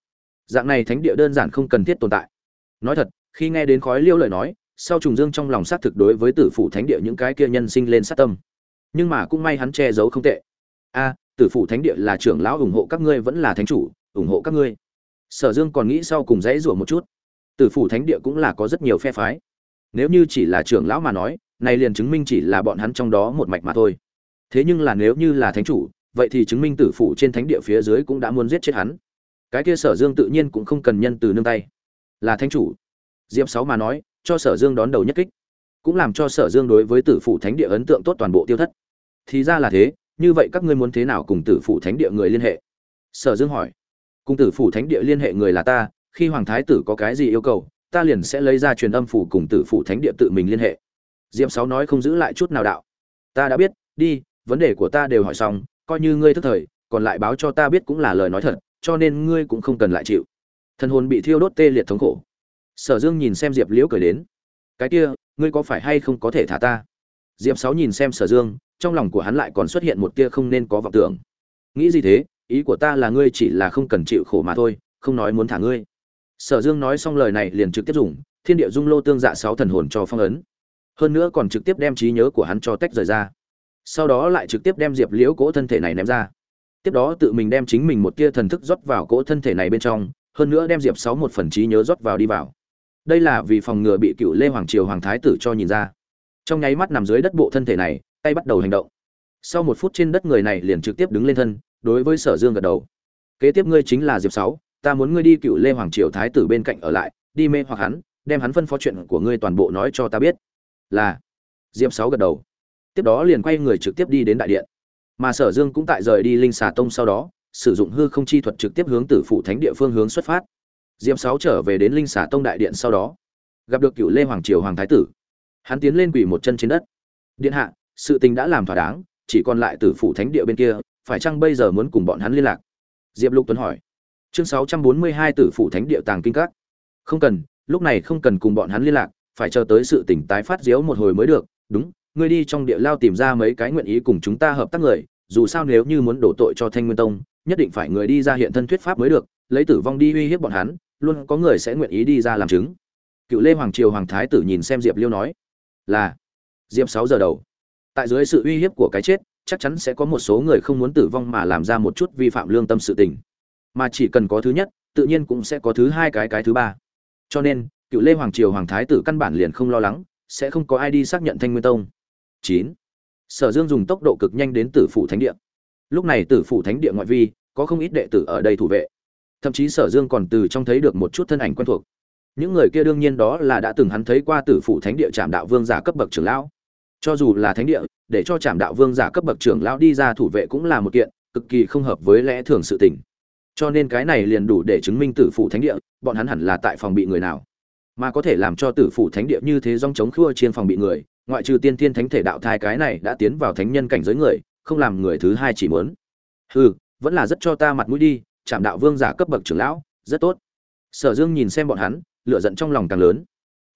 Dạng này thánh địa đơn giản không cần thiết tồn tại. Nói thật, khi nghe đến khói liêu lời nói, sau trùng dương trong lòng xác thực đối với tử phủ thánh địa những cái kia nhân sinh lên sát tâm. Nhưng mà cũng may hắn che giấu không tệ. A, tử phủ thánh địa là trưởng lão ủng hộ các ngươi vẫn là thánh chủ, ủng hộ các ngươi. Sở dương còn nghĩ sau cùng dãy rủa một chút. Tử phủ thánh địa cũng là có rất nhiều phe phái. Nếu như chỉ là trưởng lão mà nói, này liền chứng minh chỉ là bọn hắn trong đó một mạch mà thôi thế nhưng là nếu như là thánh chủ, vậy thì chứng minh tử phủ trên thánh địa phía dưới cũng đã muốn giết chết hắn. Cái kia sở dương tự nhiên cũng không cần nhân từ nương tay. Là thánh chủ. Diệp sáu mà nói, cho sở dương đón đầu nhất kích, cũng làm cho sở dương đối với tử phủ thánh địa ấn tượng tốt toàn bộ tiêu thất. Thì ra là thế, như vậy các ngươi muốn thế nào cùng tử phủ thánh địa người liên hệ? Sở dương hỏi. Cùng tử phủ thánh địa liên hệ người là ta, khi hoàng thái tử có cái gì yêu cầu, ta liền sẽ lấy ra truyền âm phủ cùng tử phủ thánh địa tự mình liên hệ. Diệp sáu nói không giữ lại chút nào đạo. Ta đã biết, đi vấn đề của ta đều hỏi xong, coi như ngươi thức thời, còn lại báo cho ta biết cũng là lời nói thật, cho nên ngươi cũng không cần lại chịu. Thần hồn bị thiêu đốt tê liệt thống khổ. Sở dương nhìn xem diệp liễu cười đến. Cái kia, ngươi có phải hay không có thể thả ta? Diệp sáu nhìn xem sở dương, trong lòng của hắn lại còn xuất hiện một tia không nên có vọng tưởng. Nghĩ gì thế? Ý của ta là ngươi chỉ là không cần chịu khổ mà thôi, không nói muốn thả ngươi. Sở dương nói xong lời này liền trực tiếp dùng thiên địa dung lô tương dạ sáu thần hồn cho phong ấn. Hơn nữa còn trực tiếp đem trí nhớ của hắn cho tách rời ra sau đó lại trực tiếp đem diệp liễu cỗ thân thể này ném ra. Tiếp đó tự mình đem chính mình một tia thần thức rót vào cỗ thân thể này bên trong, hơn nữa đem diệp sáu một phần trí nhớ rót vào đi vào. Đây là vì phòng ngừa bị cựu lê hoàng triều hoàng thái tử cho nhìn ra. Trong nháy mắt nằm dưới đất bộ thân thể này, tay bắt đầu hành động. Sau một phút trên đất người này liền trực tiếp đứng lên thân, đối với sở dương gật đầu. Kế tiếp ngươi chính là diệp sáu, ta muốn ngươi đi cựu lê hoàng triều thái tử bên cạnh ở lại, đi mê hoặc hắn, đem hắn phân phó chuyện của ngươi toàn bộ nói cho ta biết. Là, diệp sáu gật đầu tiếp đó liền quay người trực tiếp đi đến đại điện. Mà sở dương cũng tại rời đi linh xà tông sau đó, sử dụng hư không chi thuật trực tiếp hướng tử phụ thánh địa phương hướng xuất phát. Diệp sáu trở về đến linh xà tông đại điện sau đó, gặp được cựu lê hoàng triều hoàng thái tử. Hắn tiến lên quỳ một chân trên đất. Điện hạ, sự tình đã làm thỏa đáng, chỉ còn lại tử phụ thánh địa bên kia, phải chăng bây giờ muốn cùng bọn hắn liên lạc? Diệp lục tuấn hỏi. Chương sáu trăm bốn mươi hai tử phụ thánh địa tàng kinh các. Không cần, lúc này không cần cùng bọn hắn liên lạc, phải chờ tới sự tỉnh tái phát diếu một hồi mới được, đúng ngươi đi trong địa lao tìm ra mấy cái nguyện ý cùng chúng ta hợp tác người, dù sao nếu như muốn đổ tội cho thanh nguyên tông, nhất định phải người đi ra hiện thân thuyết pháp mới được, lấy tử vong đi uy hiếp bọn hắn, luôn có người sẽ nguyện ý đi ra làm chứng. Cựu lê hoàng triều hoàng thái tử nhìn xem diệp liêu nói, là. Diệp sáu giờ đầu. Tại dưới sự uy hiếp của cái chết, chắc chắn sẽ có một số người không muốn tử vong mà làm ra một chút vi phạm lương tâm sự tình. Mà chỉ cần có thứ nhất, tự nhiên cũng sẽ có thứ hai cái cái thứ ba. Cho nên, cựu lê hoàng triều hoàng thái tử căn bản liền không lo lắng, sẽ không có ai đi xác nhận thanh nguyên tông chín. Sở dương dùng tốc độ cực nhanh đến tử phủ thánh địa. Lúc này tử phủ thánh địa ngoại vi, có không ít đệ tử ở đây thủ vệ. Thậm chí sở dương còn từ trong thấy được một chút thân ảnh quen thuộc. Những người kia đương nhiên đó là đã từng hắn thấy qua tử phủ thánh địa Trảm đạo vương giả cấp bậc trưởng lão. Cho dù là thánh địa, để cho Trảm đạo vương giả cấp bậc trưởng lão đi ra thủ vệ cũng là một kiện cực kỳ không hợp với lẽ thường sự tình. Cho nên cái này liền đủ để chứng minh tử phủ thánh địa, bọn hắn hẳn là tại phòng bị người nào. Mà có thể làm cho tử phủ thánh địa như thế dòng chống khua trên phòng bị người ngoại trừ tiên thiên thánh thể đạo thai cái này đã tiến vào thánh nhân cảnh giới người, không làm người thứ hai chỉ muốn. Hừ, vẫn là rất cho ta mặt mũi đi chạm đạo vương giả cấp bậc trưởng lão, rất tốt. Sở dương nhìn xem bọn hắn lựa giận trong lòng càng lớn.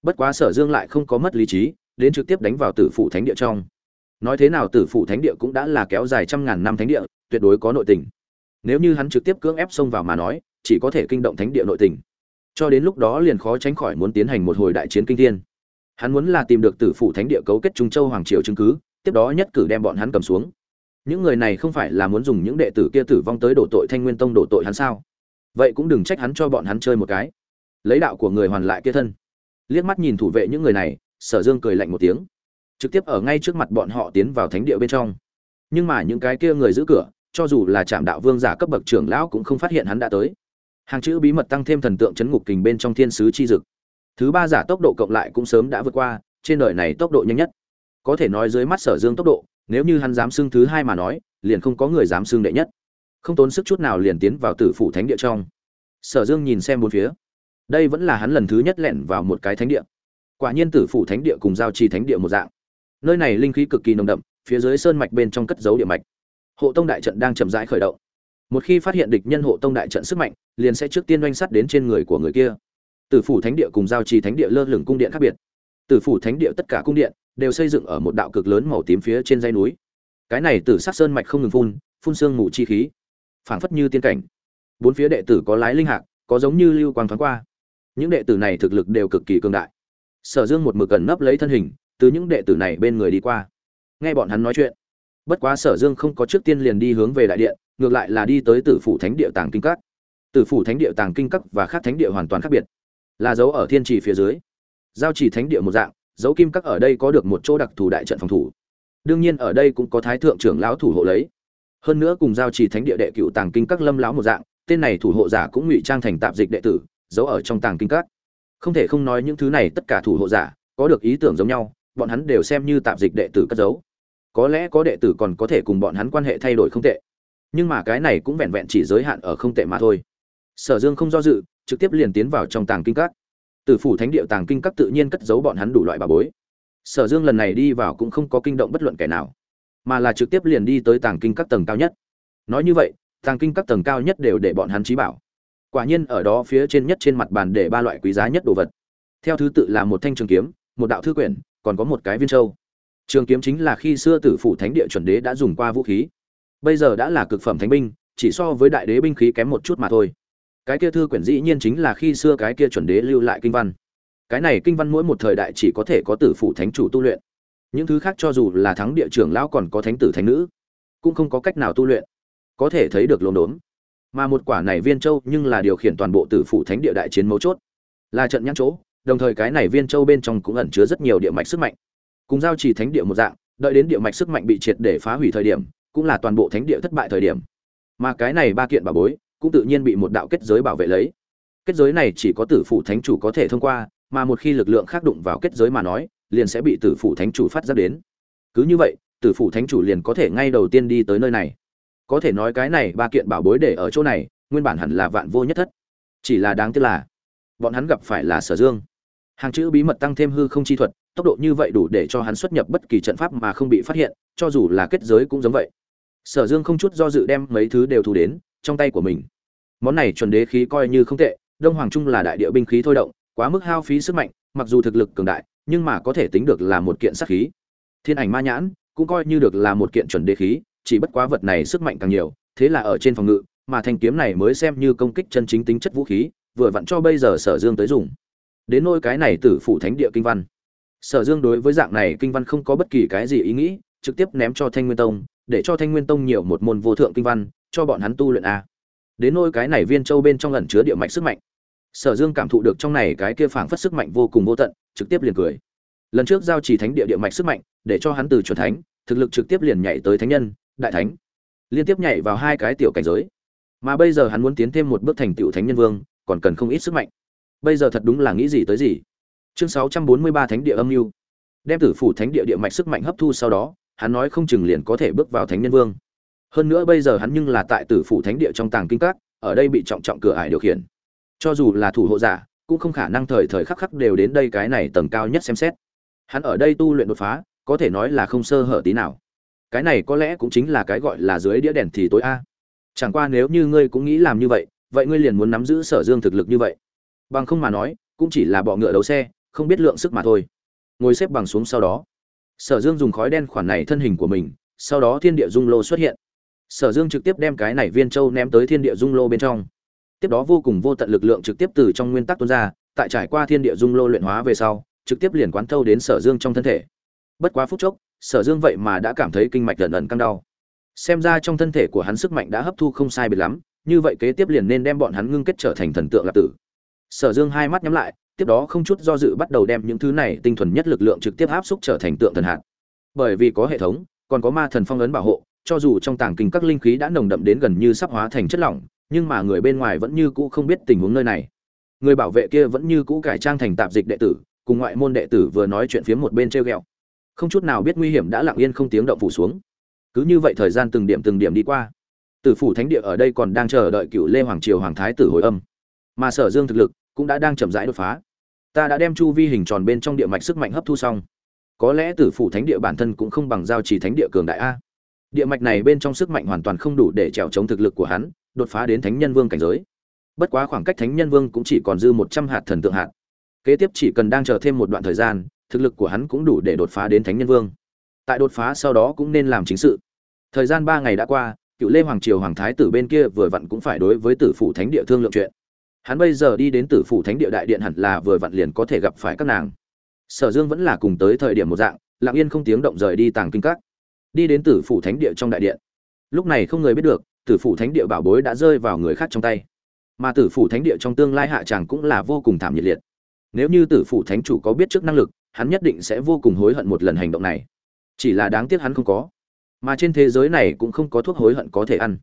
Bất quá sở dương lại không có mất lý trí, đến trực tiếp đánh vào tử phụ thánh địa trong. Nói thế nào tử phụ thánh địa cũng đã là kéo dài trăm ngàn năm thánh địa, tuyệt đối có nội tình. Nếu như hắn trực tiếp cưỡng ép xông vào mà nói, chỉ có thể kinh động thánh địa nội tình. Cho đến lúc đó liền khó tránh khỏi muốn tiến hành một hồi đại chiến kinh thiên hắn muốn là tìm được tử phủ thánh địa cấu kết trung châu hoàng triều chứng cứ, tiếp đó nhất cử đem bọn hắn cầm xuống. Những người này không phải là muốn dùng những đệ tử kia tử vong tới đổ tội thanh nguyên tông đổ tội hắn sao? Vậy cũng đừng trách hắn cho bọn hắn chơi một cái. Lấy đạo của người hoàn lại kia thân. Liếc mắt nhìn thủ vệ những người này, sở dương cười lạnh một tiếng. Trực tiếp ở ngay trước mặt bọn họ tiến vào thánh địa bên trong. Nhưng mà những cái kia người giữ cửa, cho dù là trạm đạo vương giả cấp bậc trưởng lão cũng không phát hiện hắn đã tới. Hàng chữ bí mật tăng thêm thần tượng chấn ngục kình bên trong thiên sứ chi dực thứ ba giả tốc độ cộng lại cũng sớm đã vượt qua, trên đời này tốc độ nhanh nhất. Có thể nói dưới mắt sở dương tốc độ, nếu như hắn dám xưng thứ hai mà nói, liền không có người dám xưng đệ nhất. Không tốn sức chút nào liền tiến vào tử phủ thánh địa trong. Sở dương nhìn xem bốn phía. Đây vẫn là hắn lần thứ nhất lẻn vào một cái thánh địa. Quả nhiên tử phủ thánh địa cùng giao trì thánh địa một dạng. Nơi này linh khí cực kỳ nồng đậm, phía dưới sơn mạch bên trong cất dấu địa mạch. Hộ tông đại trận đang chậm rãi khởi động. Một khi phát hiện địch nhân hộ tông đại trận sức mạnh, liền sẽ trước tiên oanh sắt đến trên người của người kia tử phủ thánh địa cùng giao trì thánh địa lơ lửng cung điện khác biệt. Tử phủ thánh địa tất cả cung điện đều xây dựng ở một đạo cực lớn màu tím phía trên dãy núi. Cái này tử sắc sơn mạch không ngừng phun phun sương mù chi khí, phảng phất như tiên cảnh. Bốn phía đệ tử có lái linh hạc, có giống như lưu quang thoáng qua. Những đệ tử này thực lực đều cực kỳ cường đại. Sở dương một mực gần nấp lấy thân hình, từ những đệ tử này bên người đi qua. Nghe bọn hắn nói chuyện, bất quá sở dương không có trước tiên liền đi hướng về đại điện, ngược lại là đi tới tử phủ thánh địa tàng kinh các. Tử phủ thánh địa tàng kinh các và khác thánh địa hoàn toàn khác biệt là dấu ở thiên trì phía dưới. Giao chỉ thánh địa một dạng, dấu kim các ở đây có được một chỗ đặc thù đại trận phòng thủ. Đương nhiên ở đây cũng có thái thượng trưởng lão thủ hộ lấy. Hơn nữa cùng giao chỉ thánh địa đệ cựu tàng kinh các lâm lão một dạng, tên này thủ hộ giả cũng ngụy trang thành tạp dịch đệ tử giấu ở trong tàng kinh các. Không thể không nói những thứ này tất cả thủ hộ giả, có được ý tưởng giống nhau, bọn hắn đều xem như tạp dịch đệ tử cất giấu. Có lẽ có đệ tử còn có thể cùng bọn hắn quan hệ thay đổi không tệ. Nhưng mà cái này cũng vẹn vẹn chỉ giới hạn ở không tệ mà thôi. Sở dương không do dự trực tiếp liền tiến vào trong tàng kinh các. Tử phủ thánh địa tàng kinh các tự nhiên cất giấu bọn hắn đủ loại bà bối. Sở dương lần này đi vào cũng không có kinh động bất luận kẻ nào, mà là trực tiếp liền đi tới tàng kinh các tầng cao nhất. Nói như vậy, tàng kinh các tầng cao nhất đều để bọn hắn trí bảo. Quả nhiên ở đó phía trên nhất trên mặt bàn để ba loại quý giá nhất đồ vật. Theo thứ tự là một thanh trường kiếm, một đạo thư quyển, còn có một cái viên châu. Trường kiếm chính là khi xưa tử phủ thánh địa chuẩn đế đã dùng qua vũ khí. Bây giờ đã là cực phẩm thánh binh, chỉ so với đại đế binh khí kém một chút mà thôi cái kia thư quyển dĩ nhiên chính là khi xưa cái kia chuẩn đế lưu lại kinh văn. Cái này kinh văn mỗi một thời đại chỉ có thể có tử phụ thánh chủ tu luyện. Những thứ khác cho dù là thắng địa trưởng lão còn có thánh tử thánh nữ, cũng không có cách nào tu luyện, có thể thấy được lồn đốn mà một quả này viên châu nhưng là điều khiển toàn bộ tử phụ thánh địa đại chiến mấu chốt. Là trận nhãn chỗ, đồng thời cái này viên châu bên trong cũng ẩn chứa rất nhiều địa mạch sức mạnh. Cùng giao trì thánh địa một dạng, đợi đến địa mạch sức mạnh bị triệt để phá hủy thời điểm, cũng là toàn bộ thánh địa thất bại thời điểm. Mà cái này ba kiện bảo bối cũng tự nhiên bị một đạo kết giới bảo vệ lấy. Kết giới này chỉ có tử phủ thánh chủ có thể thông qua, mà một khi lực lượng khác đụng vào kết giới mà nói, liền sẽ bị tử phủ thánh chủ phát giác đến. Cứ như vậy, tử phủ thánh chủ liền có thể ngay đầu tiên đi tới nơi này. Có thể nói cái này ba kiện bảo bối để ở chỗ này, nguyên bản hẳn là vạn vô nhất thất. Chỉ là đáng tiếc là, bọn hắn gặp phải là sở dương. Hàng chữ bí mật tăng thêm hư không chi thuật, tốc độ như vậy đủ để cho hắn xuất nhập bất kỳ trận pháp mà không bị phát hiện, cho dù là kết giới cũng giống vậy. Sở dương không chút do dự đem mấy thứ đều thu đến trong tay của mình. Món này chuẩn đế khí coi như không tệ, đông hoàng trung là đại địa binh khí thôi động, quá mức hao phí sức mạnh, mặc dù thực lực cường đại, nhưng mà có thể tính được là một kiện sát khí. Thiên ảnh ma nhãn cũng coi như được là một kiện chuẩn đế khí, chỉ bất quá vật này sức mạnh càng nhiều, thế là ở trên phòng ngự, mà thanh kiếm này mới xem như công kích chân chính tính chất vũ khí, vừa vặn cho bây giờ sở dương tới dùng. Đến nôi cái này tử phủ thánh địa kinh văn. Sở dương đối với dạng này kinh văn không có bất kỳ cái gì ý nghĩ, trực tiếp ném cho thanh nguyên tông, để cho thanh nguyên tông nhiều một môn vô thượng kinh văn cho bọn hắn tu luyện a. Đến nôi cái này viên châu bên trong lần chứa địa mạch sức mạnh. Sở dương cảm thụ được trong này cái kia phảng phất sức mạnh vô cùng vô tận, trực tiếp liền cười. Lần trước giao trì thánh địa địa mạch sức mạnh, để cho hắn từ chuẩn thánh, thực lực trực tiếp liền nhảy tới thánh nhân, đại thánh. Liên tiếp nhảy vào hai cái tiểu cảnh giới. Mà bây giờ hắn muốn tiến thêm một bước thành tiểu thánh nhân vương, còn cần không ít sức mạnh. Bây giờ thật đúng là nghĩ gì tới gì. Chương sáu trăm bốn mươi ba thánh địa âm mưu. Đem tử phủ thánh địa địa mạch sức mạnh hấp thu sau đó, hắn nói không chừng liền có thể bước vào thánh nhân vương hơn nữa bây giờ hắn nhưng là tại tử phủ thánh địa trong tàng kinh các, ở đây bị trọng trọng cửa ải điều khiển. Cho dù là thủ hộ giả, cũng không khả năng thời thời khắc khắc đều đến đây cái này tầng cao nhất xem xét. Hắn ở đây tu luyện đột phá, có thể nói là không sơ hở tí nào. Cái này có lẽ cũng chính là cái gọi là dưới đĩa đèn thì tối a. Chẳng qua nếu như ngươi cũng nghĩ làm như vậy vậy ngươi liền muốn nắm giữ sở dương thực lực như vậy. Bằng không mà nói, cũng chỉ là bọ ngựa đấu xe, không biết lượng sức mà thôi. Ngồi xếp bằng xuống sau đó. Sở dương dùng khói đen khoản này thân hình của mình, sau đó thiên địa dung lô xuất hiện sở dương trực tiếp đem cái này viên châu ném tới thiên địa dung lô bên trong. Tiếp đó vô cùng vô tận lực lượng trực tiếp từ trong nguyên tắc tuôn ra, tại trải qua thiên địa dung lô luyện hóa về sau, trực tiếp liền quán thâu đến sở dương trong thân thể. Bất quá phút chốc, sở dương vậy mà đã cảm thấy kinh mạch dần dần căng đau. Xem ra trong thân thể của hắn sức mạnh đã hấp thu không sai biệt lắm, như vậy kế tiếp liền nên đem bọn hắn ngưng kết trở thành thần tượng lập tử. Sở dương hai mắt nhắm lại, tiếp đó không chút do dự bắt đầu đem những thứ này tinh thuần nhất lực lượng trực tiếp áp xúc trở thành tượng thần hạt. Bởi vì có hệ thống, còn có ma thần phong ấn bảo hộ cho dù trong tàng kinh các linh khí đã nồng đậm đến gần như sắp hóa thành chất lỏng, nhưng mà người bên ngoài vẫn như cũ không biết tình huống nơi này. Người bảo vệ kia vẫn như cũ cải trang thành tạp dịch đệ tử, cùng ngoại môn đệ tử vừa nói chuyện phía một bên treo ghẹo. Không chút nào biết nguy hiểm đã lặng yên không tiếng động phủ xuống. Cứ như vậy thời gian từng điểm từng điểm đi qua. Tử phủ thánh địa ở đây còn đang chờ đợi cựu lê hoàng triều hoàng thái tử hồi âm. Mà sở dương thực lực cũng đã đang chậm rãi đột phá. Ta đã đem chu vi hình tròn bên trong địa mạch sức mạnh hấp thu xong. Có lẽ tử phủ thánh địa bản thân cũng không bằng giao trì thánh địa cường đại a địa mạch này bên trong sức mạnh hoàn toàn không đủ để trèo chống thực lực của hắn, đột phá đến thánh nhân vương cảnh giới. Bất quá khoảng cách thánh nhân vương cũng chỉ còn dư một trăm hạt thần tượng hạt. Kế tiếp chỉ cần đang chờ thêm một đoạn thời gian, thực lực của hắn cũng đủ để đột phá đến thánh nhân vương. Tại đột phá sau đó cũng nên làm chính sự. Thời gian ba ngày đã qua, cựu lê hoàng triều hoàng thái tử bên kia vừa vặn cũng phải đối với tử phủ thánh địa thương lượng chuyện. Hắn bây giờ đi đến tử phủ thánh địa đại điện hẳn là vừa vặn liền có thể gặp phải các nàng. Sở dương vẫn là cùng tới thời điểm một dạng, lặng yên không tiếng động rời đi tàng kinh các đi đến tử phủ thánh địa trong đại điện. Lúc này không người biết được, tử phủ thánh địa bảo bối đã rơi vào người khác trong tay. Mà tử phủ thánh địa trong tương lai hạ tràng cũng là vô cùng thảm nhiệt liệt. Nếu như tử phủ thánh chủ có biết trước năng lực, hắn nhất định sẽ vô cùng hối hận một lần hành động này. Chỉ là đáng tiếc hắn không có. Mà trên thế giới này cũng không có thuốc hối hận có thể ăn.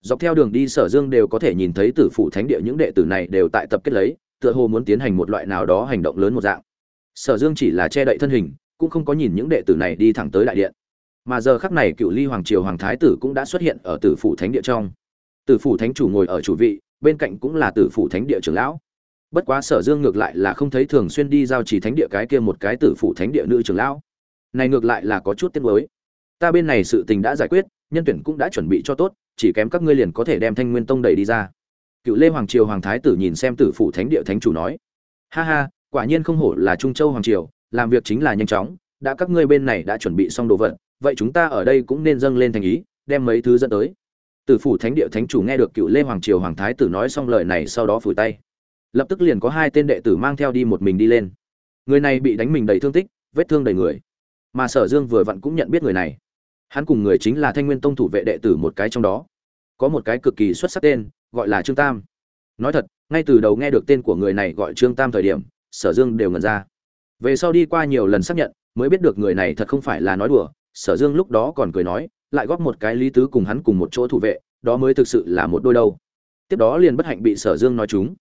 Dọc theo đường đi sở dương đều có thể nhìn thấy tử phủ thánh địa những đệ tử này đều tại tập kết lấy, tựa hồ muốn tiến hành một loại nào đó hành động lớn một dạng. Sở dương chỉ là che đậy thân hình, cũng không có nhìn những đệ tử này đi thẳng tới đại điện mà giờ khắc này cựu ly hoàng triều hoàng thái tử cũng đã xuất hiện ở tử phủ thánh địa trong. Tử phủ thánh chủ ngồi ở chủ vị, bên cạnh cũng là tử phủ thánh địa trưởng lão. Bất quá sở dương ngược lại là không thấy thường xuyên đi giao trì thánh địa cái kia một cái tử phủ thánh địa nữ trưởng lão. Này ngược lại là có chút tiếc mới ta bên này sự tình đã giải quyết, nhân tuyển cũng đã chuẩn bị cho tốt, chỉ kém các ngươi liền có thể đem thanh nguyên tông đẩy đi ra. Cựu lê hoàng triều hoàng thái tử nhìn xem tử phủ thánh địa thánh chủ nói, ha ha, quả nhiên không hổ là trung châu hoàng triều, làm việc chính là nhanh chóng, đã các ngươi bên này đã chuẩn bị xong đồ vật vậy chúng ta ở đây cũng nên dâng lên thành ý, đem mấy thứ dẫn tới. Tử phủ thánh địa thánh chủ nghe được cựu lê hoàng triều hoàng thái tử nói xong lời này sau đó phủi tay. Lập tức liền có hai tên đệ tử mang theo đi một mình đi lên. Người này bị đánh mình đầy thương tích, vết thương đầy người. Mà sở dương vừa vặn cũng nhận biết người này. Hắn cùng người chính là thanh nguyên tông thủ vệ đệ tử một cái trong đó. Có một cái cực kỳ xuất sắc tên, gọi là trương tam. Nói thật, ngay từ đầu nghe được tên của người này gọi trương tam thời điểm, sở dương đều ngần ra. Về sau đi qua nhiều lần xác nhận, mới biết được người này thật không phải là nói đùa sở dương lúc đó còn cười nói, lại góp một cái lý tứ cùng hắn cùng một chỗ thủ vệ, đó mới thực sự là một đôi đâu. Tiếp đó liền bất hạnh bị sở dương nói chúng.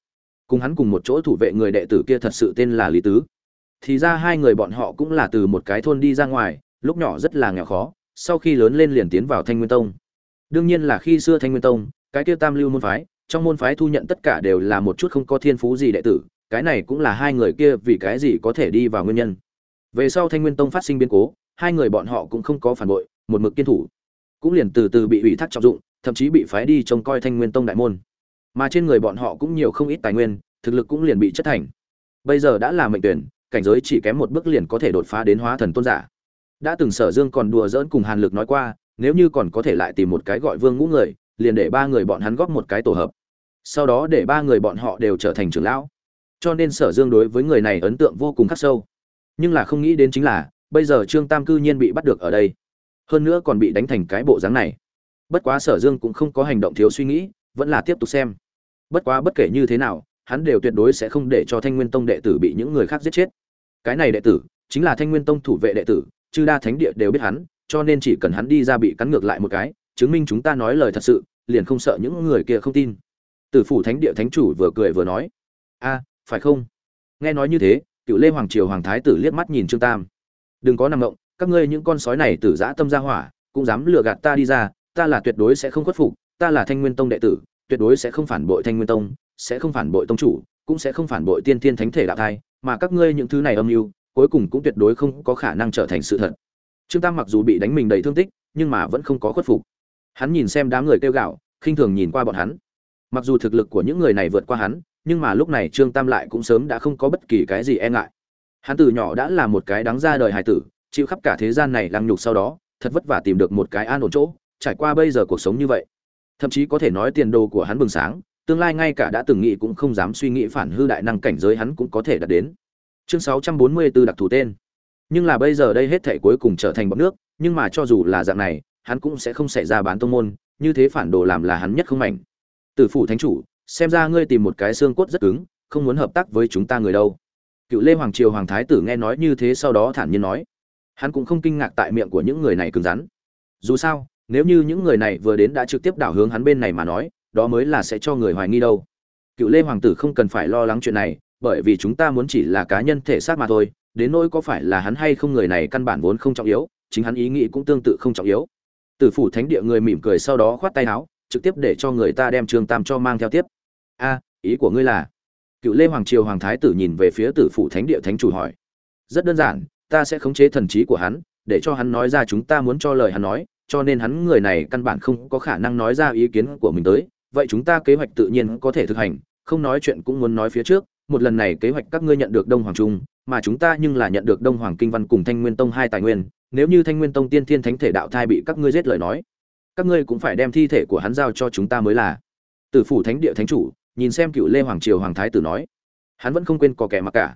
Cùng hắn cùng một chỗ thủ vệ người đệ tử kia thật sự tên là lý tứ. Thì ra hai người bọn họ cũng là từ một cái thôn đi ra ngoài, lúc nhỏ rất là nghèo khó, sau khi lớn lên liền tiến vào thanh nguyên tông. Đương nhiên là khi xưa thanh nguyên tông, cái kia tam lưu môn phái, trong môn phái thu nhận tất cả đều là một chút không có thiên phú gì đệ tử, cái này cũng là hai người kia vì cái gì có thể đi vào nguyên nhân. Về sau thanh nguyên tông phát sinh biến cố hai người bọn họ cũng không có phản bội, một mực kiên thủ. Cũng liền từ từ bị ủy thác trọng dụng, thậm chí bị phái đi trông coi thanh nguyên tông đại môn. Mà trên người bọn họ cũng nhiều không ít tài nguyên, thực lực cũng liền bị chất thành. Bây giờ đã là mệnh tuyển, cảnh giới chỉ kém một bước liền có thể đột phá đến hóa thần tôn giả. Đã từng sở dương còn đùa dỡn cùng hàn lực nói qua, nếu như còn có thể lại tìm một cái gọi vương ngũ người, liền để ba người bọn hắn góp một cái tổ hợp. Sau đó để ba người bọn họ đều trở thành trưởng lão. Cho nên sở dương đối với người này ấn tượng vô cùng khắc sâu. Nhưng là không nghĩ đến chính là bây giờ trương tam cư nhiên bị bắt được ở đây. Hơn nữa còn bị đánh thành cái bộ dáng này. Bất quá sở dương cũng không có hành động thiếu suy nghĩ, vẫn là tiếp tục xem. Bất quá bất kể như thế nào, hắn đều tuyệt đối sẽ không để cho thanh nguyên tông đệ tử bị những người khác giết chết. Cái này đệ tử, chính là thanh nguyên tông thủ vệ đệ tử, chư đa thánh địa đều biết hắn, cho nên chỉ cần hắn đi ra bị cắn ngược lại một cái, chứng minh chúng ta nói lời thật sự, liền không sợ những người kia không tin. Tử phủ thánh địa thánh chủ vừa cười vừa nói, a, phải không? Nghe nói như thế cựu lê hoàng triều hoàng thái tử liếc mắt nhìn trương tam đừng có nằm ngộng các ngươi những con sói này tử giã tâm ra hỏa, cũng dám lừa gạt ta đi ra, ta là tuyệt đối sẽ không khuất phục, ta là thanh nguyên tông đệ tử, tuyệt đối sẽ không phản bội thanh nguyên tông, sẽ không phản bội tông chủ, cũng sẽ không phản bội tiên thiên thánh thể đạo thai, mà các ngươi những thứ này âm mưu, cuối cùng cũng tuyệt đối không có khả năng trở thành sự thật. Trương tam mặc dù bị đánh mình đầy thương tích, nhưng mà vẫn không có khuất phục. Hắn nhìn xem đám người kêu gạo khinh thường nhìn qua bọn hắn. Mặc dù thực lực của những người này vượt qua hắn, nhưng mà lúc này trương tam lại cũng sớm đã không có bất kỳ cái gì e ngại hắn từ nhỏ đã là một cái đáng ra đời hài tử, chịu khắp cả thế gian này lăng nhục sau đó, thật vất vả tìm được một cái an ổn chỗ, trải qua bây giờ cuộc sống như vậy. Thậm chí có thể nói tiền đồ của hắn bừng sáng, tương lai ngay cả đã từng nghĩ cũng không dám suy nghĩ phản hư đại năng cảnh giới hắn cũng có thể đạt đến. Chương 644 đặc thù tên. Nhưng là bây giờ đây hết thể cuối cùng trở thành bọt nước, nhưng mà cho dù là dạng này, hắn cũng sẽ không xảy ra bán tông môn, như thế phản đồ làm là hắn nhất không mảnh. Tử phủ thánh chủ, xem ra ngươi tìm một cái xương cốt rất cứng, không muốn hợp tác với chúng ta người đâu cựu lê hoàng triều hoàng thái tử nghe nói như thế sau đó thản nhiên nói. Hắn cũng không kinh ngạc tại miệng của những người này cứng rắn. Dù sao, nếu như những người này vừa đến đã trực tiếp đảo hướng hắn bên này mà nói, đó mới là sẽ cho người hoài nghi đâu. Cựu lê hoàng tử không cần phải lo lắng chuyện này, bởi vì chúng ta muốn chỉ là cá nhân thể xác mà thôi, đến nỗi có phải là hắn hay không người này căn bản vốn không trọng yếu, chính hắn ý nghĩ cũng tương tự không trọng yếu. Tử phủ thánh địa người mỉm cười sau đó khoát tay áo, trực tiếp để cho người ta đem trương tam cho mang theo tiếp. A, ý của ngươi là cựu lê hoàng triều hoàng thái tử nhìn về phía tử phủ thánh địa thánh chủ hỏi. Rất đơn giản, ta sẽ khống chế thần trí của hắn, để cho hắn nói ra chúng ta muốn cho lời hắn nói, cho nên hắn người này căn bản không có khả năng nói ra ý kiến của mình tới. Vậy chúng ta kế hoạch tự nhiên có thể thực hành, không nói chuyện cũng muốn nói phía trước. Một lần này kế hoạch các ngươi nhận được đông hoàng trung, mà chúng ta nhưng là nhận được đông hoàng kinh văn cùng thanh nguyên tông hai tài nguyên. Nếu như thanh nguyên tông tiên thiên thánh thể đạo thai bị các ngươi giết lời nói, các ngươi cũng phải đem thi thể của hắn giao cho chúng ta mới là. Tử phủ thánh địa thánh chủ nhìn xem cựu lê hoàng triều hoàng thái tử nói hắn vẫn không quên có kẻ mặc cả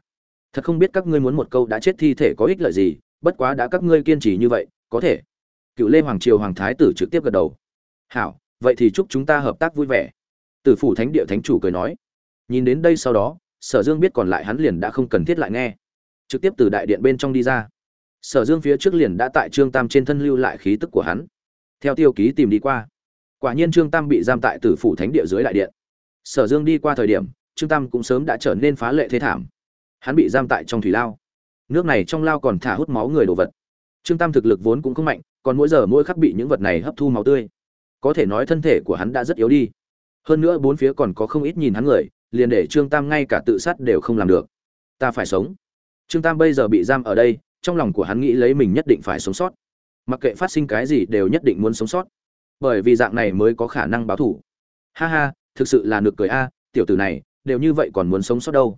thật không biết các ngươi muốn một câu đã chết thi thể có ích lợi gì bất quá đã các ngươi kiên trì như vậy có thể cựu lê hoàng triều hoàng thái tử trực tiếp gật đầu hảo vậy thì chúc chúng ta hợp tác vui vẻ Tử phủ thánh địa thánh chủ cười nói. Nhìn đến đây sau đó, Sở Dương biết còn lại hắn liền đã không cần thiết lại nghe, trực tiếp từ đại điện bên trong đi ra. Sở Dương phía trước liền đã tại Trương Tam trên thân lưu lại khí tức của hắn. Theo tiêu ký tìm đi qua, quả nhiên Trương Tam bị giam tại Tử phủ thánh địa dưới đại điện. Sở Dương đi qua thời điểm, Trương Tam cũng sớm đã trở nên phá lệ thế thảm. Hắn bị giam tại trong thủy lao. Nước này trong lao còn thả hút máu người đồ vật. Trương Tam thực lực vốn cũng không mạnh, còn mỗi giờ mỗi khắc bị những vật này hấp thu máu tươi. Có thể nói thân thể của hắn đã rất yếu đi. Hơn nữa bốn phía còn có không ít nhìn hắn người, liền để Trương Tam ngay cả tự sát đều không làm được. Ta phải sống. Trương Tam bây giờ bị giam ở đây, trong lòng của hắn nghĩ lấy mình nhất định phải sống sót. Mặc kệ phát sinh cái gì đều nhất định muốn sống sót. Bởi vì dạng này mới có khả năng báo thủ. Ha ha, thực sự là nực cười a, tiểu tử này, đều như vậy còn muốn sống sót đâu.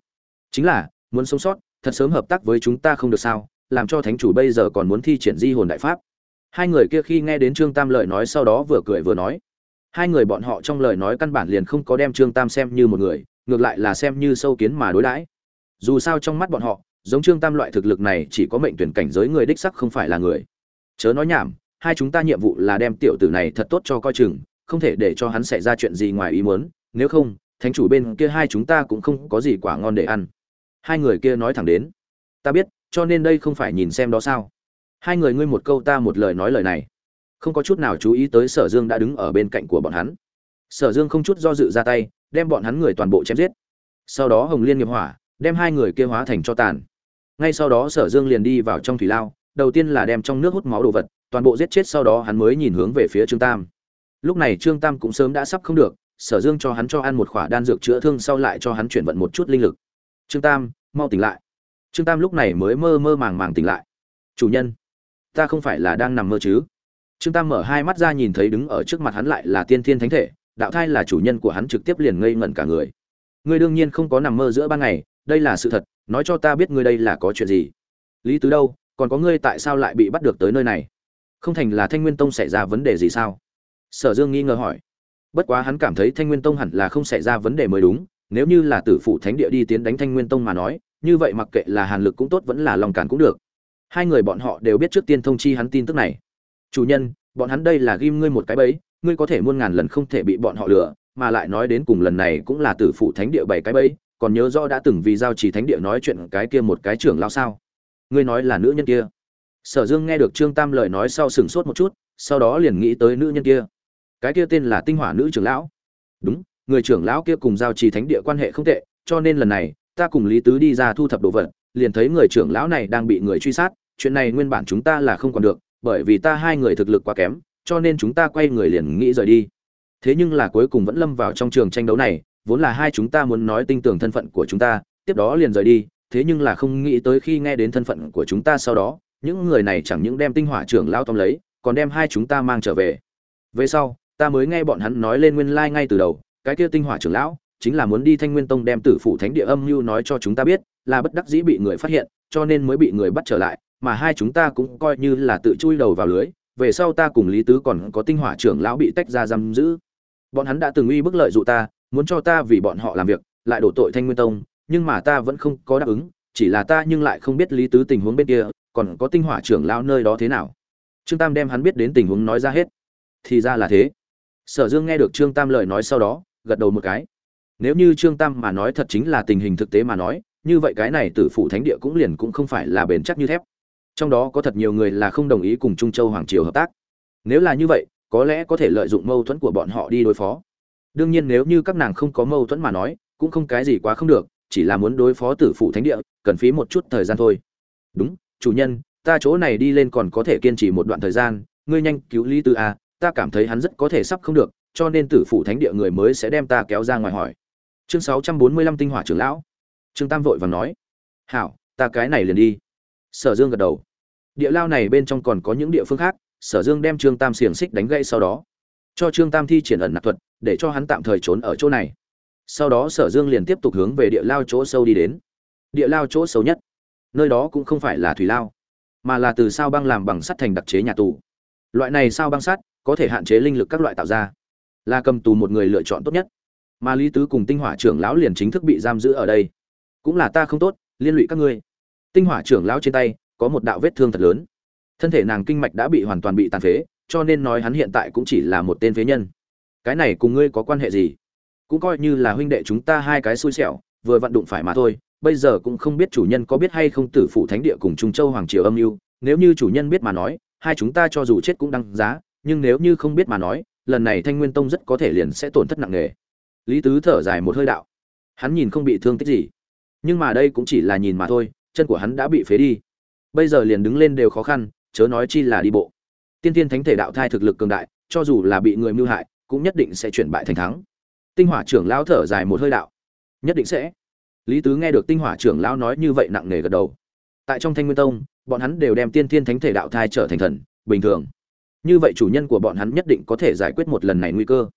Chính là, muốn sống sót, thật sớm hợp tác với chúng ta không được sao? Làm cho thánh chủ bây giờ còn muốn thi triển di hồn đại pháp. Hai người kia khi nghe đến Trương Tam lời nói sau đó vừa cười vừa nói. Hai người bọn họ trong lời nói căn bản liền không có đem Trương Tam xem như một người, ngược lại là xem như sâu kiến mà đối đãi. Dù sao trong mắt bọn họ, giống Trương Tam loại thực lực này chỉ có mệnh tuyển cảnh giới người đích sắc không phải là người. Chớ nói nhảm, hai chúng ta nhiệm vụ là đem tiểu tử này thật tốt cho coi chừng, không thể để cho hắn xảy ra chuyện gì ngoài ý muốn, nếu không, thánh chủ bên kia hai chúng ta cũng không có gì quả ngon để ăn. Hai người kia nói thẳng đến. Ta biết, cho nên đây không phải nhìn xem đó sao? Hai người ngươi một câu ta một lời nói lời này, không có chút nào chú ý tới Sở Dương đã đứng ở bên cạnh của bọn hắn. Sở Dương không chút do dự ra tay, đem bọn hắn người toàn bộ chém giết. Sau đó Hồng Liên nghiệp hỏa, đem hai người kia hóa thành cho tàn. Ngay sau đó Sở Dương liền đi vào trong thủy lao, đầu tiên là đem trong nước hút máu đồ vật, toàn bộ giết chết sau đó hắn mới nhìn hướng về phía Trương Tam. Lúc này Trương Tam cũng sớm đã sắp không được, Sở Dương cho hắn cho ăn một khỏa đan dược chữa thương sau lại cho hắn chuyển vận một chút linh lực. Trương Tam, mau tỉnh lại. Trương Tam lúc này mới mơ mơ màng màng tỉnh lại. Chủ nhân, ta không phải là đang nằm mơ chứ? Trương Tam mở hai mắt ra nhìn thấy đứng ở trước mặt hắn lại là tiên thiên thánh thể, đạo thai là chủ nhân của hắn trực tiếp liền ngây ngẩn cả người. Ngươi đương nhiên không có nằm mơ giữa ban ngày, đây là sự thật, nói cho ta biết ngươi đây là có chuyện gì. Lý Tứ đâu, còn có ngươi tại sao lại bị bắt được tới nơi này? Không thành là Thanh Nguyên Tông xảy ra vấn đề gì sao? Sở Dương nghi ngờ hỏi. Bất quá hắn cảm thấy Thanh Nguyên Tông hẳn là không xảy ra vấn đề mới đúng, nếu như là Tử phụ thánh địa đi tiến đánh Thanh Nguyên Tông mà nói, như vậy mặc kệ là Hàn Lực cũng tốt vẫn là Long Cản cũng được. Hai người bọn họ đều biết trước tiên thông chi hắn tin tức này. Chủ nhân, bọn hắn đây là ghim ngươi một cái bẫy, ngươi có thể muôn ngàn lần không thể bị bọn họ lừa, mà lại nói đến cùng lần này cũng là Tử phụ thánh địa bảy cái bẫy, còn nhớ rõ đã từng vì giao trì thánh địa nói chuyện cái kia một cái trưởng lão sao? Ngươi nói là nữ nhân kia? Sở Dương nghe được Trương Tam lời nói sau sửng sốt một chút, sau đó liền nghĩ tới nữ nhân kia. Cái kia tên là Tinh Hỏa nữ trưởng lão. Đúng, người trưởng lão kia cùng giao trì thánh địa quan hệ không tệ, cho nên lần này, ta cùng Lý Tứ đi ra thu thập đồ vật, liền thấy người trưởng lão này đang bị người truy sát, chuyện này nguyên bản chúng ta là không còn được, bởi vì ta hai người thực lực quá kém, cho nên chúng ta quay người liền nghĩ rời đi. Thế nhưng là cuối cùng vẫn lâm vào trong trường tranh đấu này, vốn là hai chúng ta muốn nói tinh tưởng thân phận của chúng ta, tiếp đó liền rời đi, thế nhưng là không nghĩ tới khi nghe đến thân phận của chúng ta sau đó, những người này chẳng những đem tinh hỏa trưởng lão tóm lấy, còn đem hai chúng ta mang trở về. Về sau, ta mới nghe bọn hắn nói lên nguyên lai like ngay từ đầu, cái kia tinh hỏa trưởng lão chính là muốn đi Thanh Nguyên Tông đem Tử phủ Thánh địa âm mưu nói cho chúng ta biết, là bất đắc dĩ bị người phát hiện, cho nên mới bị người bắt trở lại, mà hai chúng ta cũng coi như là tự chui đầu vào lưới, về sau ta cùng Lý Tứ còn có tinh hỏa trưởng lão bị tách ra giam giữ. Bọn hắn đã từng uy bức lợi dụ ta, muốn cho ta vì bọn họ làm việc, lại đổ tội Thanh Nguyên Tông, nhưng mà ta vẫn không có đáp ứng, chỉ là ta nhưng lại không biết Lý Tứ tình huống bên kia, còn có tinh hỏa trưởng lão nơi đó thế nào. Trương Tam đem hắn biết đến tình huống nói ra hết. Thì ra là thế. Sở Dương nghe được Trương Tam lời nói sau đó, gật đầu một cái. Nếu như Trương Tam mà nói thật chính là tình hình thực tế mà nói, như vậy cái này Tử phụ thánh địa cũng liền cũng không phải là bền chắc như thép. Trong đó có thật nhiều người là không đồng ý cùng Trung Châu hoàng triều hợp tác. Nếu là như vậy, có lẽ có thể lợi dụng mâu thuẫn của bọn họ đi đối phó. Đương nhiên nếu như các nàng không có mâu thuẫn mà nói, cũng không cái gì quá không được, chỉ là muốn đối phó Tử phụ thánh địa, cần phí một chút thời gian thôi. Đúng, chủ nhân, ta chỗ này đi lên còn có thể kiên trì một đoạn thời gian, ngươi nhanh cứu Lý Tư a, ta cảm thấy hắn rất có thể sắp không được, cho nên Tử phụ thánh địa người mới sẽ đem ta kéo ra ngoài hỏi. Chương 645 tinh hỏa trưởng lão. Trương Tam vội vàng nói: "Hảo, ta cái này liền đi." Sở Dương gật đầu. Địa lao này bên trong còn có những địa phương khác, Sở Dương đem Trương Tam xiềng xích đánh gãy sau đó, cho Trương Tam thi triển ẩn nặc thuật, để cho hắn tạm thời trốn ở chỗ này. Sau đó Sở Dương liền tiếp tục hướng về địa lao chỗ sâu đi đến. Địa lao chỗ sâu nhất, nơi đó cũng không phải là thủy lao, mà là từ sao băng làm bằng sắt thành đặc chế nhà tù. Loại này sao băng sắt có thể hạn chế linh lực các loại tạo ra, là cầm tù một người lựa chọn tốt nhất. Mà Lý Tứ cùng Tinh Hỏa trưởng lão liền chính thức bị giam giữ ở đây. Cũng là ta không tốt, liên lụy các ngươi. Tinh Hỏa trưởng lão trên tay có một đạo vết thương thật lớn. Thân thể nàng kinh mạch đã bị hoàn toàn bị tàn phế, cho nên nói hắn hiện tại cũng chỉ là một tên phế nhân. Cái này cùng ngươi có quan hệ gì? cũng coi như là huynh đệ chúng ta hai cái xui xẻo vừa vặn đụng phải mà thôi bây giờ cũng không biết chủ nhân có biết hay không tử phụ thánh địa cùng trung châu hoàng triều âm mưu nếu như chủ nhân biết mà nói hai chúng ta cho dù chết cũng đăng giá nhưng nếu như không biết mà nói, lần này thanh nguyên tông rất có thể liền sẽ tổn thất nặng nề. Lý tứ thở dài một hơi đạo. Hắn nhìn không bị thương tích gì. Nhưng mà đây cũng chỉ là nhìn mà thôi, chân của hắn đã bị phế đi. Bây giờ liền đứng lên đều khó khăn, chớ nói chi là đi bộ. Tiên tiên thánh thể đạo thai thực lực cường đại, cho dù là bị người mưu hại, cũng nhất định sẽ chuyển bại thành thắng. Tinh hỏa trưởng lão thở dài một hơi đạo. Nhất định sẽ. Lý tứ nghe được tinh hỏa trưởng lão nói như vậy nặng nề gật đầu. Tại trong thanh nguyên tông, bọn hắn đều đem tiên tiên thánh thể đạo thai trở thành thần, bình thường như vậy chủ nhân của bọn hắn nhất định có thể giải quyết một lần này nguy cơ.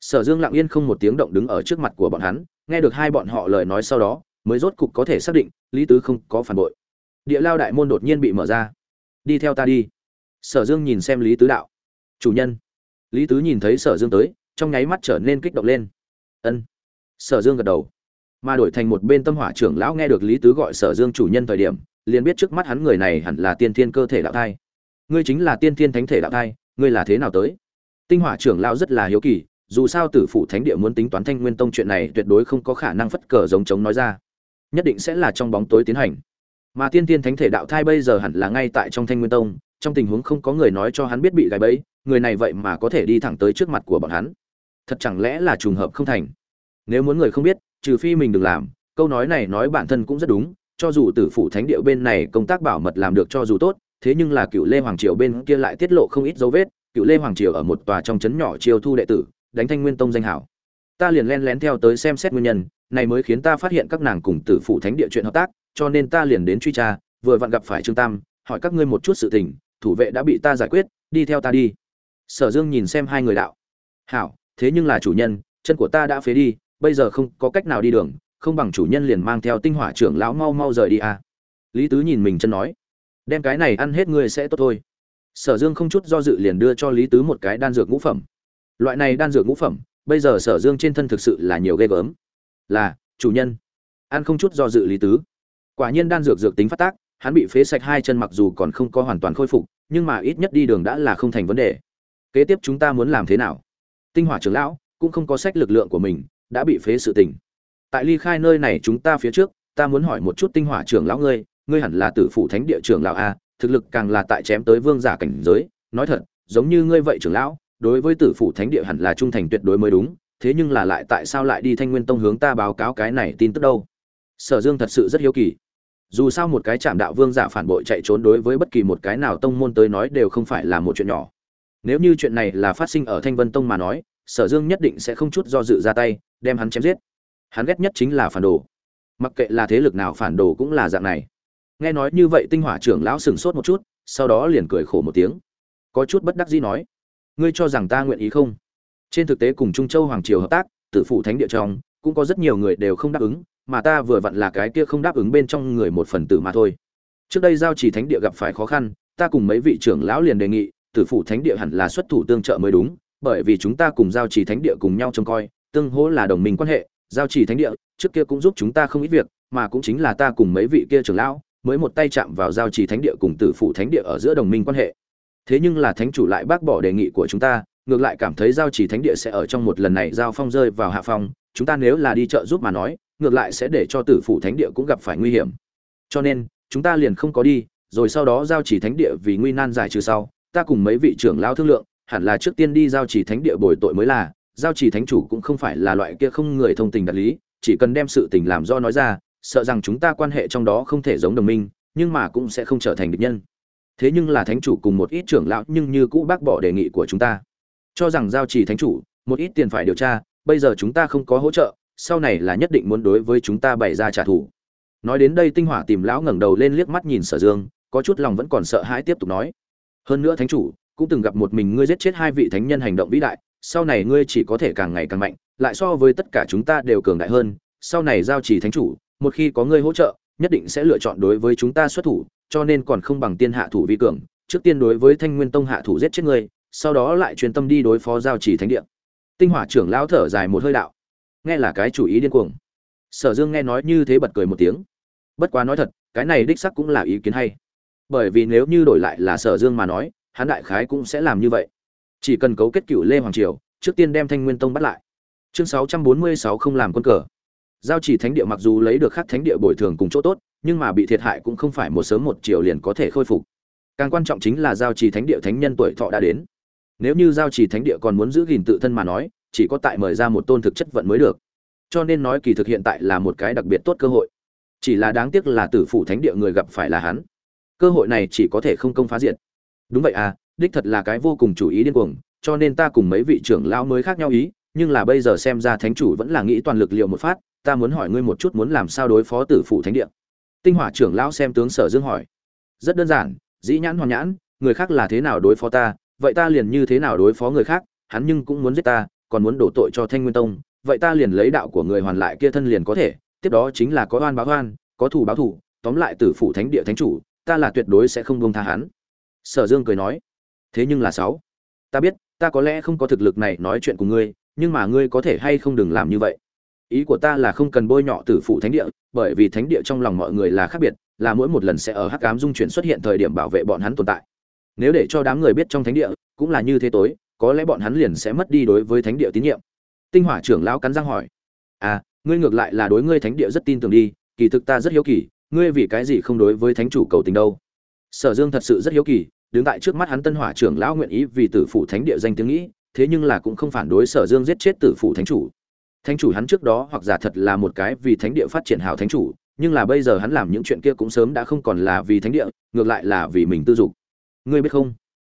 Sở dương lặng yên không một tiếng động đứng ở trước mặt của bọn hắn, nghe được hai bọn họ lời nói sau đó, mới rốt cục có thể xác định, lý tứ không có phản bội. Địa lao đại môn đột nhiên bị mở ra. Đi theo ta đi. Sở dương nhìn xem lý tứ đạo. Chủ nhân. Lý tứ nhìn thấy sở dương tới, trong nháy mắt trở nên kích động lên. Ân. Sở dương gật đầu. Mà đổi thành một bên tâm hỏa trưởng lão nghe được lý tứ gọi sở dương chủ nhân thời điểm, liền biết trước mắt hắn người này hẳn là tiên thiên cơ thể đạo thai ngươi chính là tiên thiên thánh thể đạo thai, ngươi là thế nào tới? Tinh hỏa trưởng lão rất là hiếu kỳ, dù sao tử phụ thánh địa muốn tính toán thanh nguyên tông chuyện này tuyệt đối không có khả năng phất cờ giống chống nói ra. Nhất định sẽ là trong bóng tối tiến hành. Mà tiên tiên thánh thể đạo thai bây giờ hẳn là ngay tại trong thanh nguyên tông, trong tình huống không có người nói cho hắn biết bị gài bẫy, người này vậy mà có thể đi thẳng tới trước mặt của bọn hắn. Thật chẳng lẽ là trùng hợp không thành? Nếu muốn người không biết, trừ phi mình đừng làm, câu nói này nói bản thân cũng rất đúng, cho dù tử phủ thánh địa bên này công tác bảo mật làm được cho dù tốt thế nhưng là cựu lê hoàng triều bên kia lại tiết lộ không ít dấu vết, cựu lê hoàng triều ở một tòa trong trấn nhỏ chiêu thu đệ tử, đánh thanh nguyên tông danh hảo. Ta liền len lén theo tới xem xét nguyên nhân, này mới khiến ta phát hiện các nàng cùng tử phủ thánh địa chuyện hợp tác, cho nên ta liền đến truy tra, vừa vặn gặp phải trương tam, hỏi các ngươi một chút sự tình, thủ vệ đã bị ta giải quyết, đi theo ta đi. Sở dương nhìn xem hai người đạo. Hảo, thế nhưng là chủ nhân, chân của ta đã phế đi, bây giờ không có cách nào đi đường, không bằng chủ nhân liền mang theo tinh hỏa trưởng lão mau mau rời đi à. lý tứ nhìn mình chân nói đem cái này ăn hết ngươi sẽ tốt thôi. Sở dương không chút do dự liền đưa cho lý tứ một cái đan dược ngũ phẩm. Loại này đan dược ngũ phẩm, bây giờ sở dương trên thân thực sự là nhiều ghê gớm. Là, chủ nhân. Ăn không chút do dự lý tứ. Quả nhiên đan dược dược tính phát tác, hắn bị phế sạch hai chân mặc dù còn không có hoàn toàn khôi phục, nhưng mà ít nhất đi đường đã là không thành vấn đề. Kế tiếp chúng ta muốn làm thế nào? Tinh hỏa trưởng lão cũng không có sách lực lượng của mình, đã bị phế sự tình. Tại ly khai nơi này chúng ta phía trước, ta muốn hỏi một chút tinh hỏa trưởng lão ngươi ngươi hẳn là tử phủ thánh địa trưởng lão a, thực lực càng là tại chém tới vương giả cảnh giới. Nói thật, giống như ngươi vậy trưởng lão, đối với tử phủ thánh địa hẳn là trung thành tuyệt đối mới đúng, thế nhưng là lại tại sao lại đi thanh nguyên tông hướng ta báo cáo cái này tin tức đâu? Sở dương thật sự rất hiếu kỳ. Dù sao một cái chạm đạo vương giả phản bội chạy trốn đối với bất kỳ một cái nào tông môn tới nói đều không phải là một chuyện nhỏ. Nếu như chuyện này là phát sinh ở thanh vân tông mà nói, sở dương nhất định sẽ không chút do dự ra tay, đem hắn chém giết. Hắn ghét nhất chính là phản đồ. Mặc kệ là thế lực nào phản đồ cũng là dạng này nghe nói như vậy tinh hỏa trưởng lão sừng sốt một chút, sau đó liền cười khổ một tiếng. Có chút bất đắc dĩ nói, ngươi cho rằng ta nguyện ý không? Trên thực tế cùng trung châu hoàng triều hợp tác, tử phụ thánh địa trong, cũng có rất nhiều người đều không đáp ứng, mà ta vừa vặn là cái kia không đáp ứng bên trong người một phần tử mà thôi. Trước đây giao chỉ thánh địa gặp phải khó khăn, ta cùng mấy vị trưởng lão liền đề nghị, tử phụ thánh địa hẳn là xuất thủ tương trợ mới đúng, bởi vì chúng ta cùng giao chỉ thánh địa cùng nhau trông coi, tương hỗ là đồng minh quan hệ, giao chỉ thánh địa, trước kia cũng giúp chúng ta không ít việc, mà cũng chính là ta cùng mấy vị kia trưởng lão mới một tay chạm vào giao chỉ thánh địa cùng tử phụ thánh địa ở giữa đồng minh quan hệ. Thế nhưng là thánh chủ lại bác bỏ đề nghị của chúng ta, ngược lại cảm thấy giao chỉ thánh địa sẽ ở trong một lần này giao phong rơi vào hạ phong, chúng ta nếu là đi chợ giúp mà nói, ngược lại sẽ để cho tử phủ thánh địa cũng gặp phải nguy hiểm. Cho nên, chúng ta liền không có đi, rồi sau đó giao chỉ thánh địa vì nguy nan giải trừ sau, ta cùng mấy vị trưởng lao thương lượng, hẳn là trước tiên đi giao chỉ thánh địa bồi tội mới là, giao chỉ thánh chủ cũng không phải là loại kia không người thông tình đạt lý, chỉ cần đem sự tình làm do nói ra sợ rằng chúng ta quan hệ trong đó không thể giống đồng minh, nhưng mà cũng sẽ không trở thành địch nhân. Thế nhưng là thánh chủ cùng một ít trưởng lão nhưng như cũ bác bỏ đề nghị của chúng ta. Cho rằng giao trì thánh chủ, một ít tiền phải điều tra, bây giờ chúng ta không có hỗ trợ, sau này là nhất định muốn đối với chúng ta bày ra trả thù. Nói đến đây tinh hỏa tìm lão ngẩng đầu lên liếc mắt nhìn sở dương, có chút lòng vẫn còn sợ hãi tiếp tục nói. Hơn nữa thánh chủ, cũng từng gặp một mình ngươi giết chết hai vị thánh nhân hành động vĩ đại, sau này ngươi chỉ có thể càng ngày càng mạnh, lại so với tất cả chúng ta đều cường đại hơn, sau này giao trì thánh chủ một khi có ngươi hỗ trợ, nhất định sẽ lựa chọn đối với chúng ta xuất thủ, cho nên còn không bằng tiên hạ thủ vi cường, trước tiên đối với thanh nguyên tông hạ thủ giết chết ngươi sau đó lại truyền tâm đi đối phó giao chỉ thánh địa. Tinh hỏa trưởng lão thở dài một hơi đạo. Nghe là cái chủ ý điên cuồng. Sở dương nghe nói như thế bật cười một tiếng. Bất quá nói thật, cái này đích sắc cũng là ý kiến hay. Bởi vì nếu như đổi lại là sở dương mà nói, hắn đại khái cũng sẽ làm như vậy. Chỉ cần cấu kết cựu lê hoàng triều, trước tiên đem thanh nguyên tông bắt lại. Chương sáu trăm bốn mươi sáu không làm quân cờ giao chỉ thánh địa mặc dù lấy được khắc thánh địa bồi thường cùng chỗ tốt, nhưng mà bị thiệt hại cũng không phải một sớm một chiều liền có thể khôi phục. Càng quan trọng chính là giao trì thánh địa thánh nhân tuổi thọ đã đến. Nếu như giao trì thánh địa còn muốn giữ gìn tự thân mà nói, chỉ có tại mời ra một tôn thực chất vận mới được. Cho nên nói kỳ thực hiện tại là một cái đặc biệt tốt cơ hội. Chỉ là đáng tiếc là tử phủ thánh địa người gặp phải là hắn. Cơ hội này chỉ có thể không công phá diện đúng vậy à đích thật là cái vô cùng chủ ý điên cuồng, cho nên ta cùng mấy vị trưởng lão mới khác nhau ý, nhưng là bây giờ xem ra thánh chủ vẫn là nghĩ toàn lực liệu một phát ta muốn hỏi ngươi một chút muốn làm sao đối phó tử phủ thánh địa. Tinh hỏa trưởng lão xem tướng sở dương hỏi. Rất đơn giản, dĩ nhãn hoàn nhãn, người khác là thế nào đối phó ta, vậy ta liền như thế nào đối phó người khác, hắn nhưng cũng muốn giết ta, còn muốn đổ tội cho thanh nguyên tông, vậy ta liền lấy đạo của người hoàn lại kia thân liền có thể, tiếp đó chính là có oan báo oan, có thù báo thù, tóm lại tử phủ thánh địa thánh chủ, ta là tuyệt đối sẽ không buông tha hắn. Sở dương cười nói. Thế nhưng là sáu, ta biết, ta có lẽ không có thực lực này nói chuyện cùng ngươi, nhưng mà ngươi có thể hay không đừng làm như vậy ý của ta là không cần bôi nhọ tử phụ thánh địa, bởi vì thánh địa trong lòng mọi người là khác biệt, là mỗi một lần sẽ ở hắc ám dung chuyển xuất hiện thời điểm bảo vệ bọn hắn tồn tại. Nếu để cho đám người biết trong thánh địa, cũng là như thế tối, có lẽ bọn hắn liền sẽ mất đi đối với thánh địa tín nhiệm. Tinh hỏa trưởng lão cắn răng hỏi à ngươi ngược lại là đối ngươi thánh địa rất tin tưởng đi, kỳ thực ta rất hiếu kỳ, ngươi vì cái gì không đối với thánh chủ cầu tình đâu? Sở dương thật sự rất hiếu kỳ, đứng tại trước mắt hắn tân hỏa trưởng lão nguyện ý vì tử phụ thánh địa danh tiếng nghĩ, thế nhưng là cũng không phản đối sở dương giết chết tử phụ thánh chủ thánh chủ hắn trước đó hoặc giả thật là một cái vì thánh địa phát triển hào thánh chủ, nhưng là bây giờ hắn làm những chuyện kia cũng sớm đã không còn là vì thánh địa, ngược lại là vì mình tư dục. Ngươi biết không?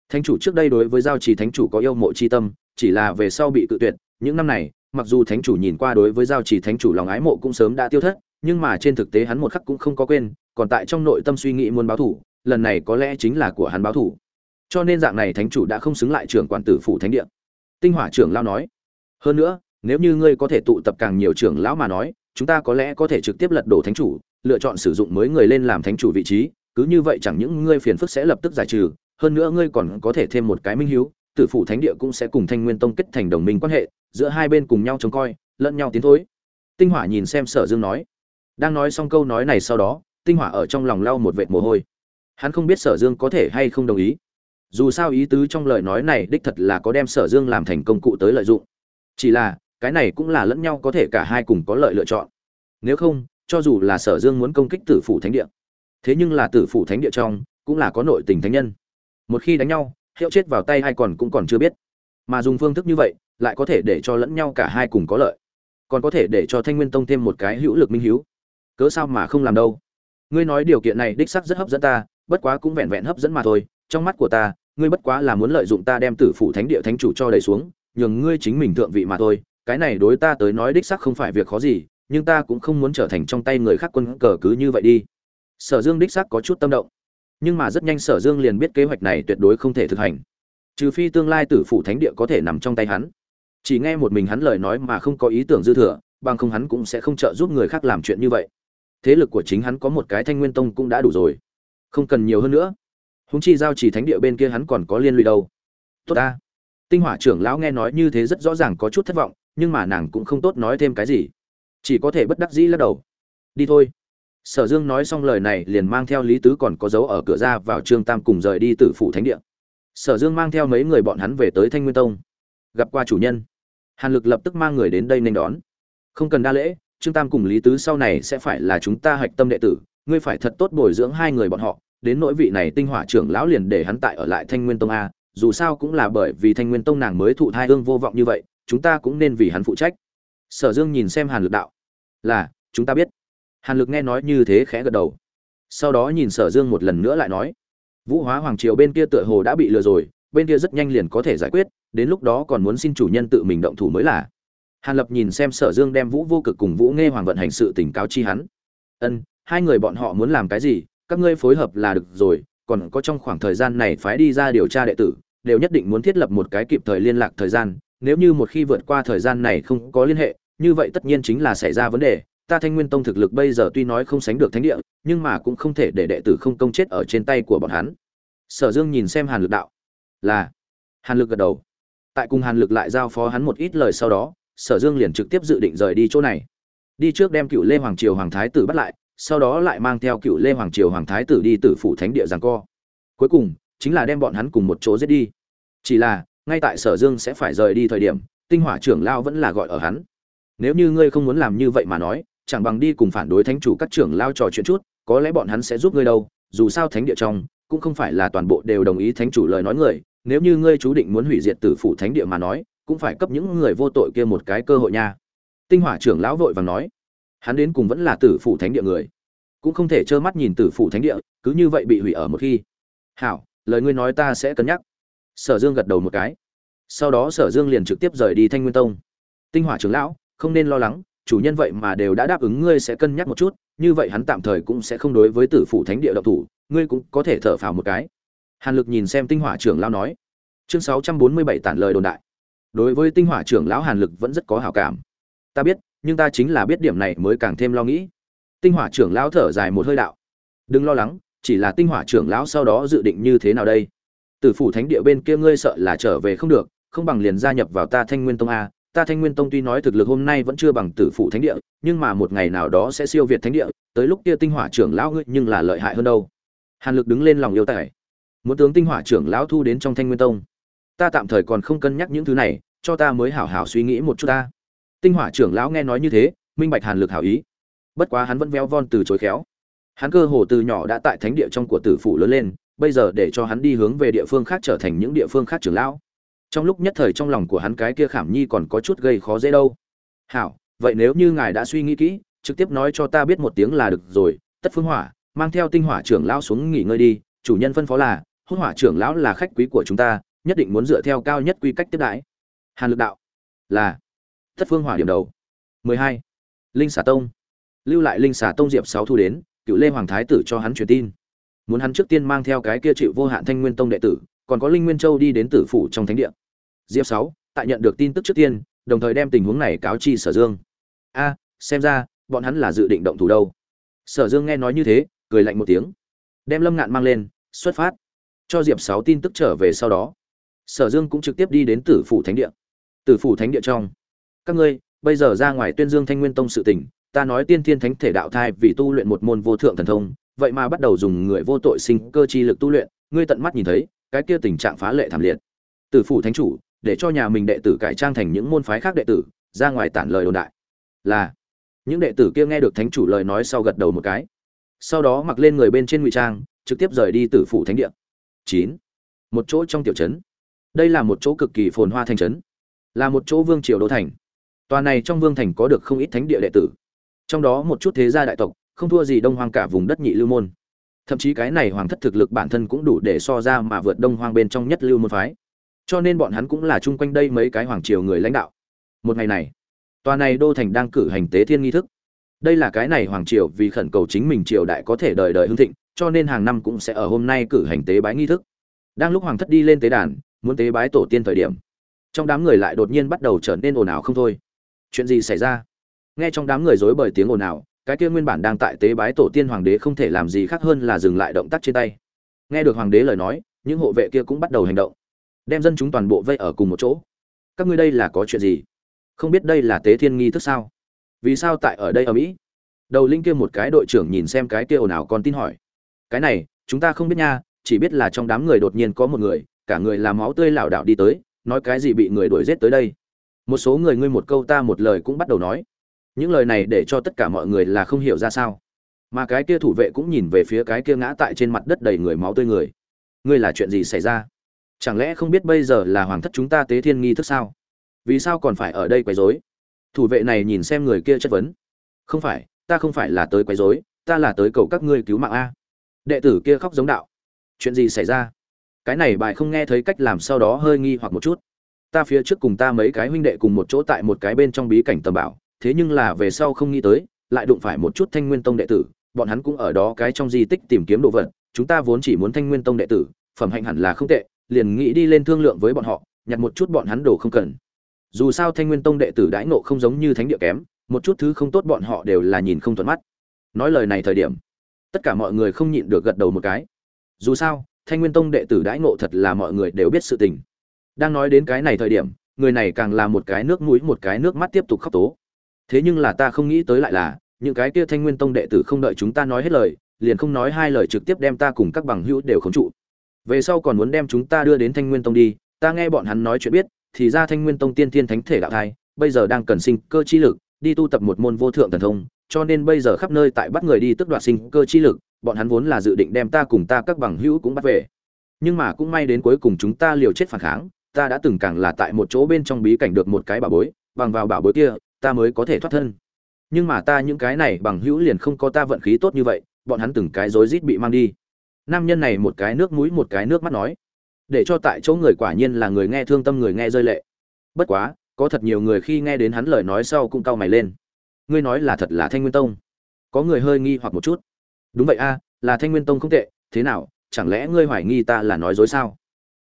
Thánh chủ trước đây đối với giao trì thánh chủ có yêu mộ c h i tâm, chỉ là về sau bị cự tuyệt. Những năm này, mặc dù thánh chủ nhìn qua đối với giao trì thánh chủ lòng ái mộ cũng sớm đã tiêu thất, nhưng mà trên thực tế hắn một khắc cũng không có quên, còn tại trong nội tâm suy nghĩ muốn báo thủ, lần này có lẽ chính là của hắn báo thủ. Cho nên dạng này thánh chủ đã không xứng lại trưởng quản tử phủ thánh địa. Tinh hỏa trưởng lao nói. Hơn nữa nếu như ngươi có thể tụ tập càng nhiều trưởng lão mà nói, chúng ta có lẽ có thể trực tiếp lật đổ thánh chủ, lựa chọn sử dụng mới người lên làm thánh chủ vị trí, cứ như vậy chẳng những ngươi phiền phức sẽ lập tức giải trừ, hơn nữa ngươi còn có thể thêm một cái minh hiếu, tử phủ thánh địa cũng sẽ cùng thanh nguyên tông kết thành đồng minh quan hệ, giữa hai bên cùng nhau trông coi, lẫn nhau tiến thối. Tinh hỏa nhìn xem sở dương nói. Đang nói xong câu nói này sau đó, tinh hỏa ở trong lòng lau một vệt mồ hôi. Hắn không biết sở dương có thể hay không đồng ý. Dù sao ý tứ trong lời nói này đích thật là có đem sở dương làm thành công cụ tới lợi dụng. Chỉ là cái này cũng là lẫn nhau có thể cả hai cùng có lợi lựa chọn. Nếu không, cho dù là sở dương muốn công kích tử phủ thánh địa, thế nhưng là tử phủ thánh địa trong cũng là có nội tình thánh nhân. Một khi đánh nhau, hiệu chết vào tay hay còn cũng còn chưa biết. Mà dùng phương thức như vậy, lại có thể để cho lẫn nhau cả hai cùng có lợi. Còn có thể để cho thanh nguyên tông thêm một cái hữu lực minh hữu cớ sao mà không làm đâu? Ngươi nói điều kiện này đích sắc rất hấp dẫn ta, bất quá cũng vẹn vẹn hấp dẫn mà thôi. Trong mắt của ta, ngươi bất quá là muốn lợi dụng ta đem tử phủ thánh địa thánh chủ cho đầy xuống, nhường ngươi chính mình thượng vị mà thôi cái này đối ta tới nói đích sắc không phải việc khó gì, nhưng ta cũng không muốn trở thành trong tay người khác quân cờ cứ như vậy đi. Sở dương đích sắc có chút tâm động. Nhưng mà rất nhanh sở dương liền biết kế hoạch này tuyệt đối không thể thực hành. Trừ phi tương lai tử phủ thánh địa có thể nằm trong tay hắn. Chỉ nghe một mình hắn lời nói mà không có ý tưởng dư thừa, bằng không hắn cũng sẽ không trợ giúp người khác làm chuyện như vậy. Thế lực của chính hắn có một cái thanh nguyên tông cũng đã đủ rồi. Không cần nhiều hơn nữa. Húng chi giao chỉ thánh địa bên kia hắn còn có liên lụy đâu. Tốt ta. Tinh hỏa trưởng lão nghe nói như thế rất rõ ràng có chút thất vọng nhưng mà nàng cũng không tốt nói thêm cái gì. Chỉ có thể bất đắc dĩ lắc đầu. Đi thôi. Sở dương nói xong lời này liền mang theo lý tứ còn có dấu ở cửa ra vào trương tam cùng rời đi từ phủ thánh địa. Sở dương mang theo mấy người bọn hắn về tới thanh nguyên tông. Gặp qua chủ nhân. Hàn lực lập tức mang người đến đây nên đón. Không cần đa lễ, trương tam cùng lý tứ sau này sẽ phải là chúng ta hạch tâm đệ tử, ngươi phải thật tốt bồi dưỡng hai người bọn họ, đến nỗi vị này tinh hỏa trưởng lão liền để hắn tại ở lại thanh nguyên tông a, dù sao cũng là bởi vì thanh nguyên tông nàng mới thụ thai hương vô vọng như vậy chúng ta cũng nên vì hắn phụ trách. Sở dương nhìn xem hàn lực đạo. Là, chúng ta biết. Hàn lực nghe nói như thế khẽ gật đầu. Sau đó nhìn sở dương một lần nữa lại nói. Vũ hóa hoàng triều bên kia tựa hồ đã bị lừa rồi, bên kia rất nhanh liền có thể giải quyết, đến lúc đó còn muốn xin chủ nhân tự mình động thủ mới là. Hàn lập nhìn xem sở dương đem vũ vô cực cùng vũ nghe hoàng vận hành sự tỉnh cáo chi hắn. Ân, hai người bọn họ muốn làm cái gì, các ngươi phối hợp là được rồi, còn có trong khoảng thời gian này phái đi ra điều tra đệ tử, đều nhất định muốn thiết lập một cái kịp thời liên lạc thời gian nếu như một khi vượt qua thời gian này không có liên hệ, như vậy tất nhiên chính là xảy ra vấn đề. Ta thanh nguyên tông thực lực bây giờ tuy nói không sánh được thánh địa, nhưng mà cũng không thể để đệ tử không công chết ở trên tay của bọn hắn. Sở dương nhìn xem hàn lực đạo. Là. Hàn lực gật đầu. Tại cùng hàn lực lại giao phó hắn một ít lời sau đó, sở dương liền trực tiếp dự định rời đi chỗ này. Đi trước đem cựu lê hoàng triều hoàng thái tử bắt lại, sau đó lại mang theo cựu lê hoàng triều hoàng thái tử đi tử phủ thánh địa giằng co. Cuối cùng, chính là đem bọn hắn cùng một chỗ giết đi. Chỉ là ngay tại sở dương sẽ phải rời đi thời điểm, tinh hỏa trưởng lao vẫn là gọi ở hắn. Nếu như ngươi không muốn làm như vậy mà nói, chẳng bằng đi cùng phản đối thánh chủ các trưởng lao trò chuyện chút, có lẽ bọn hắn sẽ giúp ngươi đâu, dù sao thánh địa trong, cũng không phải là toàn bộ đều đồng ý thánh chủ lời nói người, nếu như ngươi chú định muốn hủy diệt tử phủ thánh địa mà nói, cũng phải cấp những người vô tội kia một cái cơ hội nha. Tinh hỏa trưởng lão vội vàng nói, hắn đến cùng vẫn là tử phủ thánh địa người, cũng không thể trơ mắt nhìn tử phủ thánh địa, cứ như vậy bị hủy ở một khi. Hảo, lời ngươi nói ta sẽ cân nhắc sở dương gật đầu một cái. Sau đó sở dương liền trực tiếp rời đi thanh nguyên tông. Tinh hỏa trưởng lão, không nên lo lắng, chủ nhân vậy mà đều đã đáp ứng ngươi sẽ cân nhắc một chút, như vậy hắn tạm thời cũng sẽ không đối với tử phủ thánh địa độc thủ, ngươi cũng có thể thở phào một cái. Hàn lực nhìn xem tinh hỏa trưởng lão nói. Chương sáu trăm bốn mươi bảy tản lời đồn đại. Đối với tinh hỏa trưởng lão hàn lực vẫn rất có hảo cảm. Ta biết, nhưng ta chính là biết điểm này mới càng thêm lo nghĩ. Tinh hỏa trưởng lão thở dài một hơi đạo. Đừng lo lắng, chỉ là tinh hỏa trưởng lão sau đó dự định như thế nào đây? Tử phủ thánh địa bên kia ngươi sợ là trở về không được, không bằng liền gia nhập vào ta thanh nguyên tông a. Ta thanh nguyên tông tuy nói thực lực hôm nay vẫn chưa bằng tử phủ thánh địa, nhưng mà một ngày nào đó sẽ siêu việt thánh địa, tới lúc kia tinh hỏa trưởng lão ngươi nhưng là lợi hại hơn đâu. Hàn lực đứng lên lòng yêu tài. Muốn tướng tinh hỏa trưởng lão thu đến trong thanh nguyên tông. Ta tạm thời còn không cân nhắc những thứ này, cho ta mới hảo hảo suy nghĩ một chút ta. Tinh hỏa trưởng lão nghe nói như thế, minh bạch hàn lực hảo ý. Bất quá hắn vẫn véo von từ chối khéo. Hắn cơ hồ từ nhỏ đã tại thánh địa trong của tử phủ lớn lên bây giờ để cho hắn đi hướng về địa phương khác trở thành những địa phương khác trưởng lão. Trong lúc nhất thời trong lòng của hắn cái kia khảm nhi còn có chút gây khó dễ đâu. Hảo, vậy nếu như ngài đã suy nghĩ kỹ, trực tiếp nói cho ta biết một tiếng là được rồi, tất phương hỏa, mang theo tinh hỏa trưởng lão xuống nghỉ ngơi đi, chủ nhân phân phó là hốt hỏa trưởng lão là khách quý của chúng ta, nhất định muốn dựa theo cao nhất quy cách tiếp đãi. Hàn lực đạo, là, tất phương hỏa điểm đầu. 12. linh xà tông. Lưu lại linh xà tông diệp sáu thu đến, cựu lê hoàng thái tử cho hắn truyền tin muốn hắn trước tiên mang theo cái kia chịu vô hạn thanh nguyên tông đệ tử, còn có linh nguyên châu đi đến tử phủ trong thánh địa. Diệp sáu, tại nhận được tin tức trước tiên, đồng thời đem tình huống này cáo chi sở dương. A, xem ra, bọn hắn là dự định động thủ đâu. Sở dương nghe nói như thế, cười lạnh một tiếng. Đem lâm ngạn mang lên, xuất phát. Cho diệp sáu tin tức trở về sau đó, sở dương cũng trực tiếp đi đến tử phủ thánh địa. Tử phủ thánh địa trong, các ngươi, bây giờ ra ngoài tuyên dương thanh nguyên tông sự tình, ta nói tiên thiên thánh thể đạo thai vì tu luyện một môn vô thượng thần thông vậy mà bắt đầu dùng người vô tội sinh cơ chi lực tu luyện, ngươi tận mắt nhìn thấy, cái kia tình trạng phá lệ thảm liệt. Tử phủ thánh chủ, để cho nhà mình đệ tử cải trang thành những môn phái khác đệ tử, ra ngoài tản lời đồn đại. Là, những đệ tử kia nghe được thánh chủ lời nói sau gật đầu một cái. Sau đó mặc lên người bên trên ngụy trang, trực tiếp rời đi tử phủ thánh địa. Chín, một chỗ trong tiểu trấn. Đây là một chỗ cực kỳ phồn hoa thành trấn. Là một chỗ vương triều đô thành. Tòa này trong vương thành có được không ít thánh địa đệ tử. Trong đó một chút thế gia đại tộc không thua gì đông hoang cả vùng đất nhị lưu môn. Thậm chí cái này hoàng thất thực lực bản thân cũng đủ để so ra mà vượt đông hoang bên trong nhất lưu môn phái. Cho nên bọn hắn cũng là chung quanh đây mấy cái hoàng triều người lãnh đạo. Một ngày này, tòa này đô thành đang cử hành tế thiên nghi thức. Đây là cái này hoàng triều vì khẩn cầu chính mình triều đại có thể đời đời hưng thịnh, cho nên hàng năm cũng sẽ ở hôm nay cử hành tế bái nghi thức. Đang lúc hoàng thất đi lên tế đàn, muốn tế bái tổ tiên thời điểm, trong đám người lại đột nhiên bắt đầu trở nên ồn ào không thôi. Chuyện gì xảy ra? Nghe trong đám người rối bởi tiếng ồn ào cái kia nguyên bản đang tại tế bái tổ tiên hoàng đế không thể làm gì khác hơn là dừng lại động tác trên tay. Nghe được hoàng đế lời nói, những hộ vệ kia cũng bắt đầu hành động. Đem dân chúng toàn bộ vây ở cùng một chỗ. Các ngươi đây là có chuyện gì? Không biết đây là tế thiên nghi thức sao? Vì sao tại ở đây ở mỹ? Đầu linh kia một cái đội trưởng nhìn xem cái kia ồn ào còn tin hỏi. Cái này, chúng ta không biết nha, chỉ biết là trong đám người đột nhiên có một người, cả người làm máu tươi lảo đảo đi tới, nói cái gì bị người đuổi giết tới đây. Một số người ngươi một câu ta một lời cũng bắt đầu nói những lời này để cho tất cả mọi người là không hiểu ra sao. Mà cái kia thủ vệ cũng nhìn về phía cái kia ngã tại trên mặt đất đầy người máu tươi người. Ngươi là chuyện gì xảy ra? Chẳng lẽ không biết bây giờ là hoàng thất chúng ta tế thiên nghi thức sao? Vì sao còn phải ở đây quấy rối? Thủ vệ này nhìn xem người kia chất vấn. Không phải, ta không phải là tới quấy rối, ta là tới cầu các ngươi cứu mạng a. Đệ tử kia khóc giống đạo. Chuyện gì xảy ra? Cái này bài không nghe thấy cách làm sau đó hơi nghi hoặc một chút. Ta phía trước cùng ta mấy cái huynh đệ cùng một chỗ tại một cái bên trong bí cảnh tầm bảo thế nhưng là về sau không nghĩ tới, lại đụng phải một chút thanh nguyên tông đệ tử, bọn hắn cũng ở đó cái trong di tích tìm kiếm đồ vật, chúng ta vốn chỉ muốn thanh nguyên tông đệ tử, phẩm hạnh hẳn là không tệ, liền nghĩ đi lên thương lượng với bọn họ, nhặt một chút bọn hắn đồ không cần. Dù sao thanh nguyên tông đệ tử đãi nộ không giống như thánh địa kém, một chút thứ không tốt bọn họ đều là nhìn không thuận mắt. Nói lời này thời điểm, tất cả mọi người không nhịn được gật đầu một cái. Dù sao, thanh nguyên tông đệ tử đãi ngộ thật là mọi người đều biết sự tình. Đang nói đến cái này thời điểm, người này càng là một cái nước mũi, một cái nước mắt tiếp tục khóc tố thế nhưng là ta không nghĩ tới lại là, những cái kia thanh nguyên tông đệ tử không đợi chúng ta nói hết lời, liền không nói hai lời trực tiếp đem ta cùng các bằng hữu đều khống trụ. Về sau còn muốn đem chúng ta đưa đến thanh nguyên tông đi, ta nghe bọn hắn nói chuyện biết, thì ra thanh nguyên tông tiên thiên thánh thể đạo thai, bây giờ đang cần sinh cơ chi lực, đi tu tập một môn vô thượng thần thông, cho nên bây giờ khắp nơi tại bắt người đi tức đoạt sinh cơ chi lực, bọn hắn vốn là dự định đem ta cùng ta các bằng hữu cũng bắt về. Nhưng mà cũng may đến cuối cùng chúng ta liều chết phản kháng, ta đã từng càng là tại một chỗ bên trong bí cảnh được một cái bảo bối, bằng vào bảo bối kia ta mới có thể thoát thân. Nhưng mà ta những cái này bằng hữu liền không có ta vận khí tốt như vậy, bọn hắn từng cái rối rít bị mang đi. Nam nhân này một cái nước mũi một cái nước mắt nói. Để cho tại chỗ người quả nhiên là người nghe thương tâm người nghe rơi lệ. Bất quá, có thật nhiều người khi nghe đến hắn lời nói sau cũng cau mày lên. Ngươi nói là thật là thanh nguyên tông. Có người hơi nghi hoặc một chút. Đúng vậy a, là thanh nguyên tông không tệ, thế nào, chẳng lẽ ngươi hoài nghi ta là nói dối sao?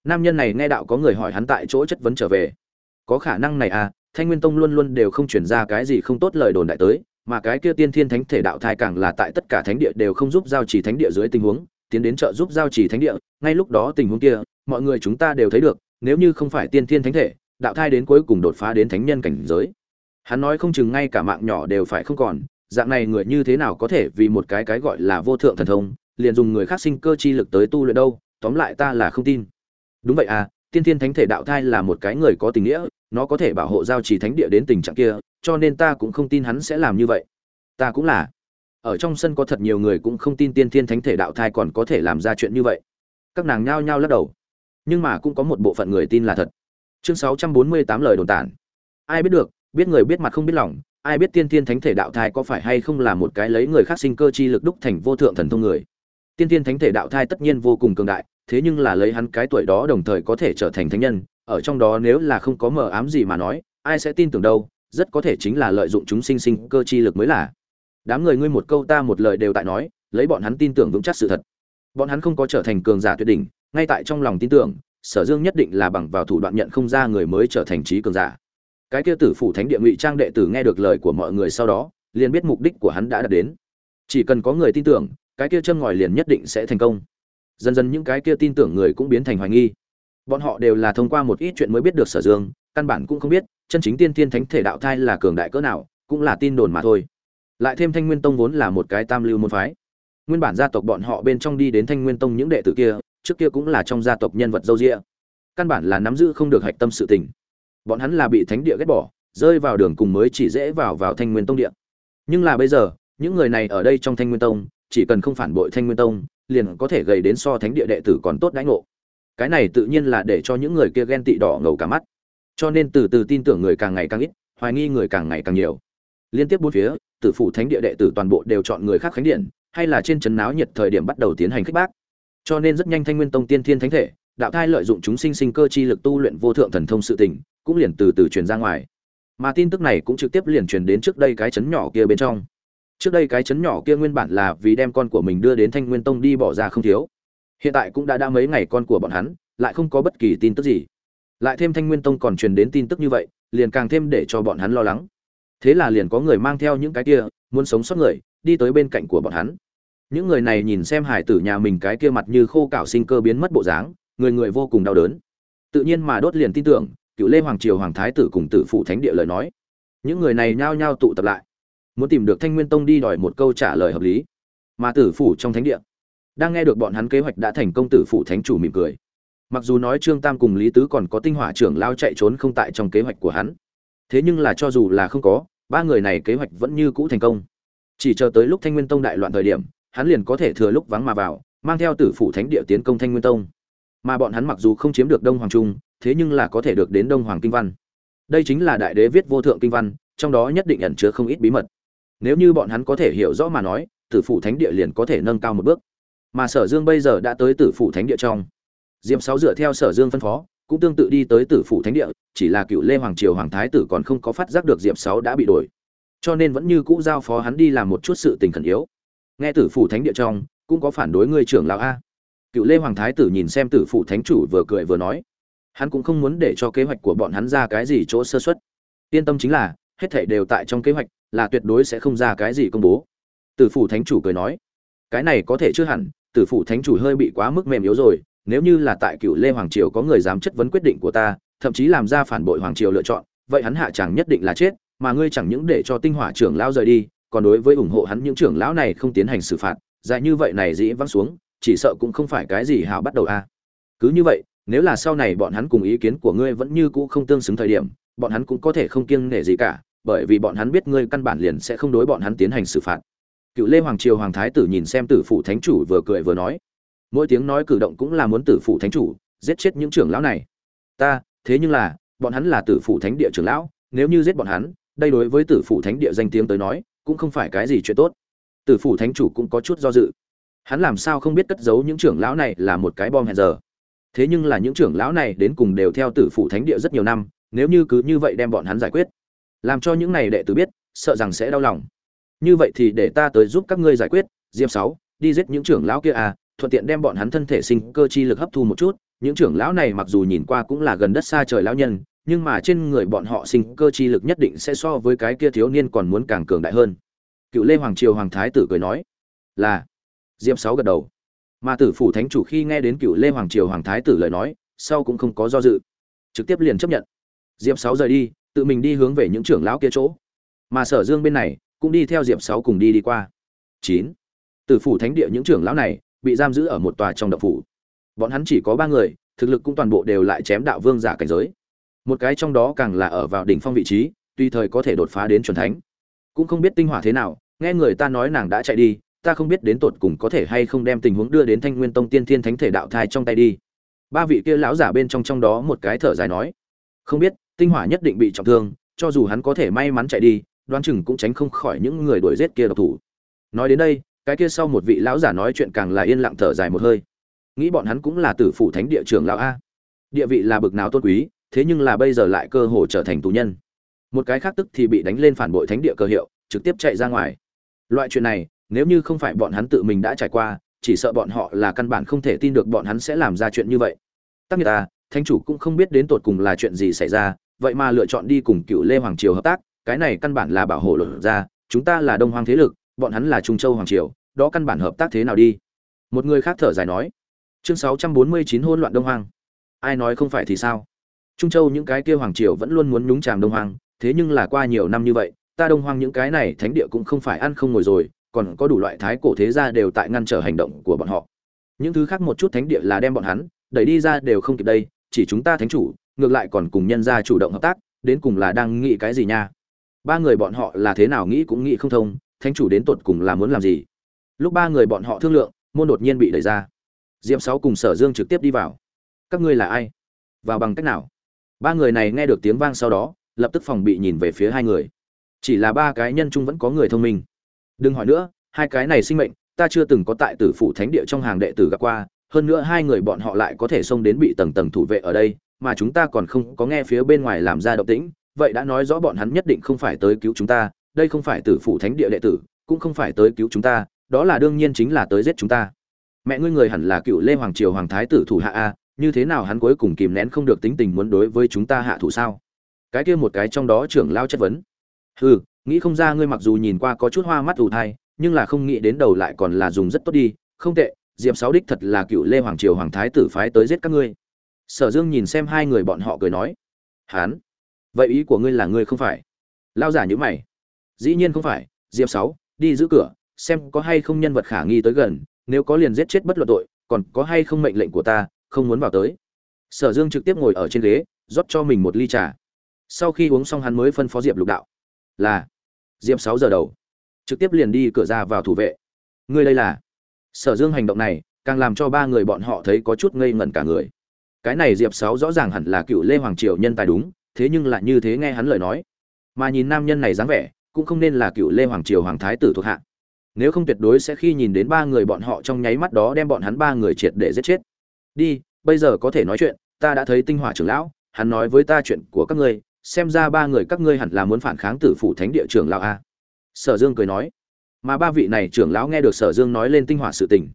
Nam nhân này nghe đạo có người hỏi hắn tại chỗ chất vấn trở về. Có khả năng này à thanh nguyên tông luôn luôn đều không chuyển ra cái gì không tốt lời đồn đại tới, mà cái kia tiên thiên thánh thể đạo thai càng là tại tất cả thánh địa đều không giúp giao trì thánh địa dưới tình huống, tiến đến trợ giúp giao trì thánh địa, ngay lúc đó tình huống kia, mọi người chúng ta đều thấy được, nếu như không phải tiên thiên thánh thể, đạo thai đến cuối cùng đột phá đến thánh nhân cảnh giới. Hắn nói không chừng ngay cả mạng nhỏ đều phải không còn, dạng này người như thế nào có thể vì một cái cái gọi là vô thượng thần thông, liền dùng người khác sinh cơ chi lực tới tu luyện đâu, tóm lại ta là không tin. Đúng vậy à tiên thiên thánh thể đạo thai là một cái người có tình nghĩa nó có thể bảo hộ giao trì thánh địa đến tình trạng kia, cho nên ta cũng không tin hắn sẽ làm như vậy. Ta cũng là. Ở trong sân có thật nhiều người cũng không tin tiên thiên thánh thể đạo thai còn có thể làm ra chuyện như vậy. Các nàng nhao nhao lắc đầu. Nhưng mà cũng có một bộ phận người tin là thật. Chương sáu trăm bốn mươi tám lời đồn tản. Ai biết được, biết người biết mặt không biết lòng, ai biết tiên thiên thánh thể đạo thai có phải hay không là một cái lấy người khác sinh cơ chi lực đúc thành vô thượng thần thông người. Tiên thiên thánh thể đạo thai tất nhiên vô cùng cường đại, thế nhưng là lấy hắn cái tuổi đó đồng thời có thể trở thành thánh nhân ở trong đó nếu là không có mờ ám gì mà nói, ai sẽ tin tưởng đâu, rất có thể chính là lợi dụng chúng sinh sinh cơ chi lực mới là. Đám người ngươi một câu ta một lời đều tại nói, lấy bọn hắn tin tưởng vững chắc sự thật. Bọn hắn không có trở thành cường giả tuyệt đỉnh, ngay tại trong lòng tin tưởng, sở dương nhất định là bằng vào thủ đoạn nhận không ra người mới trở thành trí cường giả. Cái kia tử phủ thánh địa ngụy trang đệ tử nghe được lời của mọi người sau đó, liền biết mục đích của hắn đã đạt đến. Chỉ cần có người tin tưởng, cái kia châm ngòi liền nhất định sẽ thành công. Dần dần những cái kia tin tưởng người cũng biến thành hoài nghi bọn họ đều là thông qua một ít chuyện mới biết được sở dương, căn bản cũng không biết, chân chính tiên tiên thánh thể đạo thai là cường đại cỡ nào, cũng là tin đồn mà thôi. Lại thêm thanh nguyên tông vốn là một cái tam lưu môn phái. Nguyên bản gia tộc bọn họ bên trong đi đến thanh nguyên tông những đệ tử kia, trước kia cũng là trong gia tộc nhân vật dâu rịa căn bản là nắm giữ không được hạch tâm sự tình. Bọn hắn là bị thánh địa ghét bỏ, rơi vào đường cùng mới chỉ dễ vào vào thanh nguyên tông địa. Nhưng là bây giờ, những người này ở đây trong thanh nguyên tông, chỉ cần không phản bội thanh nguyên tông, liền có thể gầy đến so thánh địa đệ tử còn tốt đãi ngộ cái này tự nhiên là để cho những người kia ghen tị đỏ ngầu cả mắt. Cho nên từ từ tin tưởng người càng ngày càng ít, hoài nghi người càng ngày càng nhiều. Liên tiếp bốn phía, tử phụ thánh địa đệ tử toàn bộ đều chọn người khác khánh điện, hay là trên trấn náo nhiệt thời điểm bắt đầu tiến hành khích bác. Cho nên rất nhanh thanh nguyên tông tiên thiên thánh thể, đạo thai lợi dụng chúng sinh sinh cơ chi lực tu luyện vô thượng thần thông sự tình, cũng liền từ từ truyền ra ngoài. Mà tin tức này cũng trực tiếp liền truyền đến trước đây cái chấn nhỏ kia bên trong. Trước đây cái chấn nhỏ kia nguyên bản là vì đem con của mình đưa đến thanh nguyên tông đi bỏ ra không thiếu hiện tại cũng đã đã mấy ngày con của bọn hắn, lại không có bất kỳ tin tức gì. Lại thêm thanh nguyên tông còn truyền đến tin tức như vậy, liền càng thêm để cho bọn hắn lo lắng. Thế là liền có người mang theo những cái kia, muốn sống sót người, đi tới bên cạnh của bọn hắn. Những người này nhìn xem hải tử nhà mình cái kia mặt như khô cảo sinh cơ biến mất bộ dáng, người người vô cùng đau đớn. Tự nhiên mà đốt liền tin tưởng, cựu lê hoàng triều hoàng thái tử cùng tử phụ thánh địa lời nói. Những người này nhao nhao tụ tập lại. Muốn tìm được thanh nguyên tông đi đòi một câu trả lời hợp lý. Mà tử phủ trong thánh địa đang nghe được bọn hắn kế hoạch đã thành công tử phụ thánh chủ mỉm cười. Mặc dù nói trương tam cùng lý tứ còn có tinh hỏa trưởng lao chạy trốn không tại trong kế hoạch của hắn, thế nhưng là cho dù là không có, ba người này kế hoạch vẫn như cũ thành công. Chỉ chờ tới lúc thanh nguyên tông đại loạn thời điểm, hắn liền có thể thừa lúc vắng mà vào, mang theo tử phụ thánh địa tiến công thanh nguyên tông. Mà bọn hắn mặc dù không chiếm được đông hoàng trung, thế nhưng là có thể được đến đông hoàng kinh văn. Đây chính là đại đế viết vô thượng kinh văn, trong đó nhất định ẩn chứa không ít bí mật. Nếu như bọn hắn có thể hiểu rõ mà nói, tử phụ thánh địa liền có thể nâng cao một bước mà sở dương bây giờ đã tới tử phủ thánh địa trong. Diệm sáu dựa theo sở dương phân phó, cũng tương tự đi tới tử phủ thánh địa, chỉ là cựu lê hoàng triều hoàng thái tử còn không có phát giác được diệm sáu đã bị đổi. Cho nên vẫn như cũ giao phó hắn đi làm một chút sự tình khẩn yếu. Nghe tử phủ thánh địa trong, cũng có phản đối người trưởng lão a. Cựu lê hoàng thái tử nhìn xem tử phủ thánh chủ vừa cười vừa nói, hắn cũng không muốn để cho kế hoạch của bọn hắn ra cái gì chỗ sơ xuất yên tâm chính là, hết thảy đều tại trong kế hoạch, là tuyệt đối sẽ không ra cái gì công bố. Tử phủ thánh chủ cười nói, cái này có thể chưa hẳn tử phủ thánh chủ hơi bị quá mức mềm yếu rồi, nếu như là tại cựu lê hoàng triều có người dám chất vấn quyết định của ta, thậm chí làm ra phản bội hoàng triều lựa chọn, vậy hắn hạ chẳng nhất định là chết, mà ngươi chẳng những để cho tinh hỏa trưởng lão rời đi, còn đối với ủng hộ hắn những trưởng lão này không tiến hành xử phạt, dài như vậy này dĩ văng xuống, chỉ sợ cũng không phải cái gì hào bắt đầu a. Cứ như vậy, nếu là sau này bọn hắn cùng ý kiến của ngươi vẫn như cũ không tương xứng thời điểm, bọn hắn cũng có thể không kiêng nể gì cả, bởi vì bọn hắn biết ngươi căn bản liền sẽ không đối bọn hắn tiến hành xử phạt cựu lê hoàng triều hoàng thái tử nhìn xem tử phụ thánh chủ vừa cười vừa nói, mỗi tiếng nói cử động cũng là muốn tử phụ thánh chủ giết chết những trưởng lão này. Ta, thế nhưng là, bọn hắn là tử phụ thánh địa trưởng lão, nếu như giết bọn hắn, đây đối với tử phụ thánh địa danh tiếng tới nói, cũng không phải cái gì chuyện tốt. Tử phụ thánh chủ cũng có chút do dự. Hắn làm sao không biết cất giấu những trưởng lão này là một cái bom hẹn giờ? Thế nhưng là những trưởng lão này đến cùng đều theo tử phụ thánh địa rất nhiều năm, nếu như cứ như vậy đem bọn hắn giải quyết, làm cho những này đệ tử biết, sợ rằng sẽ đau lòng như vậy thì để ta tới giúp các ngươi giải quyết diệp sáu, đi giết những trưởng lão kia à thuận tiện đem bọn hắn thân thể sinh cơ chi lực hấp thu một chút. Những trưởng lão này mặc dù nhìn qua cũng là gần đất xa trời lão nhân, nhưng mà trên người bọn họ sinh cơ chi lực nhất định sẽ so với cái kia thiếu niên còn muốn càng cường đại hơn. Cựu lê hoàng triều hoàng thái tử cười nói, là. Diệp sáu gật đầu. Mà tử phủ thánh chủ khi nghe đến cựu lê hoàng triều hoàng thái tử lời nói, sau cũng không có do dự, trực tiếp liền chấp nhận. Diệp sáu rời đi, tự mình đi hướng về những trưởng lão kia chỗ. Mà sở dương bên này cũng đi theo diệp sáu cùng đi đi qua. Chín. Tử phủ thánh địa những trưởng lão này bị giam giữ ở một tòa trong động phủ. Bọn hắn chỉ có ba người, thực lực cũng toàn bộ đều lại chém đạo vương giả cảnh giới. Một cái trong đó càng là ở vào đỉnh phong vị trí tùy thời có thể đột phá đến chuẩn thánh. Cũng không biết tinh hỏa thế nào, nghe người ta nói nàng đã chạy đi, ta không biết đến tột cùng có thể hay không đem tình huống đưa đến thanh nguyên tông tiên thiên thánh thể đạo thai trong tay đi. Ba vị kia lão giả bên trong trong đó một cái thở dài nói, không biết, tinh hỏa nhất định bị trọng thương, cho dù hắn có thể may mắn chạy đi đoán chừng cũng tránh không khỏi những người đuổi giết kia độc thủ. Nói đến đây, cái kia sau một vị lão giả nói chuyện càng là yên lặng thở dài một hơi. Nghĩ bọn hắn cũng là tử phủ thánh địa trưởng lão a. Địa vị là bực nào tôn quý, thế nhưng là bây giờ lại cơ hồ trở thành tù nhân. Một cái khác tức thì bị đánh lên phản bội thánh địa cơ hiệu, trực tiếp chạy ra ngoài. Loại chuyện này, nếu như không phải bọn hắn tự mình đã trải qua, chỉ sợ bọn họ là căn bản không thể tin được bọn hắn sẽ làm ra chuyện như vậy. Tắc người ta thánh chủ cũng không biết đến tột cùng là chuyện gì xảy ra, vậy mà lựa chọn đi cùng cựu lê hoàng triều hợp tác cái này căn bản là bảo hộ luật ra, chúng ta là đông hoàng thế lực, bọn hắn là trung châu hoàng triều, đó căn bản hợp tác thế nào đi? Một người khác thở dài nói. Chương sáu trăm bốn mươi chín hôn loạn đông hoàng ai nói không phải thì sao? Trung châu những cái kia hoàng triều vẫn luôn muốn nhúng chàm đông hoàng thế nhưng là qua nhiều năm như vậy, ta đông hoàng những cái này thánh địa cũng không phải ăn không ngồi rồi, còn có đủ loại thái cổ thế gia đều tại ngăn trở hành động của bọn họ. Những thứ khác một chút thánh địa là đem bọn hắn, đẩy đi ra đều không kịp đây, chỉ chúng ta thánh chủ, ngược lại còn cùng nhân gia chủ động hợp tác, đến cùng là đang nghĩ cái gì nha? Ba người bọn họ là thế nào nghĩ cũng nghĩ không thông, thánh chủ đến tột cùng là muốn làm gì? Lúc ba người bọn họ thương lượng, môn đột nhiên bị đẩy ra. Diệp sáu cùng sở dương trực tiếp đi vào. Các ngươi là ai? Vào bằng cách nào? Ba người này nghe được tiếng vang sau đó, lập tức phòng bị nhìn về phía hai người. Chỉ là ba cái nhân chung vẫn có người thông minh. Đừng hỏi nữa, hai cái này sinh mệnh, ta chưa từng có tại tử phụ thánh địa trong hàng đệ tử gặp qua, hơn nữa hai người bọn họ lại có thể xông đến bị tầng tầng thủ vệ ở đây, mà chúng ta còn không có nghe phía bên ngoài làm ra động tĩnh vậy đã nói rõ bọn hắn nhất định không phải tới cứu chúng ta, đây không phải tử phụ thánh địa đệ tử, cũng không phải tới cứu chúng ta, đó là đương nhiên chính là tới giết chúng ta. Mẹ ngươi người hẳn là cựu lê hoàng triều hoàng thái tử thủ hạ a, như thế nào hắn cuối cùng kìm nén không được tính tình muốn đối với chúng ta hạ thủ sao? Cái kia một cái trong đó trưởng lao chất vấn. Hừ, nghĩ không ra ngươi mặc dù nhìn qua có chút hoa mắt ù thai, nhưng là không nghĩ đến đầu lại còn là dùng rất tốt đi. Không tệ, diệp sáu đích thật là cựu lê hoàng triều hoàng thái tử phái tới giết các ngươi. Sở dương nhìn xem hai người bọn họ cười nói. Hán vậy ý của ngươi là ngươi không phải? Lao giả nhữ mày. Dĩ nhiên không phải, diệp sáu, đi giữ cửa, xem có hay không nhân vật khả nghi tới gần, nếu có liền giết chết bất luận tội, còn có hay không mệnh lệnh của ta, không muốn vào tới. Sở dương trực tiếp ngồi ở trên ghế, rót cho mình một ly trà. Sau khi uống xong hắn mới phân phó diệp lục đạo. Là. Diệp sáu giờ đầu. Trực tiếp liền đi cửa ra vào thủ vệ. Ngươi đây là. Sở dương hành động này, càng làm cho ba người bọn họ thấy có chút ngây ngẩn cả người. Cái này diệp sáu rõ ràng hẳn là cựu lê hoàng triều nhân tài đúng thế nhưng lại như thế nghe hắn lời nói. Mà nhìn nam nhân này dáng vẻ, cũng không nên là cựu lê hoàng triều hoàng thái tử thuộc hạ. Nếu không tuyệt đối sẽ khi nhìn đến ba người bọn họ trong nháy mắt đó đem bọn hắn ba người triệt để giết chết. Đi, bây giờ có thể nói chuyện, ta đã thấy tinh hỏa trưởng lão, hắn nói với ta chuyện của các ngươi, xem ra ba người các ngươi hẳn là muốn phản kháng tử phủ thánh địa trưởng lão a. Sở dương cười nói. Mà ba vị này trưởng lão nghe được sở dương nói lên tinh hỏa sự tình.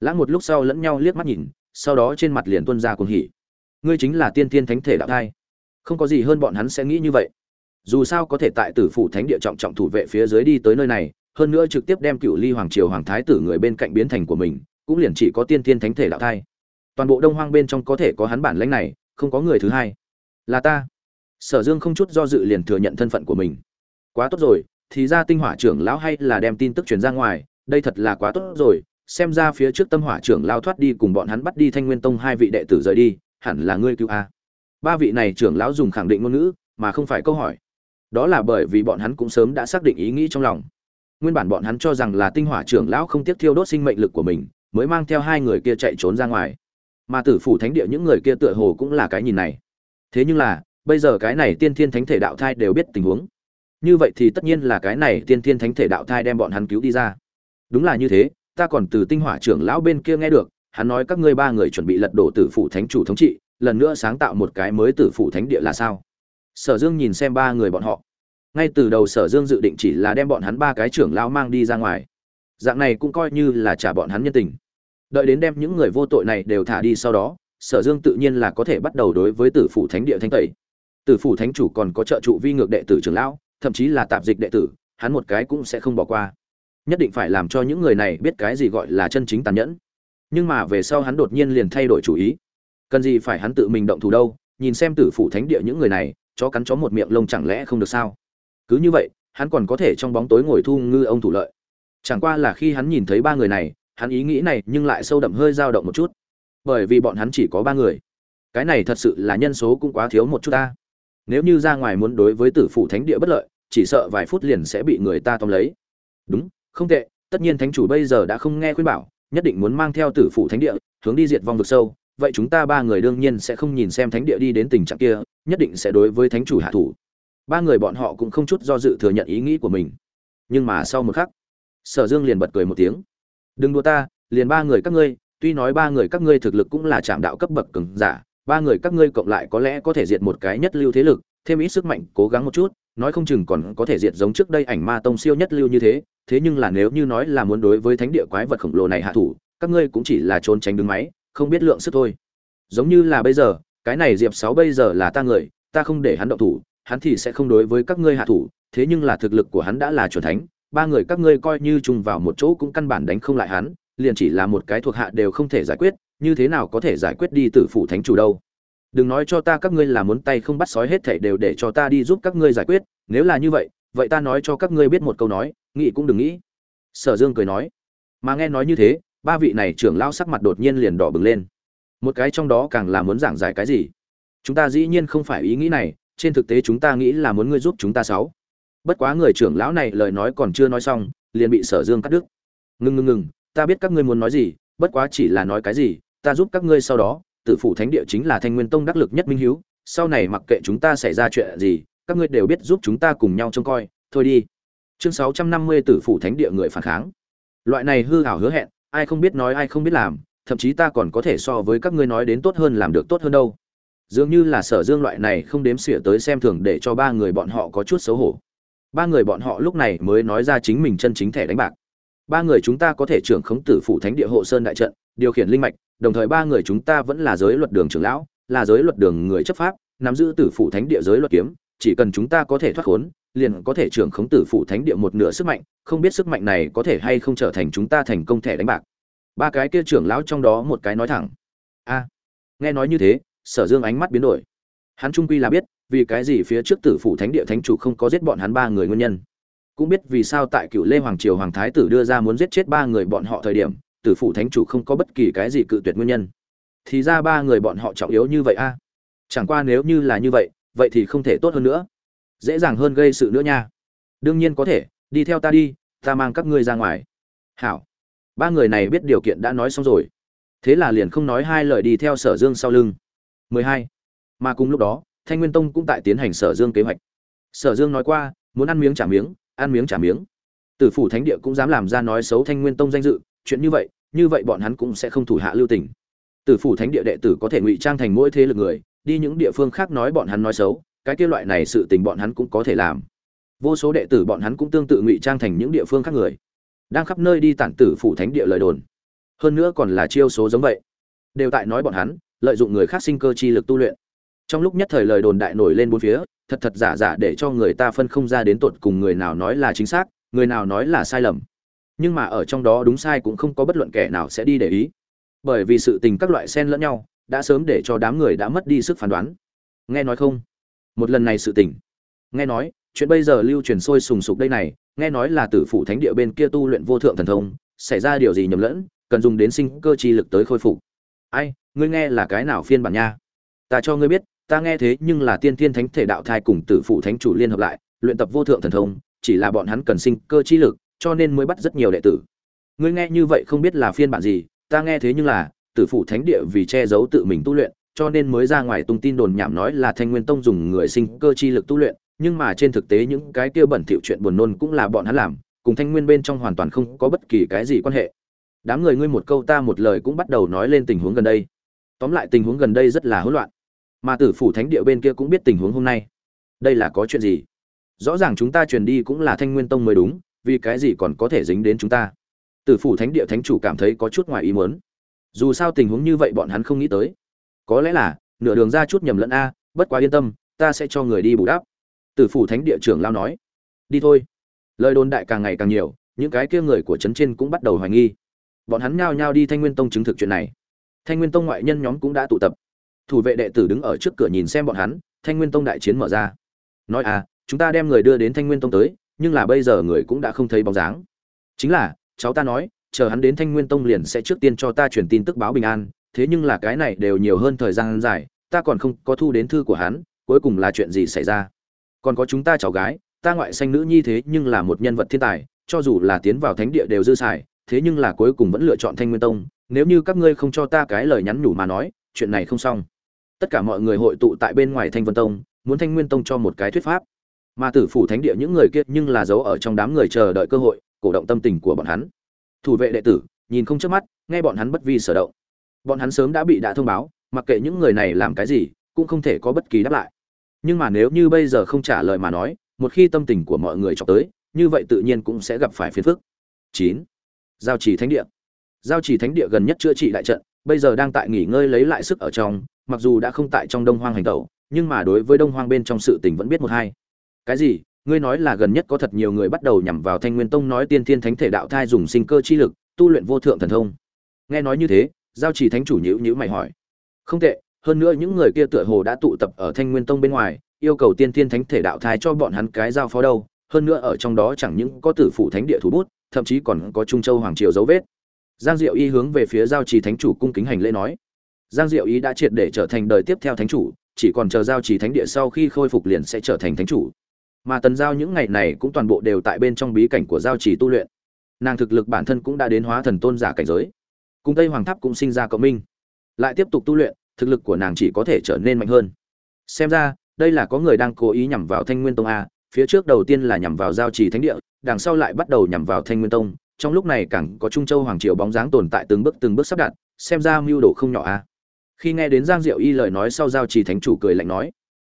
Lãng một lúc sau lẫn nhau liếc mắt nhìn, sau đó trên mặt liền tuân ra cuồng hỉ. Ngươi chính là tiên tiên thánh thể đạo thai không có gì hơn bọn hắn sẽ nghĩ như vậy. Dù sao có thể tại tử phủ thánh địa trọng trọng thủ vệ phía dưới đi tới nơi này, hơn nữa trực tiếp đem cựu ly hoàng triều hoàng thái tử người bên cạnh biến thành của mình, cũng liền chỉ có tiên Thiên thánh thể đạo thai. Toàn bộ đông hoang bên trong có thể có hắn bản lãnh này, không có người thứ hai. Là ta. Sở dương không chút do dự liền thừa nhận thân phận của mình. Quá tốt rồi, thì ra tinh hỏa trưởng lão hay là đem tin tức truyền ra ngoài, đây thật là quá tốt rồi, xem ra phía trước tâm hỏa trưởng lao thoát đi cùng bọn hắn bắt đi thanh nguyên tông hai vị đệ tử rời đi, hẳn là ngươi cứu a ba vị này trưởng lão dùng khẳng định ngôn ngữ, mà không phải câu hỏi. Đó là bởi vì bọn hắn cũng sớm đã xác định ý nghĩ trong lòng. Nguyên bản bọn hắn cho rằng là tinh hỏa trưởng lão không tiếc thiêu đốt sinh mệnh lực của mình, mới mang theo hai người kia chạy trốn ra ngoài. Mà tử phủ thánh địa những người kia tựa hồ cũng là cái nhìn này. Thế nhưng là, bây giờ cái này tiên thiên thánh thể đạo thai đều biết tình huống. Như vậy thì tất nhiên là cái này tiên thiên thánh thể đạo thai đem bọn hắn cứu đi ra. Đúng là như thế, ta còn từ tinh hỏa trưởng lão bên kia nghe được, hắn nói các ngươi ba người chuẩn bị lật đổ tử phủ thánh chủ thống trị lần nữa sáng tạo một cái mới tử phủ thánh địa là sao? Sở dương nhìn xem ba người bọn họ. Ngay từ đầu sở dương dự định chỉ là đem bọn hắn ba cái trưởng lão mang đi ra ngoài. Dạng này cũng coi như là trả bọn hắn nhân tình. Đợi đến đem những người vô tội này đều thả đi sau đó, sở dương tự nhiên là có thể bắt đầu đối với tử phủ thánh địa thanh tẩy. Tử phủ thánh chủ còn có trợ trụ vi ngược đệ tử trưởng lão, thậm chí là tạp dịch đệ tử, hắn một cái cũng sẽ không bỏ qua. Nhất định phải làm cho những người này biết cái gì gọi là chân chính tàn nhẫn. Nhưng mà về sau hắn đột nhiên liền thay đổi chủ ý cần gì phải hắn tự mình động thủ đâu, nhìn xem tử phủ thánh địa những người này, chó cắn chó một miệng lông chẳng lẽ không được sao? Cứ như vậy, hắn còn có thể trong bóng tối ngồi thu ngư ông thủ lợi. Chẳng qua là khi hắn nhìn thấy ba người này, hắn ý nghĩ này nhưng lại sâu đậm hơi dao động một chút. Bởi vì bọn hắn chỉ có ba người. Cái này thật sự là nhân số cũng quá thiếu một chút ta. Nếu như ra ngoài muốn đối với tử phủ thánh địa bất lợi, chỉ sợ vài phút liền sẽ bị người ta tóm lấy. Đúng, không tệ, tất nhiên thánh chủ bây giờ đã không nghe khuyên bảo, nhất định muốn mang theo tử phủ thánh địa, hướng đi diệt vong vực sâu vậy chúng ta ba người đương nhiên sẽ không nhìn xem thánh địa đi đến tình trạng kia, nhất định sẽ đối với thánh chủ hạ thủ. Ba người bọn họ cũng không chút do dự thừa nhận ý nghĩ của mình. Nhưng mà sau một khắc, sở dương liền bật cười một tiếng. Đừng đùa ta, liền ba người các ngươi, tuy nói ba người các ngươi thực lực cũng là trạm đạo cấp bậc cường giả, ba người các ngươi cộng lại có lẽ có thể diệt một cái nhất lưu thế lực, thêm ít sức mạnh, cố gắng một chút, nói không chừng còn có thể diệt giống trước đây ảnh ma tông siêu nhất lưu như thế thế nhưng là nếu như nói là muốn đối với thánh địa quái vật khổng lồ này hạ thủ, các ngươi cũng chỉ là trốn tránh đứng máy không biết lượng sức thôi. Giống như là bây giờ, cái này diệp sáu bây giờ là ta người, ta không để hắn động thủ, hắn thì sẽ không đối với các ngươi hạ thủ, thế nhưng là thực lực của hắn đã là chuẩn thánh, ba người các ngươi coi như chung vào một chỗ cũng căn bản đánh không lại hắn, liền chỉ là một cái thuộc hạ đều không thể giải quyết, như thế nào có thể giải quyết đi tử phủ thánh chủ đâu. Đừng nói cho ta các ngươi là muốn tay không bắt sói hết thảy đều để cho ta đi giúp các ngươi giải quyết, nếu là như vậy vậy ta nói cho các ngươi biết một câu nói, nghĩ cũng đừng nghĩ. Sở dương cười nói. Mà nghe nói như thế ba vị này trưởng lão sắc mặt đột nhiên liền đỏ bừng lên. Một cái trong đó càng là muốn giảng giải cái gì? Chúng ta dĩ nhiên không phải ý nghĩ này, trên thực tế chúng ta nghĩ là muốn ngươi giúp chúng ta sáu. Bất quá người trưởng lão này lời nói còn chưa nói xong, liền bị sở dương cắt đứt. Ngừng ngừng ngừng ta biết các ngươi muốn nói gì, bất quá chỉ là nói cái gì, ta giúp các ngươi sau đó, tử phủ thánh địa chính là thanh nguyên tông đắc lực nhất minh hiếu, sau này mặc kệ chúng ta xảy ra chuyện gì, các ngươi đều biết giúp chúng ta cùng nhau trông coi, thôi đi. Chương sáu trăm năm mươi tử phủ thánh địa người phản kháng. Loại này hư hảo hứa hẹn ai không biết nói ai không biết làm, thậm chí ta còn có thể so với các ngươi nói đến tốt hơn làm được tốt hơn đâu. Dường như là sở dương loại này không đếm xỉa tới xem thường để cho ba người bọn họ có chút xấu hổ. Ba người bọn họ lúc này mới nói ra chính mình chân chính thẻ đánh bạc. Ba người chúng ta có thể trưởng khống tử phủ thánh địa hộ sơn đại trận, điều khiển linh mạch, đồng thời ba người chúng ta vẫn là giới luật đường trưởng lão, là giới luật đường người chấp pháp, nắm giữ tử phủ thánh địa giới luật kiếm, chỉ cần chúng ta có thể thoát khốn liền có thể trưởng khống tử phụ thánh địa một nửa sức mạnh, không biết sức mạnh này có thể hay không trở thành chúng ta thành công thẻ đánh bạc. Ba cái kia trưởng lão trong đó một cái nói thẳng. A, nghe nói như thế, sở dương ánh mắt biến đổi. Hắn trung quy là biết, vì cái gì phía trước tử phụ thánh địa thánh chủ không có giết bọn hắn ba người nguyên nhân. Cũng biết vì sao tại cựu lê hoàng triều hoàng thái tử đưa ra muốn giết chết ba người bọn họ thời điểm, tử phụ thánh chủ không có bất kỳ cái gì cự tuyệt nguyên nhân. Thì ra ba người bọn họ trọng yếu như vậy a? Chẳng qua nếu như là như vậy vậy thì không thể tốt hơn nữa dễ dàng hơn gây sự nữa nha. Đương nhiên có thể, đi theo ta đi, ta mang các ngươi ra ngoài. Hảo. Ba người này biết điều kiện đã nói xong rồi. Thế là liền không nói hai lời đi theo sở dương sau lưng. 12. mà cùng lúc đó, thanh nguyên tông cũng tại tiến hành sở dương kế hoạch. Sở dương nói qua, muốn ăn miếng trả miếng, ăn miếng trả miếng. Tử phủ thánh địa cũng dám làm ra nói xấu thanh nguyên tông danh dự, chuyện như vậy như vậy bọn hắn cũng sẽ không thủ hạ lưu tình. Tử phủ thánh địa đệ tử có thể ngụy trang thành mỗi thế lực người, đi những địa phương khác nói bọn hắn nói xấu cái kia loại này sự tình bọn hắn cũng có thể làm. Vô số đệ tử bọn hắn cũng tương tự ngụy trang thành những địa phương khác người, đang khắp nơi đi tản tử phủ thánh địa lời đồn. Hơn nữa còn là chiêu số giống vậy. Đều tại nói bọn hắn, lợi dụng người khác sinh cơ chi lực tu luyện. Trong lúc nhất thời lời đồn đại nổi lên bốn phía, thật thật giả giả để cho người ta phân không ra đến tột cùng người nào nói là chính xác, người nào nói là sai lầm. Nhưng mà ở trong đó đúng sai cũng không có bất luận kẻ nào sẽ đi để ý. Bởi vì sự tình các loại sen lẫn nhau, đã sớm để cho đám người đã mất đi sức phán đoán. Nghe nói không? Một lần này sự tình. Nghe nói, chuyện bây giờ lưu truyền sôi sùng sục đây này, nghe nói là tử phủ thánh địa bên kia tu luyện vô thượng thần thông, xảy ra điều gì nhầm lẫn, cần dùng đến sinh cơ chi lực tới khôi phục. Ai, ngươi nghe là cái nào phiên bản nha? Ta cho ngươi biết, ta nghe thế nhưng là tiên thiên thánh thể đạo thai cùng tử phụ thánh chủ liên hợp lại, luyện tập vô thượng thần thông, chỉ là bọn hắn cần sinh cơ chi lực, cho nên mới bắt rất nhiều đệ tử. Ngươi nghe như vậy không biết là phiên bản gì, ta nghe thế nhưng là, tử phụ thánh địa vì che giấu tự mình tu luyện cho nên mới ra ngoài tung tin đồn nhảm nói là thanh nguyên tông dùng người sinh cơ chi lực tu luyện, nhưng mà trên thực tế những cái kia bẩn thỉu chuyện buồn nôn cũng là bọn hắn làm, cùng thanh nguyên bên trong hoàn toàn không có bất kỳ cái gì quan hệ. Đám người ngươi một câu ta một lời cũng bắt đầu nói lên tình huống gần đây. Tóm lại tình huống gần đây rất là hỗn loạn. Mà tử phủ thánh địa bên kia cũng biết tình huống hôm nay. Đây là có chuyện gì? Rõ ràng chúng ta truyền đi cũng là thanh nguyên tông mới đúng, vì cái gì còn có thể dính đến chúng ta? Tử phủ thánh địa thánh chủ cảm thấy có chút ngoài ý muốn. Dù sao tình huống như vậy bọn hắn không nghĩ tới có lẽ là, nửa đường ra chút nhầm lẫn a, bất quá yên tâm, ta sẽ cho người đi bù đắp. Tử phủ thánh địa trưởng lao nói. Đi thôi. Lời đồn đại càng ngày càng nhiều, những cái kia người của trấn trên cũng bắt đầu hoài nghi. Bọn hắn nhao nhao đi thanh nguyên tông chứng thực chuyện này. Thanh nguyên tông ngoại nhân nhóm cũng đã tụ tập. Thủ vệ đệ tử đứng ở trước cửa nhìn xem bọn hắn, thanh nguyên tông đại chiến mở ra. Nói à chúng ta đem người đưa đến thanh nguyên tông tới, nhưng là bây giờ người cũng đã không thấy bóng dáng. Chính là, cháu ta nói, chờ hắn đến thanh nguyên tông liền sẽ trước tiên cho ta truyền tin tức báo bình an thế nhưng là cái này đều nhiều hơn thời gian dài, ta còn không có thu đến thư của hắn, cuối cùng là chuyện gì xảy ra? Còn có chúng ta cháu gái, ta ngoại xanh nữ nhi thế nhưng là một nhân vật thiên tài, cho dù là tiến vào thánh địa đều dư xài, thế nhưng là cuối cùng vẫn lựa chọn thanh nguyên tông, nếu như các ngươi không cho ta cái lời nhắn nhủ mà nói, chuyện này không xong. Tất cả mọi người hội tụ tại bên ngoài thanh vân tông, muốn thanh nguyên tông cho một cái thuyết pháp. Mà tử phủ thánh địa những người kia nhưng là giấu ở trong đám người chờ đợi cơ hội, cổ động tâm tình của bọn hắn. Thủ vệ đệ tử, nhìn không chớp mắt, nghe bọn hắn bất vi sở động bọn hắn sớm đã bị đã thông báo, mặc kệ những người này làm cái gì, cũng không thể có bất kỳ đáp lại. Nhưng mà nếu như bây giờ không trả lời mà nói, một khi tâm tình của mọi người chọc tới, như vậy tự nhiên cũng sẽ gặp phải phiền phức. Chín. Giao trì thánh địa. Giao trì thánh địa gần nhất chữa trị đại trận, bây giờ đang tại nghỉ ngơi lấy lại sức ở trong, mặc dù đã không tại trong đông hoang hành tẩu, nhưng mà đối với đông hoang bên trong sự tình vẫn biết một hai. Cái gì? Ngươi nói là gần nhất có thật nhiều người bắt đầu nhằm vào thanh nguyên tông nói tiên thiên thánh thể đạo thai dùng sinh cơ chi lực, tu luyện vô thượng thần thông. Nghe nói như thế giao chỉ thánh chủ nhữ nhữ mày hỏi. Không tệ, hơn nữa những người kia tựa hồ đã tụ tập ở thanh nguyên tông bên ngoài, yêu cầu tiên thiên thánh thể đạo thai cho bọn hắn cái giao phó đâu, hơn nữa ở trong đó chẳng những có tử phủ thánh địa thủ bút, thậm chí còn có trung châu hoàng triều dấu vết. Giang diệu y hướng về phía giao trì thánh chủ cung kính hành lễ nói. Giang diệu y đã triệt để trở thành đời tiếp theo thánh chủ, chỉ còn chờ giao trì thánh địa sau khi khôi phục liền sẽ trở thành thánh chủ. Mà tần giao những ngày này cũng toàn bộ đều tại bên trong bí cảnh của giao trì tu luyện. Nàng thực lực bản thân cũng đã đến hóa thần tôn giả cảnh giới cùng tây hoàng tháp cũng sinh ra cộng minh. Lại tiếp tục tu luyện, thực lực của nàng chỉ có thể trở nên mạnh hơn. Xem ra, đây là có người đang cố ý nhằm vào thanh nguyên tông a, phía trước đầu tiên là nhằm vào giao trì thánh địa, đằng sau lại bắt đầu nhằm vào thanh nguyên tông, trong lúc này càng có trung châu hoàng triều bóng dáng tồn tại từng bước từng bước sắp đặt, xem ra mưu đồ không nhỏ a. Khi nghe đến giang diệu y lời nói sau, giao trì thánh chủ cười lạnh nói,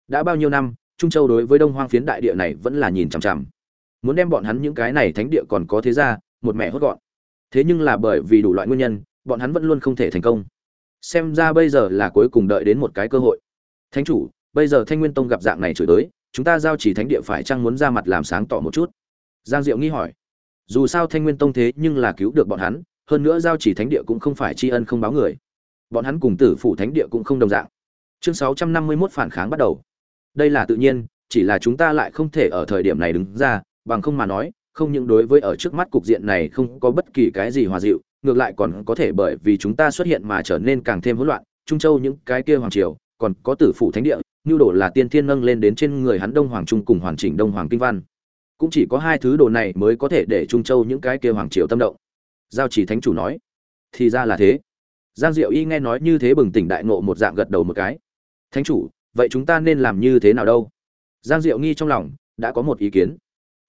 đã bao nhiêu năm, trung châu đối với đông hoang phiến đại địa này vẫn là nhìn chằm chằm. Muốn đem bọn hắn những cái này thánh địa còn có thế ra, một mẹ hốt gọn. Thế nhưng là bởi vì đủ loại nguyên nhân bọn hắn vẫn luôn không thể thành công. Xem ra bây giờ là cuối cùng đợi đến một cái cơ hội. Thánh chủ, bây giờ thanh nguyên tông gặp dạng này chửi tới chúng ta giao chỉ thánh địa phải chăng muốn ra mặt làm sáng tỏ một chút? Giang diệu nghi hỏi. Dù sao thanh nguyên tông thế nhưng là cứu được bọn hắn, hơn nữa giao chỉ thánh địa cũng không phải tri ân không báo người. Bọn hắn cùng tử phủ thánh địa cũng không đồng dạng. Chương sáu trăm năm mươi 651 phản kháng bắt đầu. Đây là tự nhiên, chỉ là chúng ta lại không thể ở thời điểm này đứng ra, bằng không mà nói, không những đối với ở trước mắt cục diện này không có bất kỳ cái gì hòa dịu ngược lại còn có thể bởi vì chúng ta xuất hiện mà trở nên càng thêm hỗn loạn. Trung châu những cái kia hoàng triều, còn có tử phủ thánh địa như đồ là tiên thiên nâng lên đến trên người hắn đông hoàng trung cùng hoàn chỉnh đông hoàng kinh văn. Cũng chỉ có hai thứ đồ này mới có thể để trung châu những cái kia hoàng triều tâm động. Giao chỉ thánh chủ nói, thì ra là thế. Giang diệu y nghe nói như thế bừng tỉnh đại nộ một dạng gật đầu một cái. Thánh chủ, vậy chúng ta nên làm như thế nào đâu? Giang diệu nghi trong lòng đã có một ý kiến,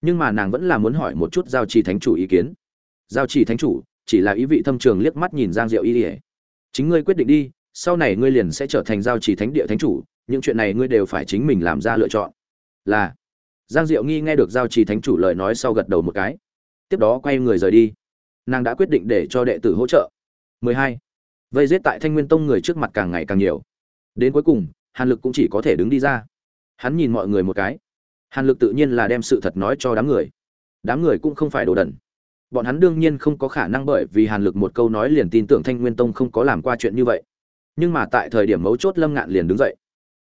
nhưng mà nàng vẫn là muốn hỏi một chút giao trì thánh chủ ý kiến. Giao trì thánh chủ chỉ là ý vị thâm trường liếc mắt nhìn giang diệu y ỉa chính ngươi quyết định đi, sau này ngươi liền sẽ trở thành giao trì thánh địa thánh chủ, những chuyện này ngươi đều phải chính mình làm ra lựa chọn. Là. Giang diệu nghi nghe được giao trì thánh chủ lời nói sau gật đầu một cái. Tiếp đó quay người rời đi. Nàng đã quyết định để cho đệ tử hỗ trợ. 12. vây giết tại thanh nguyên tông người trước mặt càng ngày càng nhiều. Đến cuối cùng, hàn lực cũng chỉ có thể đứng đi ra. Hắn nhìn mọi người một cái. Hàn lực tự nhiên là đem sự thật nói cho đám người. Đám người cũng không phải đồ đần bọn hắn đương nhiên không có khả năng bởi vì hàn lực một câu nói liền tin tưởng thanh nguyên tông không có làm qua chuyện như vậy. Nhưng mà tại thời điểm mấu chốt lâm ngạn liền đứng dậy.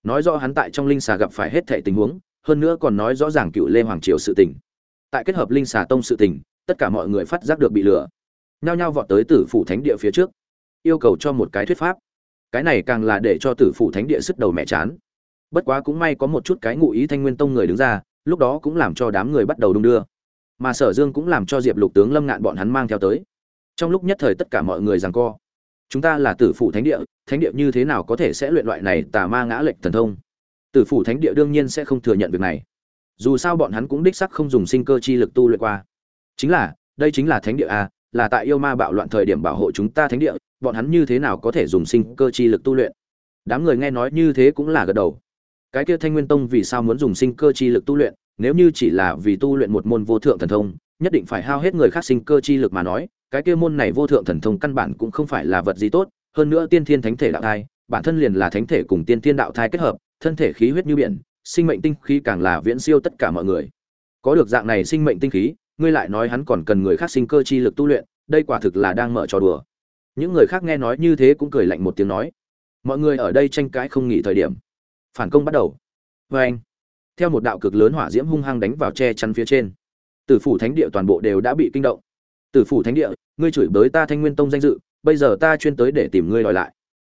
Nói rõ hắn tại trong linh xà gặp phải hết thệ tình huống, hơn nữa còn nói rõ ràng cựu lê hoàng triều sự tình. Tại kết hợp linh xà tông sự tình, tất cả mọi người phát giác được bị lừa. Nhao nhao vọt tới tử phủ thánh địa phía trước, yêu cầu cho một cái thuyết pháp. Cái này càng là để cho tử phủ thánh địa sức đầu mẹ chán. Bất quá cũng may có một chút cái ngụ ý thanh nguyên tông người đứng ra, lúc đó cũng làm cho đám người bắt đầu đung đưa mà sở dương cũng làm cho diệp lục tướng lâm ngạn bọn hắn mang theo tới. Trong lúc nhất thời tất cả mọi người rằng co. Chúng ta là tử phủ thánh địa thánh địa như thế nào có thể sẽ luyện loại này tà ma ngã lệnh thần thông? Tử phủ thánh địa đương nhiên sẽ không thừa nhận việc này. Dù sao bọn hắn cũng đích sắc không dùng sinh cơ chi lực tu luyện qua. Chính là, đây chính là thánh địa a là tại yêu ma bạo loạn thời điểm bảo hộ chúng ta thánh địa, bọn hắn như thế nào có thể dùng sinh cơ chi lực tu luyện? Đám người nghe nói như thế cũng là gật đầu. Cái kia thanh nguyên tông vì sao muốn dùng sinh cơ chi lực tu luyện? Nếu như chỉ là vì tu luyện một môn vô thượng thần thông, nhất định phải hao hết người khác sinh cơ chi lực mà nói, cái kia môn này vô thượng thần thông căn bản cũng không phải là vật gì tốt, hơn nữa tiên thiên thánh thể đạo thai, bản thân liền là thánh thể cùng tiên thiên đạo thai kết hợp, thân thể khí huyết như biển, sinh mệnh tinh khí càng là viễn siêu tất cả mọi người. Có được dạng này sinh mệnh tinh khí, ngươi lại nói hắn còn cần người khác sinh cơ chi lực tu luyện, đây quả thực là đang mở trò đùa. Những người khác nghe nói như thế cũng cười lạnh một tiếng nói, mọi người ở đây tranh cãi không nghỉ thời điểm. Phản công bắt đầu. Vê anh theo một đạo cực lớn hỏa diễm hung hăng đánh vào che chắn phía trên. Tử phủ thánh địa toàn bộ đều đã bị kinh động. Tử phủ thánh địa, ngươi chửi bới ta thanh nguyên tông danh dự, bây giờ ta chuyên tới để tìm ngươi đòi lại.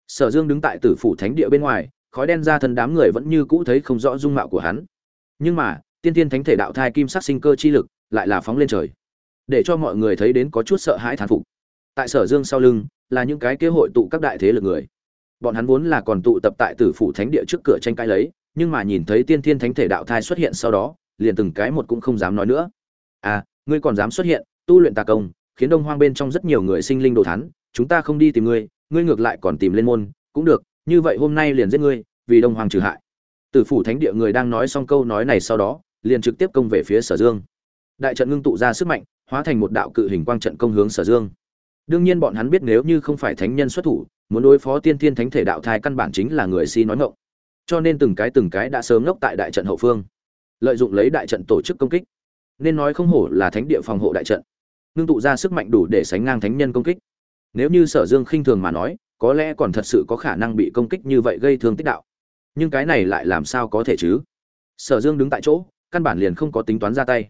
Sở dương đứng tại tử phủ thánh địa bên ngoài, khói đen ra thân đám người vẫn như cũ thấy không rõ dung mạo của hắn. Nhưng mà, tiên tiên thánh thể đạo thai kim sắc sinh cơ chi lực lại là phóng lên trời. Để cho mọi người thấy đến có chút sợ hãi thán phục. Tại sở dương sau lưng, là những cái kế hội tụ các đại thế lực người. Bọn hắn vốn là còn tụ tập tại tử phủ thánh địa trước cửa tranh cãi lấy nhưng mà nhìn thấy tiên thiên thánh thể đạo thai xuất hiện sau đó, liền từng cái một cũng không dám nói nữa. À ngươi còn dám xuất hiện, tu luyện tà công, khiến đông hoang bên trong rất nhiều người sinh linh đồ thắn chúng ta không đi tìm ngươi ngươi ngược lại còn tìm lên môn, cũng được, như vậy hôm nay liền giết ngươi, vì đông hoàng trừ hại. Tử phủ thánh địa người đang nói xong câu nói này sau đó, liền trực tiếp công về phía sở dương. Đại trận ngưng tụ ra sức mạnh, hóa thành một đạo cự hình quang trận công hướng sở dương. Đương nhiên bọn hắn biết nếu như không phải thánh nhân xuất thủ, muốn đối phó tiên thiên thánh thể đạo thai căn bản chính là người si nói ngộng cho nên từng cái từng cái đã sớm ngốc tại đại trận hậu phương, lợi dụng lấy đại trận tổ chức công kích. Nên nói không hổ là thánh địa phòng hộ đại trận, ngưng tụ ra sức mạnh đủ để sánh ngang thánh nhân công kích. Nếu như sở dương khinh thường mà nói, có lẽ còn thật sự có khả năng bị công kích như vậy gây thương tích đạo. Nhưng cái này lại làm sao có thể chứ? Sở dương đứng tại chỗ, căn bản liền không có tính toán ra tay.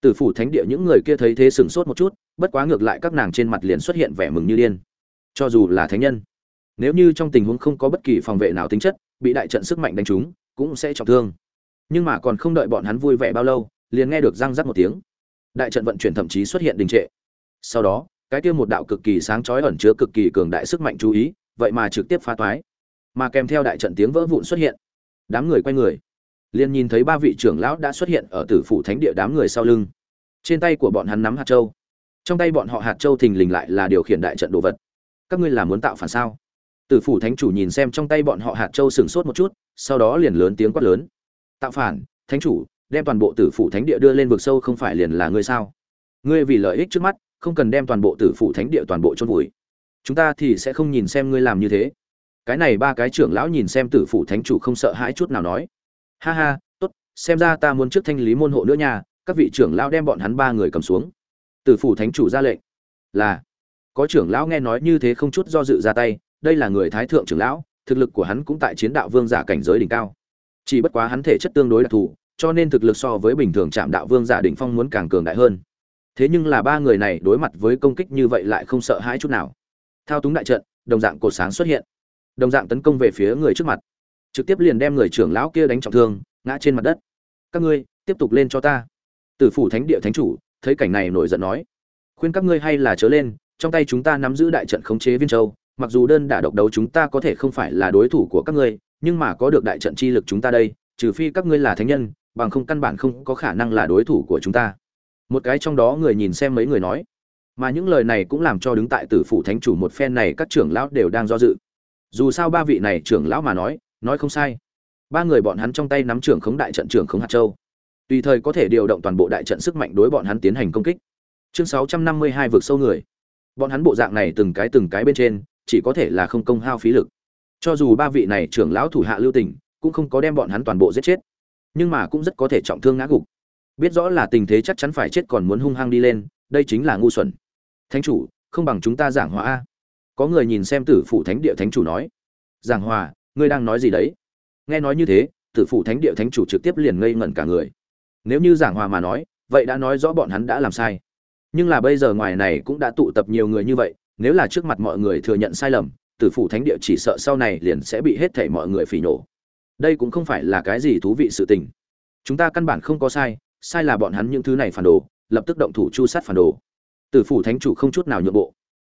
Từ phủ thánh địa những người kia thấy thế sửng sốt một chút, bất quá ngược lại các nàng trên mặt liền xuất hiện vẻ mừng như điên. Cho dù là thánh nhân nếu như trong tình huống không có bất kỳ phòng vệ nào tính chất, bị đại trận sức mạnh đánh trúng, cũng sẽ trọng thương. Nhưng mà còn không đợi bọn hắn vui vẻ bao lâu, liền nghe được răng rắc một tiếng. Đại trận vận chuyển thậm chí xuất hiện đình trệ. Sau đó, cái kia một đạo cực kỳ sáng chói ẩn chứa cực kỳ cường đại sức mạnh chú ý, vậy mà trực tiếp phá toái. Mà kèm theo đại trận tiếng vỡ vụn xuất hiện, đám người quay người. Liền nhìn thấy ba vị trưởng lão đã xuất hiện ở tử phủ thánh địa đám người sau lưng. Trên tay của bọn hắn nắm hạt châu. Trong tay bọn họ hạt châu thình lình lại là điều khiển đại trận đồ vật. Các ngươi là muốn tạo phản sao? Tử phủ thánh chủ nhìn xem trong tay bọn họ hạt châu sừng sốt một chút, sau đó liền lớn tiếng quát lớn. Tạo phản, thánh chủ, đem toàn bộ tử phủ thánh địa đưa lên vực sâu không phải liền là ngươi sao? Ngươi vì lợi ích trước mắt, không cần đem toàn bộ tử phủ thánh địa toàn bộ chôn vùi. Chúng ta thì sẽ không nhìn xem ngươi làm như thế. Cái này ba cái trưởng lão nhìn xem tử phủ thánh chủ không sợ hãi chút nào nói. Ha ha, tốt, xem ra ta muốn trước thanh lý môn hộ nữa nha, các vị trưởng lão đem bọn hắn ba người cầm xuống. Tử phủ thánh chủ ra lệnh. Là, có trưởng lão nghe nói như thế không chút do dự ra tay đây là người thái thượng trưởng lão, thực lực của hắn cũng tại chiến đạo vương giả cảnh giới đỉnh cao. Chỉ bất quá hắn thể chất tương đối đặc thù, cho nên thực lực so với bình thường chạm đạo vương giả đỉnh phong muốn càng cường đại hơn. Thế nhưng là ba người này đối mặt với công kích như vậy lại không sợ hãi chút nào. Thao túng đại trận, đồng dạng cột sáng xuất hiện. Đồng dạng tấn công về phía người trước mặt. Trực tiếp liền đem người trưởng lão kia đánh trọng thương, ngã trên mặt đất. Các ngươi, tiếp tục lên cho ta. Tử phủ thánh địa thánh chủ, thấy cảnh này nổi giận nói. Khuyên các ngươi hay là chớ lên, trong tay chúng ta nắm giữ đại trận khống chế viên châu mặc dù đơn đả độc đấu chúng ta có thể không phải là đối thủ của các ngươi, nhưng mà có được đại trận chi lực chúng ta đây, trừ phi các ngươi là thánh nhân, bằng không căn bản không có khả năng là đối thủ của chúng ta. Một cái trong đó người nhìn xem mấy người nói. Mà những lời này cũng làm cho đứng tại tử phủ thánh chủ một phen này các trưởng lão đều đang do dự. Dù sao ba vị này trưởng lão mà nói nói không sai. Ba người bọn hắn trong tay nắm trưởng khống đại trận trưởng khống hạt châu. Tùy thời có thể điều động toàn bộ đại trận sức mạnh đối bọn hắn tiến hành công kích. Chương sáu trăm năm mươi hai vượt sâu người. Bọn hắn bộ dạng này từng cái từng cái bên trên chỉ có thể là không công hao phí lực. Cho dù ba vị này trưởng lão thủ hạ lưu tình, cũng không có đem bọn hắn toàn bộ giết chết. Nhưng mà cũng rất có thể trọng thương ngã gục. Biết rõ là tình thế chắc chắn phải chết còn muốn hung hăng đi lên, đây chính là ngu xuẩn. Thánh chủ, không bằng chúng ta giảng hòa a. Có người nhìn xem tử phủ thánh địa thánh chủ nói. Giảng hòa, ngươi đang nói gì đấy? Nghe nói như thế, tử phủ thánh địa thánh chủ trực tiếp liền ngây ngẩn cả người. Nếu như giảng hòa mà nói, vậy đã nói rõ bọn hắn đã làm sai. Nhưng là bây giờ ngoài này cũng đã tụ tập nhiều người như vậy nếu là trước mặt mọi người thừa nhận sai lầm, tử phủ thánh địa chỉ sợ sau này liền sẽ bị hết thảy mọi người phỉ nổ. Đây cũng không phải là cái gì thú vị sự tình. Chúng ta căn bản không có sai sai là bọn hắn những thứ này phản đồ, lập tức động thủ chu sát phản đồ. Tử phủ thánh chủ không chút nào nhượng bộ.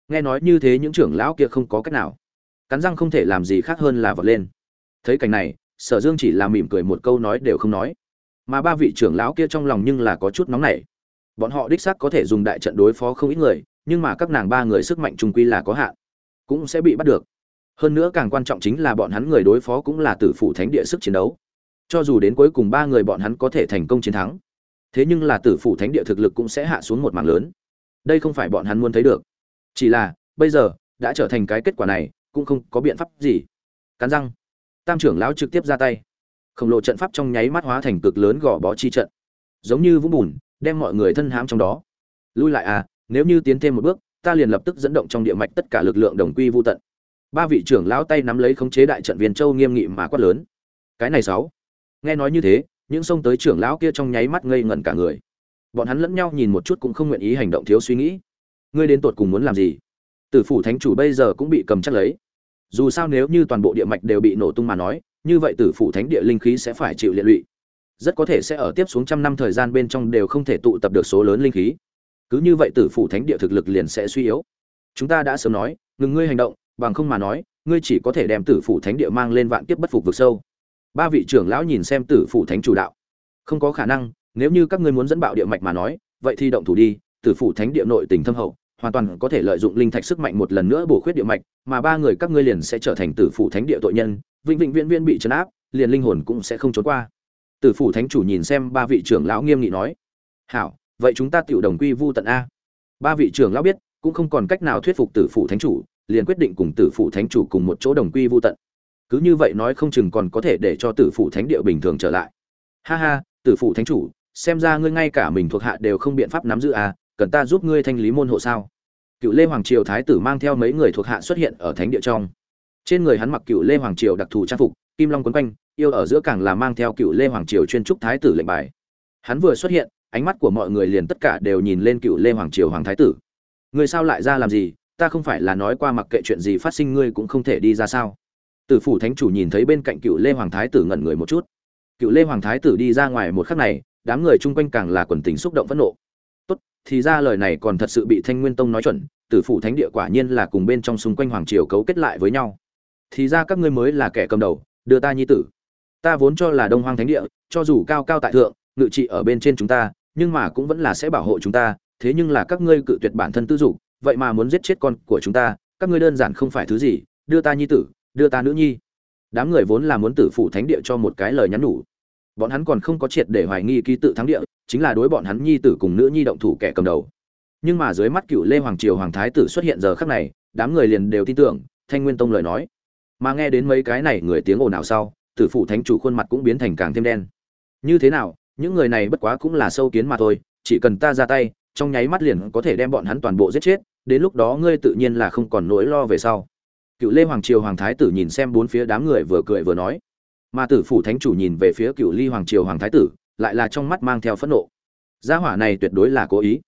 Nghe nói như thế những trưởng lão kia không có cách nào. Cắn răng không thể làm gì khác hơn là vọt lên. Thấy cảnh này, sở dương chỉ là mỉm cười một câu nói đều không nói. Mà ba vị trưởng lão kia trong lòng nhưng là có chút nóng nảy. Bọn họ đích xác có thể dùng đại trận đối phó không ít người nhưng mà các nàng ba người sức mạnh trung quy là có hạn, cũng sẽ bị bắt được. Hơn nữa càng quan trọng chính là bọn hắn người đối phó cũng là tử phủ thánh địa sức chiến đấu. Cho dù đến cuối cùng ba người bọn hắn có thể thành công chiến thắng, thế nhưng là tử phủ thánh địa thực lực cũng sẽ hạ xuống một mảng lớn. Đây không phải bọn hắn muốn thấy được. Chỉ là, bây giờ, đã trở thành cái kết quả này, cũng không có biện pháp gì. Cắn răng. Tam trưởng lão trực tiếp ra tay. Khổng lồ trận pháp trong nháy mắt hóa thành cực lớn gò bó chi trận. Giống như vũng bùn, đem mọi người thân hãm trong đó. Lui lại à nếu như tiến thêm một bước, ta liền lập tức dẫn động trong địa mạch tất cả lực lượng đồng quy vô tận. Ba vị trưởng lão tay nắm lấy khống chế đại trận viên châu nghiêm nghị mà quát lớn. Cái này sáu. Nghe nói như thế, những xông tới trưởng lão kia trong nháy mắt ngây ngẩn cả người. Bọn hắn lẫn nhau nhìn một chút cũng không nguyện ý hành động thiếu suy nghĩ. Ngươi đến tột cùng muốn làm gì? Tử phủ thánh chủ bây giờ cũng bị cầm chắc lấy. Dù sao nếu như toàn bộ địa mạch đều bị nổ tung mà nói, như vậy tử phủ thánh địa linh khí sẽ phải chịu liệt lụy. Rất có thể sẽ ở tiếp xuống trăm năm thời gian bên trong đều không thể tụ tập được số lớn linh khí cứ như vậy tử phủ thánh địa thực lực liền sẽ suy yếu. Chúng ta đã sớm nói, ngừng ngươi hành động, bằng không mà nói, ngươi chỉ có thể đem tử phủ thánh địa mang lên vạn kiếp bất phục vực sâu. Ba vị trưởng lão nhìn xem tử phủ thánh chủ đạo. Không có khả năng, nếu như các ngươi muốn dẫn bạo địa mạch mà nói, vậy thì động thủ đi, tử phủ thánh địa nội tình thâm hậu, hoàn toàn có thể lợi dụng linh thạch sức mạnh một lần nữa bổ khuyết địa mạch, mà ba người các ngươi liền sẽ trở thành tử phủ thánh địa tội nhân, vĩnh vĩnh viễn viễn bị trấn áp, liền linh hồn cũng sẽ không trốn qua. Tử phủ thánh chủ nhìn xem ba vị trưởng lão nghiêm nghị nói, hảo vậy chúng ta tiểu đồng quy vu tận a. Ba vị trưởng lão biết, cũng không còn cách nào thuyết phục tử phụ thánh chủ, liền quyết định cùng tử phụ thánh chủ cùng một chỗ đồng quy vu tận. Cứ như vậy nói không chừng còn có thể để cho tử phụ thánh địa bình thường trở lại. Ha ha, tử phụ thánh chủ, xem ra ngươi ngay cả mình thuộc hạ đều không biện pháp nắm giữ à cần ta giúp ngươi thanh lý môn hộ sao? Cựu lê hoàng triều thái tử mang theo mấy người thuộc hạ xuất hiện ở thánh địa trong. Trên người hắn mặc cựu lê hoàng triều đặc thù trang phục, kim long quấn quanh, yêu ở giữa càng là mang theo cựu lê hoàng triều chuyên trúc thái tử lệnh bài. Hắn vừa xuất hiện ánh mắt của mọi người liền tất cả đều nhìn lên cựu lê hoàng triều hoàng thái tử. Người sao lại ra làm gì? Ta không phải là nói qua mặc kệ chuyện gì phát sinh ngươi cũng không thể đi ra sao. Tử phủ thánh chủ nhìn thấy bên cạnh cựu lê hoàng thái tử ngẩn người một chút. Cựu lê hoàng thái tử đi ra ngoài một khắc này, đám người chung quanh càng là quần tính xúc động phẫn nộ. Tốt, thì ra lời này còn thật sự bị thanh nguyên tông nói chuẩn, tử phủ thánh địa quả nhiên là cùng bên trong xung quanh hoàng triều cấu kết lại với nhau. Thì ra các ngươi mới là kẻ cầm đầu, đưa ta nhi tử. Ta vốn cho là đông hoang thánh địa, cho dù cao cao tại thượng, ngự trị ở bên trên chúng ta nhưng mà cũng vẫn là sẽ bảo hộ chúng ta, thế nhưng là các ngươi cự tuyệt bản thân tư dục, vậy mà muốn giết chết con của chúng ta, các ngươi đơn giản không phải thứ gì, đưa ta nhi tử, đưa ta nữ nhi. Đám người vốn là muốn tử phụ thánh địa cho một cái lời nhắn nhủ. Bọn hắn còn không có triệt để hoài nghi ký tự thắng địa, chính là đối bọn hắn nhi tử cùng nữ nhi động thủ kẻ cầm đầu. Nhưng mà dưới mắt cựu lê hoàng triều hoàng thái tử xuất hiện giờ khắc này, đám người liền đều tin tưởng, thanh nguyên tông lời nói. Mà nghe đến mấy cái này người tiếng ồn ào sau, tử phụ thánh chủ khuôn mặt cũng biến thành càng thêm đen. Như thế nào những người này bất quá cũng là sâu kiến mà thôi, chỉ cần ta ra tay, trong nháy mắt liền có thể đem bọn hắn toàn bộ giết chết, đến lúc đó ngươi tự nhiên là không còn nỗi lo về sau. Cựu lê hoàng triều hoàng thái tử nhìn xem bốn phía đám người vừa cười vừa nói. Mà tử phủ thánh chủ nhìn về phía cựu ly hoàng triều hoàng thái tử, lại là trong mắt mang theo phẫn nộ. Gia hỏa này tuyệt đối là cố ý.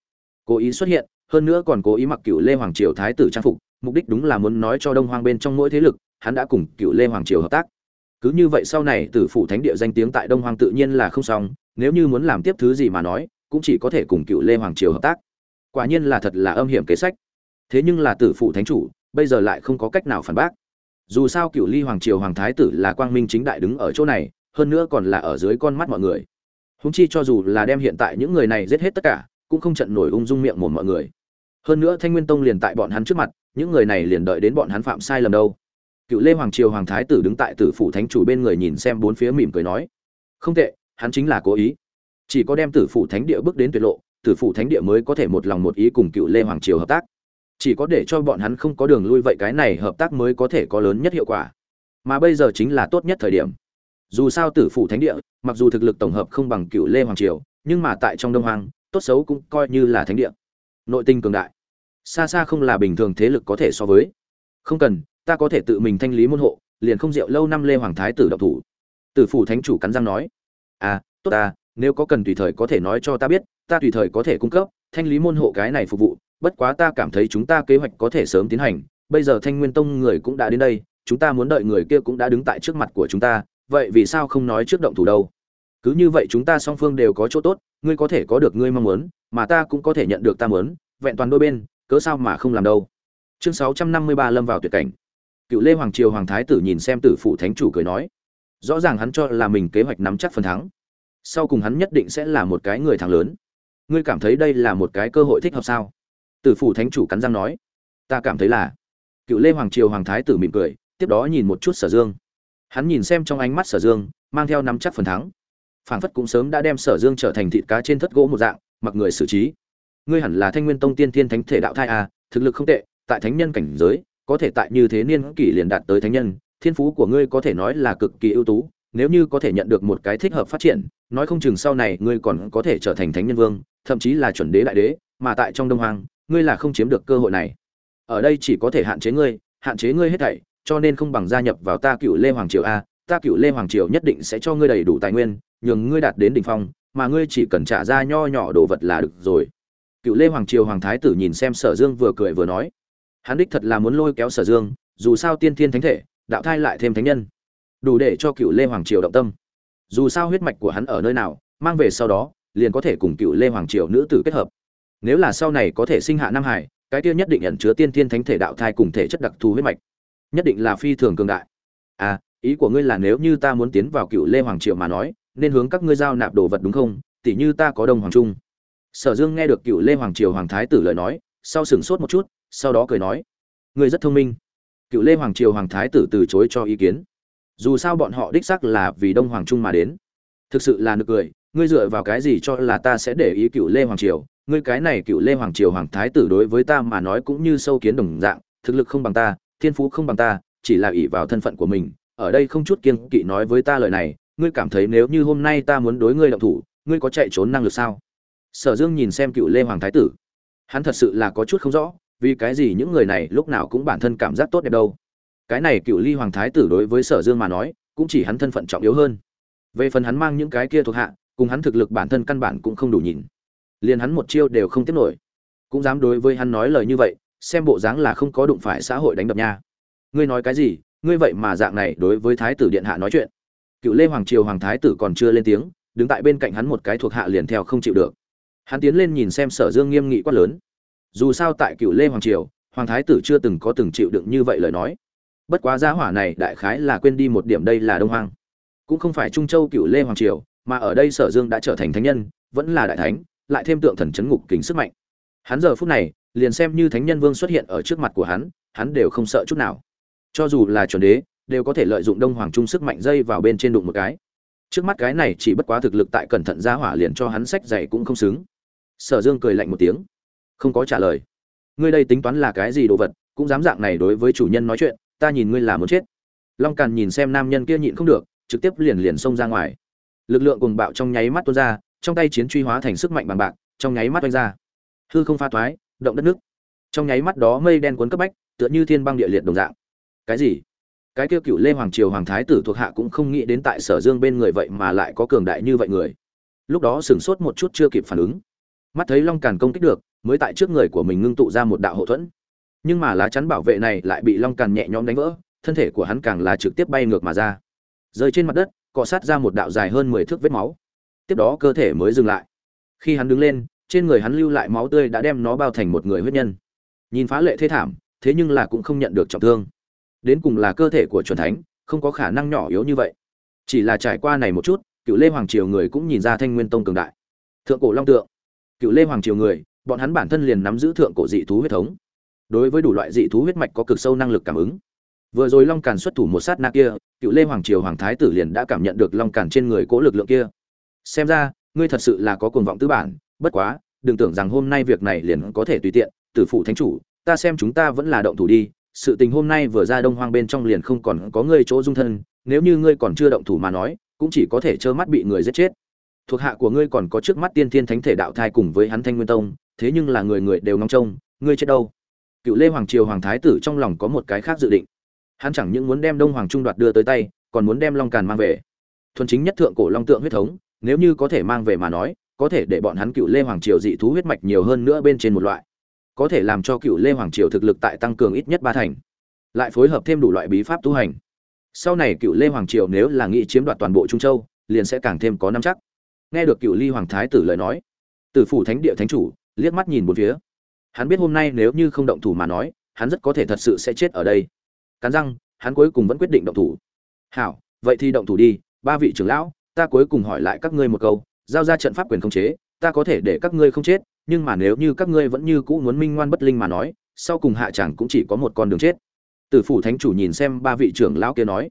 Cố ý xuất hiện, hơn nữa còn cố ý mặc cựu lê hoàng triều thái tử trang phục, mục đích đúng là muốn nói cho đông hoang bên trong mỗi thế lực, hắn đã cùng cựu lê hoàng triều hợp tác. Cứ như vậy sau này tử phủ thánh địa danh tiếng tại đông hoang tự nhiên là không xong nếu như muốn làm tiếp thứ gì mà nói, cũng chỉ có thể cùng cựu lê hoàng triều hợp tác. Quả nhiên là thật là âm hiểm kế sách. Thế nhưng là tử phụ thánh chủ, bây giờ lại không có cách nào phản bác. Dù sao cựu ly hoàng triều hoàng thái tử là quang minh chính đại đứng ở chỗ này, hơn nữa còn là ở dưới con mắt mọi người. Húng chi cho dù là đem hiện tại những người này giết hết tất cả, cũng không trận nổi ung dung miệng một mọi người. Hơn nữa thanh nguyên tông liền tại bọn hắn trước mặt, những người này liền đợi đến bọn hắn phạm sai lầm đâu. Cựu lê hoàng triều hoàng thái tử đứng tại tử phủ thánh chủ bên người nhìn xem bốn phía mỉm cười nói, không tệ hắn chính là cố ý. Chỉ có đem tử phủ thánh địa bước đến tuyệt lộ, tử phủ thánh địa mới có thể một lòng một ý cùng cựu lê hoàng triều hợp tác. Chỉ có để cho bọn hắn không có đường lui vậy cái này hợp tác mới có thể có lớn nhất hiệu quả. Mà bây giờ chính là tốt nhất thời điểm. Dù sao tử phủ thánh địa, mặc dù thực lực tổng hợp không bằng cựu lê hoàng triều, nhưng mà tại trong đông hoàng tốt xấu cũng coi như là thánh địa. Nội tinh cường đại. Xa xa không là bình thường thế lực có thể so với. Không cần, ta có thể tự mình thanh lý môn hộ, liền không rượu lâu năm lê hoàng thái tử độc thủ. Tử phủ thánh chủ cắn răng nói à tốt ta, nếu có cần tùy thời có thể nói cho ta biết, ta tùy thời có thể cung cấp, thanh lý môn hộ cái này phục vụ, bất quá ta cảm thấy chúng ta kế hoạch có thể sớm tiến hành. Bây giờ thanh nguyên tông người cũng đã đến đây, chúng ta muốn đợi người kia cũng đã đứng tại trước mặt của chúng ta, vậy vì sao không nói trước động thủ đâu? Cứ như vậy chúng ta song phương đều có chỗ tốt, ngươi có thể có được ngươi mong muốn, mà ta cũng có thể nhận được ta muốn, vẹn toàn đôi bên, cớ sao mà không làm đâu? Chương sáu trăm năm mươi ba lâm vào tuyệt cảnh. Cựu lê hoàng triều hoàng thái tử nhìn xem tử phủ thánh chủ cười nói rõ ràng hắn cho là mình kế hoạch nắm chắc phần thắng. Sau cùng hắn nhất định sẽ là một cái người thắng lớn. Ngươi cảm thấy đây là một cái cơ hội thích hợp sao? Tử phủ thánh chủ cắn răng nói. Ta cảm thấy là. Cựu lê hoàng triều hoàng thái tử mỉm cười, tiếp đó nhìn một chút sở dương. Hắn nhìn xem trong ánh mắt sở dương, mang theo nắm chắc phần thắng. Phảng phất cũng sớm đã đem sở dương trở thành thịt cá trên thất gỗ một dạng, mặc người xử trí. Ngươi hẳn là thanh nguyên tông tiên thiên thánh thể đạo thai a thực lực không tệ, tại thánh nhân cảnh giới, có thể tại như thế niên kỷ liền đạt tới thánh nhân thiên phú của ngươi có thể nói là cực kỳ ưu tú, nếu như có thể nhận được một cái thích hợp phát triển, nói không chừng sau này ngươi còn có thể trở thành thánh nhân vương, thậm chí là chuẩn đế đại đế, mà tại trong đông hoàng ngươi là không chiếm được cơ hội này. Ở đây chỉ có thể hạn chế ngươi, hạn chế ngươi hết thảy, cho nên không bằng gia nhập vào ta cựu lê hoàng triều a, ta cựu lê hoàng triều nhất định sẽ cho ngươi đầy đủ tài nguyên, nhường ngươi đạt đến đỉnh phong, mà ngươi chỉ cần trả ra nho nhỏ đồ vật là được rồi. Cựu lê hoàng triều hoàng thái tử nhìn xem sở dương vừa cười vừa nói, hắn đích thật là muốn lôi kéo sở dương, dù sao tiên thiên thánh thể đạo thai lại thêm thánh nhân. Đủ để cho cựu lê hoàng triều động tâm. Dù sao huyết mạch của hắn ở nơi nào, mang về sau đó, liền có thể cùng cựu lê hoàng triều nữ tử kết hợp. Nếu là sau này có thể sinh hạ nam hải, cái kia nhất định ẩn chứa tiên thiên thánh thể đạo thai cùng thể chất đặc thù huyết mạch. Nhất định là phi thường cường đại. À ý của ngươi là nếu như ta muốn tiến vào cựu lê hoàng triều mà nói, nên hướng các ngươi giao nạp đồ vật đúng không? Tỷ như ta có đông hoàng trung. Sở dương nghe được cựu lê hoàng triều hoàng thái tử lời nói, sau sửng sốt một chút, sau đó cười nói, ngươi rất thông minh cựu lê hoàng triều hoàng thái tử từ chối cho ý kiến. Dù sao bọn họ đích xác là vì đông hoàng trung mà đến. Thực sự là nực cười, ngươi dựa vào cái gì cho là ta sẽ để ý cựu lê hoàng triều? Ngươi cái này cựu lê hoàng triều hoàng thái tử đối với ta mà nói cũng như sâu kiến đồng dạng, thực lực không bằng ta, thiên phú không bằng ta, chỉ là ỷ vào thân phận của mình, ở đây không chút kiên kỵ nói với ta lời này, ngươi cảm thấy nếu như hôm nay ta muốn đối ngươi động thủ, ngươi có chạy trốn năng lực sao? Sở dương nhìn xem cựu lê hoàng thái tử. Hắn thật sự là có chút không rõ vì cái gì những người này lúc nào cũng bản thân cảm giác tốt đẹp đâu. Cái này cựu ly hoàng thái tử đối với sở dương mà nói, cũng chỉ hắn thân phận trọng yếu hơn. Về phần hắn mang những cái kia thuộc hạ, cùng hắn thực lực bản thân căn bản cũng không đủ nhìn. Liền hắn một chiêu đều không tiếp nổi. Cũng dám đối với hắn nói lời như vậy, xem bộ dáng là không có đụng phải xã hội đánh đập nha. Ngươi nói cái gì, ngươi vậy mà dạng này đối với thái tử điện hạ nói chuyện. Cựu lê hoàng triều hoàng thái tử còn chưa lên tiếng, đứng tại bên cạnh hắn một cái thuộc hạ liền theo không chịu được. Hắn tiến lên nhìn xem sở dương nghiêm nghị quát lớn dù sao tại cựu lê hoàng triều, hoàng thái tử chưa từng có từng chịu đựng như vậy lời nói. Bất quá giá hỏa này đại khái là quên đi một điểm đây là đông hoang. Cũng không phải trung châu cựu lê hoàng triều, mà ở đây sở dương đã trở thành thánh nhân, vẫn là đại thánh, lại thêm tượng thần chấn ngục kính sức mạnh. Hắn giờ phút này, liền xem như thánh nhân vương xuất hiện ở trước mặt của hắn hắn đều không sợ chút nào. Cho dù là chuẩn đế, đều có thể lợi dụng đông hoàng trung sức mạnh dây vào bên trên đụng một cái. Trước mắt cái này chỉ bất quá thực lực tại cẩn thận ra hỏa liền cho hắn sách dày cũng không xứng. Sở dương cười lạnh một tiếng không có trả lời. Ngươi đây tính toán là cái gì đồ vật, cũng dám dạng này đối với chủ nhân nói chuyện, ta nhìn ngươi là muốn chết. Long càn nhìn xem nam nhân kia nhịn không được, trực tiếp liền liền xông ra ngoài. Lực lượng cùng bạo trong nháy mắt tuôn ra, trong tay chiến truy hóa thành sức mạnh bằng bạc, trong nháy mắt oanh ra. Hư không pha thoái, động đất nước. Trong nháy mắt đó mây đen cuốn cấp bách, tựa như thiên băng địa liệt đồng dạng. Cái gì? Cái kêu cựu lê hoàng triều hoàng thái tử thuộc hạ cũng không nghĩ đến tại sở dương bên người vậy mà lại có cường đại như vậy người. Lúc đó sửng sốt một chút chưa kịp phản ứng. Mắt thấy long càn công kích được mới tại trước người của mình ngưng tụ ra một đạo hậu thuẫn. Nhưng mà lá chắn bảo vệ này lại bị long càn nhẹ nhõm đánh vỡ, thân thể của hắn càng là trực tiếp bay ngược mà ra. Rơi trên mặt đất, cọ sát ra một đạo dài hơn mười thước vết máu. Tiếp đó cơ thể mới dừng lại. Khi hắn đứng lên, trên người hắn lưu lại máu tươi đã đem nó bao thành một người huyết nhân. Nhìn phá lệ thê thảm, thế nhưng là cũng không nhận được trọng thương. Đến cùng là cơ thể của chuẩn thánh, không có khả năng nhỏ yếu như vậy. Chỉ là trải qua này một chút, cựu lê hoàng triều người cũng nhìn ra thanh nguyên tông cường đại. Thượng cổ long tượng. Cựu lê hoàng triều người bọn hắn bản thân liền nắm giữ thượng cổ dị thú huyết thống. Đối với đủ loại dị thú huyết mạch có cực sâu năng lực cảm ứng. Vừa rồi long càn xuất thủ một sát na kia, cựu lê hoàng triều hoàng thái tử liền đã cảm nhận được long càn trên người cố lực lượng kia. Xem ra, ngươi thật sự là có cuồng vọng tư bản, bất quá, đừng tưởng rằng hôm nay việc này liền có thể tùy tiện, tử phụ thánh chủ, ta xem chúng ta vẫn là động thủ đi, sự tình hôm nay vừa ra đông hoang bên trong liền không còn có ngươi chỗ dung thân, nếu như ngươi còn chưa động thủ mà nói, cũng chỉ có thể trơ mắt bị người giết chết. Thuộc hạ của ngươi còn có trước mắt tiên thiên thánh thể đạo thai cùng với hắn thanh nguyên tông thế nhưng là người người đều ngóng trông, ngươi chết đâu? Cựu lê hoàng triều hoàng thái tử trong lòng có một cái khác dự định. Hắn chẳng những muốn đem đông hoàng trung đoạt đưa tới tay, còn muốn đem long càn mang về. Thuần chính nhất thượng cổ long tượng huyết thống, nếu như có thể mang về mà nói, có thể để bọn hắn cựu lê hoàng triều dị thú huyết mạch nhiều hơn nữa bên trên một loại. Có thể làm cho cựu lê hoàng triều thực lực tại tăng cường ít nhất ba thành. Lại phối hợp thêm đủ loại bí pháp tu hành. Sau này cựu lê hoàng triều nếu là nghĩ chiếm đoạt toàn bộ trung châu, liền sẽ càng thêm có năm chắc. Nghe được cựu ly hoàng thái tử lời nói, tử phủ thánh địa thánh chủ liếc mắt nhìn một phía. Hắn biết hôm nay nếu như không động thủ mà nói, hắn rất có thể thật sự sẽ chết ở đây. Cắn răng, hắn cuối cùng vẫn quyết định động thủ. Hảo, vậy thì động thủ đi, ba vị trưởng lão, ta cuối cùng hỏi lại các ngươi một câu, giao ra trận pháp quyền khống chế, ta có thể để các ngươi không chết, nhưng mà nếu như các ngươi vẫn như cũ muốn minh ngoan bất linh mà nói, sau cùng hạ chẳng cũng chỉ có một con đường chết. Tử phủ thánh chủ nhìn xem ba vị trưởng lão kia nói,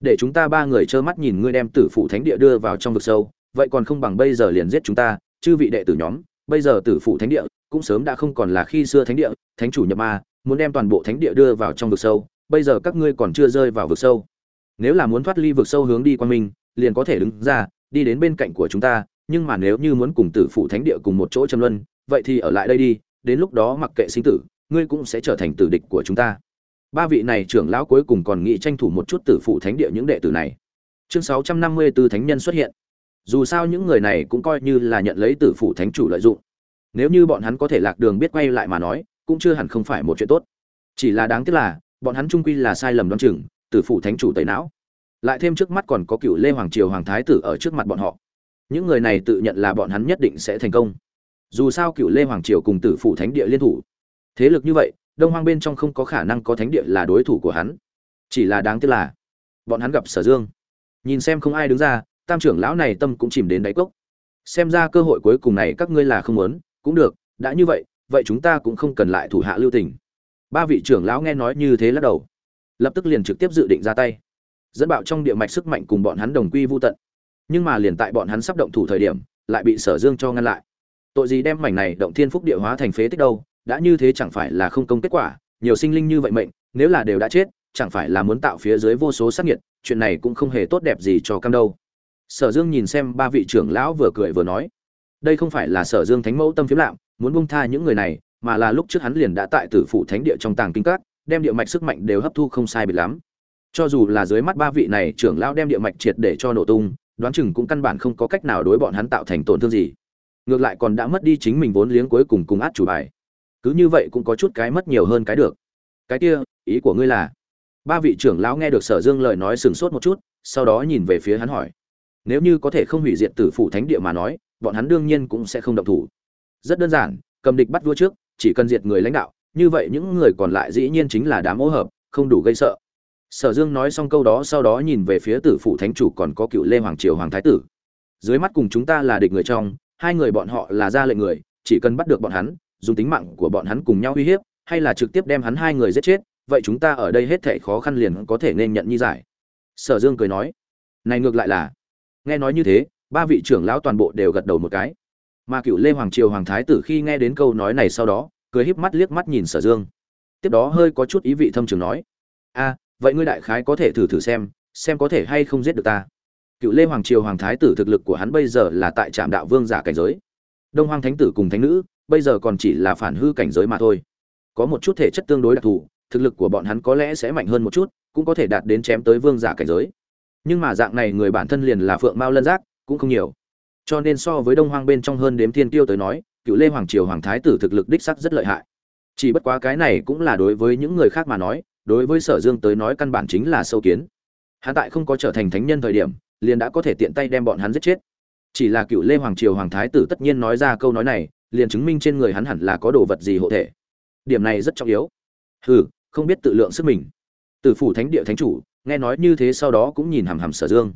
để chúng ta ba người trơ mắt nhìn ngươi đem tử phủ thánh địa đưa vào trong vực sâu, vậy còn không bằng bây giờ liền giết chúng ta, chư vị đệ tử nhóm bây giờ tử phủ thánh địa cũng sớm đã không còn là khi xưa thánh địa, thánh chủ nhập ma, muốn đem toàn bộ thánh địa đưa vào trong vực sâu, bây giờ các ngươi còn chưa rơi vào vực sâu. Nếu là muốn thoát ly vực sâu hướng đi quan minh liền có thể đứng ra, đi đến bên cạnh của chúng ta, nhưng mà nếu như muốn cùng tử phụ thánh địa cùng một chỗ châm luân, vậy thì ở lại đây đi, đến lúc đó mặc kệ sinh tử, ngươi cũng sẽ trở thành tử địch của chúng ta. Ba vị này trưởng lão cuối cùng còn nghĩ tranh thủ một chút tử phụ thánh địa những đệ tử này. Chương sáu trăm năm mươi 654 thánh nhân xuất hiện dù sao những người này cũng coi như là nhận lấy tử phụ thánh chủ lợi dụng. Nếu như bọn hắn có thể lạc đường biết quay lại mà nói, cũng chưa hẳn không phải một chuyện tốt. Chỉ là đáng tiếc là, bọn hắn trung quy là sai lầm đoán chừng, tử phụ thánh chủ tẩy não. Lại thêm trước mắt còn có cựu lê hoàng triều hoàng thái tử ở trước mặt bọn họ. Những người này tự nhận là bọn hắn nhất định sẽ thành công. Dù sao cựu lê hoàng triều cùng tử phụ thánh địa liên thủ. Thế lực như vậy, đông hoang bên trong không có khả năng có thánh địa là đối thủ của hắn. Chỉ là đáng tiếc là, bọn hắn gặp sở dương. Nhìn xem không ai đứng ra tam trưởng lão này tâm cũng chìm đến đáy cốc. Xem ra cơ hội cuối cùng này các ngươi là không muốn, cũng được, đã như vậy vậy chúng ta cũng không cần lại thủ hạ lưu tình. Ba vị trưởng lão nghe nói như thế lắc đầu, lập tức liền trực tiếp dự định ra tay, dẫn bạo trong địa mạch sức mạnh cùng bọn hắn đồng quy vô tận. Nhưng mà liền tại bọn hắn sắp động thủ thời điểm, lại bị sở dương cho ngăn lại. Tội gì đem mảnh này động thiên phúc địa hóa thành phế tích đâu, đã như thế chẳng phải là không công kết quả, nhiều sinh linh như vậy mệnh, nếu là đều đã chết, chẳng phải là muốn tạo phía dưới vô số sát nhiệt chuyện này cũng không hề tốt đẹp gì cho cam đâu sở dương nhìn xem ba vị trưởng lão vừa cười vừa nói, đây không phải là sở dương thánh mẫu tâm phiếm lạm, muốn bung tha những người này, mà là lúc trước hắn liền đã tại tử phủ thánh địa trong tàng kinh các, đem địa mạch sức mạnh đều hấp thu không sai biệt lắm. Cho dù là dưới mắt ba vị này trưởng lão đem địa mạch triệt để cho nổ tung, đoán chừng cũng căn bản không có cách nào đối bọn hắn tạo thành tổn thương gì. Ngược lại còn đã mất đi chính mình vốn liếng cuối cùng cùng át chủ bài. Cứ như vậy cũng có chút cái mất nhiều hơn cái được. Cái kia, ý của ngươi là? Ba vị trưởng lão nghe được sở dương lời nói sừng sốt một chút, sau đó nhìn về phía hắn hỏi nếu như có thể không hủy diệt tử phủ thánh địa mà nói, bọn hắn đương nhiên cũng sẽ không động thủ. Rất đơn giản, cầm địch bắt vua trước, chỉ cần diệt người lãnh đạo, như vậy những người còn lại dĩ nhiên chính là đám ô hợp, không đủ gây sợ. Sở dương nói xong câu đó sau đó nhìn về phía tử phủ thánh chủ còn có cựu lê hoàng triều hoàng thái tử. Dưới mắt cùng chúng ta là địch người trong, hai người bọn họ là ra lệnh người, chỉ cần bắt được bọn hắn, dùng tính mạng của bọn hắn cùng nhau uy hiếp, hay là trực tiếp đem hắn hai người giết chết, vậy chúng ta ở đây hết thảy khó khăn liền có thể nên nhận như giải. Sở dương cười nói, này ngược lại là nghe nói như thế, ba vị trưởng lão toàn bộ đều gật đầu một cái. Mà cựu lê hoàng triều hoàng thái tử khi nghe đến câu nói này sau đó, cười híp mắt liếc mắt nhìn sở dương. Tiếp đó hơi có chút ý vị thâm trường nói, a, vậy ngươi đại khái có thể thử thử xem xem có thể hay không giết được ta. Cựu lê hoàng triều hoàng thái tử thực lực của hắn bây giờ là tại trạm đạo vương giả cảnh giới. Đông hoàng thánh tử cùng thánh nữ, bây giờ còn chỉ là phản hư cảnh giới mà thôi. Có một chút thể chất tương đối đặc thù, thực lực của bọn hắn có lẽ sẽ mạnh hơn một chút, cũng có thể đạt đến chém tới vương giả cảnh giới nhưng mà dạng này người bản thân liền là phượng mao lân giác, cũng không nhiều. Cho nên so với đông hoang bên trong hơn đếm thiên tiêu tới nói, cựu lê hoàng triều hoàng thái tử thực lực đích sắc rất lợi hại. Chỉ bất quá cái này cũng là đối với những người khác mà nói, đối với sở dương tới nói căn bản chính là sâu kiến. Hắn tại không có trở thành thánh nhân thời điểm, liền đã có thể tiện tay đem bọn hắn giết chết. Chỉ là cựu lê hoàng triều hoàng thái tử tất nhiên nói ra câu nói này, liền chứng minh trên người hắn hẳn là có đồ vật gì hộ thể. Điểm này rất trọng yếu. Hừ, không biết tự lượng sức mình. Tử phủ thánh địa thánh chủ nghe nói như thế sau đó cũng nhìn hằm hằm sở dương.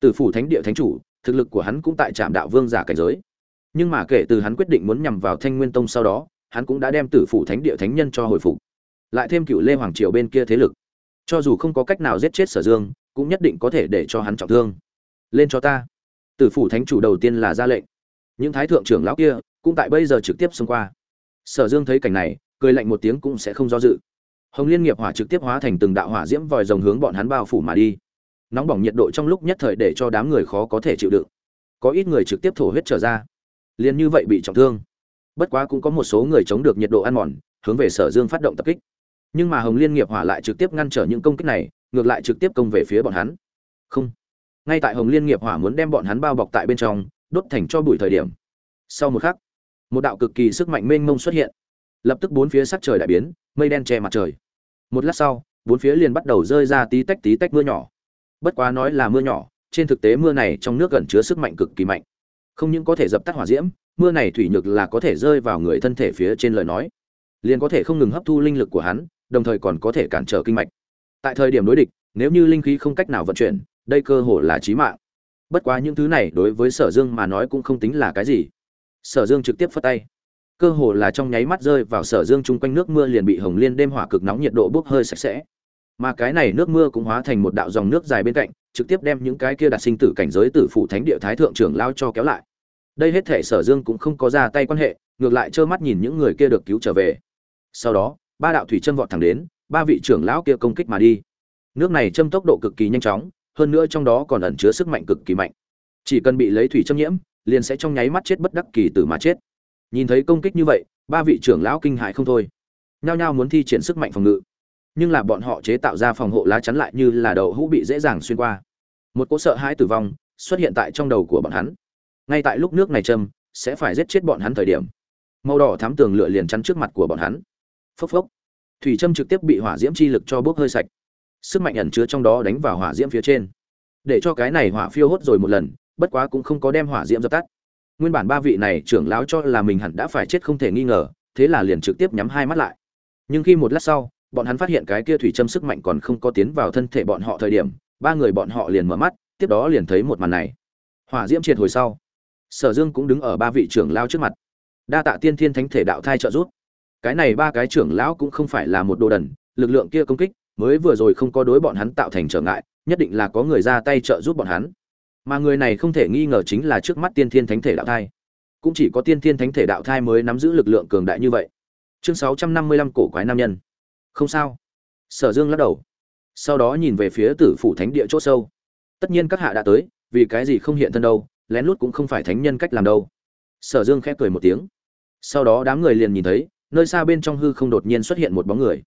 Tử phủ thánh địa thánh chủ, thực lực của hắn cũng tại trạm đạo vương giả cảnh giới. Nhưng mà kể từ hắn quyết định muốn nhằm vào thanh nguyên tông sau đó, hắn cũng đã đem tử phủ thánh địa thánh nhân cho hồi phục. Lại thêm cựu lê hoàng triều bên kia thế lực. Cho dù không có cách nào giết chết sở dương, cũng nhất định có thể để cho hắn trọng thương. Lên cho ta. Tử phủ thánh chủ đầu tiên là ra lệnh. Những thái thượng trưởng lão kia cũng tại bây giờ trực tiếp xông qua. Sở dương thấy cảnh này, cười lạnh một tiếng cũng sẽ không do dự hồng liên nghiệp hỏa trực tiếp hóa thành từng đạo hỏa diễm vòi rồng hướng bọn hắn bao phủ mà đi. Nóng bỏng nhiệt độ trong lúc nhất thời để cho đám người khó có thể chịu đựng. Có ít người trực tiếp thổ huyết trở ra. Liền như vậy bị trọng thương. Bất quá cũng có một số người chống được nhiệt độ ăn mòn, hướng về sở dương phát động tập kích. Nhưng mà hồng liên nghiệp hỏa lại trực tiếp ngăn trở những công kích này, ngược lại trực tiếp công về phía bọn hắn. Không. Ngay tại hồng liên nghiệp hỏa muốn đem bọn hắn bao bọc tại bên trong, đốt thành cho bụi thời điểm. Sau một khắc, một đạo cực kỳ sức mạnh mênh mông xuất hiện. Lập tức bốn phía sắc trời đại biến mây đen che mặt trời. Một lát sau, bốn phía liền bắt đầu rơi ra tí tách tí tách mưa nhỏ. Bất quá nói là mưa nhỏ, trên thực tế mưa này trong nước gần chứa sức mạnh cực kỳ mạnh. Không những có thể dập tắt hỏa diễm, mưa này thủy nhược là có thể rơi vào người thân thể phía trên lời nói. Liền có thể không ngừng hấp thu linh lực của hắn, đồng thời còn có thể cản trở kinh mạch. Tại thời điểm đối địch, nếu như linh khí không cách nào vận chuyển, đây cơ hồ là chí mạng. Bất quá những thứ này đối với sở dương mà nói cũng không tính là cái gì. Sở dương trực tiếp phất tay cơ hồ là trong nháy mắt rơi vào sở dương chung quanh nước mưa liền bị hồng liên đêm hỏa cực nóng nhiệt độ bốc hơi sạch sẽ. Mà cái này nước mưa cũng hóa thành một đạo dòng nước dài bên cạnh, trực tiếp đem những cái kia đặt sinh tử cảnh giới tử phụ thánh địa thái thượng trưởng lao cho kéo lại. Đây hết thể sở dương cũng không có ra tay quan hệ, ngược lại trơ mắt nhìn những người kia được cứu trở về. Sau đó, ba đạo thủy châm vọt thẳng đến, ba vị trưởng lão kia công kích mà đi. Nước này châm tốc độ cực kỳ nhanh chóng, hơn nữa trong đó còn ẩn chứa sức mạnh cực kỳ mạnh. Chỉ cần bị lấy thủy châm nhiễm, liền sẽ trong nháy mắt chết bất đắc kỳ tử mà chết nhìn thấy công kích như vậy, ba vị trưởng lão kinh hại không thôi. Nhao nhao muốn thi triển sức mạnh phòng ngự. Nhưng là bọn họ chế tạo ra phòng hộ lá chắn lại như là đầu hũ bị dễ dàng xuyên qua. Một cỗ sợ hãi tử vong xuất hiện tại trong đầu của bọn hắn. Ngay tại lúc nước này châm, sẽ phải giết chết bọn hắn thời điểm. Màu đỏ thám tường lửa liền chắn trước mặt của bọn hắn. Phốc phốc. Thủy châm trực tiếp bị hỏa diễm chi lực cho bốc hơi sạch. Sức mạnh ẩn chứa trong đó đánh vào hỏa diễm phía trên. Để cho cái này hỏa phiêu hốt rồi một lần, bất quá cũng không có đem hỏa diễm dập tắt nguyên bản ba vị này trưởng lão cho là mình hẳn đã phải chết không thể nghi ngờ, thế là liền trực tiếp nhắm hai mắt lại. Nhưng khi một lát sau, bọn hắn phát hiện cái kia thủy châm sức mạnh còn không có tiến vào thân thể bọn họ thời điểm, ba người bọn họ liền mở mắt, tiếp đó liền thấy một màn này. Hỏa diễm triệt hồi sau, sở dương cũng đứng ở ba vị trưởng lao trước mặt. Đa tạ tiên thiên thánh thể đạo thai trợ giúp. Cái này ba cái trưởng lão cũng không phải là một đồ đần, lực lượng kia công kích, mới vừa rồi không có đối bọn hắn tạo thành trở ngại, nhất định là có người ra tay trợ giúp bọn hắn mà người này không thể nghi ngờ chính là trước mắt tiên thiên thánh thể đạo thai. Cũng chỉ có tiên thiên thánh thể đạo thai mới nắm giữ lực lượng cường đại như vậy. Chương sáu trăm năm mươi lăm, cổ quái nam nhân. Không sao. Sở dương lắc đầu. Sau đó nhìn về phía tử phủ thánh địa c h ỗ sâu. Tất nhiên các hạ đã tới, vì cái gì không hiện thân đâu, lén lút cũng không phải thánh nhân cách làm đâu. Sở dương khép cười một tiếng. Sau đó đám người liền nhìn thấy, nơi xa bên trong hư không đột nhiên xuất hiện một bóng người.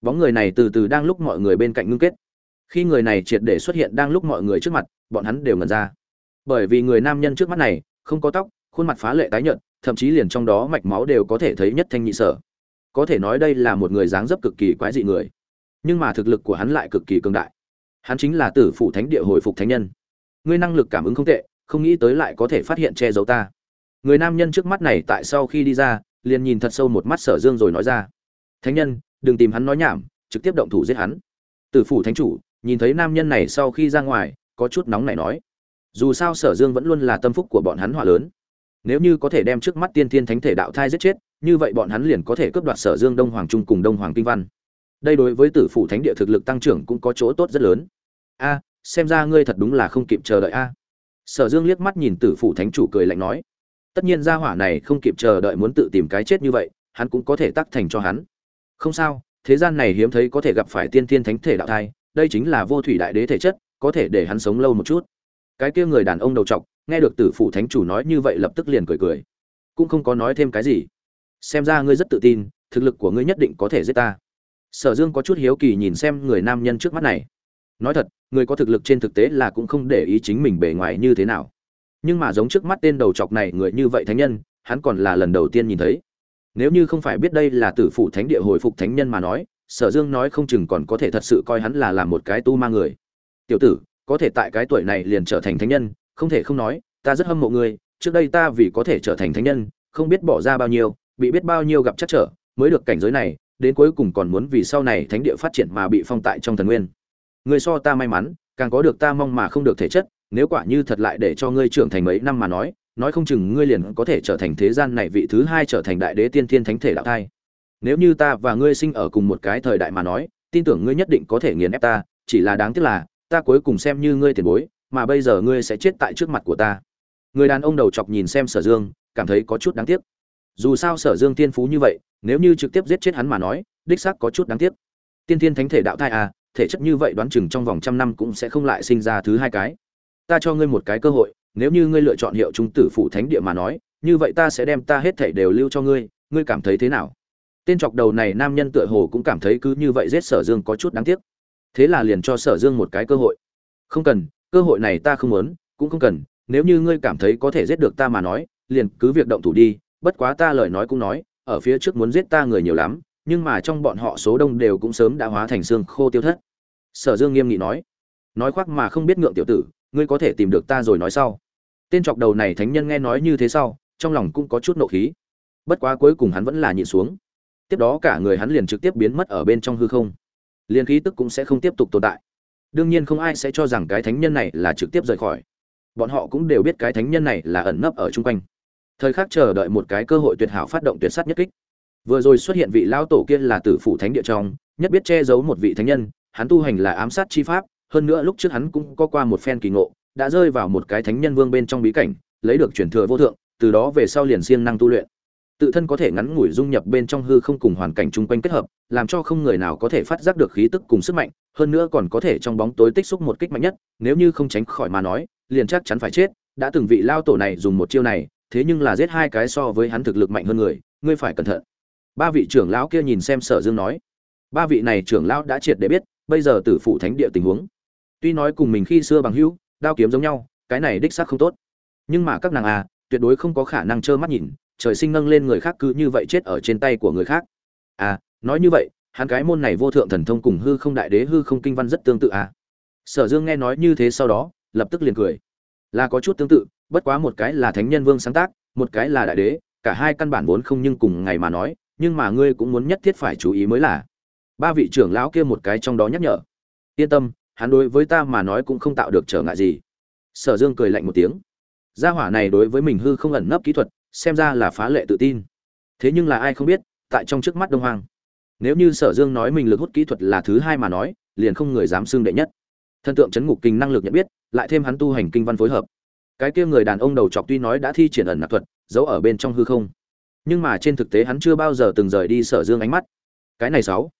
Bóng người này từ từ đang lúc mọi người bên cạnh ngưng kết khi người này triệt để xuất hiện đang lúc mọi người trước mặt, bọn hắn đều ngẩn ra. Bởi vì người nam nhân trước mắt này, không có tóc, khuôn mặt phá lệ tái nhợt, thậm chí liền trong đó mạch máu đều có thể thấy nhất thanh nhị sở. Có thể nói đây là một người dáng dấp cực kỳ quái dị người. Nhưng mà thực lực của hắn lại cực kỳ cường đại. Hắn chính là tử phụ thánh địa hồi phục thánh nhân. Ngươi năng lực cảm ứng không tệ, không nghĩ tới lại có thể phát hiện che giấu ta. Người nam nhân trước mắt này tại sau khi đi ra, liền nhìn thật sâu một mắt sở dương rồi nói ra. Thánh nhân, đừng tìm hắn nói nhảm, trực tiếp động thủ giết hắn. Tử phủ thánh chủ nhìn thấy nam nhân này sau khi ra ngoài, có chút nóng này nói. Dù sao sở dương vẫn luôn là tâm phúc của bọn hắn hỏa lớn. Nếu như có thể đem trước mắt tiên thiên thánh thể đạo thai giết chết, như vậy bọn hắn liền có thể cướp đoạt sở dương đông hoàng trung cùng đông hoàng kinh văn. Đây đối với tử phủ thánh địa thực lực tăng trưởng cũng có chỗ tốt rất lớn. A, xem ra ngươi thật đúng là không kịp chờ đợi a. Sở dương liếc mắt nhìn tử phủ thánh chủ cười lạnh nói. Tất nhiên gia hỏa này không kịp chờ đợi muốn tự tìm cái chết như vậy, hắn cũng có thể tác thành cho hắn. Không sao, thế gian này hiếm thấy có thể gặp phải tiên thiên thánh thể đạo thai đây chính là vô thủy đại đế thể chất, có thể để hắn sống lâu một chút. Cái kia người đàn ông đầu trọc nghe được tử phủ thánh chủ nói như vậy lập tức liền cười cười. Cũng không có nói thêm cái gì. Xem ra ngươi rất tự tin, thực lực của ngươi nhất định có thể giết ta. Sở dương có chút hiếu kỳ nhìn xem người nam nhân trước mắt này. Nói thật, người có thực lực trên thực tế là cũng không để ý chính mình bề ngoài như thế nào. Nhưng mà giống trước mắt tên đầu chọc này người như vậy thánh nhân, hắn còn là lần đầu tiên nhìn thấy. Nếu như không phải biết đây là tử phụ thánh địa hồi phục thánh nhân mà nói sở dương nói không chừng còn có thể thật sự coi hắn là làm một cái tu ma người. Tiểu tử, có thể tại cái tuổi này liền trở thành thánh nhân, không thể không nói, ta rất hâm mộ ngươi, trước đây ta vì có thể trở thành thánh nhân, không biết bỏ ra bao nhiêu, bị biết bao nhiêu gặp chắc trở, mới được cảnh giới này, đến cuối cùng còn muốn vì sau này thánh địa phát triển mà bị phong tại trong thần nguyên. Người so ta may mắn, càng có được ta mong mà không được thể chất, nếu quả như thật lại để cho ngươi trưởng thành mấy năm mà nói nói không chừng ngươi liền có thể trở thành thế gian này vị thứ hai trở thành đại đế tiên thiên thánh thể đạo thai nếu như ta và ngươi sinh ở cùng một cái thời đại mà nói, tin tưởng ngươi nhất định có thể nghiền ép ta, chỉ là đáng tiếc là, ta cuối cùng xem như ngươi tiền bối, mà bây giờ ngươi sẽ chết tại trước mặt của ta. Người đàn ông đầu chọc nhìn xem sở dương, cảm thấy có chút đáng tiếc. Dù sao sở dương tiên phú như vậy, nếu như trực tiếp giết chết hắn mà nói, đích xác có chút đáng tiếc. Tiên thiên thánh thể đạo thai à thể chất như vậy đoán chừng trong vòng trăm năm cũng sẽ không lại sinh ra thứ hai cái. Ta cho ngươi một cái cơ hội, nếu như ngươi lựa chọn hiệu trung tử phụ thánh địa mà nói, như vậy ta sẽ đem ta hết thể đều lưu cho ngươi ngươi cảm thấy thế nào? Tên chọc đầu này nam nhân tựa hồ cũng cảm thấy cứ như vậy giết sở dương có chút đáng tiếc. Thế là liền cho sở dương một cái cơ hội. Không cần, cơ hội này ta không muốn, cũng không cần, nếu như ngươi cảm thấy có thể giết được ta mà nói, liền cứ việc động thủ đi, bất quá ta lời nói cũng nói, ở phía trước muốn giết ta người nhiều lắm, nhưng mà trong bọn họ số đông đều cũng sớm đã hóa thành xương khô tiêu thất. Sở dương nghiêm nghị nói. Nói khoác mà không biết ngượng tiểu tử, ngươi có thể tìm được ta rồi nói sau. Tên chọc đầu này thánh nhân nghe nói như thế sau, trong lòng cũng có chút nộ khí. Bất quá cuối cùng hắn vẫn là nhịn xuống tiếp đó cả người hắn liền trực tiếp biến mất ở bên trong hư không. Liền khí tức cũng sẽ không tiếp tục tồn tại. Đương nhiên không ai sẽ cho rằng cái thánh nhân này là trực tiếp rời khỏi. Bọn họ cũng đều biết cái thánh nhân này là ẩn nấp ở chung quanh. Thời khắc chờ đợi một cái cơ hội tuyệt hảo phát động tuyệt sát nhất kích. Vừa rồi xuất hiện vị lao tổ kia là tử phủ thánh địa trong, nhất biết che giấu một vị thánh nhân, hắn tu hành là ám sát chi pháp, hơn nữa lúc trước hắn cũng có qua một phen kỳ ngộ, đã rơi vào một cái thánh nhân vương bên trong bí cảnh, lấy được truyền thừa vô thượng, từ đó về sau liền siêng năng tu luyện tự thân có thể ngắn ngủi dung nhập bên trong hư không cùng hoàn cảnh chung quanh kết hợp, làm cho không người nào có thể phát giác được khí tức cùng sức mạnh, hơn nữa còn có thể trong bóng tối tích xúc một kích mạnh nhất, nếu như không tránh khỏi mà nói, liền chắc chắn phải chết, đã từng vị lao tổ này dùng một chiêu này, thế nhưng là giết hai cái so với hắn thực lực mạnh hơn người, ngươi phải cẩn thận. Ba vị trưởng lão kia nhìn xem sở dương nói, ba vị này trưởng lão đã triệt để biết, bây giờ tử phụ thánh địa tình huống. Tuy nói cùng mình khi xưa bằng hữu, đao kiếm giống nhau, cái này đích xác không tốt. Nhưng mà các nàng à tuyệt đối không có khả năng trơ mắt nhìn trời sinh nâng lên người khác cứ như vậy chết ở trên tay của người khác. À nói như vậy, hắn cái môn này vô thượng thần thông cùng hư không đại đế hư không kinh văn rất tương tự à? Sở dương nghe nói như thế sau đó, lập tức liền cười. Là có chút tương tự, bất quá một cái là thánh nhân vương sáng tác, một cái là đại đế, cả hai căn bản vốn không nhưng cùng ngày mà nói, nhưng mà ngươi cũng muốn nhất thiết phải chú ý mới là. Ba vị trưởng lão kia một cái trong đó nhắc nhở. Yên tâm, hắn đối với ta mà nói cũng không tạo được trở ngại gì. Sở dương cười lạnh một tiếng. Gia hỏa này đối với mình hư không ẩn nấp kỹ thuật xem ra là phá lệ tự tin. Thế nhưng là ai không biết, tại trong trước mắt đông hoàng nếu như sở dương nói mình lực hút kỹ thuật là thứ hai mà nói, liền không người dám xưng đệ nhất. Thần tượng chấn ngục kinh năng lực nhận biết, lại thêm hắn tu hành kinh văn phối hợp. Cái kia người đàn ông đầu chọc tuy nói đã thi triển ẩn nạp thuật, giấu ở bên trong hư không. Nhưng mà trên thực tế hắn chưa bao giờ từng rời đi sở dương ánh mắt. Cái này sáu.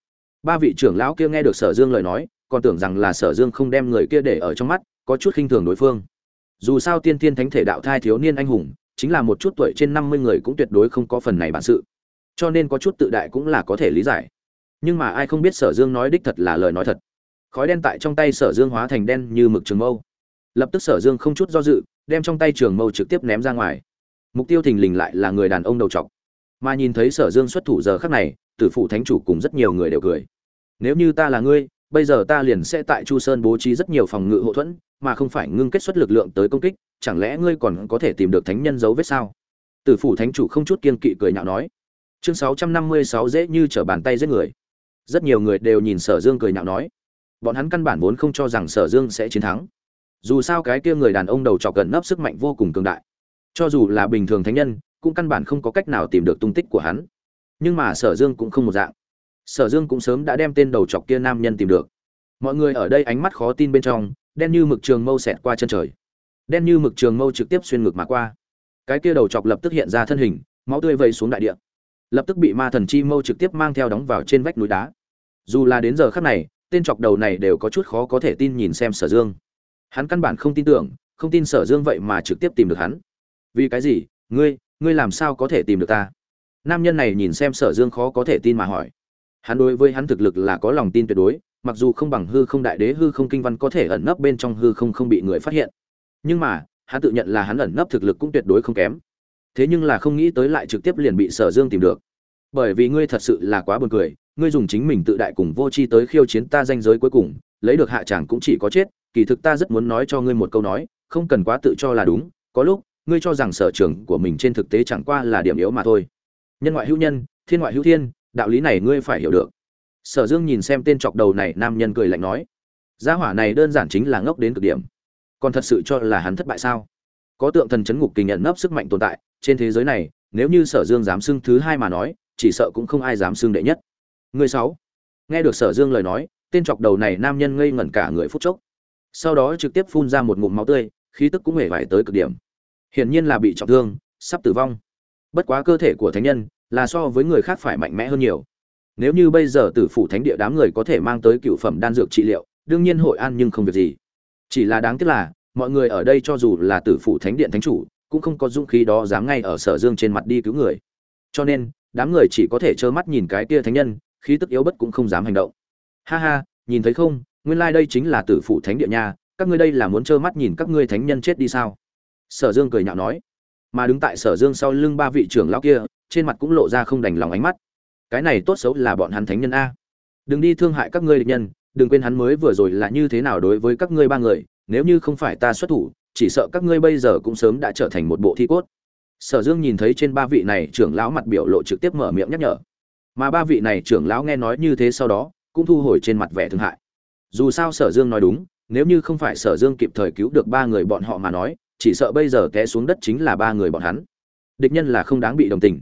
Ba vị trưởng lão kia nghe được sở dương lời nói, còn tưởng rằng là sở dương không đem người kia để ở trong mắt, có chút khinh thường đối phương. Dù sao tiên tiên thánh thể đạo thai thiếu niên anh hùng chính là một chút tuổi trên năm mươi người cũng tuyệt đối không có phần này bản sự. Cho nên có chút tự đại cũng là có thể lý giải. Nhưng mà ai không biết sở dương nói đích thật là lời nói thật. Khói đen tại trong tay sở dương hóa thành đen như mực trường mâu. Lập tức sở dương không chút do dự, đem trong tay trường mâu trực tiếp ném ra ngoài. Mục tiêu thình lình lại là người đàn ông đầu trọc. Mà nhìn thấy sở dương xuất thủ giờ khắc này, tử phụ thánh chủ cùng rất nhiều người đều cười. Nếu như ta là ngươi bây giờ ta liền sẽ tại chu sơn bố trí rất nhiều phòng ngự hậu thuẫn, mà không phải ngưng kết xuất lực lượng tới công kích, chẳng lẽ ngươi còn có thể tìm được thánh nhân dấu vết sao? Tử phủ thánh chủ không chút kiên kỵ cười nhạo nói. Chương sáu trăm năm mươi sáu dễ như trở bàn tay giết người. Rất nhiều người đều nhìn sở dương cười nhạo nói. Bọn hắn căn bản vốn không cho rằng sở dương sẽ chiến thắng. Dù sao cái kia người đàn ông đầu trọc gần nấp sức mạnh vô cùng cường đại. Cho dù là bình thường thánh nhân, cũng căn bản không có cách nào tìm được tung tích của hắn. Nhưng mà sở dương cũng không một dạng sở dương cũng sớm đã đem tên đầu chọc kia nam nhân tìm được. Mọi người ở đây ánh mắt khó tin bên trong, đen như mực trường mâu xẹt qua chân trời. Đen như mực trường mâu trực tiếp xuyên ngực mà qua. Cái kia đầu chọc lập tức hiện ra thân hình, máu tươi vây xuống đại địa. Lập tức bị ma thần chi mâu trực tiếp mang theo đóng vào trên vách núi đá. Dù là đến giờ khắc này, tên chọc đầu này đều có chút khó có thể tin nhìn xem sở dương. Hắn căn bản không tin tưởng, không tin sở dương vậy mà trực tiếp tìm được hắn. Vì cái gì? Ngươi ngươi làm sao có thể tìm được ta? Nam nhân này nhìn xem sở dương khó có thể tin mà hỏi hắn đối với hắn thực lực là có lòng tin tuyệt đối, mặc dù không bằng hư không đại đế, hư không kinh văn có thể ẩn nấp bên trong hư không không bị người phát hiện. Nhưng mà, hắn tự nhận là hắn ẩn nấp thực lực cũng tuyệt đối không kém. Thế nhưng là không nghĩ tới lại trực tiếp liền bị sở dương tìm được. Bởi vì ngươi thật sự là quá buồn cười, ngươi dùng chính mình tự đại cùng vô tri tới khiêu chiến ta danh giới cuối cùng, lấy được hạ tràng cũng chỉ có chết, kỳ thực ta rất muốn nói cho ngươi một câu nói, không cần quá tự cho là đúng, có lúc, ngươi cho rằng sở trường của mình trên thực tế chẳng qua là điểm yếu mà thôi. Nhân ngoại hữu nhân, thiên ngoại hữu thiên đạo lý này ngươi phải hiểu được. Sở dương nhìn xem tên chọc đầu này, nam nhân cười lạnh nói, gia hỏa này đơn giản chính là ngốc đến cực điểm. Còn thật sự cho là hắn thất bại sao? Có tượng thần chấn ngục kỳ nhận nấp sức mạnh tồn tại, trên thế giới này, nếu như sở dương dám xưng thứ hai mà nói, chỉ sợ cũng không ai dám xưng đệ nhất. Người sáu. Nghe được sở dương lời nói, tên chọc đầu này, nam nhân ngây ngẩn cả người phút chốc. Sau đó trực tiếp phun ra một ngụm máu tươi, khí tức cũng hề vải tới cực điểm. Hiển nhiên là bị trọng thương, sắp tử vong. Bất quá cơ thể của thánh nhân là so với người khác phải mạnh mẽ hơn nhiều. Nếu như bây giờ tử phủ thánh địa đám người có thể mang tới cựu phẩm đan dược trị liệu, đương nhiên hội an nhưng không việc gì. Chỉ là đáng tiếc là, mọi người ở đây cho dù là tử phủ thánh điện thánh chủ, cũng không có dũng khí đó dám ngay ở sở dương trên mặt đi cứu người. Cho nên, đám người chỉ có thể trơ mắt nhìn cái kia thánh nhân, khí tức yếu bất cũng không dám hành động. Ha ha, nhìn thấy không, nguyên lai、like、đây chính là tử phủ thánh địa nha, các ngươi đây là muốn trơ mắt nhìn các ngươi thánh nhân chết đi sao? Sở dương cười nhạo nói mà đứng tại sở dương sau lưng ba vị trưởng lão kia, trên mặt cũng lộ ra không đành lòng ánh mắt. Cái này tốt xấu là bọn hắn thánh nhân a. Đừng đi thương hại các ngươi địch nhân, đừng quên hắn mới vừa rồi là như thế nào đối với các ngươi ba người, nếu như không phải ta xuất thủ, chỉ sợ các ngươi bây giờ cũng sớm đã trở thành một bộ thi cốt. Sở dương nhìn thấy trên ba vị này trưởng lão mặt biểu lộ trực tiếp mở miệng nhắc nhở. Mà ba vị này trưởng lão nghe nói như thế sau đó, cũng thu hồi trên mặt vẻ thương hại. Dù sao sở dương nói đúng, nếu như không phải sở dương kịp thời cứu được ba người bọn họ mà nói chỉ sợ bây giờ té xuống đất chính là ba người bọn hắn. Địch nhân là không đáng bị đồng tình.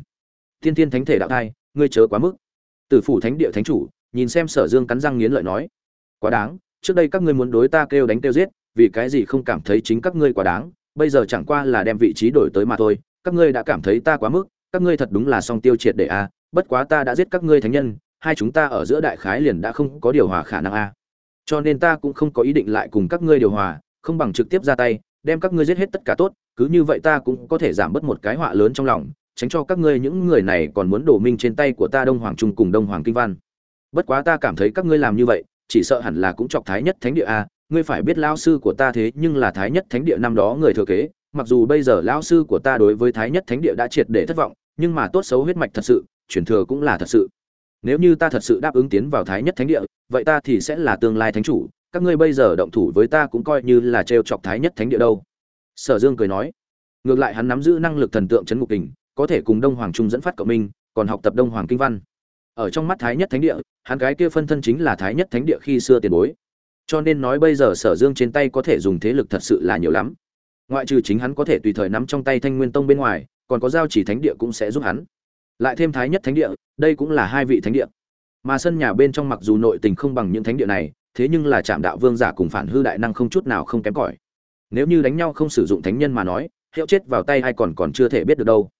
Tiên tiên thánh thể đạo thai, ngươi chớ quá mức. Tử phủ thánh địa thánh chủ, nhìn xem sở dương cắn răng nghiến lợi nói, quá đáng, trước đây các ngươi muốn đối ta kêu đánh kêu giết, vì cái gì không cảm thấy chính các ngươi quá đáng, bây giờ chẳng qua là đem vị trí đổi tới mà thôi, các ngươi đã cảm thấy ta quá mức, các ngươi thật đúng là song tiêu triệt để a, bất quá ta đã giết các ngươi thánh nhân, hai chúng ta ở giữa đại khái liền đã không có điều hòa khả năng a. Cho nên ta cũng không có ý định lại cùng các ngươi điều hòa, không bằng trực tiếp ra tay đem các ngươi giết hết tất cả tốt, cứ như vậy ta cũng có thể giảm bớt một cái họa lớn trong lòng, tránh cho các ngươi những người này còn muốn đổ minh trên tay của ta đông hoàng trung cùng đông hoàng kinh văn. Bất quá ta cảm thấy các ngươi làm như vậy, chỉ sợ hẳn là cũng chọc thái nhất thánh địa a ngươi phải biết lao sư của ta thế nhưng là thái nhất thánh địa năm đó người thừa kế, mặc dù bây giờ lao sư của ta đối với thái nhất thánh địa đã triệt để thất vọng, nhưng mà tốt xấu huyết mạch thật sự, truyền thừa cũng là thật sự. Nếu như ta thật sự đáp ứng tiến vào thái nhất thánh địa, vậy ta thì sẽ là tương lai thánh chủ các ngươi bây giờ động thủ với ta cũng coi như là trêu chọc thái nhất thánh địa đâu. Sở dương cười nói. Ngược lại hắn nắm giữ năng lực thần tượng chấn ngục kình, có thể cùng đông hoàng trung dẫn phát cộng minh, còn học tập đông hoàng kinh văn. Ở trong mắt thái nhất thánh địa, hắn cái kia phân thân chính là thái nhất thánh địa khi xưa tiền bối. Cho nên nói bây giờ sở dương trên tay có thể dùng thế lực thật sự là nhiều lắm. Ngoại trừ chính hắn có thể tùy thời nắm trong tay thanh nguyên tông bên ngoài, còn có giao chỉ thánh địa cũng sẽ giúp hắn. Lại thêm thái nhất thánh địa, đây cũng là hai vị thánh địa. Mà sân nhà bên trong mặc dù nội tình không bằng những thánh địa này thế nhưng là chạm đạo vương giả cùng phản hư đại năng không chút nào không kém cỏi. Nếu như đánh nhau không sử dụng thánh nhân mà nói, hiệu chết vào tay hay còn còn chưa thể biết được đâu.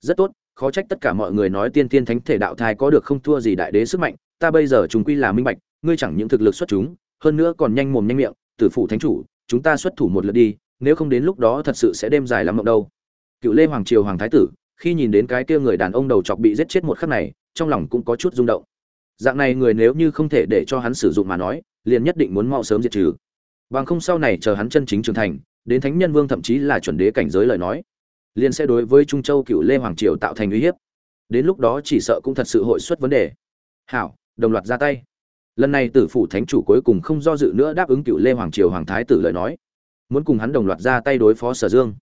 Rất tốt, khó trách tất cả mọi người nói tiên tiên thánh thể đạo thai có được không thua gì đại đế sức mạnh, ta bây giờ chúng quy là minh bạch, ngươi chẳng những thực lực xuất chúng, hơn nữa còn nhanh mồm nhanh miệng, tử phụ thánh chủ, chúng ta xuất thủ một lượt đi, nếu không đến lúc đó thật sự sẽ đêm dài lắm mộng đâu. Cựu lê hoàng triều hoàng thái tử, khi nhìn đến cái kia người đàn ông đầu chọc bị giết chết một khắc này, trong lòng cũng có chút rung động. Dạng này người nếu như không thể để cho hắn sử dụng mà nói liền nhất định muốn mau sớm diệt trừ. Bằng không sau này chờ hắn chân chính trưởng thành, đến thánh nhân vương thậm chí là chuẩn đế cảnh giới lời nói, liền sẽ đối với trung châu cựu lê hoàng triều tạo thành uy hiếp. Đến lúc đó chỉ sợ cũng thật sự hội xuất vấn đề. Hảo, đồng loạt ra tay. Lần này tử phủ thánh chủ cuối cùng không do dự nữa đáp ứng cựu lê hoàng triều hoàng thái tử lời nói. Muốn cùng hắn đồng loạt ra tay đối phó sở dương.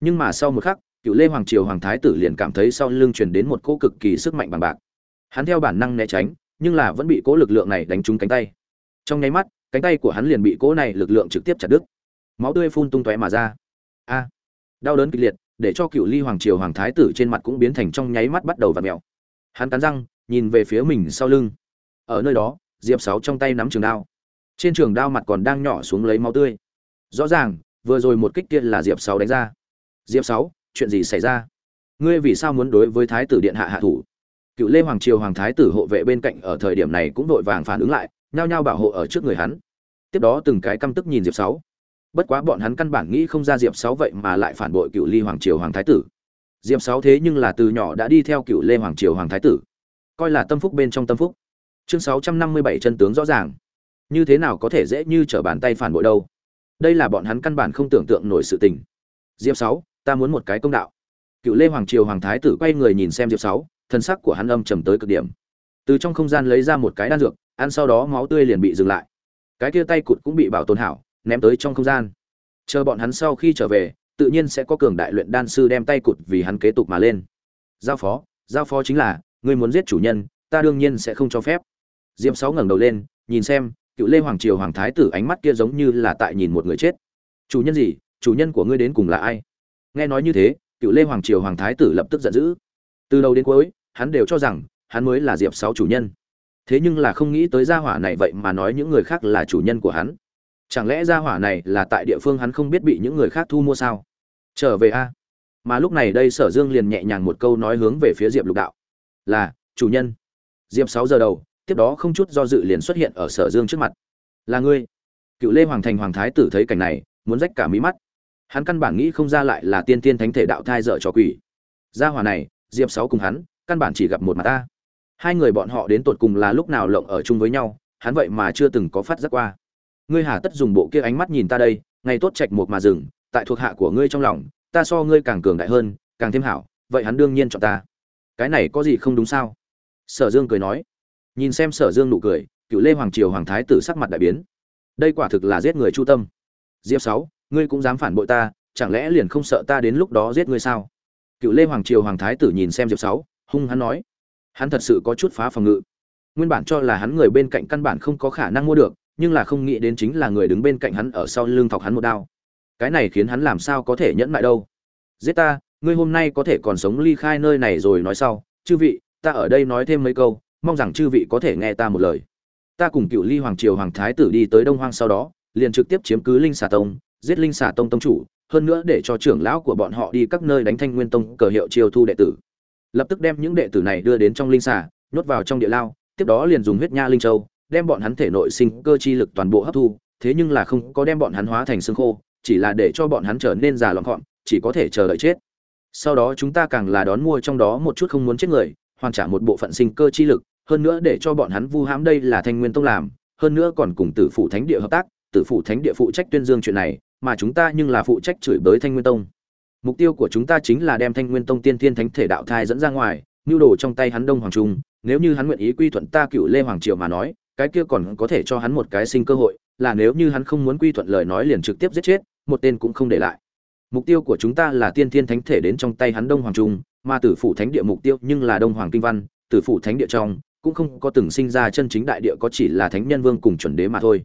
Nhưng mà sau một khắc, cựu lê hoàng triều hoàng thái tử liền cảm thấy sau lưng truyền đến một cỗ cực kỳ sức mạnh bằng bạc. Hắn theo bản năng né tránh, nhưng là vẫn bị cỗ lực lượng này đánh trúng cánh tay trong nháy mắt, cánh tay của hắn liền bị cỗ này lực lượng trực tiếp chặt đứt. Máu tươi phun tung tóe mà ra. A! Đau đớn kịch liệt, để cho cựu ly hoàng triều hoàng thái tử trên mặt cũng biến thành trong nháy mắt bắt đầu v ặ mẹo hắn cắn răng, nhìn về phía mình sau lưng. Ở nơi đó, diệp sáu trong tay nắm trường đao. Trên trường đao mặt còn đang nhỏ xuống lấy máu tươi. Rõ ràng, vừa rồi một kích kia là diệp sáu đánh ra. Diệp sáu, chuyện gì xảy ra? Ngươi vì sao muốn đối với thái tử điện hạ hạ thủ? Cựu lê hoàng triều hoàng thái tử hộ vệ bên cạnh ở thời điểm này cũng vội vàng phản ứng lại nhao nhao bảo hộ ở trước người hắn. Tiếp đó từng cái căm tức nhìn diệp sáu. Bất quá bọn hắn căn bản nghĩ không ra diệp sáu vậy mà lại phản bội cựu ly hoàng triều hoàng thái tử. Diệp sáu thế nhưng là từ nhỏ đã đi theo cựu lê hoàng triều hoàng thái tử. Coi là tâm phúc bên trong tâm phúc. Chương sáu trăm năm mươi bảy chân tướng rõ ràng. Như thế nào có thể dễ như trở bàn tay phản bội đâu? Đây là bọn hắn căn bản không tưởng tượng nổi sự tình. Diệp sáu, ta muốn một cái công đạo. Cựu lê hoàng triều hoàng thái tử quay người nhìn xem diệp sáu thân sắc của hắn âm trầm tới cực điểm. Từ trong không gian lấy ra một cái đan dược ăn sau đó máu tươi liền bị dừng lại. Cái kia tay cụt cũng bị bảo tồn hảo, ném tới trong không gian. Chờ bọn hắn sau khi trở về, tự nhiên sẽ có cường đại luyện đan sư đem tay cụt vì hắn kế tục mà lên. Giao phó giao phó chính là, ngươi muốn giết chủ nhân, ta đương nhiên sẽ không cho phép. Diêm sáu ngẩng đầu lên, nhìn xem, cựu lê hoàng triều hoàng thái tử ánh mắt kia giống như là tại nhìn một người chết. Chủ nhân gì? Chủ nhân của ngươi đến cùng là ai? Nghe nói như thế, cựu lê hoàng triều hoàng thái tử lập tức giận dữ. Từ đầu đến cuối, hắn đều cho rằng, hắn mới là diệp sáu chủ nhân thế nhưng là không nghĩ tới gia hỏa này vậy mà nói những người khác là chủ nhân của hắn. Chẳng lẽ gia hỏa này là tại địa phương hắn không biết bị những người khác thu mua sao? Trở về a. Mà lúc này đây sở dương liền nhẹ nhàng một câu nói hướng về phía diệp lục đạo. Là, chủ nhân. Diệp sáu giờ đầu, tiếp đó không chút do dự liền xuất hiện ở sở dương trước mặt. Là ngươi. Cựu lê hoàng thành hoàng thái tử thấy cảnh này, muốn rách cả mí mắt. Hắn căn bản nghĩ không ra lại là tiên tiên thánh thể đạo thai dở trò quỷ. Gia hỏa này, diệp sáu cùng hắn, căn bản chỉ gặp một mặt ta hai người bọn họ đến tột cùng là lúc nào lộng ở chung với nhau, hắn vậy mà chưa từng có phát giác qua. Ngươi hà tất dùng bộ kia ánh mắt nhìn ta đây, ngày tốt trạch một mà dừng, tại thuộc hạ của ngươi trong lòng, ta so ngươi càng cường đại hơn, càng thêm hảo, vậy hắn đương nhiên chọn ta. Cái này có gì không đúng sao? Sở dương cười nói. Nhìn xem sở dương nụ cười, cựu lê hoàng triều hoàng thái tử sắc mặt đại biến. Đây quả thực là giết người chu tâm. Diệp sáu, ngươi cũng dám phản bội ta, chẳng lẽ liền không sợ ta đến lúc đó giết ngươi sao? Cựu lê hoàng triều hoàng thái tử nhìn xem diệp sáu, hung hắn nói hắn thật sự có chút phá phòng ngự. Nguyên bản cho là hắn người bên cạnh căn bản không có khả năng mua được, nhưng là không nghĩ đến chính là người đứng bên cạnh hắn ở sau lưng thọc hắn một đao. Cái này khiến hắn làm sao có thể nhẫn lại đâu. Giết ta, ngươi hôm nay có thể còn sống ly khai nơi này rồi nói sau. Chư vị, ta ở đây nói thêm mấy câu, mong rằng chư vị có thể nghe ta một lời. Ta cùng cựu ly hoàng triều hoàng thái tử đi tới đông hoang sau đó, liền trực tiếp chiếm cứ linh xà tông, giết linh xà tông tông chủ, hơn nữa để cho trưởng lão của bọn họ đi các nơi đánh thanh nguyên tông cờ hiệu chiêu thu đệ tử lập tức đem những đệ tử này đưa đến trong linh xà, nhốt vào trong địa lao, tiếp đó liền dùng huyết nha linh châu, đem bọn hắn thể nội sinh cơ chi lực toàn bộ hấp thu, thế nhưng là không có đem bọn hắn hóa thành xương khô, chỉ là để cho bọn hắn trở nên già lọn gọn chỉ có thể chờ đợi chết. Sau đó chúng ta càng là đón mua trong đó một chút không muốn chết người, hoàn trả một bộ phận sinh cơ chi lực, hơn nữa để cho bọn hắn vu hãm đây là thanh nguyên tông làm, hơn nữa còn cùng tử phủ thánh địa hợp tác, tử phủ thánh địa phụ trách tuyên dương chuyện này, mà chúng ta nhưng là phụ trách chửi bới thanh nguyên tông mục tiêu của chúng ta chính là đem thanh nguyên tông tiên thiên thánh thể đạo thai dẫn ra ngoài, nhu đồ trong tay hắn đông hoàng trung, nếu như hắn nguyện ý quy thuận ta cựu lê hoàng triều mà nói, cái kia còn có thể cho hắn một cái sinh cơ hội, là nếu như hắn không muốn quy thuận lời nói liền trực tiếp giết chết, một tên cũng không để lại. Mục tiêu của chúng ta là tiên thiên thánh thể đến trong tay hắn đông hoàng trung, mà tử phủ thánh địa mục tiêu nhưng là đông hoàng kinh văn, tử phủ thánh địa trong, cũng không có từng sinh ra chân chính đại địa có chỉ là thánh nhân vương cùng chuẩn đế mà thôi.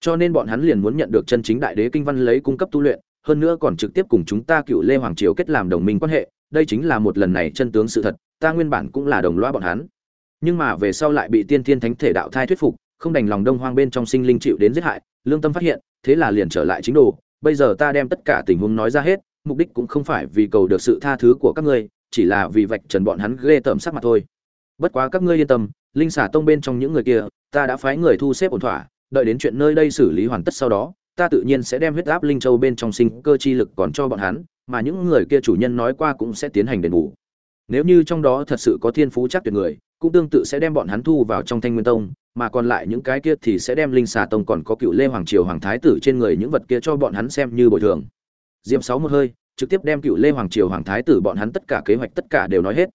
Cho nên bọn hắn liền muốn nhận được chân chính đại đế kinh văn lấy cung cấp tu luyện hơn nữa còn trực tiếp cùng chúng ta cựu lê hoàng triều kết làm đồng minh quan hệ, đây chính là một lần này chân tướng sự thật, ta nguyên bản cũng là đồng loa bọn hắn. Nhưng mà về sau lại bị tiên thiên thánh thể đạo thai thuyết phục, không đành lòng đông hoang bên trong sinh linh chịu đến giết hại, lương tâm phát hiện, thế là liền trở lại chính đồ. Bây giờ ta đem tất cả tình huống nói ra hết, mục đích cũng không phải vì cầu được sự tha thứ của các ngươi, chỉ là vì vạch trần bọn hắn ghê tởm sắc mặt thôi. Bất quá các ngươi yên tâm, linh xả tông bên trong những người kia, ta đã phái người thu xếp ổn thỏa, đợi đến chuyện nơi đây xử lý hoàn tất sau đó ta tự nhiên sẽ đem huyết áp linh châu bên trong sinh cơ chi lực còn cho bọn hắn, mà những người kia chủ nhân nói qua cũng sẽ tiến hành đền bù. Nếu như trong đó thật sự có thiên phú chắc tuyệt người, cũng tương tự sẽ đem bọn hắn thu vào trong thanh nguyên tông, mà còn lại những cái kia thì sẽ đem linh xà tông còn có cựu lê hoàng triều hoàng thái tử trên người những vật kia cho bọn hắn xem như bồi thường. Diêm sáu một hơi, trực tiếp đem cựu lê hoàng triều hoàng thái tử bọn hắn tất cả kế hoạch tất cả đều nói hết.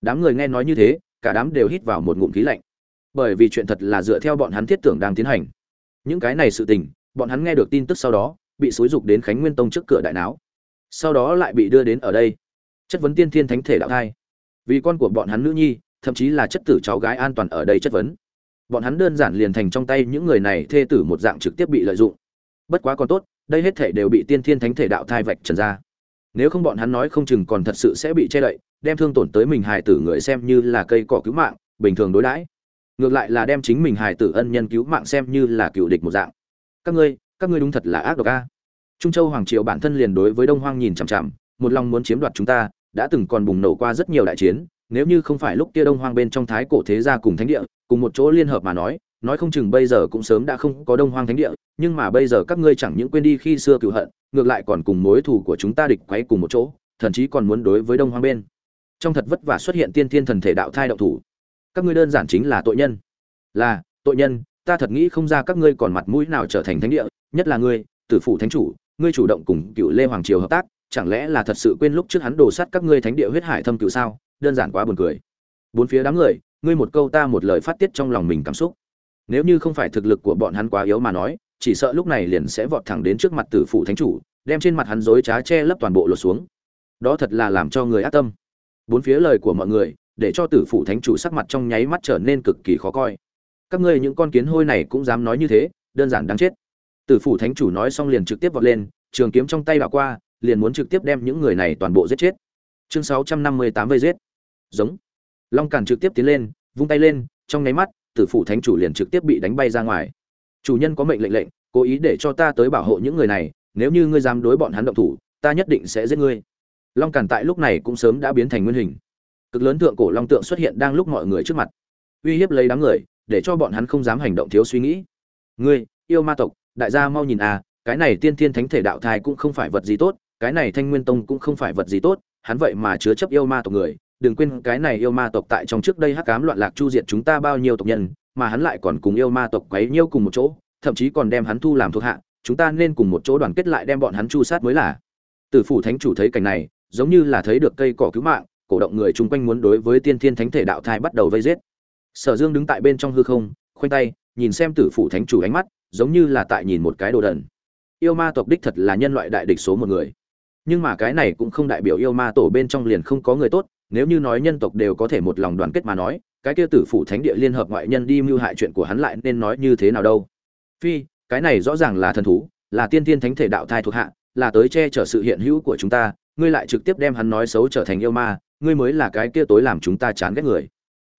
Đám người nghe nói như thế, cả đám đều hít vào một ngụm khí lạnh. Bởi vì chuyện thật là dựa theo bọn hắn thiết tưởng đang tiến hành. Những cái này sự tình bọn hắn nghe được tin tức sau đó, bị xúi dục đến khánh nguyên tông trước cửa đại não sau đó lại bị đưa đến ở đây. Chất vấn tiên thiên thánh thể đạo thai. Vì con của bọn hắn nữ nhi, thậm chí là chất tử cháu gái an toàn ở đây chất vấn. Bọn hắn đơn giản liền thành trong tay những người này thê tử một dạng trực tiếp bị lợi dụng. Bất quá còn tốt, đây hết thể đều bị tiên thiên thánh thể đạo thai vạch trần ra. Nếu không bọn hắn nói không chừng còn thật sự sẽ bị che đậy, đem thương tổn tới mình hài tử người xem như là cây cỏ cứu mạng, bình thường đối đãi. Ngược lại là đem chính mình hài tử ân nhân cứu mạng xem như là cựu địch một dạng các ngươi các ngươi đúng thật là ác độc a. Trung châu hoàng triều bản thân liền đối với đông hoang nhìn chằm chằm, một lòng muốn chiếm đoạt chúng ta, đã từng còn bùng nổ qua rất nhiều đại chiến, nếu như không phải lúc kia đông hoang bên trong thái cổ thế gia cùng thánh địa, cùng một chỗ liên hợp mà nói nói không chừng bây giờ cũng sớm đã không có đông hoang thánh địa, nhưng mà bây giờ các ngươi chẳng những quên đi khi xưa cựu hận, ngược lại còn cùng mối thù của chúng ta địch quấy cùng một chỗ, thậm chí còn muốn đối với đông hoang bên. Trong thật vất vả xuất hiện tiên thiên thần thể đạo thai đạo thủ. Các ngươi đơn giản chính là tội nhân. Là, tội nhân ta thật nghĩ không ra các ngươi còn mặt mũi nào trở thành thánh địa, nhất là ngươi, tử phủ thánh chủ, ngươi chủ động cùng cựu lê hoàng triều hợp tác, chẳng lẽ là thật sự quên lúc trước hắn đổ sát các ngươi thánh địa huyết hải thâm cựu sao? Đơn giản quá buồn cười. Bốn phía đám người, ngươi một câu ta một lời phát tiết trong lòng mình cảm xúc. Nếu như không phải thực lực của bọn hắn quá yếu mà nói, chỉ sợ lúc này liền sẽ vọt thẳng đến trước mặt tử phủ thánh chủ, đem trên mặt hắn dối trá che lấp toàn bộ lột xuống. Đó thật là làm cho người ác tâm. Bốn phía lời của mọi người, để cho tử phủ thánh chủ sắc mặt trong nháy mắt trở nên cực kỳ khó coi các ngươi những con kiến hôi này cũng dám nói như thế, đơn giản đáng chết. Tử phủ thánh chủ nói xong liền trực tiếp vọt lên, trường kiếm trong tay bà qua, liền muốn trực tiếp đem những người này toàn bộ giết chết. Chương sáu trăm năm mươi tám vây giết. Giống. Long càn trực tiếp tiến lên, vung tay lên, trong nháy mắt, tử phủ thánh chủ liền trực tiếp bị đánh bay ra ngoài. Chủ nhân có mệnh lệnh lệnh, cố ý để cho ta tới bảo hộ những người này, nếu như ngươi dám đối bọn hắn động thủ, ta nhất định sẽ giết ngươi. Long càn tại lúc này cũng sớm đã biến thành nguyên hình. Cực lớn tượng cổ long tượng xuất hiện đang lúc mọi người trước mặt. Uy hiếp lấy đám người để cho bọn hắn không dám hành động thiếu suy nghĩ. Ngươi, yêu ma tộc, đại gia mau nhìn à cái này tiên thiên thánh thể đạo thai cũng không phải vật gì tốt, cái này thanh nguyên tông cũng không phải vật gì tốt, hắn vậy mà chứa chấp yêu ma tộc người. Đừng quên cái này yêu ma tộc tại trong trước đây hắc cám loạn lạc chu diệt chúng ta bao nhiêu tộc nhân, mà hắn lại còn cùng yêu ma tộc quấy nhiêu cùng một chỗ, thậm chí còn đem hắn thu làm thuộc hạ, chúng ta nên cùng một chỗ đoàn kết lại đem bọn hắn chu sát mới là. Tử phủ thánh chủ thấy cảnh này, giống như là thấy được cây cỏ cứu mạng, cổ động người chung quanh muốn đối với tiên thiên thánh thể đạo thai bắt đầu vây giết sở dương đứng tại bên trong hư không, khoanh tay, nhìn xem tử phủ thánh chủ ánh mắt, giống như là tại nhìn một cái đồ đần. Yêu ma tộc đích thật là nhân loại đại địch số một người. Nhưng mà cái này cũng không đại biểu yêu ma tổ bên trong liền không có người tốt, nếu như nói nhân tộc đều có thể một lòng đoàn kết mà nói, cái kia tử phủ thánh địa liên hợp ngoại nhân đi mưu hại chuyện của hắn lại nên nói như thế nào đâu. Phi, cái này rõ ràng là thần thú, là tiên tiên thánh thể đạo thai thuộc hạ, là tới che chở sự hiện hữu của chúng ta, ngươi lại trực tiếp đem hắn nói xấu trở thành yêu ma, ngươi mới là cái kia tối làm chúng ta chán ghét người.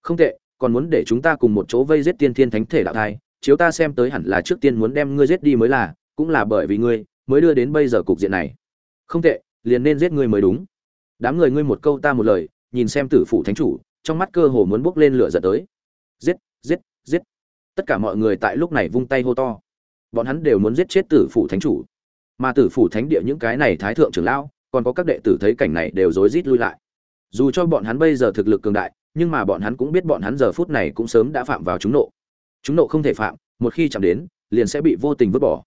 Không tệ còn muốn để chúng ta cùng một chỗ vây giết tiên thiên thánh thể đạo thai, chiếu ta xem tới hẳn là trước tiên muốn đem ngươi giết đi mới là, cũng là bởi vì ngươi, mới đưa đến bây giờ cục diện này. Không tệ, liền nên giết ngươi mới đúng. Đám người ngươi một câu ta một lời, nhìn xem tử phủ thánh chủ, trong mắt cơ hồ muốn bốc lên lửa giận tới. Giết giết giết. Tất cả mọi người tại lúc này vung tay hô to. Bọn hắn đều muốn giết chết tử phủ thánh chủ. Mà tử phủ thánh địa những cái này thái thượng trưởng lão, còn có các đệ tử thấy cảnh này đều rối rít lui lại. Dù cho bọn hắn bây giờ thực lực cường đại nhưng mà bọn hắn cũng biết bọn hắn giờ phút này cũng sớm đã phạm vào chúng nộ chúng nộ không thể phạm, một khi chạm đến, liền sẽ bị vô tình vứt bỏ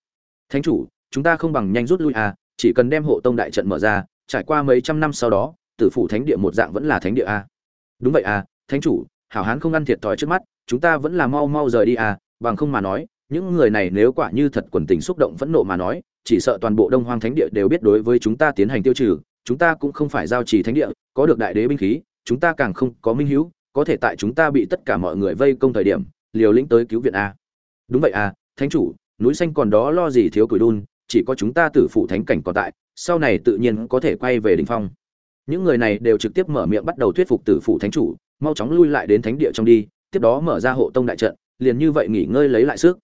thánh chủ, chúng ta không bằng nhanh rút lui à chỉ cần đem hộ tông đại trận mở ra, trải qua mấy trăm năm sau đó, tử phủ thánh địa một dạng vẫn là thánh địa à. đúng vậy à thánh chủ, hảo hán không ăn thiệt thòi trước mắt, chúng ta vẫn là mau mau rời đi à bằng không mà nói, những người này nếu quả như thật quần tình xúc động phẫn nộ mà nói, chỉ sợ toàn bộ đông hoang thánh địa đều biết đối với chúng ta tiến hành tiêu trừ, chúng ta cũng không phải giao trì thánh địa, có được đại đế binh khí chúng ta càng không có minh hữu, có thể tại chúng ta bị tất cả mọi người vây công thời điểm, liều lĩnh tới cứu viện a. Đúng vậy à thánh chủ, núi xanh còn đó lo gì thiếu củi đun, chỉ có chúng ta tử phụ thánh cảnh còn tại, sau này tự nhiên có thể quay về đỉnh phong. Những người này đều trực tiếp mở miệng bắt đầu thuyết phục tử phụ thánh chủ, mau chóng lui lại đến thánh địa trong đi, tiếp đó mở ra hộ tông đại trận, liền như vậy nghỉ ngơi lấy lại sức.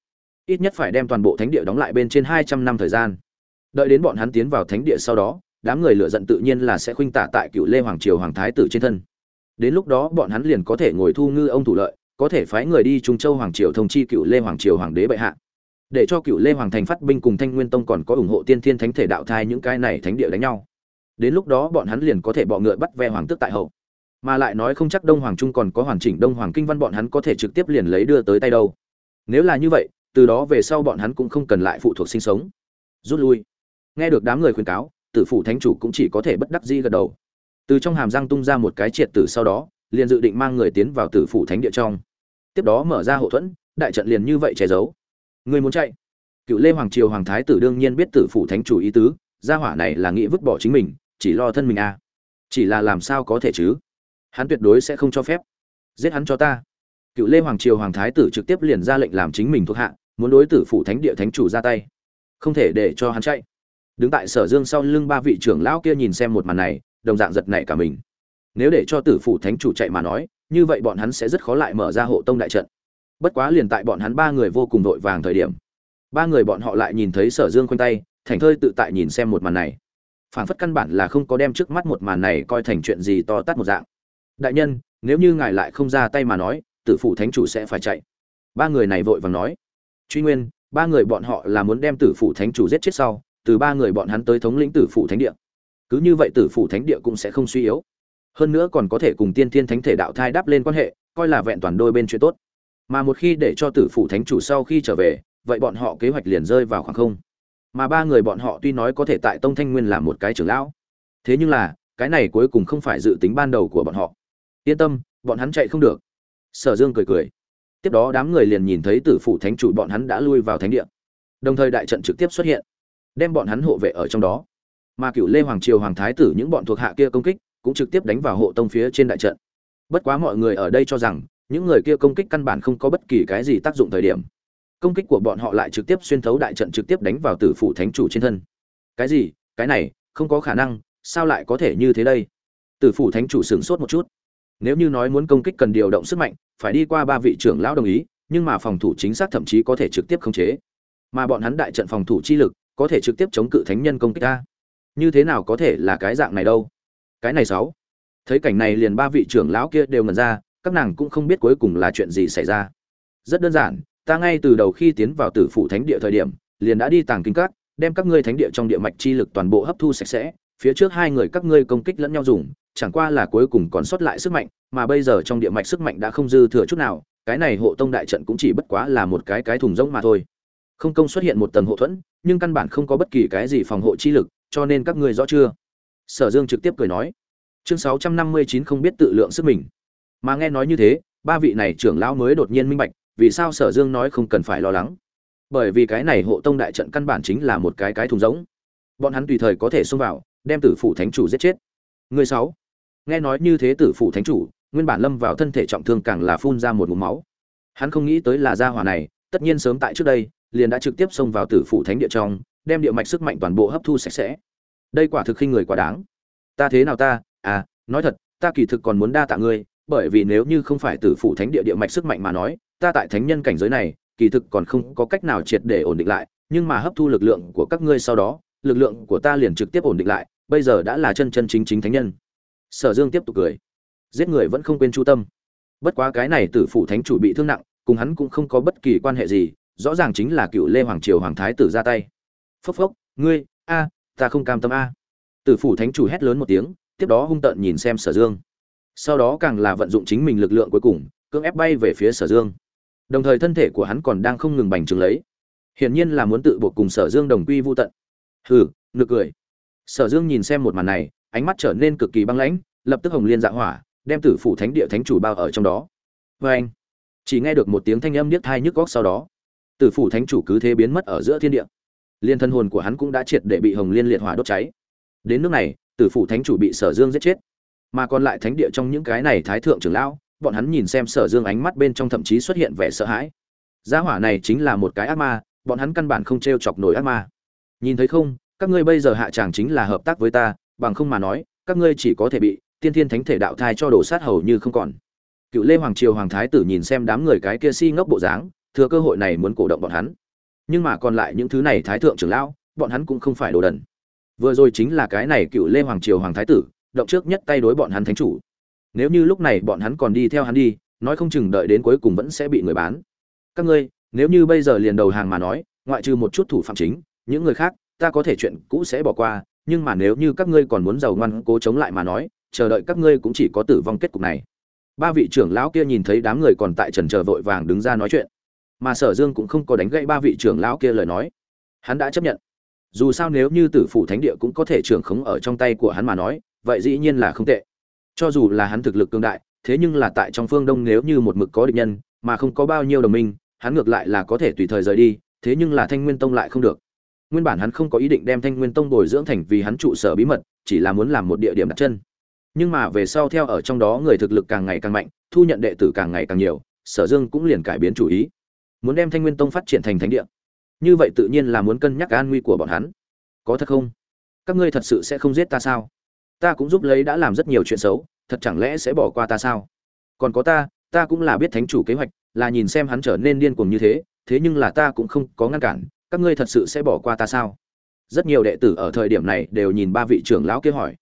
Ít nhất phải đem toàn bộ thánh địa đóng lại bên trên hai trăm năm thời gian. Đợi đến bọn hắn tiến vào thánh địa sau đó, đám người lựa giận tự nhiên là sẽ khuynh tả tại cựu lê hoàng triều hoàng thái tử trên thân đến lúc đó bọn hắn liền có thể ngồi thu ngư ông thủ lợi, có thể phái người đi trung châu hoàng triều thông chi cựu lê hoàng triều hoàng đế bệ hạ. Để cho cựu lê hoàng thành phát binh cùng thanh nguyên tông còn có ủng hộ tiên thiên thánh thể đạo thai những cái này thánh địa đánh nhau. Đến lúc đó bọn hắn liền có thể bọ ngựa bắt ve hoàng tước tại hậu. Mà lại nói không chắc đông hoàng trung còn có hoàn chỉnh đông hoàng kinh văn bọn hắn có thể trực tiếp liền lấy đưa tới tay đâu. Nếu là như vậy, từ đó về sau bọn hắn cũng không cần lại phụ thuộc sinh sống. Rút lui. Nghe được đám người khuyên cáo, tử phủ thánh chủ cũng chỉ có thể bất đắc dĩ gật đầu từ trong hàm răng tung ra một cái triệt tử sau đó, liền dự định mang người tiến vào tử phủ thánh địa trong. Tiếp đó mở ra hậu thuẫn, đại trận liền như vậy che giấu. Người muốn chạy? Cựu lê hoàng triều hoàng thái tử đương nhiên biết tử phủ thánh chủ ý tứ, gia hỏa này là nghĩ vứt bỏ chính mình, chỉ lo thân mình à. Chỉ là làm sao có thể chứ? Hắn tuyệt đối sẽ không cho phép. Giết hắn cho ta. Cựu lê hoàng triều hoàng thái tử trực tiếp liền ra lệnh làm chính mình thuộc hạ, muốn đối tử phủ thánh địa thánh chủ ra tay. Không thể để cho hắn chạy. Đứng tại sở dương sau lưng ba vị trưởng lão kia nhìn xem một màn này đồng dạng giật nảy cả mình. Nếu để cho tử phủ thánh chủ chạy mà nói, như vậy bọn hắn sẽ rất khó lại mở ra hộ tông đại trận. Bất quá liền tại bọn hắn ba người vô cùng vội vàng thời điểm, ba người bọn họ lại nhìn thấy sở dương khoanh tay, thành thơi tự tại nhìn xem một màn này. Phản phất căn bản là không có đem trước mắt một màn này coi thành chuyện gì to tát một dạng. Đại nhân, nếu như ngài lại không ra tay mà nói, tử phủ thánh chủ sẽ phải chạy. Ba người này vội vàng nói. Truy nguyên, ba người bọn họ là muốn đem tử phủ thánh chủ giết chết sau, từ ba người bọn hắn tới thống lĩnh tử phủ thánh địa cứ như vậy tử phủ thánh địa cũng sẽ không suy yếu. Hơn nữa còn có thể cùng tiên thiên thánh thể đạo thai đáp lên quan hệ, coi là vẹn toàn đôi bên chuyện tốt. Mà một khi để cho tử phủ thánh chủ sau khi trở về, vậy bọn họ kế hoạch liền rơi vào khoảng không. Mà ba người bọn họ tuy nói có thể tại tông thanh nguyên làm một cái trưởng lão, thế nhưng là, cái này cuối cùng không phải dự tính ban đầu của bọn họ. Yên tâm, bọn hắn chạy không được. Sở dương cười cười. Tiếp đó đám người liền nhìn thấy tử phủ thánh chủ bọn hắn đã lui vào thánh địa. Đồng thời đại trận trực tiếp xuất hiện, đem bọn hắn hộ vệ ở trong đó mà cựu lê hoàng triều hoàng thái tử những bọn thuộc hạ kia công kích cũng trực tiếp đánh vào hộ tông phía trên đại trận. Bất quá mọi người ở đây cho rằng, những người kia công kích căn bản không có bất kỳ cái gì tác dụng thời điểm. Công kích của bọn họ lại trực tiếp xuyên thấu đại trận trực tiếp đánh vào tử phủ thánh chủ trên thân. Cái gì? Cái này, không có khả năng, sao lại có thể như thế đây? Tử phủ thánh chủ sửng sốt một chút. Nếu như nói muốn công kích cần điều động sức mạnh, phải đi qua ba vị trưởng lão đồng ý, nhưng mà phòng thủ chính xác thậm chí có thể trực tiếp khống chế. Mà bọn hắn đại trận phòng thủ chi lực, có thể trực tiếp chống cự thánh nhân công kích ta như thế nào có thể là cái dạng này đâu? Cái này sáu. Thấy cảnh này liền ba vị trưởng lão kia đều ngẩn ra, các nàng cũng không biết cuối cùng là chuyện gì xảy ra. Rất đơn giản, ta ngay từ đầu khi tiến vào tử phủ thánh địa thời điểm, liền đã đi tàng kinh các, đem các ngươi thánh địa trong địa mạch chi lực toàn bộ hấp thu sạch sẽ, phía trước hai người các ngươi công kích lẫn nhau dùng, chẳng qua là cuối cùng còn sót lại sức mạnh, mà bây giờ trong địa mạch sức mạnh đã không dư thừa chút nào, cái này hộ tông đại trận cũng chỉ bất quá là một cái cái thùng rỗng mà thôi. Không công xuất hiện một tầng hộ thuẫn, nhưng căn bản không có bất kỳ cái gì phòng hộ chi lực cho nên các ngươi rõ chưa? Sở dương trực tiếp cười nói. Chương sáu trăm năm mươi chín không biết tự lượng sức mình. Mà nghe nói như thế, ba vị này trưởng lão mới đột nhiên minh bạch, vì sao sở dương nói không cần phải lo lắng. Bởi vì cái này hộ tông đại trận căn bản chính là một cái cái thùng rỗng. Bọn hắn tùy thời có thể xông vào, đem tử phủ thánh chủ giết chết. Người sáu. Nghe nói như thế tử phủ thánh chủ, nguyên bản lâm vào thân thể trọng thương càng là phun ra một ngụm máu. Hắn không nghĩ tới là gia hỏa này, tất nhiên sớm tại trước đây, liền đã trực tiếp xông vào tử phủ thánh địa trong đem địa mạch sức mạnh toàn bộ hấp thu sạch sẽ. Đây quả thực khinh người quá đáng. Ta thế nào ta? À nói thật, ta kỳ thực còn muốn đa tạ ngươi, bởi vì nếu như không phải tử phủ thánh địa địa mạch sức mạnh mà nói, ta tại thánh nhân cảnh giới này, kỳ thực còn không có cách nào triệt để ổn định lại, nhưng mà hấp thu lực lượng của các ngươi sau đó, lực lượng của ta liền trực tiếp ổn định lại, bây giờ đã là chân chân chính chính thánh nhân. Sở dương tiếp tục cười. Giết người vẫn không quên chu tâm. Bất quá cái này tử phủ thánh chủ bị thương nặng, cùng hắn cũng không có bất kỳ quan hệ gì, rõ ràng chính là cựu lê hoàng triều hoàng thái tử ra tay phốc phốc, ngươi, a, ta không cam tâm a. Tử phủ thánh chủ hét lớn một tiếng, tiếp đó hung tợn nhìn xem sở dương. Sau đó càng là vận dụng chính mình lực lượng cuối cùng, cưỡng ép bay về phía sở dương. Đồng thời thân thể của hắn còn đang không ngừng bành trướng lấy. Hiển nhiên là muốn tự buộc cùng sở dương đồng quy vô tận. Hừ, nực cười. Sở dương nhìn xem một màn này, ánh mắt trở nên cực kỳ băng lãnh, lập tức hồng liên dạ hỏa, đem tử phủ thánh địa thánh chủ bao ở trong đó. Vê anh, chỉ nghe được một tiếng thanh âm niết thai nhức góc sau đó. Tử phủ thánh chủ cứ thế biến mất ở giữa thiên địa liên thân hồn của hắn cũng đã triệt để bị hồng liên liệt hỏa đốt cháy. Đến nước này, tử phủ thánh chủ bị sở dương giết chết. Mà còn lại thánh địa trong những cái này thái thượng trưởng lão, bọn hắn nhìn xem sở dương ánh mắt bên trong thậm chí xuất hiện vẻ sợ hãi. Gia hỏa này chính là một cái ác ma, bọn hắn căn bản không t r e o chọc nổi ác ma. Nhìn thấy không, các ngươi bây giờ hạ tràng chính là hợp tác với ta, bằng không mà nói, các ngươi chỉ có thể bị tiên thiên thánh thể đạo thai cho đổ sát hầu như không còn. Cựu lê hoàng triều hoàng thái tử nhìn xem đám người cái kia si ngốc bộ dáng, thừa cơ hội này muốn cổ động bọn hắn nhưng mà còn lại những thứ này thái thượng trưởng lão, bọn hắn cũng không phải đồ đần. Vừa rồi chính là cái này cựu lê hoàng triều hoàng thái tử, động trước nhất tay đối bọn hắn thánh chủ. Nếu như lúc này bọn hắn còn đi theo hắn đi, nói không chừng đợi đến cuối cùng vẫn sẽ bị người bán. Các ngươi, nếu như bây giờ liền đầu hàng mà nói, ngoại trừ một chút thủ phạm chính, những người khác, ta có thể chuyện cũ sẽ bỏ qua, nhưng mà nếu như các ngươi còn muốn giàu ngoan cố chống lại mà nói, chờ đợi các ngươi cũng chỉ có tử vong kết cục này. Ba vị trưởng lão kia nhìn thấy đám người còn tại trần chờ vội vàng đứng ra nói chuyện mà sở dương cũng không có đánh gãy ba vị trưởng lão kia lời nói. Hắn đã chấp nhận. Dù sao nếu như tử phủ thánh địa cũng có thể trưởng khống ở trong tay của hắn mà nói, vậy dĩ nhiên là không tệ. Cho dù là hắn thực lực cương đại, thế nhưng là tại trong phương đông nếu như một mực có địch nhân, mà không có bao nhiêu đồng minh, hắn ngược lại là có thể tùy thời rời đi, thế nhưng là thanh nguyên tông lại không được. Nguyên bản hắn không có ý định đem thanh nguyên tông bồi dưỡng thành vì hắn trụ sở bí mật, chỉ là muốn làm một địa điểm đặt chân. Nhưng mà về sau theo ở trong đó người thực lực càng ngày càng mạnh, thu nhận đệ tử càng ngày càng nhiều, sở dương cũng liền cải biến chủ ý muốn đem thanh nguyên tông phát triển thành thánh địa. Như vậy tự nhiên là muốn cân nhắc an nguy của bọn hắn. Có thật không? Các ngươi thật sự sẽ không giết ta sao? Ta cũng giúp lấy đã làm rất nhiều chuyện xấu, thật chẳng lẽ sẽ bỏ qua ta sao? Còn có ta ta cũng là biết thánh chủ kế hoạch, là nhìn xem hắn trở nên điên cuồng như thế thế nhưng là ta cũng không có ngăn cản, các ngươi thật sự sẽ bỏ qua ta sao? Rất nhiều đệ tử ở thời điểm này đều nhìn ba vị trưởng lão kia hỏi.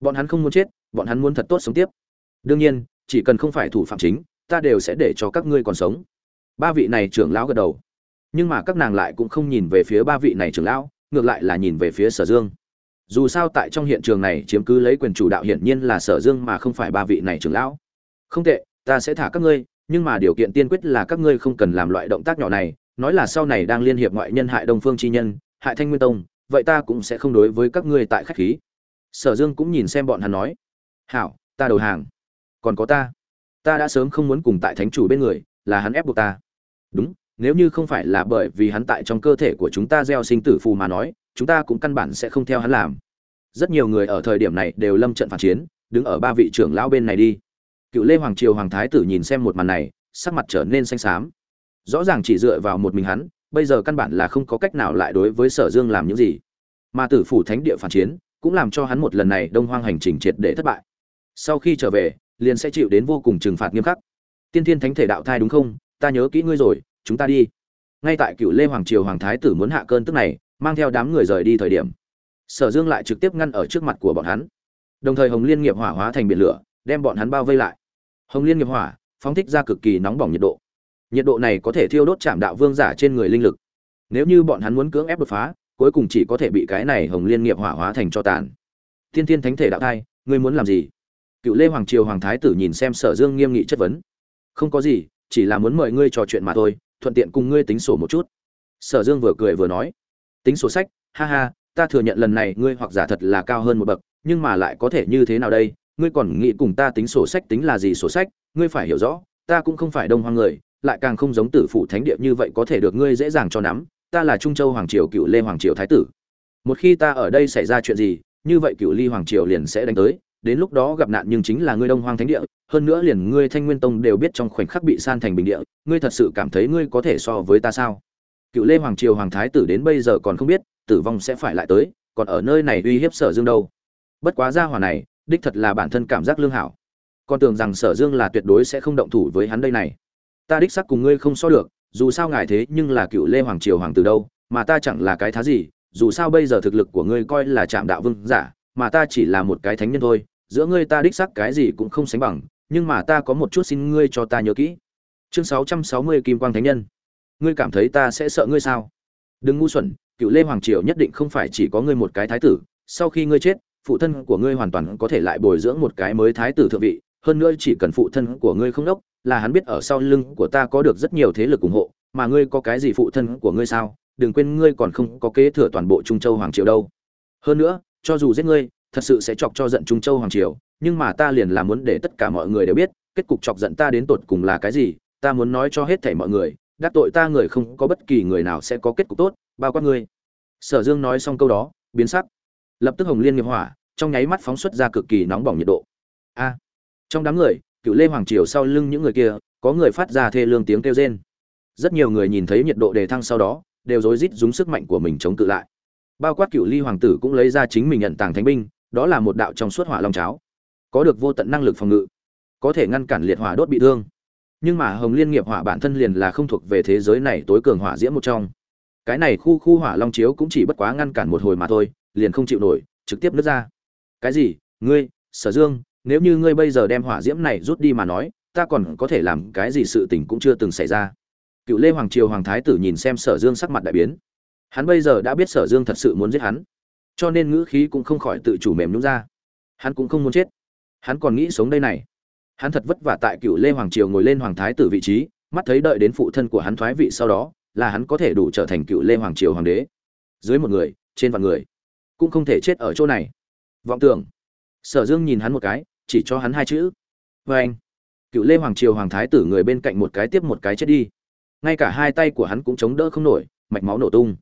Bọn hắn không muốn chết, bọn hắn muốn thật tốt sống tiếp. Đương nhiên, chỉ cần không phải thủ phạm chính, ta đều sẽ để cho các ngươi còn sống ba vị này trưởng lão gật đầu. Nhưng mà các nàng lại cũng không nhìn về phía ba vị này trưởng lão, ngược lại là nhìn về phía sở dương. Dù sao tại trong hiện trường này chiếm cứ lấy quyền chủ đạo hiển nhiên là sở dương mà không phải ba vị này trưởng lão. Không tệ, ta sẽ thả các ngươi, nhưng mà điều kiện tiên quyết là các ngươi không cần làm loại động tác nhỏ này, nói là sau này đang liên hiệp ngoại nhân hại đông phương chi nhân, hại thanh nguyên tông, vậy ta cũng sẽ không đối với các ngươi tại khách khí. Sở dương cũng nhìn xem bọn hắn nói. Hảo, ta đầu hàng. Còn có ta. Ta đã sớm không muốn cùng tại thánh chủ bên người, là hắn ép buộc ta đúng, nếu như không phải là bởi vì hắn tại trong cơ thể của chúng ta gieo sinh tử phù mà nói, chúng ta cũng căn bản sẽ không theo hắn làm. Rất nhiều người ở thời điểm này đều lâm trận phản chiến, đứng ở ba vị trưởng lão bên này đi. Cựu lê hoàng triều hoàng thái tử nhìn xem một màn này, sắc mặt trở nên xanh xám. Rõ ràng chỉ dựa vào một mình hắn, bây giờ căn bản là không có cách nào lại đối với sở dương làm những gì. Mà tử phủ thánh địa phản chiến, cũng làm cho hắn một lần này đông hoang hành trình triệt để thất bại. Sau khi trở về, liền sẽ chịu đến vô cùng trừng phạt nghiêm khắc. Tiên thiên thánh thể đạo thai đúng không? Ta nhớ kỹ ngươi rồi, chúng ta đi. Ngay tại cựu lê hoàng triều hoàng thái tử muốn hạ cơn tức này, mang theo đám người rời đi thời điểm, sở dương lại trực tiếp ngăn ở trước mặt của bọn hắn. Đồng thời hồng liên nghiệp hỏa hóa thành biển lửa, đem bọn hắn bao vây lại. Hồng liên nghiệp hỏa, phóng thích ra cực kỳ nóng bỏng nhiệt độ. Nhiệt độ này có thể thiêu đốt chạm đạo vương giả trên người linh lực. Nếu như bọn hắn muốn cưỡng ép đột phá, cuối cùng chỉ có thể bị cái này hồng liên nghiệp hỏa hóa thành cho tàn. Tiên tiên thánh thể đạo thai, ngươi muốn làm gì? Cựu lê hoàng triều hoàng thái tử nhìn xem sở dương nghiêm nghị chất vấn. Không có gì chỉ là muốn mời ngươi trò chuyện mà thôi, thuận tiện cùng ngươi tính sổ một chút. Sở dương vừa cười vừa nói. Tính sổ sách? Ha ha, ta thừa nhận lần này ngươi hoặc giả thật là cao hơn một bậc, nhưng mà lại có thể như thế nào đây? Ngươi còn nghĩ cùng ta tính sổ sách tính là gì sổ sách? Ngươi phải hiểu rõ, ta cũng không phải đông hoang người, lại càng không giống tử phụ thánh địa như vậy có thể được ngươi dễ dàng cho nắm. Ta là trung châu hoàng triều cựu lê hoàng triều thái tử. Một khi ta ở đây xảy ra chuyện gì, như vậy cựu ly hoàng triều liền sẽ đánh tới đến lúc đó gặp nạn nhưng chính là ngươi đông hoang thánh địa, hơn nữa liền ngươi thanh nguyên tông đều biết trong khoảnh khắc bị san thành bình địa, ngươi thật sự cảm thấy ngươi có thể so với ta sao? Cựu lê hoàng triều hoàng thái tử đến bây giờ còn không biết, tử vong sẽ phải lại tới, còn ở nơi này uy hiếp sở dương đâu? Bất quá gia hỏa này, đích thật là bản thân cảm giác lương hảo. Con tưởng rằng sở dương là tuyệt đối sẽ không động thủ với hắn đây này. Ta đích xác cùng ngươi không so được, dù sao ngài thế nhưng là cựu lê hoàng triều hoàng từ đâu, mà ta chẳng là cái thá gì, dù sao bây giờ thực lực của ngươi coi là trạm đạo vương giả, mà ta chỉ là một cái thánh nhân thôi giữa ngươi ta đích xác cái gì cũng không sánh bằng, nhưng mà ta có một chút xin ngươi cho ta nhớ kỹ. Chương sáu trăm sáu mươi kim quang thánh nhân. Ngươi cảm thấy ta sẽ sợ ngươi sao? Đừng ngu xuẩn, cựu lê hoàng triều nhất định không phải chỉ có ngươi một cái thái tử, sau khi ngươi chết, phụ thân của ngươi hoàn toàn có thể lại bồi dưỡng một cái mới thái tử thượng vị, hơn nữa chỉ cần phụ thân của ngươi không đốc, là hắn biết ở sau lưng của ta có được rất nhiều thế lực ủng hộ, mà ngươi có cái gì phụ thân của ngươi sao? Đừng quên ngươi còn không có kế thừa toàn bộ trung châu hoàng triều đâu. Hơn nữa, cho dù giết ngươi thật sự sẽ chọc cho giận trung châu hoàng triều, nhưng mà ta liền là muốn để tất cả mọi người đều biết, kết cục chọc giận ta đến tột cùng là cái gì, ta muốn nói cho hết thảy mọi người, đắc tội ta người không có bất kỳ người nào sẽ có kết cục tốt, bao quát ngươi. Sở dương nói xong câu đó, biến sắc. Lập tức hồng liên nghiệp hỏa, trong nháy mắt phóng xuất ra cực kỳ nóng bỏng nhiệt độ. A, trong đám người cựu lê hoàng triều sau lưng những người kia, có người phát ra thê lương tiếng kêu rên. Rất nhiều người nhìn thấy nhiệt độ đề thăng sau đó, đều rối rít dùng sức mạnh của mình chống cự lại. Bao quát cựu ly hoàng tử cũng lấy ra chính mình nhận tàng thánh binh đó là một đạo trong suốt hỏa long cháo, có được vô tận năng lực phòng ngự, có thể ngăn cản liệt hỏa đốt bị thương. Nhưng mà hồng liên nghiệp hỏa bản thân liền là không thuộc về thế giới này tối cường hỏa diễm một trong. Cái này khu khu hỏa long chiếu cũng chỉ bất quá ngăn cản một hồi mà thôi, liền không chịu nổi, trực tiếp nứt ra. Cái gì? Ngươi, sở dương, nếu như ngươi bây giờ đem hỏa diễm này rút đi mà nói, ta còn có thể làm cái gì sự tình cũng chưa từng xảy ra. Cựu lê hoàng triều hoàng thái tử nhìn xem sở dương sắc mặt đại biến. Hắn bây giờ đã biết sở dương thật sự muốn giết hắn cho nên ngữ khí cũng không khỏi tự chủ mềm nhún ra. Hắn cũng không muốn chết. Hắn còn nghĩ sống đây này. Hắn thật vất vả tại cựu lê hoàng triều ngồi lên hoàng thái tử vị trí, mắt thấy đợi đến phụ thân của hắn thoái vị sau đó, là hắn có thể đủ trở thành cựu lê hoàng triều hoàng đế. Dưới một người, trên vạn người, cũng không thể chết ở chỗ này. Vọng tưởng. Sở dương nhìn hắn một cái, chỉ cho hắn hai chữ. Vê anh, cựu lê hoàng triều hoàng thái tử người bên cạnh một cái tiếp một cái chết đi. Ngay cả hai tay của hắn cũng chống đỡ không nổi, mạch máu nổ tung.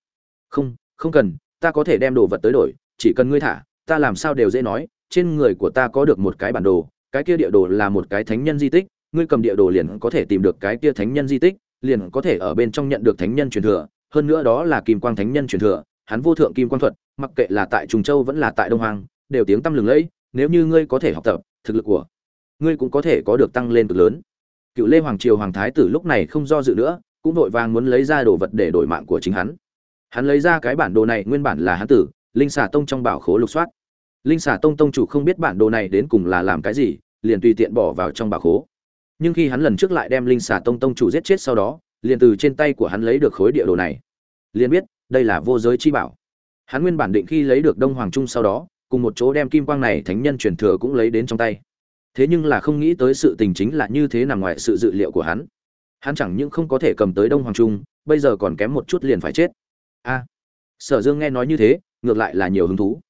Không không cần ta có thể đem đồ vật tới đổi, chỉ cần ngươi thả, ta làm sao đều dễ nói, trên người của ta có được một cái bản đồ, cái kia địa đồ là một cái thánh nhân di tích, ngươi cầm địa đồ liền có thể tìm được cái kia thánh nhân di tích, liền có thể ở bên trong nhận được thánh nhân truyền thừa, hơn nữa đó là kim quang thánh nhân truyền thừa, hắn vô thượng kim quang thuật, mặc kệ là tại trùng châu vẫn là tại đông hoàng đều tiếng tăm lừng lẫy, nếu như ngươi có thể học tập, thực lực của ngươi cũng có thể có được tăng lên cực lớn. Cựu lê hoàng triều hoàng thái tử lúc này không do dự nữa, cũng vội vàng muốn lấy ra đồ vật để đổi mạng của chính hắn hắn lấy ra cái bản đồ này, nguyên bản là hắn tử, linh xà tông trong bảo khố lục soát. Linh xà tông tông chủ không biết bản đồ này đến cùng là làm cái gì, liền tùy tiện bỏ vào trong bảo khố. Nhưng khi hắn lần trước lại đem linh xà tông tông chủ giết chết sau đó, liền từ trên tay của hắn lấy được khối địa đồ này. Liền biết, đây là vô giới chi bảo. Hắn nguyên bản định khi lấy được đông hoàng trung sau đó, cùng một chỗ đem kim quang này thánh nhân truyền thừa cũng lấy đến trong tay. Thế nhưng là không nghĩ tới sự tình chính là như thế nằm ngoài sự dự liệu của hắn. Hắn chẳng những không có thể cầm tới đông hoàng trung, bây giờ còn kém một chút liền phải chết a. Sở dương nghe nói như thế, ngược lại là nhiều hứng thú.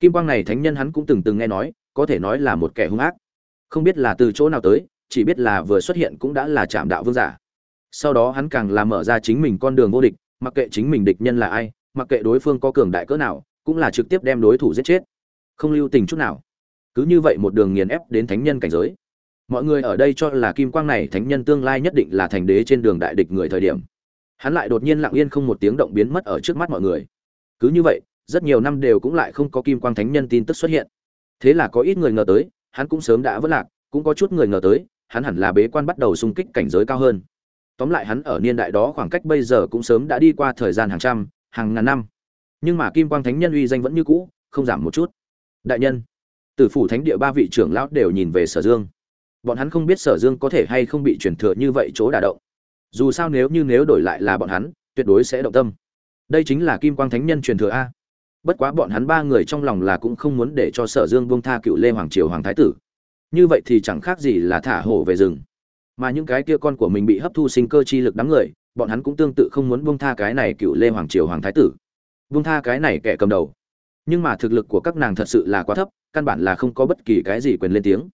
Kim quang này thánh nhân hắn cũng từng từng nghe nói, có thể nói là một kẻ hung ác. Không biết là từ chỗ nào tới, chỉ biết là vừa xuất hiện cũng đã là chạm đạo vương giả. Sau đó hắn càng làm mở ra chính mình con đường vô địch, mặc kệ chính mình địch nhân là ai, mặc kệ đối phương có cường đại cỡ nào, cũng là trực tiếp đem đối thủ giết chết. Không lưu tình chút nào. Cứ như vậy một đường nghiền ép đến thánh nhân cảnh giới. Mọi người ở đây cho là kim quang này thánh nhân tương lai nhất định là thành đế trên đường đại địch người thời điểm hắn lại đột nhiên lặng yên không một tiếng động biến mất ở trước mắt mọi người. Cứ như vậy, rất nhiều năm đều cũng lại không có kim quang thánh nhân tin tức xuất hiện. Thế là có ít người ngờ tới, hắn cũng sớm đã vất lạc, cũng có chút người ngờ tới, hắn hẳn là bế quan bắt đầu xung kích cảnh giới cao hơn. Tóm lại hắn ở niên đại đó khoảng cách bây giờ cũng sớm đã đi qua thời gian hàng trăm, hàng ngàn năm. Nhưng mà kim quang thánh nhân uy danh vẫn như cũ, không giảm một chút. Đại nhân, tử phủ thánh địa ba vị trưởng lão đều nhìn về sở dương. Bọn hắn không biết sở dương có thể hay không bị truyền thừa như vậy chỗ đả động dù sao nếu như nếu đổi lại là bọn hắn, tuyệt đối sẽ động tâm. Đây chính là kim quang thánh nhân truyền thừa a. Bất quá bọn hắn ba người trong lòng là cũng không muốn để cho sở dương buông tha cựu lê hoàng triều hoàng thái tử. Như vậy thì chẳng khác gì là thả hổ về rừng. Mà những cái kia con của mình bị hấp thu sinh cơ chi lực đám người, bọn hắn cũng tương tự không muốn buông tha cái này cựu lê hoàng triều hoàng thái tử. Buông tha cái này kẻ cầm đầu. Nhưng mà thực lực của các nàng thật sự là quá thấp, căn bản là không có bất kỳ cái gì quyền lên tiếng.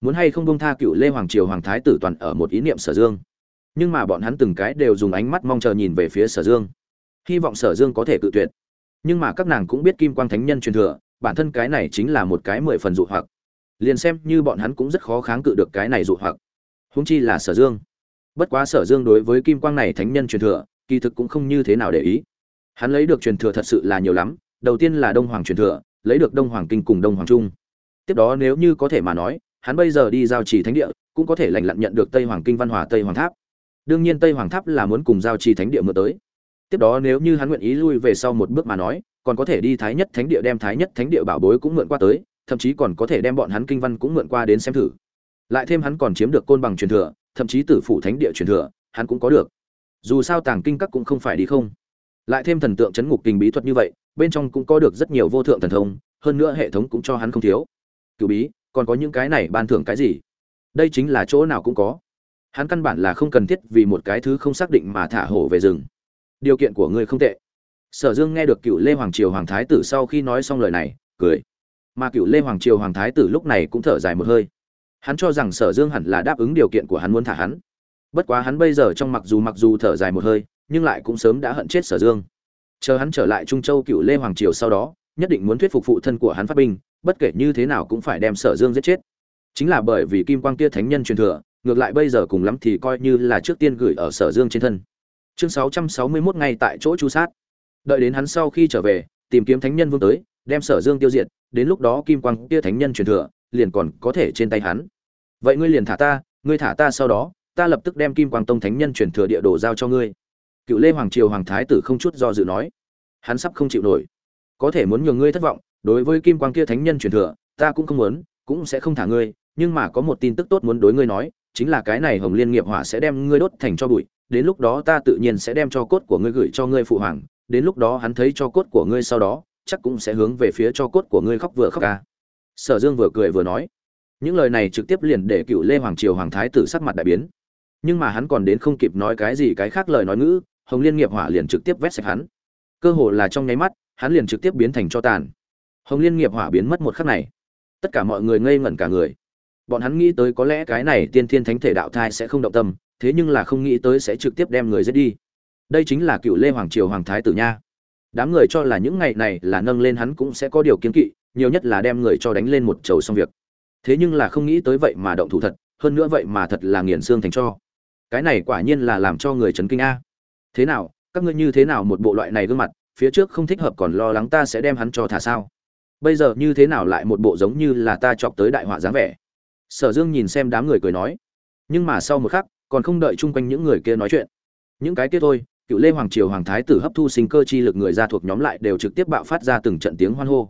Muốn hay không bông tha cựu lê hoàng triều hoàng thái tử toàn ở một ý niệm sở dương nhưng mà bọn hắn từng cái đều dùng ánh mắt mong chờ nhìn về phía sở dương. Hy vọng sở dương có thể cự tuyệt. Nhưng mà các nàng cũng biết kim quang thánh nhân truyền thừa, bản thân cái này chính là một cái mười phần dụ hoặc. Liền xem như bọn hắn cũng rất khó kháng cự được cái này dụ hoặc. Húng chi là sở dương. Bất quá sở dương đối với kim quang này thánh nhân truyền thừa, kỳ thực cũng không như thế nào để ý. Hắn lấy được truyền thừa thật sự là nhiều lắm, đầu tiên là đông hoàng truyền thừa, lấy được đông hoàng kinh cùng đông hoàng trung. Tiếp đó nếu như có thể mà nói, hắn bây giờ đi giao trì thánh địa, cũng có thể lành lặn nhận được tây hoàng kinh văn hòa, tây hoàng tháp đương nhiên tây hoàng tháp là muốn cùng giao trì thánh địa mượn tới. Tiếp đó nếu như hắn nguyện ý lui về sau một bước mà nói, còn có thể đi thái nhất thánh địa đem thái nhất thánh địa bảo bối cũng mượn qua tới, thậm chí còn có thể đem bọn hắn kinh văn cũng mượn qua đến xem thử. Lại thêm hắn còn chiếm được côn bằng truyền thừa, thậm chí tử phủ thánh địa truyền thừa, hắn cũng có được. Dù sao tàng kinh các cũng không phải đi không. Lại thêm thần tượng chấn ngục kinh bí thuật như vậy, bên trong cũng có được rất nhiều vô thượng thần thông, hơn nữa hệ thống cũng cho hắn không thiếu. Cựu bí, còn có những cái này ban thưởng cái gì? Đây chính là chỗ nào cũng có hắn căn bản là không cần thiết vì một cái thứ không xác định mà thả hổ về rừng. Điều kiện của ngươi không tệ. Sở dương nghe được cựu lê hoàng triều hoàng thái tử sau khi nói xong lời này, cười. Mà cựu lê hoàng triều hoàng thái tử lúc này cũng thở dài một hơi. Hắn cho rằng sở dương hẳn là đáp ứng điều kiện của hắn muốn thả hắn. Bất quá hắn bây giờ trong mặc dù mặc dù thở dài một hơi, nhưng lại cũng sớm đã hận chết sở dương. Chờ hắn trở lại trung châu cựu lê hoàng triều sau đó, nhất định muốn thuyết phục phụ thân của hắn phát binh, bất kể như thế nào cũng phải đem sở dương giết chết. Chính là bởi vì kim quang kia thánh nhân truyền thừa ngược lại bây giờ cùng lắm thì coi như là trước tiên gửi ở sở dương trên thân. Chương sáu trăm sáu mươi mốt ngay tại chỗ chu sát. Đợi đến hắn sau khi trở về, tìm kiếm thánh nhân vương tới, đem sở dương tiêu diệt, đến lúc đó kim quang kia thánh nhân truyền thừa, liền còn có thể trên tay hắn. Vậy ngươi liền thả ta, ngươi thả ta sau đó, ta lập tức đem kim quang tông thánh nhân truyền thừa địa đồ giao cho ngươi. Cựu lê hoàng triều hoàng thái tử không chút do dự nói. Hắn sắp không chịu nổi. Có thể muốn nhường ngươi thất vọng, đối với kim quang kia thánh nhân truyền thừa, ta cũng không muốn, cũng sẽ không thả ngươi, nhưng mà có một tin tức tốt muốn đối ngươi nói chính là cái này hồng liên nghiệp hỏa sẽ đem ngươi đốt thành cho bụi, đến lúc đó ta tự nhiên sẽ đem cho cốt của ngươi gửi cho ngươi phụ hoàng, đến lúc đó hắn thấy cho cốt của ngươi sau đó, chắc cũng sẽ hướng về phía cho cốt của ngươi khóc vừa khóc ca. Sở dương vừa cười vừa nói. Những lời này trực tiếp liền để cựu lê hoàng triều hoàng thái tử sắc mặt đại biến. Nhưng mà hắn còn đến không kịp nói cái gì cái khác lời nói ngữ, hồng liên nghiệp hỏa liền trực tiếp vét sạch hắn. Cơ hồ là trong nháy mắt, hắn liền trực tiếp biến thành cho tàn. Hồng liên nghiệp hỏa biến mất một khắc này. Tất cả mọi người ngây ngẩn cả người bọn hắn nghĩ tới có lẽ cái này tiên thiên thánh thể đạo thai sẽ không động tâm, thế nhưng là không nghĩ tới sẽ trực tiếp đem người giết đi. Đây chính là cựu lê hoàng triều hoàng thái tử nha. Đám người cho là những ngày này là nâng lên hắn cũng sẽ có điều kiến kỵ, nhiều nhất là đem người cho đánh lên một chầu xong việc. Thế nhưng là không nghĩ tới vậy mà động thủ thật, hơn nữa vậy mà thật là nghiền xương thành cho. Cái này quả nhiên là làm cho người chấn kinh a. Thế nào, các ngươi như thế nào một bộ loại này gương mặt, phía trước không thích hợp còn lo lắng ta sẽ đem hắn cho thả sao? Bây giờ như thế nào lại một bộ giống như là ta chọc tới đại họa dáng vẻ? Sở dương nhìn xem đám người cười nói, nhưng mà sau một khắc, còn không đợi chung quanh những người kia nói chuyện. Những cái kia thôi, cựu lê hoàng triều hoàng thái tử hấp thu sinh cơ chi lực người ra thuộc nhóm lại đều trực tiếp bạo phát ra từng trận tiếng hoan hô.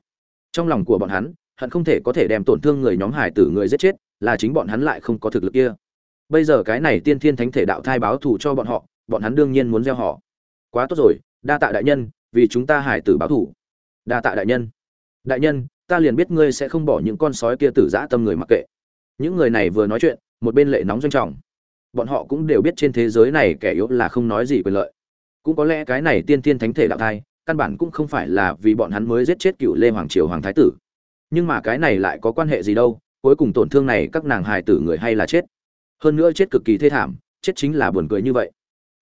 Trong lòng của bọn hắn, hận không thể có thể đem tổn thương người nhóm hải tử người giết chết, là chính bọn hắn lại không có thực lực kia. Bây giờ cái này tiên thiên thánh thể đạo thai báo thù cho bọn họ, bọn hắn đương nhiên muốn gieo họ. Quá tốt rồi, đa tạ đại nhân, vì chúng ta hải tử báo thù. Đa tạ đại nhân. Đại nhân, ta liền biết ngươi sẽ không bỏ những con sói kia tử dã tâm người mặc kệ những người này vừa nói chuyện, một bên lệ nóng doanh trọng. Bọn họ cũng đều biết trên thế giới này kẻ yếu là không nói gì quyền lợi. Cũng có lẽ cái này tiên tiên thánh thể đạo thai, căn bản cũng không phải là vì bọn hắn mới giết chết cựu lê hoàng triều hoàng thái tử. Nhưng mà cái này lại có quan hệ gì đâu, cuối cùng tổn thương này các nàng hài tử người hay là chết. Hơn nữa chết cực kỳ thê thảm, chết chính là buồn cười như vậy.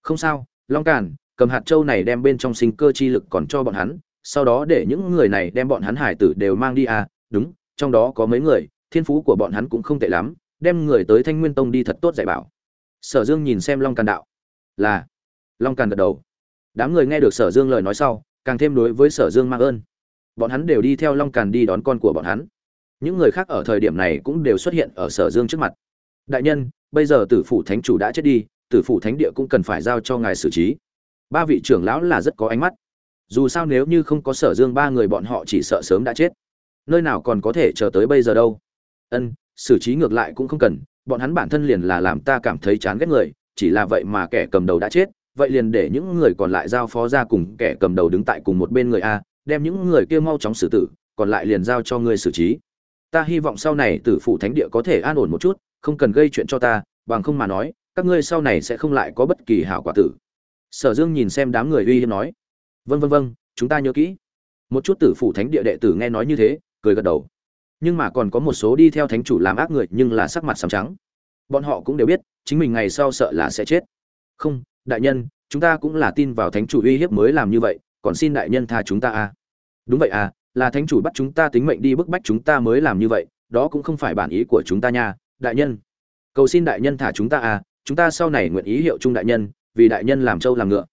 Không sao, long càn, cầm hạt châu này đem bên trong sinh cơ chi lực còn cho bọn hắn, sau đó để những người này đem bọn hắn hải tử đều mang đi à đúng, trong đó có mấy người thiên phú của bọn hắn cũng không tệ lắm, đem người tới thanh nguyên tông đi thật tốt dạy bảo. Sở dương nhìn xem long càn đạo. Là. Long càn gật đầu. Đám người nghe được sở dương lời nói sau, càng thêm đối với sở dương mang ơn. Bọn hắn đều đi theo long càn đi đón con của bọn hắn. Những người khác ở thời điểm này cũng đều xuất hiện ở sở dương trước mặt. Đại nhân, bây giờ tử phủ thánh chủ đã chết đi, tử phủ thánh địa cũng cần phải giao cho ngài xử trí. Ba vị trưởng lão là rất có ánh mắt. Dù sao nếu như không có sở dương, ba người bọn họ chỉ sợ sớm đã chết. Nơi nào còn có thể chờ tới bây giờ đâu ân, xử trí ngược lại cũng không cần, bọn hắn bản thân liền là làm ta cảm thấy chán ghét người, chỉ là vậy mà kẻ cầm đầu đã chết, vậy liền để những người còn lại giao phó ra cùng kẻ cầm đầu đứng tại cùng một bên người a, đem những người kia mau chóng xử tử, còn lại liền giao cho ngươi xử trí. Ta hy vọng sau này tử phụ thánh địa có thể an ổn một chút, không cần gây chuyện cho ta, bằng không mà nói, các ngươi sau này sẽ không lại có bất kỳ hảo quả tử. Sở dương nhìn xem đám người uy hiếp nói vân vân vân chúng ta nhớ kỹ. Một chút tử phụ thánh địa đệ tử nghe nói như thế, cười gật đầu nhưng mà còn có một số đi theo thánh chủ làm ác người, nhưng là sắc mặt sầm trắng. Bọn họ cũng đều biết, chính mình ngày sau sợ là sẽ chết. Không, đại nhân, chúng ta cũng là tin vào thánh chủ uy hiếp mới làm như vậy, còn xin đại nhân tha chúng ta à? Đúng vậy à là thánh chủ bắt chúng ta tính mệnh đi bức bách chúng ta mới làm như vậy, đó cũng không phải bản ý của chúng ta nha, đại nhân. Cầu xin đại nhân thả chúng ta à chúng ta sau này nguyện ý hiệu chung đại nhân, vì đại nhân làm trâu làm ngựa.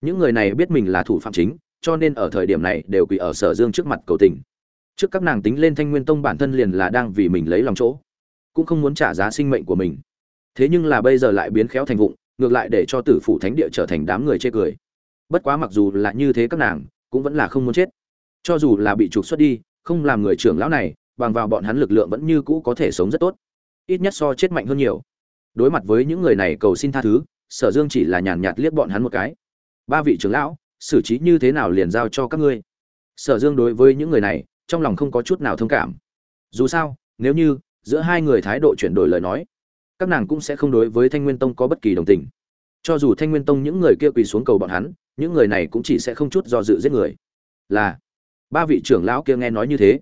Những người này biết mình là thủ phạm chính, cho nên ở thời điểm này đều quỳ ở sở dương trước mặt cầu tình trước các nàng tính lên thanh nguyên tông bản thân liền là đang vì mình lấy lòng chỗ, cũng không muốn trả giá sinh mệnh của mình. Thế nhưng là bây giờ lại biến khéo thành vụng, ngược lại để cho tử phủ thánh địa trở thành đám người chê cười. Bất quá mặc dù là như thế các nàng, cũng vẫn là không muốn chết. Cho dù là bị trục xuất đi, không làm người trưởng lão này, bằng vào bọn hắn lực lượng vẫn như cũ có thể sống rất tốt. Ít nhất so chết mạnh hơn nhiều. Đối mặt với những người này cầu xin tha thứ, sở dương chỉ là nhàn nhạt liếc bọn hắn một cái. Ba vị trưởng lão, xử trí như thế nào liền giao cho các ngươi? Sở dương đối với những người này trong lòng không có chút nào thông cảm. Dù sao, nếu như giữa hai người thái độ chuyển đổi lời nói, các nàng cũng sẽ không đối với thanh nguyên tông có bất kỳ đồng tình. Cho dù thanh nguyên tông những người kia quỳ xuống cầu bọn hắn, những người này cũng chỉ sẽ không chút do dự giết người. Là, ba vị trưởng lão kia nghe nói như thế,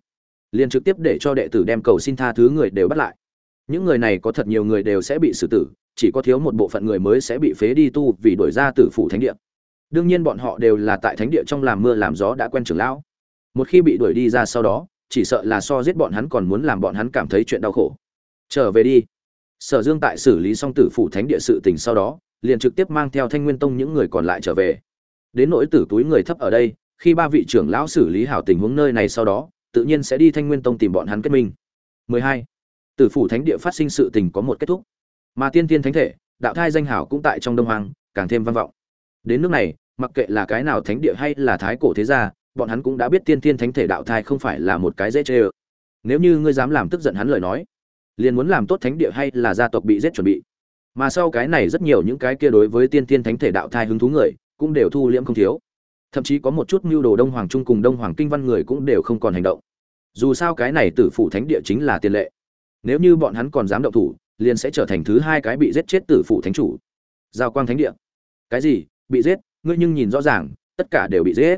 liền trực tiếp để cho đệ tử đem cầu xin tha thứ người đều bắt lại. Những người này có thật nhiều người đều sẽ bị xử tử, chỉ có thiếu một bộ phận người mới sẽ bị phế đi tu vì đổi ra tử phủ thánh địa. Đương nhiên bọn họ đều là tại thánh địa trong làm mưa làm gió đã quen trưởng lão một khi bị đuổi đi ra sau đó, chỉ sợ là so giết bọn hắn còn muốn làm bọn hắn cảm thấy chuyện đau khổ. Trở về đi. Sở dương tại xử lý xong tử phủ thánh địa sự tình sau đó, liền trực tiếp mang theo thanh nguyên tông những người còn lại trở về. Đến nỗi tử túi người thấp ở đây, khi ba vị trưởng lão xử lý hảo tình huống nơi này sau đó, tự nhiên sẽ đi thanh nguyên tông tìm bọn hắn kết minh. 12. tử phủ thánh địa phát sinh sự tình có một kết thúc. Mà tiên tiên thánh thể, đạo thai danh hảo cũng tại trong đông hoàng càng thêm vang vọng. Đến nước này, mặc kệ là cái nào thánh địa hay là thái cổ thế gia bọn hắn cũng đã biết tiên tiên thánh thể đạo thai không phải là một cái dễ chê ơ. Nếu như ngươi dám làm tức giận hắn lời nói, liền muốn làm tốt thánh địa hay là gia tộc bị giết chuẩn bị. Mà sau cái này rất nhiều những cái kia đối với tiên tiên thánh thể đạo thai hứng thú người, cũng đều thu liễm không thiếu. Thậm chí có một chút mưu đồ đông hoàng trung cùng đông hoàng kinh văn người cũng đều không còn hành động. Dù sao cái này tử phủ thánh địa chính là tiền lệ. Nếu như bọn hắn còn dám động thủ, liền sẽ trở thành thứ hai cái bị giết chết tử phủ thánh chủ. Giao quang thánh địa. Cái gì? Bị giết, ngươi nhưng nhìn rõ ràng, tất cả đều bị giết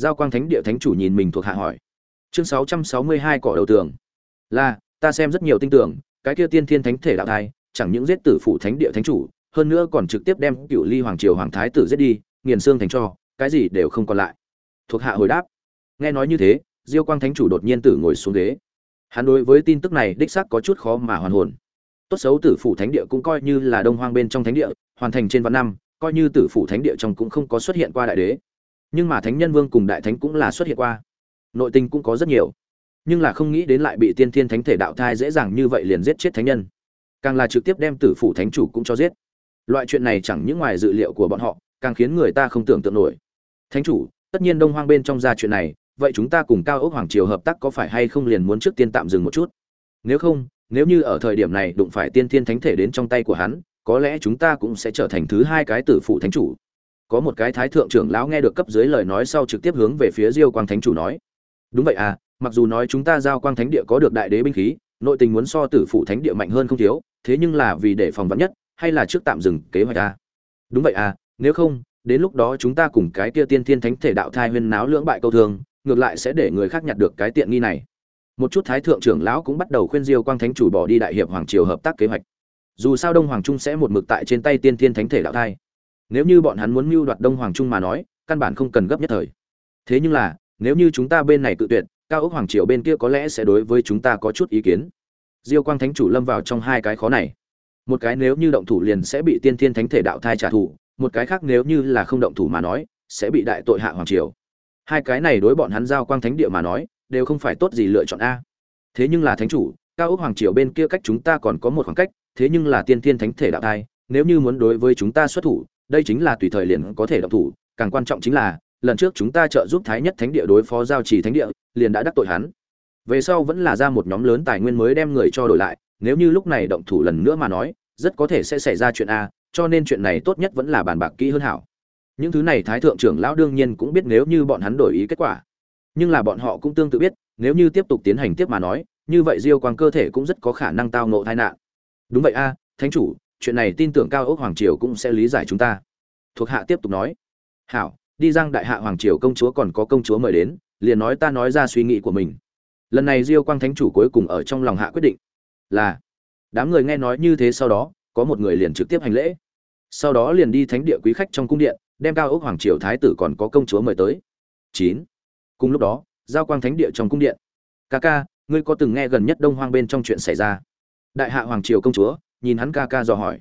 giao quang thánh địa thánh chủ nhìn mình thuộc hạ hỏi. Chương sáu trăm sáu mươi hai cỏ đầu tường. Là, ta xem rất nhiều tinh tưởng cái kia tiên thiên thánh thể đạo thai, chẳng những giết tử phủ thánh địa thánh chủ, hơn nữa còn trực tiếp đem cựu ly hoàng triều hoàng thái tử giết đi, nghiền xương thành cho, cái gì đều không còn lại. Thuộc hạ hồi đáp. Nghe nói như thế, diêu quang thánh chủ đột nhiên tử ngồi xuống ghế. Hắn đối với tin tức này đích xác có chút khó mà hoàn hồn. Tốt xấu tử phủ thánh địa cũng coi như là đông hoang bên trong thánh địa, hoàn thành trên vạn năm, coi như tử phủ thánh địa trong cũng không có xuất hiện qua đại đế nhưng mà thánh nhân vương cùng đại thánh cũng là xuất hiện qua. Nội tình cũng có rất nhiều, nhưng là không nghĩ đến lại bị tiên thiên thánh thể đạo thai dễ dàng như vậy liền giết chết thánh nhân. Càng là trực tiếp đem tử phủ thánh chủ cũng cho giết. Loại chuyện này chẳng những ngoài dự liệu của bọn họ, càng khiến người ta không tưởng tượng nổi. Thánh chủ, tất nhiên đông hoang bên trong ra chuyện này, vậy chúng ta cùng cao ốc hoàng triều hợp tác có phải hay không liền muốn trước tiên tạm dừng một chút? Nếu không, nếu như ở thời điểm này đụng phải tiên thiên thánh thể đến trong tay của hắn, có lẽ chúng ta cũng sẽ trở thành thứ hai cái tử phụ thánh chủ có một cái thái thượng trưởng lão nghe được cấp dưới lời nói sau trực tiếp hướng về phía diêu quang thánh chủ nói. Đúng vậy à mặc dù nói chúng ta giao quang thánh địa có được đại đế binh khí, nội tình muốn so tử phụ thánh địa mạnh hơn không thiếu, thế nhưng là vì để phòng vắn nhất, hay là trước tạm dừng kế hoạch à? Đúng vậy à nếu không, đến lúc đó chúng ta cùng cái kia tiên thiên thánh thể đạo thai huyên náo lưỡng bại câu thường ngược lại sẽ để người khác nhặt được cái tiện nghi này. Một chút thái thượng trưởng lão cũng bắt đầu khuyên diêu quang thánh chủ bỏ đi đại hiệp hoàng triều hợp tác kế hoạch. Dù sao đông hoàng trung sẽ một mực tại trên tay tiên thiên thánh thể đạo thai nếu như bọn hắn muốn mưu đoạt đông hoàng trung mà nói, căn bản không cần gấp nhất thời. Thế nhưng là, nếu như chúng ta bên này tự tuyệt, cao ốc hoàng triều bên kia có lẽ sẽ đối với chúng ta có chút ý kiến. Diêu quang thánh chủ lâm vào trong hai cái khó này. Một cái nếu như động thủ liền sẽ bị tiên thiên thánh thể đạo thai trả thù, một cái khác nếu như là không động thủ mà nói, sẽ bị đại tội hạ hoàng triều. Hai cái này đối bọn hắn giao quang thánh địa mà nói, đều không phải tốt gì lựa chọn a. Thế nhưng là thánh chủ, cao ốc hoàng triều bên kia cách chúng ta còn có một khoảng cách, thế nhưng là tiên thiên thánh thể đạo thai, nếu như muốn đối với chúng ta xuất thủ đây chính là tùy thời liền có thể động thủ, càng quan trọng chính là, lần trước chúng ta trợ giúp thái nhất thánh địa đối phó giao trì thánh địa, liền đã đắc tội hắn. Về sau vẫn là ra một nhóm lớn tài nguyên mới đem người cho đổi lại, nếu như lúc này động thủ lần nữa mà nói, rất có thể sẽ xảy ra chuyện a, cho nên chuyện này tốt nhất vẫn là bàn bạc kỹ hơn hảo. Những thứ này thái thượng trưởng lão đương nhiên cũng biết nếu như bọn hắn đổi ý kết quả. Nhưng là bọn họ cũng tương tự biết, nếu như tiếp tục tiến hành tiếp mà nói, như vậy diêu quang cơ thể cũng rất có khả năng tao ngộ tai nạn. Đúng vậy a, thánh chủ chuyện này tin tưởng cao ốc hoàng triều cũng sẽ lý giải chúng ta. Thuộc hạ tiếp tục nói. Hảo, đi giang đại hạ hoàng triều công chúa còn có công chúa mời đến, liền nói ta nói ra suy nghĩ của mình. Lần này diêu quang thánh chủ cuối cùng ở trong lòng hạ quyết định. Là, đám người nghe nói như thế sau đó, có một người liền trực tiếp hành lễ. Sau đó liền đi thánh địa quý khách trong cung điện, đem cao ốc hoàng triều thái tử còn có công chúa mời tới. Chín. Cùng lúc đó, giao quang thánh địa trong cung điện. Ca ca ngươi có từng nghe gần nhất đông hoang bên trong chuyện xảy ra? Đại hạ hoàng triều công chúa nhìn hắn ca ca dò hỏi.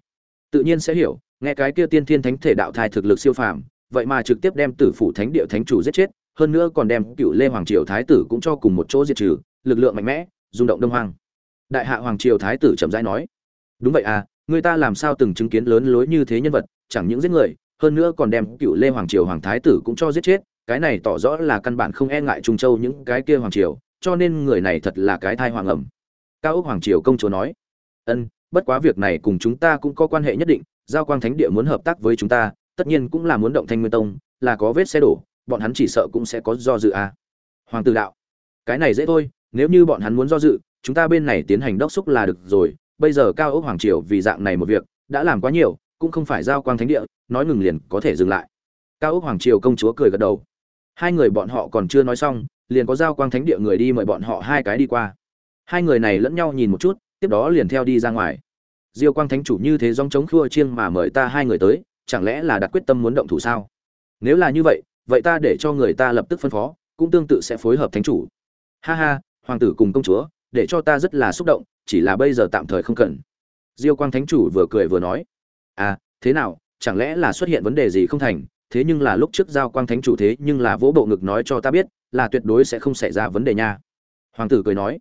Tự nhiên sẽ hiểu, nghe cái kia tiên thiên thánh thể đạo thai thực lực siêu phàm, vậy mà trực tiếp đem tử phủ thánh địa thánh chủ giết chết, hơn nữa còn đem cựu lê hoàng triều thái tử cũng cho cùng một chỗ diệt trừ, lực lượng mạnh mẽ, rung động đông hoang. Đại hạ hoàng triều thái tử chậm rãi nói, đúng vậy à người ta làm sao từng chứng kiến lớn lối như thế nhân vật, chẳng những giết người, hơn nữa còn đem cựu lê hoàng triều hoàng thái tử cũng cho giết chết, cái này tỏ rõ là căn bản không e ngại trung châu những cái kia hoàng triều, cho nên người này thật là cái thai hoàng ẩm. Cao ốc hoàng triều công chúa nói, ân bất quá việc này cùng chúng ta cũng có quan hệ nhất định, giao quang thánh địa muốn hợp tác với chúng ta, tất nhiên cũng là muốn động thanh nguyên tông, là có vết xe đổ, bọn hắn chỉ sợ cũng sẽ có do dự à. hoàng tử đạo, cái này dễ thôi, nếu như bọn hắn muốn do dự, chúng ta bên này tiến hành đốc xúc là được rồi, bây giờ cao ốc hoàng triều vì dạng này một việc, đã làm quá nhiều, cũng không phải giao quang thánh địa, nói ngừng liền có thể dừng lại. Cao ốc hoàng triều công chúa cười gật đầu. Hai người bọn họ còn chưa nói xong, liền có giao quang thánh địa người đi mời bọn họ hai cái đi qua. Hai người này lẫn nhau nhìn một chút tiếp đó liền theo đi ra ngoài. Diêu quang thánh chủ như thế dòng chống khua chiêng mà mời ta hai người tới, chẳng lẽ là đặt quyết tâm muốn động thủ sao? Nếu là như vậy vậy ta để cho người ta lập tức phân phó, cũng tương tự sẽ phối hợp thánh chủ. Ha ha, hoàng tử cùng công chúa, để cho ta rất là xúc động, chỉ là bây giờ tạm thời không cần. Diêu quang thánh chủ vừa cười vừa nói. À thế nào, chẳng lẽ là xuất hiện vấn đề gì không thành? Thế nhưng là lúc trước giao quang thánh chủ thế nhưng là vỗ bộ ngực nói cho ta biết, là tuyệt đối sẽ không xảy ra vấn đề nha. Hoàng tử cười nói.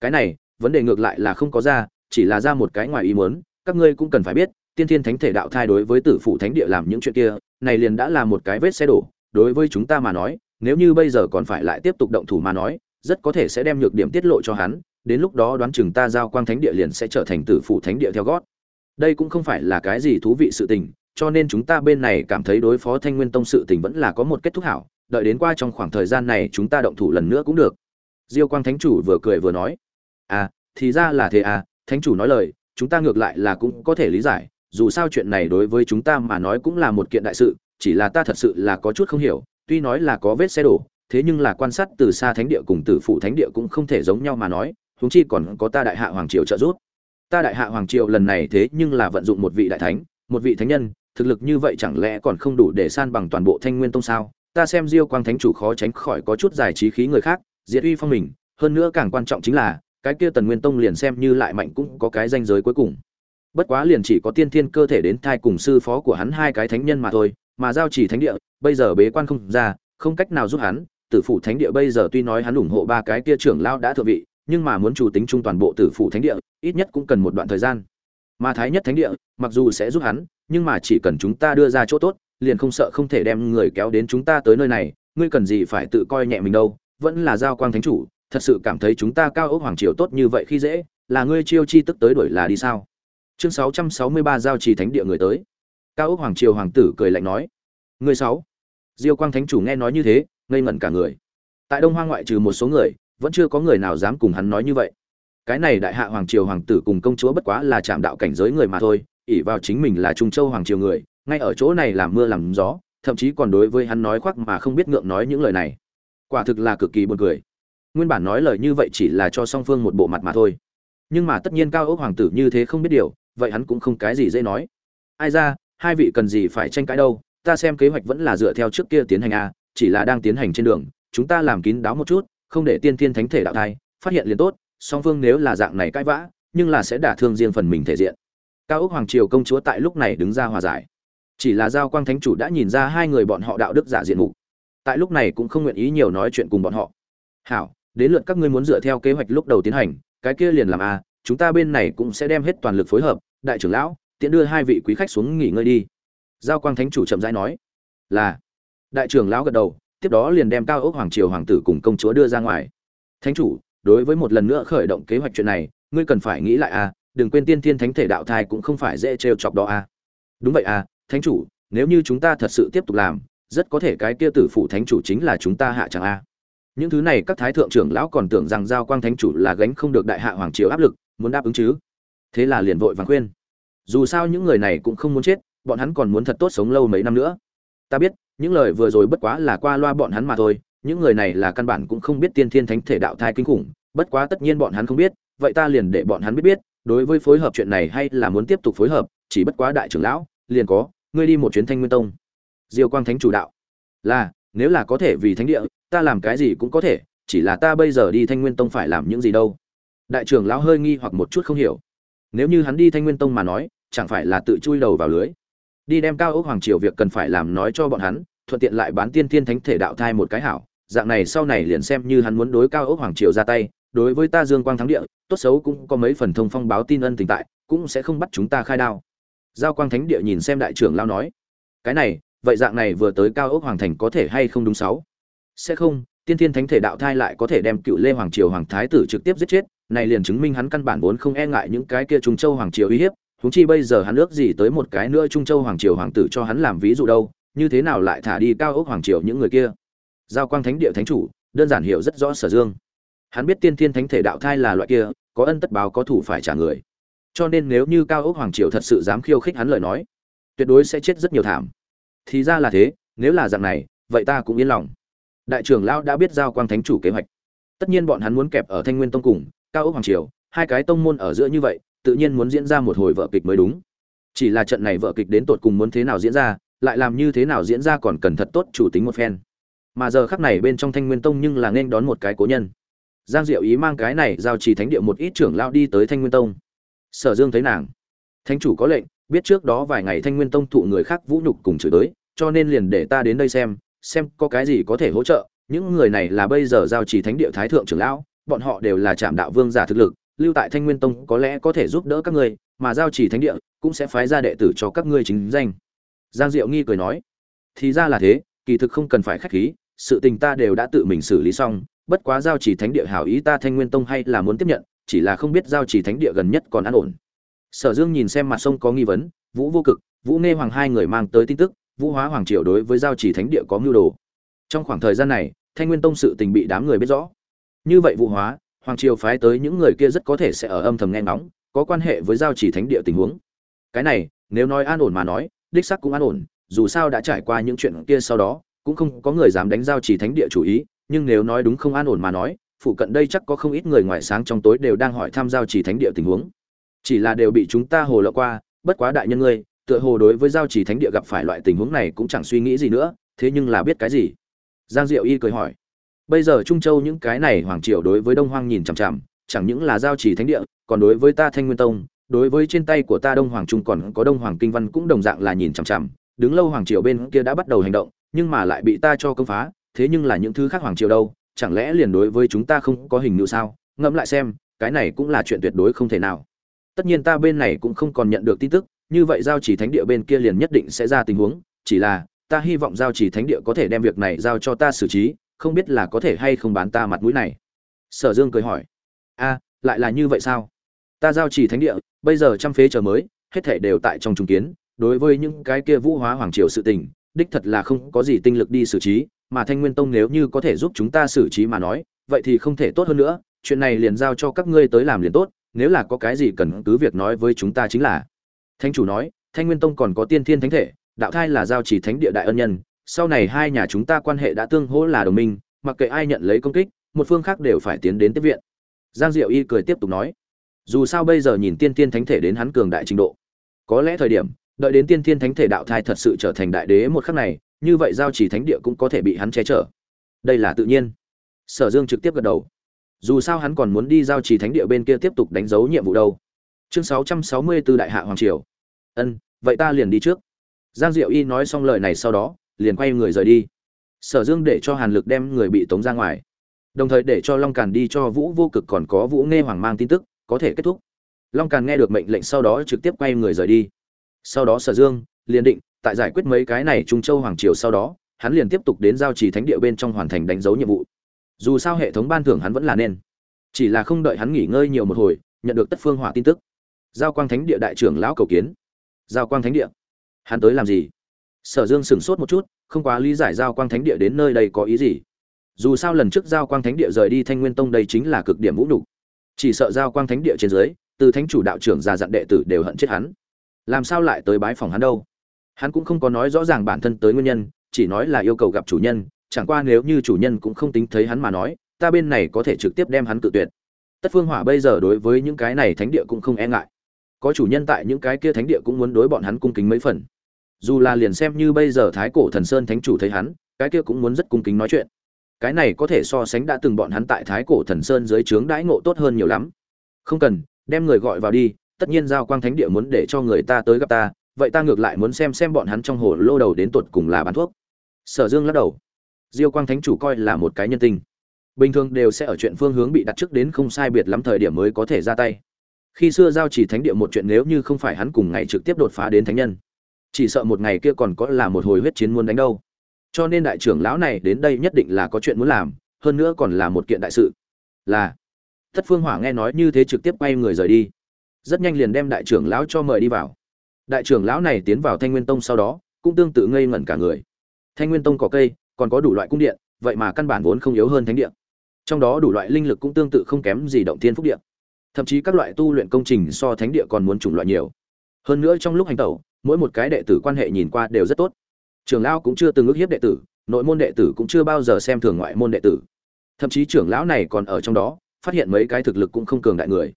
Cái này vấn đề ngược lại là không có ra, chỉ là ra một cái ngoài ý muốn, các ngươi cũng cần phải biết, tiên thiên thánh thể đạo thai đối với tử phủ thánh địa làm những chuyện kia, này liền đã là một cái vết xe đổ, đối với chúng ta mà nói, nếu như bây giờ còn phải lại tiếp tục động thủ mà nói, rất có thể sẽ đem nhược điểm tiết lộ cho hắn, đến lúc đó đoán chừng ta giao quang thánh địa liền sẽ trở thành tử phủ thánh địa theo gót. Đây cũng không phải là cái gì thú vị sự tình, cho nên chúng ta bên này cảm thấy đối phó thanh nguyên tông sự tình vẫn là có một kết thúc hảo, đợi đến qua trong khoảng thời gian này chúng ta động thủ lần nữa cũng được. Diêu quang thánh chủ vừa cười vừa nói à thì ra là thế à thánh chủ nói lời, chúng ta ngược lại là cũng có thể lý giải, dù sao chuyện này đối với chúng ta mà nói cũng là một kiện đại sự, chỉ là ta thật sự là có chút không hiểu, tuy nói là có vết xe đổ, thế nhưng là quan sát từ xa thánh địa cùng tử phụ thánh địa cũng không thể giống nhau mà nói, huống chi còn có ta đại hạ hoàng triều trợ giúp. Ta đại hạ hoàng triều lần này thế nhưng là vận dụng một vị đại thánh, một vị thánh nhân, thực lực như vậy chẳng lẽ còn không đủ để san bằng toàn bộ thanh nguyên tông sao? Ta xem diêu quang thánh chủ khó tránh khỏi có chút giải trí khí người khác, diệt uy phong mình, hơn nữa càng quan trọng chính là cái kia tần nguyên tông liền xem như lại mạnh cũng có cái danh giới cuối cùng. Bất quá liền chỉ có tiên thiên cơ thể đến thai cùng sư phó của hắn hai cái thánh nhân mà thôi, mà giao chỉ thánh địa, bây giờ bế quan không ra, không cách nào giúp hắn. Tử phủ thánh địa bây giờ tuy nói hắn ủng hộ ba cái kia trưởng lao đã thượng vị, nhưng mà muốn chủ tính chung toàn bộ tử phủ thánh địa, ít nhất cũng cần một đoạn thời gian. Mà thái nhất thánh địa, mặc dù sẽ giúp hắn, nhưng mà chỉ cần chúng ta đưa ra chỗ tốt, liền không sợ không thể đem người kéo đến chúng ta tới nơi này, ngươi cần gì phải tự coi nhẹ mình đâu, vẫn là giao quang thánh chủ thật sự cảm thấy chúng ta cao ốc hoàng triều tốt như vậy khi dễ, là ngươi chiêu chi tức tới đuổi là đi sao? Chương 663 giao trì thánh địa người tới. Cao ốc hoàng triều hoàng tử cười lạnh nói. Ngươi sáu. Diêu quang thánh chủ nghe nói như thế, ngây ngẩn cả người. Tại đông hoang ngoại trừ một số người, vẫn chưa có người nào dám cùng hắn nói như vậy. Cái này đại hạ hoàng triều hoàng tử cùng công chúa bất quá là chạm đạo cảnh giới người mà thôi, ỷ vào chính mình là trung châu hoàng triều người, ngay ở chỗ này làm mưa làm gió, thậm chí còn đối với hắn nói khoác mà không biết ngượng nói những lời này. Quả thực là cực kỳ buồn cười nguyên bản nói lời như vậy chỉ là cho song phương một bộ mặt mà thôi. Nhưng mà tất nhiên cao ốc hoàng tử như thế không biết điều, vậy hắn cũng không cái gì dễ nói. Ai ra, hai vị cần gì phải tranh cãi đâu, ta xem kế hoạch vẫn là dựa theo trước kia tiến hành a, chỉ là đang tiến hành trên đường, chúng ta làm kín đáo một chút, không để tiên thiên thánh thể đạo thai, phát hiện liền tốt, song phương nếu là dạng này cãi vã, nhưng là sẽ đả thương riêng phần mình thể diện. Cao ốc hoàng triều công chúa tại lúc này đứng ra hòa giải. Chỉ là giao quang thánh chủ đã nhìn ra hai người bọn họ đạo đức giả diện mục. Tại lúc này cũng không nguyện ý nhiều nói chuyện cùng bọn họ. Hảo đến lượt các ngươi muốn dựa theo kế hoạch lúc đầu tiến hành, cái kia liền làm a chúng ta bên này cũng sẽ đem hết toàn lực phối hợp, đại trưởng lão, tiện đưa hai vị quý khách xuống nghỉ ngơi đi. Giao quang thánh chủ chậm rãi nói. Là. Đại trưởng lão gật đầu, tiếp đó liền đem cao ốc hoàng triều hoàng tử cùng công chúa đưa ra ngoài. Thánh chủ, đối với một lần nữa khởi động kế hoạch chuyện này, ngươi cần phải nghĩ lại a đừng quên tiên thiên thánh thể đạo thai cũng không phải dễ trêu chọc đó a đúng vậy a thánh chủ, nếu như chúng ta thật sự tiếp tục làm, rất có thể cái kia tử phụ thánh chủ chính là chúng ta hạ chẳng a những thứ này các thái thượng trưởng lão còn tưởng rằng giao quang thánh chủ là gánh không được đại hạ hoàng triều áp lực, muốn đáp ứng chứ. Thế là liền vội vàng khuyên. Dù sao những người này cũng không muốn chết, bọn hắn còn muốn thật tốt sống lâu mấy năm nữa. Ta biết, những lời vừa rồi bất quá là qua loa bọn hắn mà thôi, những người này là căn bản cũng không biết tiên thiên thánh thể đạo thai kinh khủng, bất quá tất nhiên bọn hắn không biết, vậy ta liền để bọn hắn biết biết, đối với phối hợp chuyện này hay là muốn tiếp tục phối hợp, chỉ bất quá đại trưởng lão, liền có, ngươi đi một chuyến thanh nguyên tông. Diêu quang thánh chủ đạo, là nếu là có thể vì thánh địa, ta làm cái gì cũng có thể, chỉ là ta bây giờ đi thanh nguyên tông phải làm những gì đâu. Đại trưởng lão hơi nghi hoặc một chút không hiểu. Nếu như hắn đi thanh nguyên tông mà nói, chẳng phải là tự chui đầu vào lưới. Đi đem cao ốc hoàng triều việc cần phải làm nói cho bọn hắn, thuận tiện lại bán tiên thiên thánh thể đạo thai một cái hảo. Dạng này sau này liền xem như hắn muốn đối cao ốc hoàng triều ra tay, đối với ta dương quang thắng địa, tốt xấu cũng có mấy phần thông phong báo tin ân tình tại, cũng sẽ không bắt chúng ta khai đao. Giao quang thánh địa nhìn xem đại trưởng lão nói, cái này vậy dạng này vừa tới cao ốc hoàng thành có thể hay không đúng sáu? Sẽ không, tiên thiên thánh thể đạo thai lại có thể đem cựu lê hoàng triều hoàng thái tử trực tiếp giết chết, này liền chứng minh hắn căn bản vốn không e ngại những cái kia trung châu hoàng triều uy hiếp, huống chi bây giờ hắn ước gì tới một cái nữa trung châu hoàng triều hoàng tử cho hắn làm ví dụ đâu, như thế nào lại thả đi cao ốc hoàng triều những người kia? Giao quang thánh địa thánh chủ, đơn giản hiểu rất rõ sở dương. Hắn biết tiên thiên thánh thể đạo thai là loại kia, có ân tất báo có thủ phải trả người. Cho nên nếu như cao ốc hoàng triều thật sự dám khiêu khích hắn lời nói, tuyệt đối sẽ chết rất nhiều thảm thì ra là thế, nếu là dạng này, vậy ta cũng yên lòng. Đại trưởng lão đã biết giao quang thánh chủ kế hoạch. Tất nhiên bọn hắn muốn kẹp ở thanh nguyên tông cùng, cao ốc hoàng triều, hai cái tông môn ở giữa như vậy, tự nhiên muốn diễn ra một hồi vợ kịch mới đúng. Chỉ là trận này vợ kịch đến tột cùng muốn thế nào diễn ra, lại làm như thế nào diễn ra còn cần thật tốt chủ tính một phen. Mà giờ khắc này bên trong thanh nguyên tông nhưng là nên đón một cái cố nhân. Giang diệu ý mang cái này giao trì thánh địa một ít trưởng lao đi tới thanh nguyên tông. Sở dương thấy nàng. Thánh chủ có lệnh biết trước đó vài ngày thanh nguyên tông thụ người khác vũ nhục cùng chửi tới cho nên liền để ta đến đây xem xem có cái gì có thể hỗ trợ. Những người này là bây giờ giao trì thánh địa thái thượng trưởng lão, bọn họ đều là trạm đạo vương giả thực lực, lưu tại thanh nguyên tông có lẽ có thể giúp đỡ các ngươi, mà giao trì thánh địa cũng sẽ phái ra đệ tử cho các ngươi chính danh. Giang diệu nghi cười nói, thì ra là thế, kỳ thực không cần phải khách khí, sự tình ta đều đã tự mình xử lý xong, bất quá giao trì thánh địa hảo ý ta thanh nguyên tông hay là muốn tiếp nhận, chỉ là không biết giao trì thánh địa gần nhất còn an ổn sở dương nhìn xem mặt sông có nghi vấn, vũ vô cực, vũ nghe hoàng hai người mang tới tin tức, vũ hóa hoàng triều đối với giao Chỉ thánh địa có mưu đồ. Trong khoảng thời gian này, thanh nguyên tông sự tình bị đám người biết rõ. Như vậy vũ hóa, hoàng triều phái tới những người kia rất có thể sẽ ở âm thầm nghe ngóng, có quan hệ với giao Chỉ thánh địa tình huống. Cái này, nếu nói an ổn mà nói, đích sắc cũng an ổn, dù sao đã trải qua những chuyện kia sau đó, cũng không có người dám đánh giao Chỉ thánh địa chủ ý, nhưng nếu nói đúng không an ổn mà nói, phụ cận đây chắc có không ít người ngoài sáng trong tối đều đang hỏi tham giao Chỉ thánh địa tình huống chỉ là đều bị chúng ta hồ lộ qua, bất quá đại nhân ngươi, tựa hồ đối với giao trì thánh địa gặp phải loại tình huống này cũng chẳng suy nghĩ gì nữa, thế nhưng là biết cái gì? Giang diệu y cười hỏi. Bây giờ trung châu những cái này hoàng triều đối với đông hoang nhìn chằm chằm, chẳng những là giao trì thánh địa, còn đối với ta thanh nguyên tông, đối với trên tay của ta đông hoàng trung còn có đông hoàng kinh văn cũng đồng dạng là nhìn chằm chằm, đứng lâu hoàng triều bên kia đã bắt đầu hành động, nhưng mà lại bị ta cho công phá, thế nhưng là những thứ khác hoàng triều đâu, chẳng lẽ liền đối với chúng ta không có hình như sao? Ngẫm lại xem, cái này cũng là chuyện tuyệt đối không thể nào tất nhiên ta bên này cũng không còn nhận được tin tức, như vậy giao chỉ thánh địa bên kia liền nhất định sẽ ra tình huống, chỉ là, ta hy vọng giao chỉ thánh địa có thể đem việc này giao cho ta xử trí, không biết là có thể hay không bán ta mặt mũi này. Sở dương cười hỏi. A, lại là như vậy sao? Ta giao chỉ thánh địa, bây giờ trăm phế chờ mới, hết thể đều tại trong trung kiến, đối với những cái kia vũ hóa hoàng triều sự tình, đích thật là không có gì tinh lực đi xử trí, mà thanh nguyên tông nếu như có thể giúp chúng ta xử trí mà nói, vậy thì không thể tốt hơn nữa, chuyện này liền giao cho các ngươi tới làm liền tốt nếu là có cái gì cần cứ việc nói với chúng ta chính là. Thanh chủ nói, thanh nguyên tông còn có tiên thiên thánh thể, đạo thai là giao chỉ thánh địa đại ân nhân, sau này hai nhà chúng ta quan hệ đã tương hỗ là đồng minh, mặc kệ ai nhận lấy công kích, một phương khác đều phải tiến đến tiếp viện. Giang diệu y cười tiếp tục nói, dù sao bây giờ nhìn tiên thiên thánh thể đến hắn cường đại trình độ, có lẽ thời điểm, đợi đến tiên thiên thánh thể đạo thai thật sự trở thành đại đế một khắc này, như vậy giao chỉ thánh địa cũng có thể bị hắn che chở. Đây là tự nhiên. Sở dương trực tiếp gật đầu dù sao hắn còn muốn đi giao trì thánh địa bên kia tiếp tục đánh dấu nhiệm vụ đâu. Chương 664 đại hạ hoàng triều. Ân, vậy ta liền đi trước. Giang diệu y nói xong lời này sau đó, liền quay người rời đi. Sở dương để cho hàn lực đem người bị tống ra ngoài. Đồng thời để cho long càn đi cho vũ vô cực còn có vũ nghe hoàng mang tin tức, có thể kết thúc. Long càn nghe được mệnh lệnh sau đó trực tiếp quay người rời đi. Sau đó sở dương liền định, tại giải quyết mấy cái này trung châu hoàng triều sau đó, hắn liền tiếp tục đến giao trì thánh địa bên trong hoàn thành đánh dấu nhiệm vụ dù sao hệ thống ban thưởng hắn vẫn là nên. Chỉ là không đợi hắn nghỉ ngơi nhiều một hồi, nhận được tất phương hỏa tin tức. Giao quang thánh địa đại trưởng lão cầu kiến. Giao quang thánh địa? Hắn tới làm gì? Sở dương sửng sốt một chút, không quá lý giải giao quang thánh địa đến nơi đây có ý gì. Dù sao lần trước giao quang thánh địa rời đi thanh nguyên tông đây chính là cực điểm vũ nhục. Chỉ sợ giao quang thánh địa trên dưới, từ thánh chủ đạo trưởng ra dặn đệ tử đều hận chết hắn. Làm sao lại tới bái phòng hắn đâu? Hắn cũng không có nói rõ ràng bản thân tới nguyên nhân, chỉ nói là yêu cầu gặp chủ nhân chẳng qua nếu như chủ nhân cũng không tính thấy hắn mà nói, ta bên này có thể trực tiếp đem hắn tự tuyệt. Tất phương hỏa bây giờ đối với những cái này thánh địa cũng không e ngại. Có chủ nhân tại những cái kia thánh địa cũng muốn đối bọn hắn cung kính mấy phần. Dù là liền xem như bây giờ thái cổ thần sơn thánh chủ thấy hắn, cái kia cũng muốn rất cung kính nói chuyện. Cái này có thể so sánh đã từng bọn hắn tại thái cổ thần sơn dưới trướng đãi ngộ tốt hơn nhiều lắm. Không cần, đem người gọi vào đi, tất nhiên giao quang thánh địa muốn để cho người ta tới gặp ta, vậy ta ngược lại muốn xem xem bọn hắn trong hồ lô đầu đến tột cùng là bán thuốc. Sở dương lắc đầu diêu quang thánh chủ coi là một cái nhân tình. Bình thường đều sẽ ở chuyện phương hướng bị đặt trước đến không sai biệt lắm thời điểm mới có thể ra tay. Khi xưa giao chỉ thánh địa một chuyện nếu như không phải hắn cùng ngày trực tiếp đột phá đến thánh nhân, chỉ sợ một ngày kia còn có là một hồi huyết chiến muốn đánh đâu. Cho nên đại trưởng lão này đến đây nhất định là có chuyện muốn làm, hơn nữa còn là một kiện đại sự. Là, thất phương hỏa nghe nói như thế trực tiếp quay người rời đi. Rất nhanh liền đem đại trưởng lão cho mời đi vào. Đại trưởng lão này tiến vào thanh nguyên tông sau đó, cũng tương tự ngây ngẩn cả người. Thanh nguyên tông có cây còn có đủ loại cung điện, vậy mà căn bản vốn không yếu hơn thánh điện trong đó đủ loại linh lực cũng tương tự không kém gì động thiên phúc điện thậm chí các loại tu luyện công trình so thánh địa còn muốn chủng loại nhiều. Hơn nữa trong lúc hành tẩu, mỗi một cái đệ tử quan hệ nhìn qua đều rất tốt. Trưởng lão cũng chưa từng ước hiếp đệ tử, nội môn đệ tử cũng chưa bao giờ xem thường ngoại môn đệ tử. Thậm chí trưởng lão này còn ở trong đó, phát hiện mấy cái thực lực cũng không cường đại người.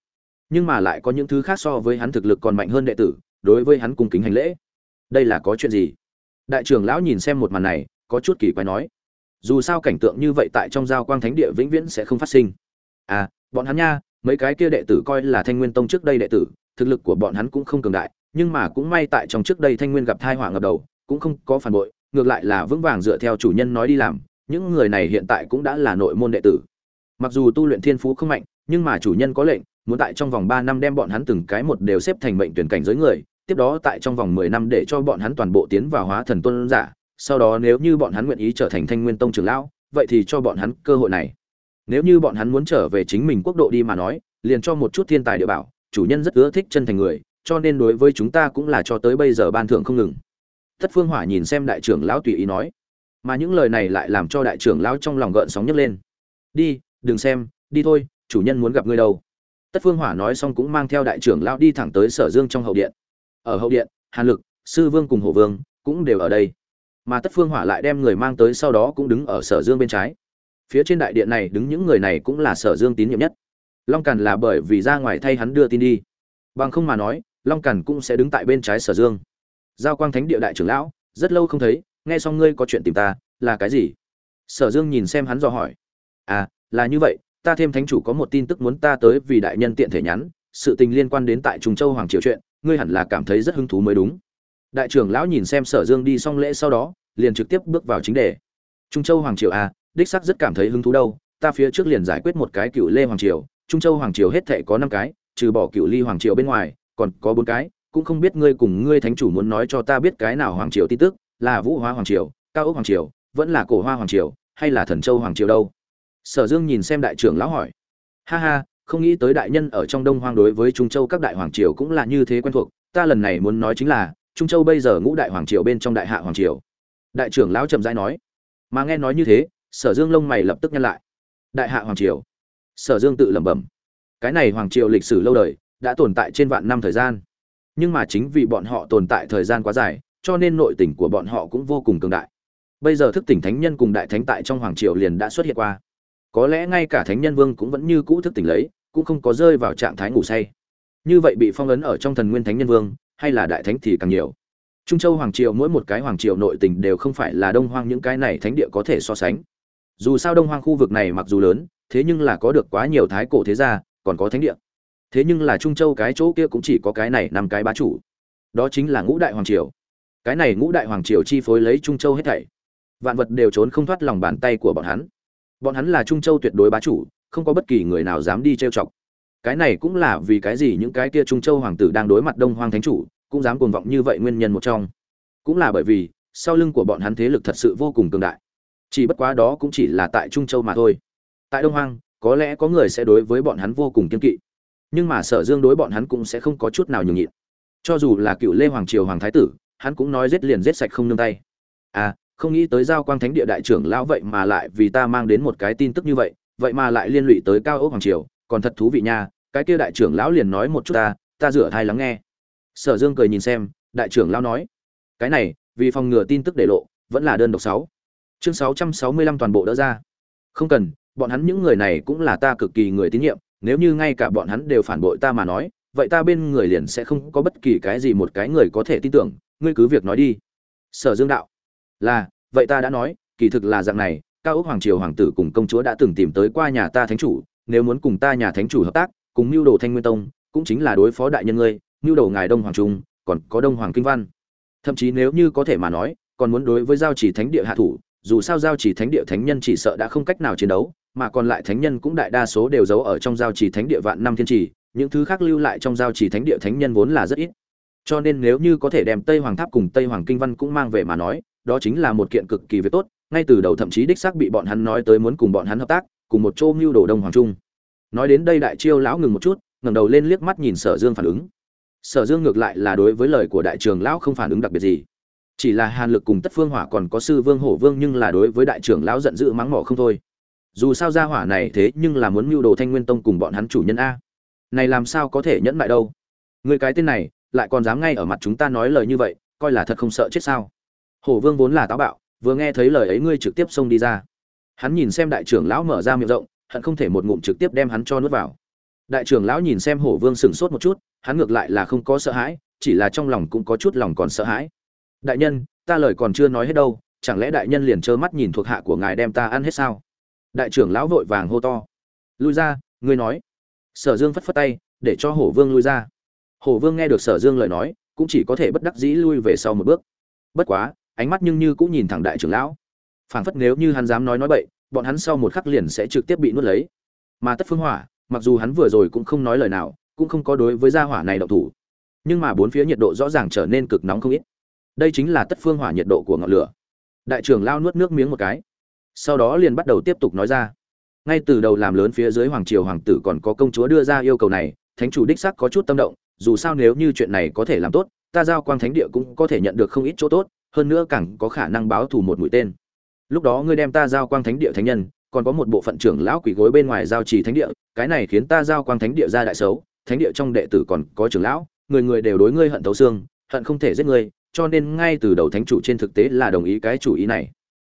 Nhưng mà lại có những thứ khác so với hắn thực lực còn mạnh hơn đệ tử, đối với hắn cung kính hành lễ. Đây là có chuyện gì? Đại trưởng lão nhìn xem một màn này có chút kỳ quái nói, dù sao cảnh tượng như vậy tại trong giao quang thánh địa vĩnh viễn sẽ không phát sinh. À bọn hắn nha, mấy cái kia đệ tử coi là thanh nguyên tông trước đây đệ tử, thực lực của bọn hắn cũng không cường đại, nhưng mà cũng may tại trong trước đây thanh nguyên gặp thai họa ngập đầu, cũng không có phản bội, ngược lại là vững vàng dựa theo chủ nhân nói đi làm, những người này hiện tại cũng đã là nội môn đệ tử. Mặc dù tu luyện thiên phú không mạnh, nhưng mà chủ nhân có lệnh, muốn tại trong vòng ba năm đem bọn hắn từng cái một đều xếp thành mệnh tuyển cảnh giới người, tiếp đó tại trong vòng mười năm để cho bọn hắn toàn bộ tiến vào hóa thần tôn giả sau đó nếu như bọn hắn nguyện ý trở thành thanh nguyên tông trưởng lão, vậy thì cho bọn hắn cơ hội này. Nếu như bọn hắn muốn trở về chính mình quốc độ đi mà nói, liền cho một chút thiên tài địa bảo, chủ nhân rất ưa thích chân thành người, cho nên đối với chúng ta cũng là cho tới bây giờ ban thưởng không ngừng. Thất phương hỏa nhìn xem đại trưởng lão tùy ý nói, mà những lời này lại làm cho đại trưởng lão trong lòng gợn sóng nhấc lên. Đi, đừng xem, đi thôi, chủ nhân muốn gặp ngươi đâu. Tất phương hỏa nói xong cũng mang theo đại trưởng lão đi thẳng tới sở dương trong hậu điện. Ở hậu điện, hàn lực, sư vương cùng hổ vương cũng đều ở đây mà tất phương hỏa lại đem người mang tới sau đó cũng đứng ở sở dương bên trái. Phía trên đại điện này đứng những người này cũng là sở dương tín nhiệm nhất. Long càn là bởi vì ra ngoài thay hắn đưa tin đi. Bằng không mà nói, long càn cũng sẽ đứng tại bên trái sở dương. Giao quang thánh địa đại trưởng lão, rất lâu không thấy, nghe xong ngươi có chuyện tìm ta, là cái gì? Sở dương nhìn xem hắn dò hỏi. À là như vậy, ta thêm thánh chủ có một tin tức muốn ta tới vì đại nhân tiện thể nhắn, sự tình liên quan đến tại trùng châu hoàng triều chuyện, ngươi hẳn là cảm thấy rất hứng thú mới đúng đại trưởng lão nhìn xem sở dương đi xong lễ sau đó, liền trực tiếp bước vào chính đề. Trung châu hoàng triều à đích sắc rất cảm thấy hứng thú đâu, ta phía trước liền giải quyết một cái cựu lê hoàng triều, trung châu hoàng triều hết thệ có năm cái, trừ bỏ cựu ly hoàng triều bên ngoài, còn có bốn cái, cũng không biết ngươi cùng ngươi thánh chủ muốn nói cho ta biết cái nào hoàng triều tin tức, là vũ hoa hoàng triều, cao ốc hoàng triều, vẫn là cổ hoa hoàng triều, hay là thần châu hoàng triều đâu? Sở dương nhìn xem đại trưởng lão hỏi. Ha ha, không nghĩ tới đại nhân ở trong đông hoang đối với trung châu các đại hoàng triều cũng là như thế quen thuộc, ta lần này muốn nói chính là trung châu bây giờ ngũ đại hoàng triều bên trong đại hạ hoàng triều. Đại trưởng lão trầm rãi nói, mà nghe nói như thế, sở dương lông mày lập tức nhăn lại. Đại hạ hoàng triều. Sở dương tự lẩm bẩm, cái này hoàng triều lịch sử lâu đời, đã tồn tại trên vạn năm thời gian. Nhưng mà chính vì bọn họ tồn tại thời gian quá dài, cho nên nội tình của bọn họ cũng vô cùng cường đại. Bây giờ thức tỉnh thánh nhân cùng đại thánh tại trong hoàng triều liền đã xuất hiện qua. Có lẽ ngay cả thánh nhân vương cũng vẫn như cũ thức tỉnh lấy, cũng không có rơi vào trạng thái ngủ say. Như vậy bị phong ấn ở trong thần nguyên thánh nhân vương hay là đại thánh thì càng nhiều. Trung châu hoàng triều mỗi một cái hoàng triều nội tình đều không phải là đông hoang những cái này thánh địa có thể so sánh. Dù sao đông hoang khu vực này mặc dù lớn, thế nhưng là có được quá nhiều thái cổ thế gia, còn có thánh địa. Thế nhưng là trung châu cái chỗ kia cũng chỉ có cái này năm cái bá chủ. Đó chính là ngũ đại hoàng triều. Cái này ngũ đại hoàng triều chi phối lấy trung châu hết thảy. Vạn vật đều trốn không thoát lòng bàn tay của bọn hắn. Bọn hắn là trung châu tuyệt đối bá chủ, không có bất kỳ người nào dám đi trêu chọc cái này cũng là vì cái gì những cái kia trung châu hoàng tử đang đối mặt đông hoàng thánh chủ, cũng dám cuồng vọng như vậy nguyên nhân một trong. Cũng là bởi vì, sau lưng của bọn hắn thế lực thật sự vô cùng cường đại. Chỉ bất quá đó cũng chỉ là tại trung châu mà thôi. Tại đông hoàng có lẽ có người sẽ đối với bọn hắn vô cùng kiên kỵ. Nhưng mà sở dương đối bọn hắn cũng sẽ không có chút nào nhường nhịn. Cho dù là cựu lê hoàng triều hoàng thái tử, hắn cũng nói giết liền giết sạch không nương tay. À không nghĩ tới giao quang thánh địa đại trưởng lão vậy mà lại vì ta mang đến một cái tin tức như vậy vậy mà lại liên lụy tới cao ốc hoàng triều, còn thật thú vị nha cái kia đại trưởng lão liền nói một chút ta ta rửa thai lắng nghe. Sở dương cười nhìn xem, đại trưởng lão nói, cái này, vì phòng ngừa tin tức để lộ, vẫn là đơn độc sáu. Chương sáu trăm sáu mươi lăm toàn bộ đỡ ra. Không cần, bọn hắn những người này cũng là ta cực kỳ người tín nhiệm, nếu như ngay cả bọn hắn đều phản bội ta mà nói, vậy ta bên người liền sẽ không có bất kỳ cái gì một cái người có thể tin tưởng, ngươi cứ việc nói đi. Sở dương đạo, là, vậy ta đã nói, kỳ thực là dạng này, cao ốc hoàng triều hoàng tử cùng công chúa đã từng tìm tới qua nhà ta thánh chủ, nếu muốn cùng ta nhà thánh chủ hợp tác cùng mưu đồ thanh nguyên tông, cũng chính là đối phó đại nhân ngươi, mưu đồ ngài đông hoàng trung, còn có đông hoàng kinh văn. Thậm chí nếu như có thể mà nói, còn muốn đối với giao chỉ thánh địa hạ thủ, dù sao giao chỉ thánh địa thánh nhân chỉ sợ đã không cách nào chiến đấu, mà còn lại thánh nhân cũng đại đa số đều giấu ở trong giao chỉ thánh địa vạn năm thiên trì, những thứ khác lưu lại trong giao chỉ thánh địa thánh nhân vốn là rất ít. Cho nên nếu như có thể đem tây hoàng tháp cùng tây hoàng kinh văn cũng mang về mà nói, đó chính là một kiện cực kỳ việc tốt, ngay từ đầu thậm chí đích xác bị bọn hắn nói tới muốn cùng bọn hắn hợp tác, cùng một chỗ mưu đồ đông hoàng trung nói đến đây đại chiêu lão ngừng một chút, ngẩng đầu lên liếc mắt nhìn sở dương phản ứng. Sở dương ngược lại là đối với lời của đại trưởng lão không phản ứng đặc biệt gì. Chỉ là hàn lực cùng tất phương hỏa còn có sư vương hổ vương nhưng là đối với đại trưởng lão giận dữ mắng mỏ không thôi. Dù sao gia hỏa này thế nhưng là muốn mưu đồ thanh nguyên tông cùng bọn hắn chủ nhân a. Này làm sao có thể nhẫn lại đâu? Người cái tên này, lại còn dám ngay ở mặt chúng ta nói lời như vậy, coi là thật không sợ chết sao? Hổ vương vốn là táo bạo, vừa nghe thấy lời ấy ngươi trực tiếp xông đi ra. Hắn nhìn xem đại trưởng lão mở ra miệng rộng hận không thể một ngụm trực tiếp đem hắn cho nuốt vào. Đại trưởng lão nhìn xem hổ vương sững sốt một chút, hắn ngược lại là không có sợ hãi, chỉ là trong lòng cũng có chút lòng còn sợ hãi. Đại nhân, ta lời còn chưa nói hết đâu, chẳng lẽ đại nhân liền trơ mắt nhìn thuộc hạ của ngài đem ta ăn hết sao? Đại trưởng lão vội vàng hô to. Lui ra, ngươi nói. Sở dương phất phất tay, để cho hổ vương lui ra. Hổ vương nghe được sở dương lời nói, cũng chỉ có thể bất đắc dĩ lui về sau một bước. Bất quá, ánh mắt nhưng như cũng nhìn thẳng đại trưởng lão. Phảng phất nếu như hắn dám nói nói bậy bọn hắn sau một khắc liền sẽ trực tiếp bị nuốt lấy. Mà tất phương hỏa, mặc dù hắn vừa rồi cũng không nói lời nào, cũng không có đối với gia hỏa này động thủ. Nhưng mà bốn phía nhiệt độ rõ ràng trở nên cực nóng không ít. Đây chính là tất phương hỏa nhiệt độ của ngọn lửa. Đại trưởng lao nuốt nước miếng một cái. Sau đó liền bắt đầu tiếp tục nói ra. Ngay từ đầu làm lớn phía dưới hoàng triều hoàng tử còn có công chúa đưa ra yêu cầu này, thánh chủ đích sắc có chút tâm động, dù sao nếu như chuyện này có thể làm tốt, ta giao quang thánh địa cũng có thể nhận được không ít chỗ tốt, hơn nữa càng có khả năng báo thù một mũi tên lúc đó ngươi đem ta giao quang thánh địa thánh nhân, còn có một bộ phận trưởng lão quỷ gối bên ngoài giao trì thánh địa, cái này khiến ta giao quang thánh địa ra đại xấu, thánh địa trong đệ tử còn có trưởng lão, người người đều đối ngươi hận thấu xương, hận không thể giết ngươi, cho nên ngay từ đầu thánh chủ trên thực tế là đồng ý cái chủ ý này.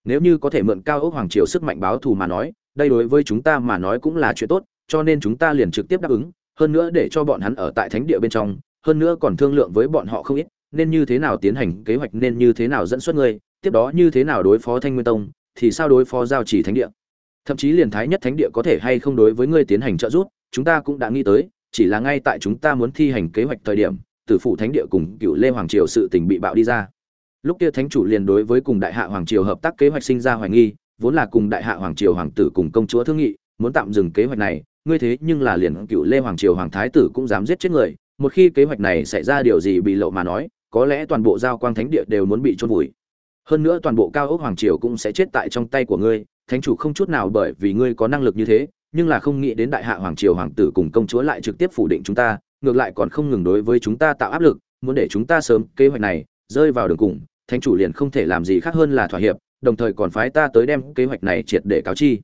Nếu như có thể mượn cao ốc hoàng triều sức mạnh báo thù mà nói, đây đối với chúng ta mà nói cũng là chuyện tốt, cho nên chúng ta liền trực tiếp đáp ứng, hơn nữa để cho bọn hắn ở tại thánh địa bên trong, hơn nữa còn thương lượng với bọn họ không ít, nên như thế nào tiến hành kế hoạch, nên như thế nào dẫn xuất ngươi tiếp đó như thế nào đối phó thanh nguyên tông, thì sao đối phó giao chỉ thánh địa? Thậm chí liền thái nhất thánh địa có thể hay không đối với ngươi tiến hành trợ giúp, chúng ta cũng đã nghĩ tới, chỉ là ngay tại chúng ta muốn thi hành kế hoạch thời điểm, tử phụ thánh địa cùng cựu lê hoàng triều sự tình bị bạo đi ra. Lúc kia thánh chủ liền đối với cùng đại hạ hoàng triều hợp tác kế hoạch sinh ra hoài nghi, vốn là cùng đại hạ hoàng triều hoàng tử cùng công chúa thương nghị, muốn tạm dừng kế hoạch này, ngươi thế nhưng là liền cựu lê hoàng triều hoàng thái tử cũng dám giết chết người, một khi kế hoạch này xảy ra điều gì bị lộ mà nói, có lẽ toàn bộ giao quang thánh địa đều muốn bị chôn vùi hơn nữa toàn bộ cao ốc hoàng triều cũng sẽ chết tại trong tay của ngươi, thánh chủ không chút nào bởi vì ngươi có năng lực như thế, nhưng là không nghĩ đến đại hạ hoàng triều hoàng tử cùng công chúa lại trực tiếp phủ định chúng ta, ngược lại còn không ngừng đối với chúng ta tạo áp lực, muốn để chúng ta sớm kế hoạch này, rơi vào đường cùng, thánh chủ liền không thể làm gì khác hơn là thỏa hiệp, đồng thời còn phái ta tới đem kế hoạch này triệt để cáo chi.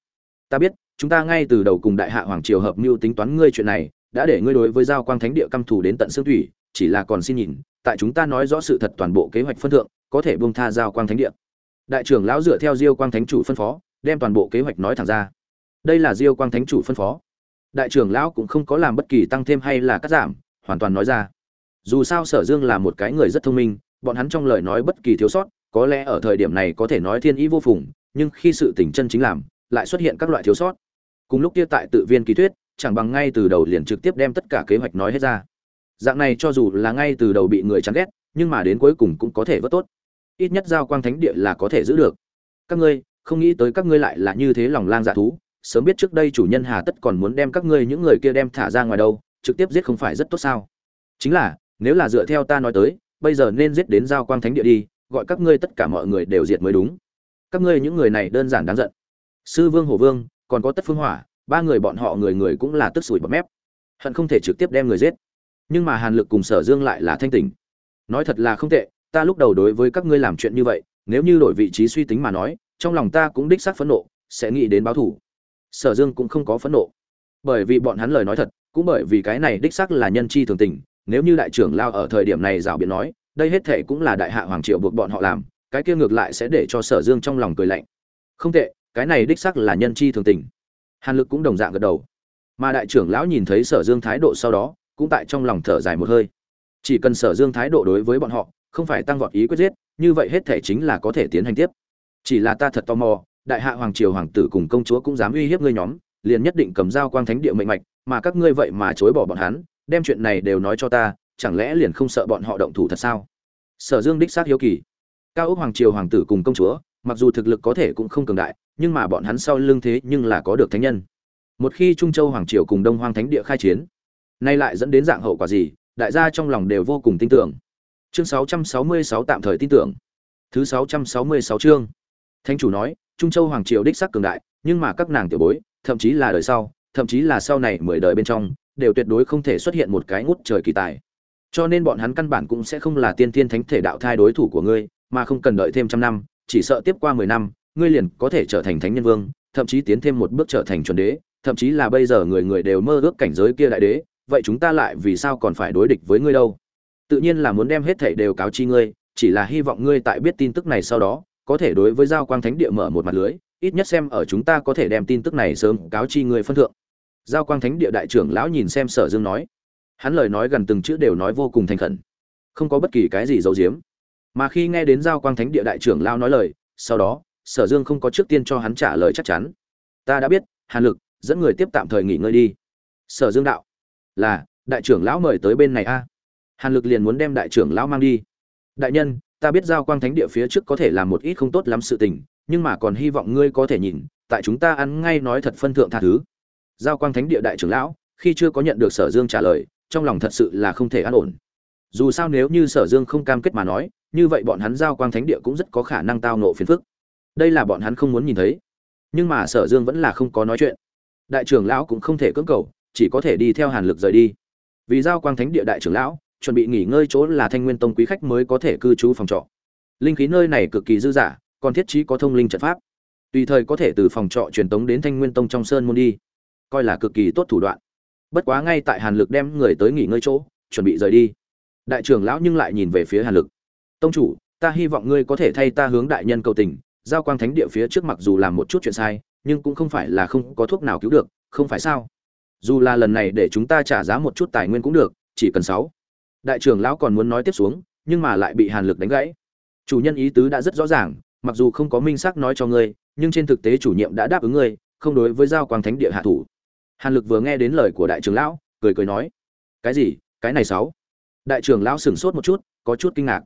Ta biết, chúng ta ngay từ đầu cùng đại hạ hoàng triều hợp mưu tính toán ngươi chuyện này, đã để ngươi đối với giao quang thánh địa căm thù đến tận xương thủy, chỉ là còn xin nhìn, tại chúng ta nói rõ sự thật toàn bộ kế hoạch phân thượng có thể buông tha giao quang thánh địa. Đại trưởng lão dựa theo diêu quang thánh chủ phân phó, đem toàn bộ kế hoạch nói thẳng ra. Đây là diêu quang thánh chủ phân phó. Đại trưởng lão cũng không có làm bất kỳ tăng thêm hay là cắt giảm, hoàn toàn nói ra. Dù sao sở dương là một cái người rất thông minh, bọn hắn trong lời nói bất kỳ thiếu sót, có lẽ ở thời điểm này có thể nói thiên ý vô phùng, nhưng khi sự tình chân chính làm, lại xuất hiện các loại thiếu sót. Cùng lúc kia tại tự viên kỳ thuyết, chẳng bằng ngay từ đầu liền trực tiếp đem tất cả kế hoạch nói hết ra. Dạng này cho dù là ngay từ đầu bị người chán ghét, nhưng mà đến cuối cùng cũng có thể vớt tốt ít nhất giao quang thánh địa là có thể giữ được. Các ngươi, không nghĩ tới các ngươi lại là như thế lòng lang dạ thú, sớm biết trước đây chủ nhân hà tất còn muốn đem các ngươi những người kia đem thả ra ngoài đâu, trực tiếp giết không phải rất tốt sao? Chính là, nếu là dựa theo ta nói tới, bây giờ nên giết đến giao quang thánh địa đi, gọi các ngươi tất cả mọi người đều diệt mới đúng. Các ngươi những người này đơn giản đáng giận. Sư vương hồ vương, còn có tất phương hỏa, ba người bọn họ người người cũng là tức sủi bọt mép. Hận không thể trực tiếp đem người giết. Nhưng mà hàn lực cùng sở dương lại là thanh tỉnh. Nói thật là không tệ ta lúc đầu đối với các ngươi làm chuyện như vậy, nếu như đổi vị trí suy tính mà nói, trong lòng ta cũng đích xác phẫn nộ, sẽ nghĩ đến báo thủ sở dương cũng không có phẫn nộ. Bởi vì bọn hắn lời nói thật, cũng bởi vì cái này đích xác là nhân chi thường tình, nếu như đại trưởng lao ở thời điểm này rào biện nói, đây hết thệ cũng là đại hạ hoàng triệu buộc bọn họ làm, cái kia ngược lại sẽ để cho sở dương trong lòng cười lạnh. Không tệ, cái này đích xác là nhân chi thường tình. Hàn lực cũng đồng dạng gật đầu. Mà đại trưởng lão nhìn thấy sở dương thái độ sau đó, cũng tại trong lòng thở dài một hơi. Chỉ cần sở dương thái độ đối với bọn họ không phải tăng vọt ý quyết giết, như vậy hết thể chính là có thể tiến hành tiếp. Chỉ là ta thật tò mò, đại hạ hoàng triều hoàng tử cùng công chúa cũng dám uy hiếp ngươi nhóm, liền nhất định cầm dao quang thánh địa mệnh mạch, mà các ngươi vậy mà chối bỏ bọn hắn, đem chuyện này đều nói cho ta, chẳng lẽ liền không sợ bọn họ động thủ thật sao? Sở dương đích xác hiếu kỳ. Cao ốc hoàng triều hoàng tử cùng công chúa, mặc dù thực lực có thể cũng không cường đại, nhưng mà bọn hắn sau lưng thế nhưng là có được thánh nhân. Một khi trung châu hoàng triều cùng đông hoang thánh địa khai chiến, nay lại dẫn đến dạng hậu quả gì, đại gia trong lòng đều vô cùng tin tưởng chương 666 tạm thời tin tưởng. Thứ 666 chương. Thánh chủ nói, trung châu hoàng triều đích sắc cường đại, nhưng mà các nàng tiểu bối, thậm chí là đời sau, thậm chí là sau này mười đời bên trong, đều tuyệt đối không thể xuất hiện một cái ngút trời kỳ tài. Cho nên bọn hắn căn bản cũng sẽ không là tiên tiên thánh thể đạo thai đối thủ của ngươi, mà không cần đợi thêm trăm năm, chỉ sợ tiếp qua mười năm, ngươi liền có thể trở thành thánh nhân vương, thậm chí tiến thêm một bước trở thành chuẩn đế, thậm chí là bây giờ người người đều mơ ước cảnh giới kia đại đế, vậy chúng ta lại vì sao còn phải đối địch với ngươi đâu? Tự nhiên là muốn đem hết thảy đều cáo chi ngươi, chỉ là hy vọng ngươi tại biết tin tức này sau đó, có thể đối với giao quang thánh địa mở một mặt lưới, ít nhất xem ở chúng ta có thể đem tin tức này sớm cáo chi ngươi phân thượng. Giao quang thánh địa đại trưởng lão nhìn xem sở dương nói. Hắn lời nói gần từng chữ đều nói vô cùng thành khẩn. Không có bất kỳ cái gì giấu giếm. Mà khi nghe đến giao quang thánh địa đại trưởng lão nói lời, sau đó, sở dương không có trước tiên cho hắn trả lời chắc chắn. Ta đã biết, hàn lực, dẫn người tiếp tạm thời nghỉ ngơi đi. Sở dương đạo. Là, đại trưởng lão mời tới bên này a hàn lực liền muốn đem đại trưởng lão mang đi. Đại nhân, ta biết giao quang thánh địa phía trước có thể làm một ít không tốt lắm sự tình, nhưng mà còn hy vọng ngươi có thể nhìn, tại chúng ta ăn ngay nói thật phân thượng tha thứ. Giao quang thánh địa đại trưởng lão, khi chưa có nhận được sở dương trả lời, trong lòng thật sự là không thể an ổn. Dù sao nếu như sở dương không cam kết mà nói, như vậy bọn hắn giao quang thánh địa cũng rất có khả năng tao nộ phiền phức. Đây là bọn hắn không muốn nhìn thấy. Nhưng mà sở dương vẫn là không có nói chuyện. Đại trưởng lão cũng không thể cưỡng cầu, chỉ có thể đi theo hàn lực rời đi. Vì giao quang thánh địa đại trưởng lão chuẩn bị nghỉ ngơi chỗ là thanh nguyên tông quý khách mới có thể cư trú phòng trọ. Linh khí nơi này cực kỳ dư dả, còn thiết trí có thông linh trận pháp. Tùy thời có thể từ phòng trọ truyền tống đến thanh nguyên tông trong sơn môn đi. Coi là cực kỳ tốt thủ đoạn. Bất quá ngay tại hàn lực đem người tới nghỉ ngơi chỗ, chuẩn bị rời đi. Đại trưởng lão nhưng lại nhìn về phía hàn lực. Tông chủ, ta hy vọng ngươi có thể thay ta hướng đại nhân cầu tình, giao quang thánh địa phía trước mặc dù làm một chút chuyện sai, nhưng cũng không phải là không có thuốc nào cứu được, không phải sao? Dù là lần này để chúng ta trả giá một chút tài nguyên cũng được, chỉ cần sáu đại trưởng lão còn muốn nói tiếp xuống, nhưng mà lại bị hàn lực đánh gãy. Chủ nhân ý tứ đã rất rõ ràng, mặc dù không có minh xác nói cho ngươi, nhưng trên thực tế chủ nhiệm đã đáp ứng ngươi, không đối với giao quang thánh địa hạ thủ. Hàn lực vừa nghe đến lời của đại trưởng lão, cười cười nói, cái gì? Cái này sáu? Đại trưởng lão sửng sốt một chút, có chút kinh ngạc.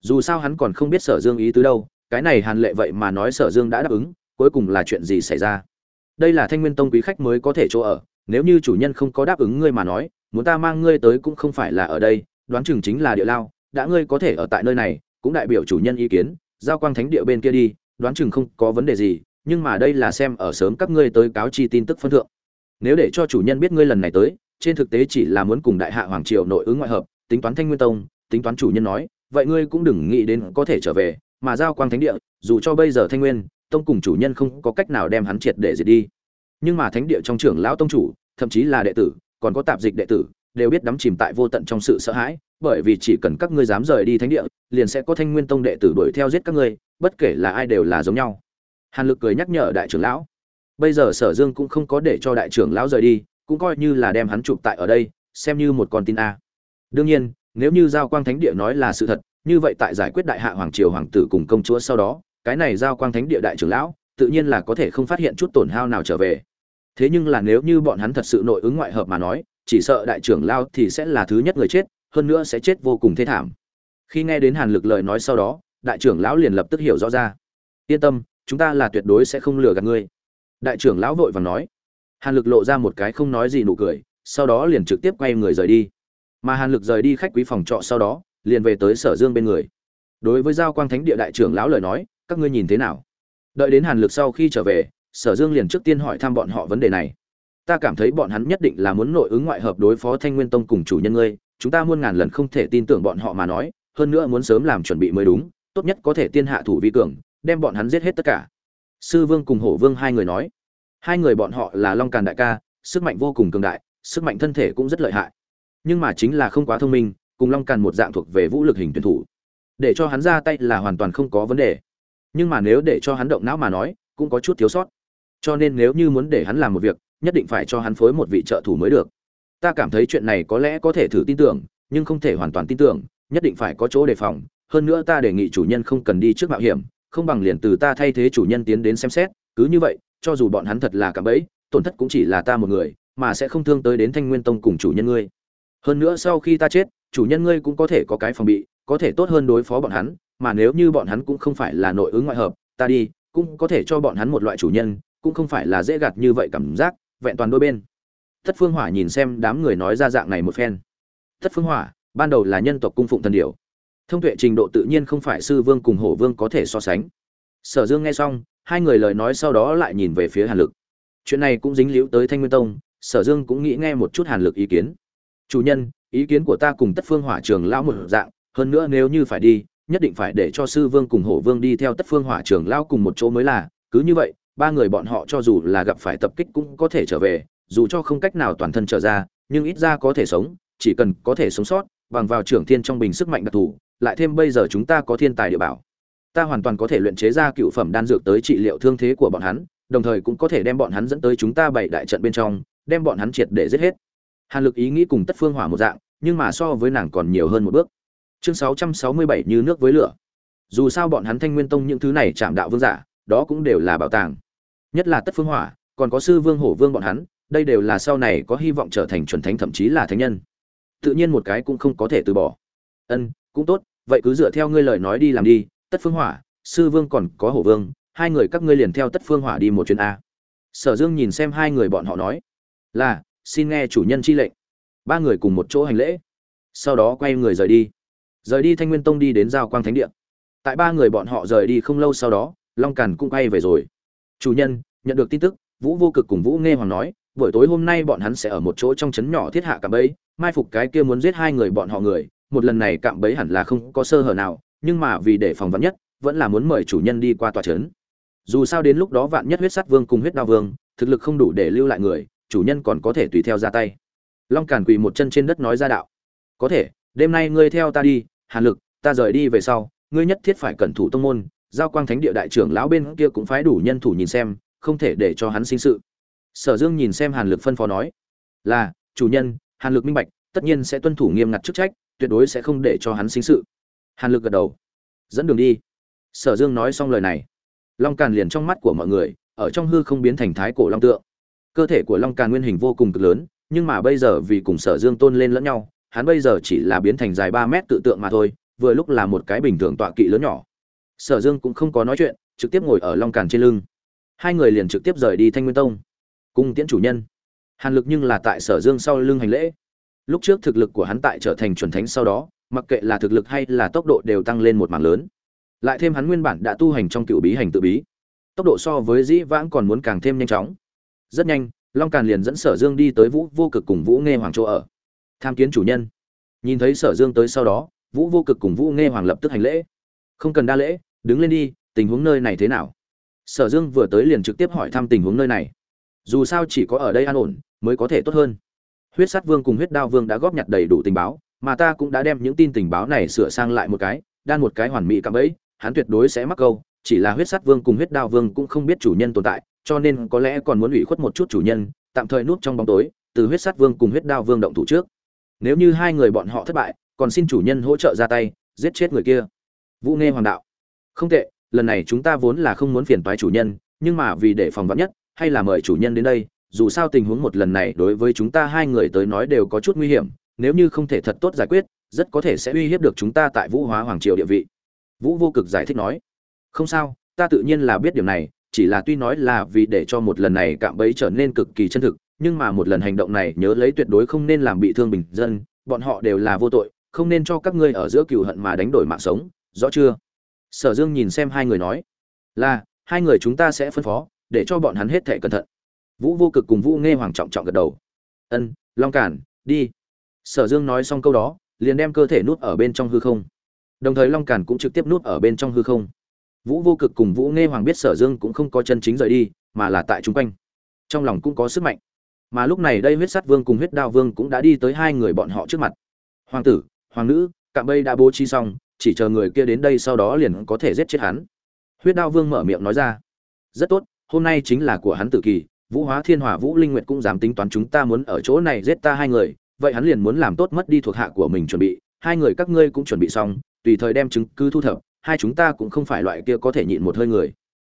Dù sao hắn còn không biết sở dương ý tứ đâu, cái này hàn lệ vậy mà nói sở dương đã đáp ứng, cuối cùng là chuyện gì xảy ra? Đây là thanh nguyên tông quý khách mới có thể chỗ ở, nếu như chủ nhân không có đáp ứng ngươi mà nói, muốn ta mang ngươi tới cũng không phải là ở đây đoán chừng chính là địa lao, đã ngươi có thể ở tại nơi này, cũng đại biểu chủ nhân ý kiến, giao quang thánh địa bên kia đi, đoán chừng không có vấn đề gì, nhưng mà đây là xem ở sớm các ngươi tới cáo chi tin tức phân thượng. Nếu để cho chủ nhân biết ngươi lần này tới, trên thực tế chỉ là muốn cùng đại hạ hoàng triều nội ứng ngoại hợp, tính toán thanh nguyên tông, tính toán chủ nhân nói, vậy ngươi cũng đừng nghĩ đến có thể trở về, mà giao quang thánh địa, dù cho bây giờ thanh nguyên, tông cùng chủ nhân không có cách nào đem hắn triệt để diệt đi. Nhưng mà thánh địa trong trưởng lão tông chủ, thậm chí là đệ tử, còn có tạp dịch đệ tử đều biết đắm chìm tại vô tận trong sự sợ hãi, bởi vì chỉ cần các ngươi dám rời đi thánh địa, liền sẽ có thanh nguyên tông đệ tử đuổi theo giết các ngươi, bất kể là ai đều là giống nhau. Hàn lực cười nhắc nhở đại trưởng lão. Bây giờ sở dương cũng không có để cho đại trưởng lão rời đi, cũng coi như là đem hắn chụp tại ở đây, xem như một con tin a. Đương nhiên, nếu như giao quang thánh địa nói là sự thật, như vậy tại giải quyết đại hạ hoàng triều hoàng tử cùng công chúa sau đó, cái này giao quang thánh địa đại trưởng lão, tự nhiên là có thể không phát hiện chút tổn hao nào trở về thế nhưng là nếu như bọn hắn thật sự nội ứng ngoại hợp mà nói, chỉ sợ đại trưởng lao thì sẽ là thứ nhất người chết, hơn nữa sẽ chết vô cùng thê thảm. Khi nghe đến hàn lực lời nói sau đó, đại trưởng lão liền lập tức hiểu rõ ra. Yên tâm, chúng ta là tuyệt đối sẽ không lừa gạt ngươi. Đại trưởng lão vội vàng nói. Hàn lực lộ ra một cái không nói gì nụ cười, sau đó liền trực tiếp quay người rời đi. Mà hàn lực rời đi khách quý phòng trọ sau đó, liền về tới sở dương bên người. Đối với giao quang thánh địa đại trưởng lão lời nói, các ngươi nhìn thế nào? Đợi đến hàn lực sau khi trở về sở dương liền trước tiên hỏi thăm bọn họ vấn đề này. Ta cảm thấy bọn hắn nhất định là muốn nội ứng ngoại hợp đối phó thanh nguyên tông cùng chủ nhân ngươi, chúng ta muôn ngàn lần không thể tin tưởng bọn họ mà nói, hơn nữa muốn sớm làm chuẩn bị mới đúng, tốt nhất có thể tiên hạ thủ vi cường, đem bọn hắn giết hết tất cả. Sư vương cùng hổ vương hai người nói. Hai người bọn họ là long càn đại ca, sức mạnh vô cùng cường đại, sức mạnh thân thể cũng rất lợi hại. Nhưng mà chính là không quá thông minh, cùng long càn một dạng thuộc về vũ lực hình tuyển thủ. Để cho hắn ra tay là hoàn toàn không có vấn đề. Nhưng mà nếu để cho hắn động não mà nói, cũng có chút thiếu sót cho nên nếu như muốn để hắn làm một việc, nhất định phải cho hắn phối một vị trợ thủ mới được. Ta cảm thấy chuyện này có lẽ có thể thử tin tưởng, nhưng không thể hoàn toàn tin tưởng, nhất định phải có chỗ đề phòng. Hơn nữa ta đề nghị chủ nhân không cần đi trước mạo hiểm, không bằng liền từ ta thay thế chủ nhân tiến đến xem xét. Cứ như vậy, cho dù bọn hắn thật là cả bẫy, tổn thất cũng chỉ là ta một người, mà sẽ không thương tới đến thanh nguyên tông cùng chủ nhân ngươi. Hơn nữa sau khi ta chết, chủ nhân ngươi cũng có thể có cái phòng bị, có thể tốt hơn đối phó bọn hắn, mà nếu như bọn hắn cũng không phải là nội ứng ngoại hợp, ta đi, cũng có thể cho bọn hắn một loại chủ nhân cũng không phải là dễ gạt như vậy cảm giác, vẹn toàn đôi bên. Thất phương hỏa nhìn xem đám người nói ra dạng này một phen. Thất phương hỏa, ban đầu là nhân tộc cung phụng thần điều thông tuệ trình độ tự nhiên không phải sư vương cùng hổ vương có thể so sánh. Sở dương nghe xong, hai người lời nói sau đó lại nhìn về phía hàn lực. Chuyện này cũng dính líu tới thanh nguyên tông, sở dương cũng nghĩ nghe một chút hàn lực ý kiến. Chủ nhân, ý kiến của ta cùng tất phương hỏa trường lão một dạng, hơn nữa nếu như phải đi, nhất định phải để cho sư vương cùng hổ vương đi theo tất phương hỏa trường lão cùng một chỗ mới là, cứ như vậy ba người bọn họ cho dù là gặp phải tập kích cũng có thể trở về, dù cho không cách nào toàn thân trở ra, nhưng ít ra có thể sống, chỉ cần có thể sống sót, bằng vào trưởng thiên trong bình sức mạnh đặc thù, lại thêm bây giờ chúng ta có thiên tài địa bảo. Ta hoàn toàn có thể luyện chế ra cựu phẩm đan dược tới trị liệu thương thế của bọn hắn, đồng thời cũng có thể đem bọn hắn dẫn tới chúng ta bảy đại trận bên trong, đem bọn hắn triệt để giết hết. Hàn lực ý nghĩ cùng tất phương hỏa một dạng, nhưng mà so với nàng còn nhiều hơn một bước. Chương 667 như nước với lửa. Dù sao bọn hắn thanh nguyên tông những thứ này chạm đạo vương giả, đó cũng đều là bảo tàng nhất là tất phương hỏa, còn có sư vương hổ vương bọn hắn, đây đều là sau này có hy vọng trở thành chuẩn thánh thậm chí là thánh nhân. Tự nhiên một cái cũng không có thể từ bỏ. Ân, cũng tốt, vậy cứ dựa theo ngươi lời nói đi làm đi, tất phương hỏa, sư vương còn có hổ vương, hai người các ngươi liền theo tất phương hỏa đi một chuyến a. Sở dương nhìn xem hai người bọn họ nói, là, xin nghe chủ nhân chi lệnh. Ba người cùng một chỗ hành lễ. Sau đó quay người rời đi. Rời đi thanh nguyên tông đi đến giao quang thánh địa. Tại ba người bọn họ rời đi không lâu sau đó, long càn cũng quay về rồi. Chủ nhân nhận được tin tức, vũ vô cực cùng vũ nghe hoàng nói, buổi tối hôm nay bọn hắn sẽ ở một chỗ trong trấn nhỏ thiết hạ cạm bẫy, mai phục cái kia muốn giết hai người bọn họ người, một lần này cạm bẫy hẳn là không có sơ hở nào, nhưng mà vì để phòng vắn nhất, vẫn là muốn mời chủ nhân đi qua tòa trấn. Dù sao đến lúc đó vạn nhất huyết sát vương cùng huyết đao vương, thực lực không đủ để lưu lại người, chủ nhân còn có thể tùy theo ra tay. Long càn quỳ một chân trên đất nói ra đạo, có thể, đêm nay ngươi theo ta đi, hàn lực, ta rời đi về sau, ngươi nhất thiết phải cẩn thủ tông môn, giao quang thánh địa đại trưởng lão bên kia cũng phái đủ nhân thủ nhìn xem không thể để cho hắn sinh sự. Sở dương nhìn xem hàn lực phân phó nói, là, chủ nhân, hàn lực minh bạch, tất nhiên sẽ tuân thủ nghiêm ngặt chức trách, tuyệt đối sẽ không để cho hắn sinh sự. Hàn lực gật đầu, dẫn đường đi. Sở dương nói xong lời này, long càn liền trong mắt của mọi người, ở trong hư không biến thành thái cổ long tượng. Cơ thể của long càn nguyên hình vô cùng cực lớn, nhưng mà bây giờ vì cùng sở dương tôn lên lẫn nhau, hắn bây giờ chỉ là biến thành dài ba mét tự tượng mà thôi, vừa lúc là một cái bình thường tọa kỵ lớn nhỏ. Sở dương cũng không có nói chuyện, trực tiếp ngồi ở long càn trên lưng hai người liền trực tiếp rời đi thanh nguyên tông. Cung tiễn chủ nhân. Hàn lực nhưng là tại sở dương sau lưng hành lễ. Lúc trước thực lực của hắn tại trở thành chuẩn thánh sau đó, mặc kệ là thực lực hay là tốc độ đều tăng lên một mảng lớn. Lại thêm hắn nguyên bản đã tu hành trong cựu bí hành tự bí. Tốc độ so với dĩ vãng còn muốn càng thêm nhanh chóng. Rất nhanh, long càn liền dẫn sở dương đi tới vũ vô cực cùng vũ nghe hoàng chỗ ở. Tham kiến chủ nhân. Nhìn thấy sở dương tới sau đó, vũ vô cực cùng vũ nghe hoàng lập tức hành lễ. Không cần đa lễ, đứng lên đi, tình huống nơi này thế nào? Sở dương vừa tới liền trực tiếp hỏi thăm tình huống nơi này. Dù sao chỉ có ở đây an ổn, mới có thể tốt hơn. Huyết sát vương cùng huyết đao vương đã góp nhặt đầy đủ tình báo, mà ta cũng đã đem những tin tình báo này sửa sang lại một cái, đan một cái hoàn mỹ cạm ấy hắn tuyệt đối sẽ mắc câu, chỉ là huyết sát vương cùng huyết đao vương cũng không biết chủ nhân tồn tại, cho nên có lẽ còn muốn ủy khuất một chút chủ nhân, tạm thời núp trong bóng tối, từ huyết sát vương cùng huyết đao vương động thủ trước. Nếu như hai người bọn họ thất bại, còn xin chủ nhân hỗ trợ ra tay, giết chết người kia. Vũ nghe hoàng đạo. Không tệ lần này chúng ta vốn là không muốn phiền toái chủ nhân, nhưng mà vì để phòng vắn nhất, hay là mời chủ nhân đến đây, dù sao tình huống một lần này đối với chúng ta hai người tới nói đều có chút nguy hiểm, nếu như không thể thật tốt giải quyết, rất có thể sẽ uy hiếp được chúng ta tại vũ hóa hoàng triều địa vị. Vũ vô cực giải thích nói. Không sao, ta tự nhiên là biết điều này, chỉ là tuy nói là vì để cho một lần này cạm bẫy trở nên cực kỳ chân thực, nhưng mà một lần hành động này nhớ lấy tuyệt đối không nên làm bị thương bình dân, bọn họ đều là vô tội, không nên cho các ngươi ở giữa cừu hận mà đánh đổi mạng sống, rõ chưa? Sở dương nhìn xem hai người nói, là, hai người chúng ta sẽ phân phó, để cho bọn hắn hết thể cẩn thận. Vũ vô cực cùng vũ nghe hoàng trọng trọng gật đầu. Ân, long cản, đi. Sở dương nói xong câu đó, liền đem cơ thể nuốt ở bên trong hư không. Đồng thời long cản cũng trực tiếp nuốt ở bên trong hư không. Vũ vô cực cùng vũ nghe hoàng biết sở dương cũng không có chân chính rời đi, mà là tại chung quanh. Trong lòng cũng có sức mạnh. Mà lúc này đây huyết sắt vương cùng huyết đao vương cũng đã đi tới hai người bọn họ trước mặt. Hoàng tử, hoàng nữ, cạm bây đã bố trí xong chỉ chờ người kia đến đây sau đó liền có thể giết chết hắn. Huyết đao vương mở miệng nói ra, rất tốt, hôm nay chính là của hắn tự kỳ, vũ hóa thiên hòa vũ linh nguyệt cũng dám tính toán chúng ta muốn ở chỗ này giết ta hai người, vậy hắn liền muốn làm tốt mất đi thuộc hạ của mình chuẩn bị, hai người các ngươi cũng chuẩn bị xong, tùy thời đem chứng cứ thu thập, hai chúng ta cũng không phải loại kia có thể nhịn một hơi người.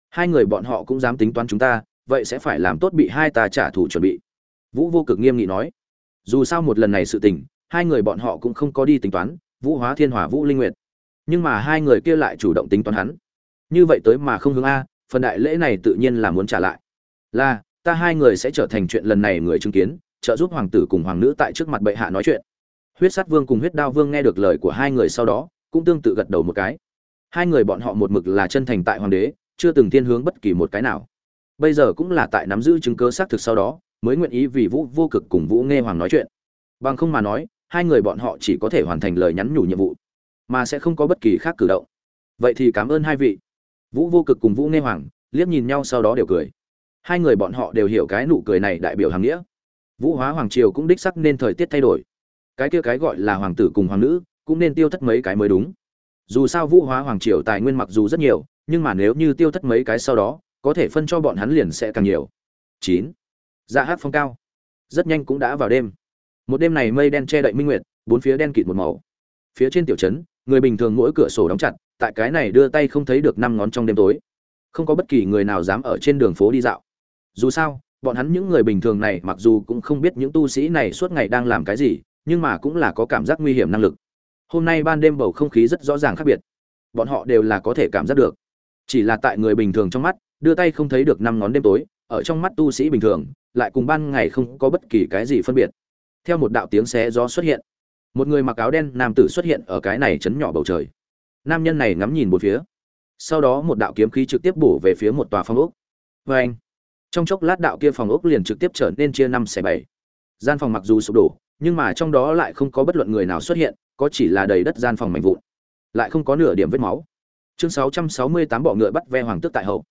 Hai người bọn họ cũng dám tính toán chúng ta, vậy sẽ phải làm tốt bị hai ta trả thù chuẩn bị. Vũ vô cực nghiêm nghị nói. Dù sao một lần này sự tình, hai người bọn họ cũng không có đi tính toán, vũ hóa thiên hòa vũ linh nguyệt nhưng mà hai người kia lại chủ động tính toán hắn. Như vậy tới mà không hướng a, phần đại lễ này tự nhiên là muốn trả lại. Là, ta hai người sẽ trở thành chuyện lần này người chứng kiến, trợ giúp hoàng tử cùng hoàng nữ tại trước mặt bệ hạ nói chuyện. Huyết sát vương cùng huyết đao vương nghe được lời của hai người sau đó, cũng tương tự gật đầu một cái. Hai người bọn họ một mực là chân thành tại hoàng đế, chưa từng thiên hướng bất kỳ một cái nào. Bây giờ cũng là tại nắm giữ chứng cứ xác thực sau đó, mới nguyện ý vì vũ vô cực cùng vũ nghe hoàng nói chuyện. Bằng không mà nói, hai người bọn họ chỉ có thể hoàn thành lời nhắn nhủ nhiệm vụ mà sẽ không có bất kỳ khác cử động. Vậy thì cảm ơn hai vị. Vũ vô cực cùng vũ nghe hoàng liếc nhìn nhau sau đó đều cười. Hai người bọn họ đều hiểu cái nụ cười này đại biểu hàng nghĩa. Vũ hóa hoàng triều cũng đích sắc nên thời tiết thay đổi. Cái kia cái gọi là hoàng tử cùng hoàng nữ cũng nên tiêu thất mấy cái mới đúng. Dù sao vũ hóa hoàng triều tài nguyên mặc dù rất nhiều, nhưng mà nếu như tiêu thất mấy cái sau đó, có thể phân cho bọn hắn liền sẽ càng nhiều. Chín. Dạ hát phong cao. Rất nhanh cũng đã vào đêm. Một đêm này mây đen che đậy minh nguyệt, bốn phía đen kịt một màu. Phía trên tiểu trấn người bình thường mỗi cửa sổ đóng chặt, tại cái này đưa tay không thấy được năm ngón trong đêm tối. Không có bất kỳ người nào dám ở trên đường phố đi dạo. Dù sao, bọn hắn những người bình thường này mặc dù cũng không biết những tu sĩ này suốt ngày đang làm cái gì, nhưng mà cũng là có cảm giác nguy hiểm năng lực. Hôm nay ban đêm bầu không khí rất rõ ràng khác biệt. Bọn họ đều là có thể cảm giác được. Chỉ là tại người bình thường trong mắt, đưa tay không thấy được năm ngón đêm tối, ở trong mắt tu sĩ bình thường, lại cùng ban ngày không có bất kỳ cái gì phân biệt. Theo một đạo tiếng xé gió xuất hiện một người mặc áo đen nam tử xuất hiện ở cái này chấn nhỏ bầu trời. Nam nhân này ngắm nhìn một phía. Sau đó một đạo kiếm khí trực tiếp bổ về phía một tòa phòng ốc. Vê anh, trong chốc lát đạo kia phòng ốc liền trực tiếp trở nên chia năm xẻ bảy. Gian phòng mặc dù sụp đổ, nhưng mà trong đó lại không có bất luận người nào xuất hiện, có chỉ là đầy đất gian phòng mạnh vụn. Lại không có nửa điểm vết máu. Chương 668 bọ ngựa bắt ve hoàng tước tại hậu.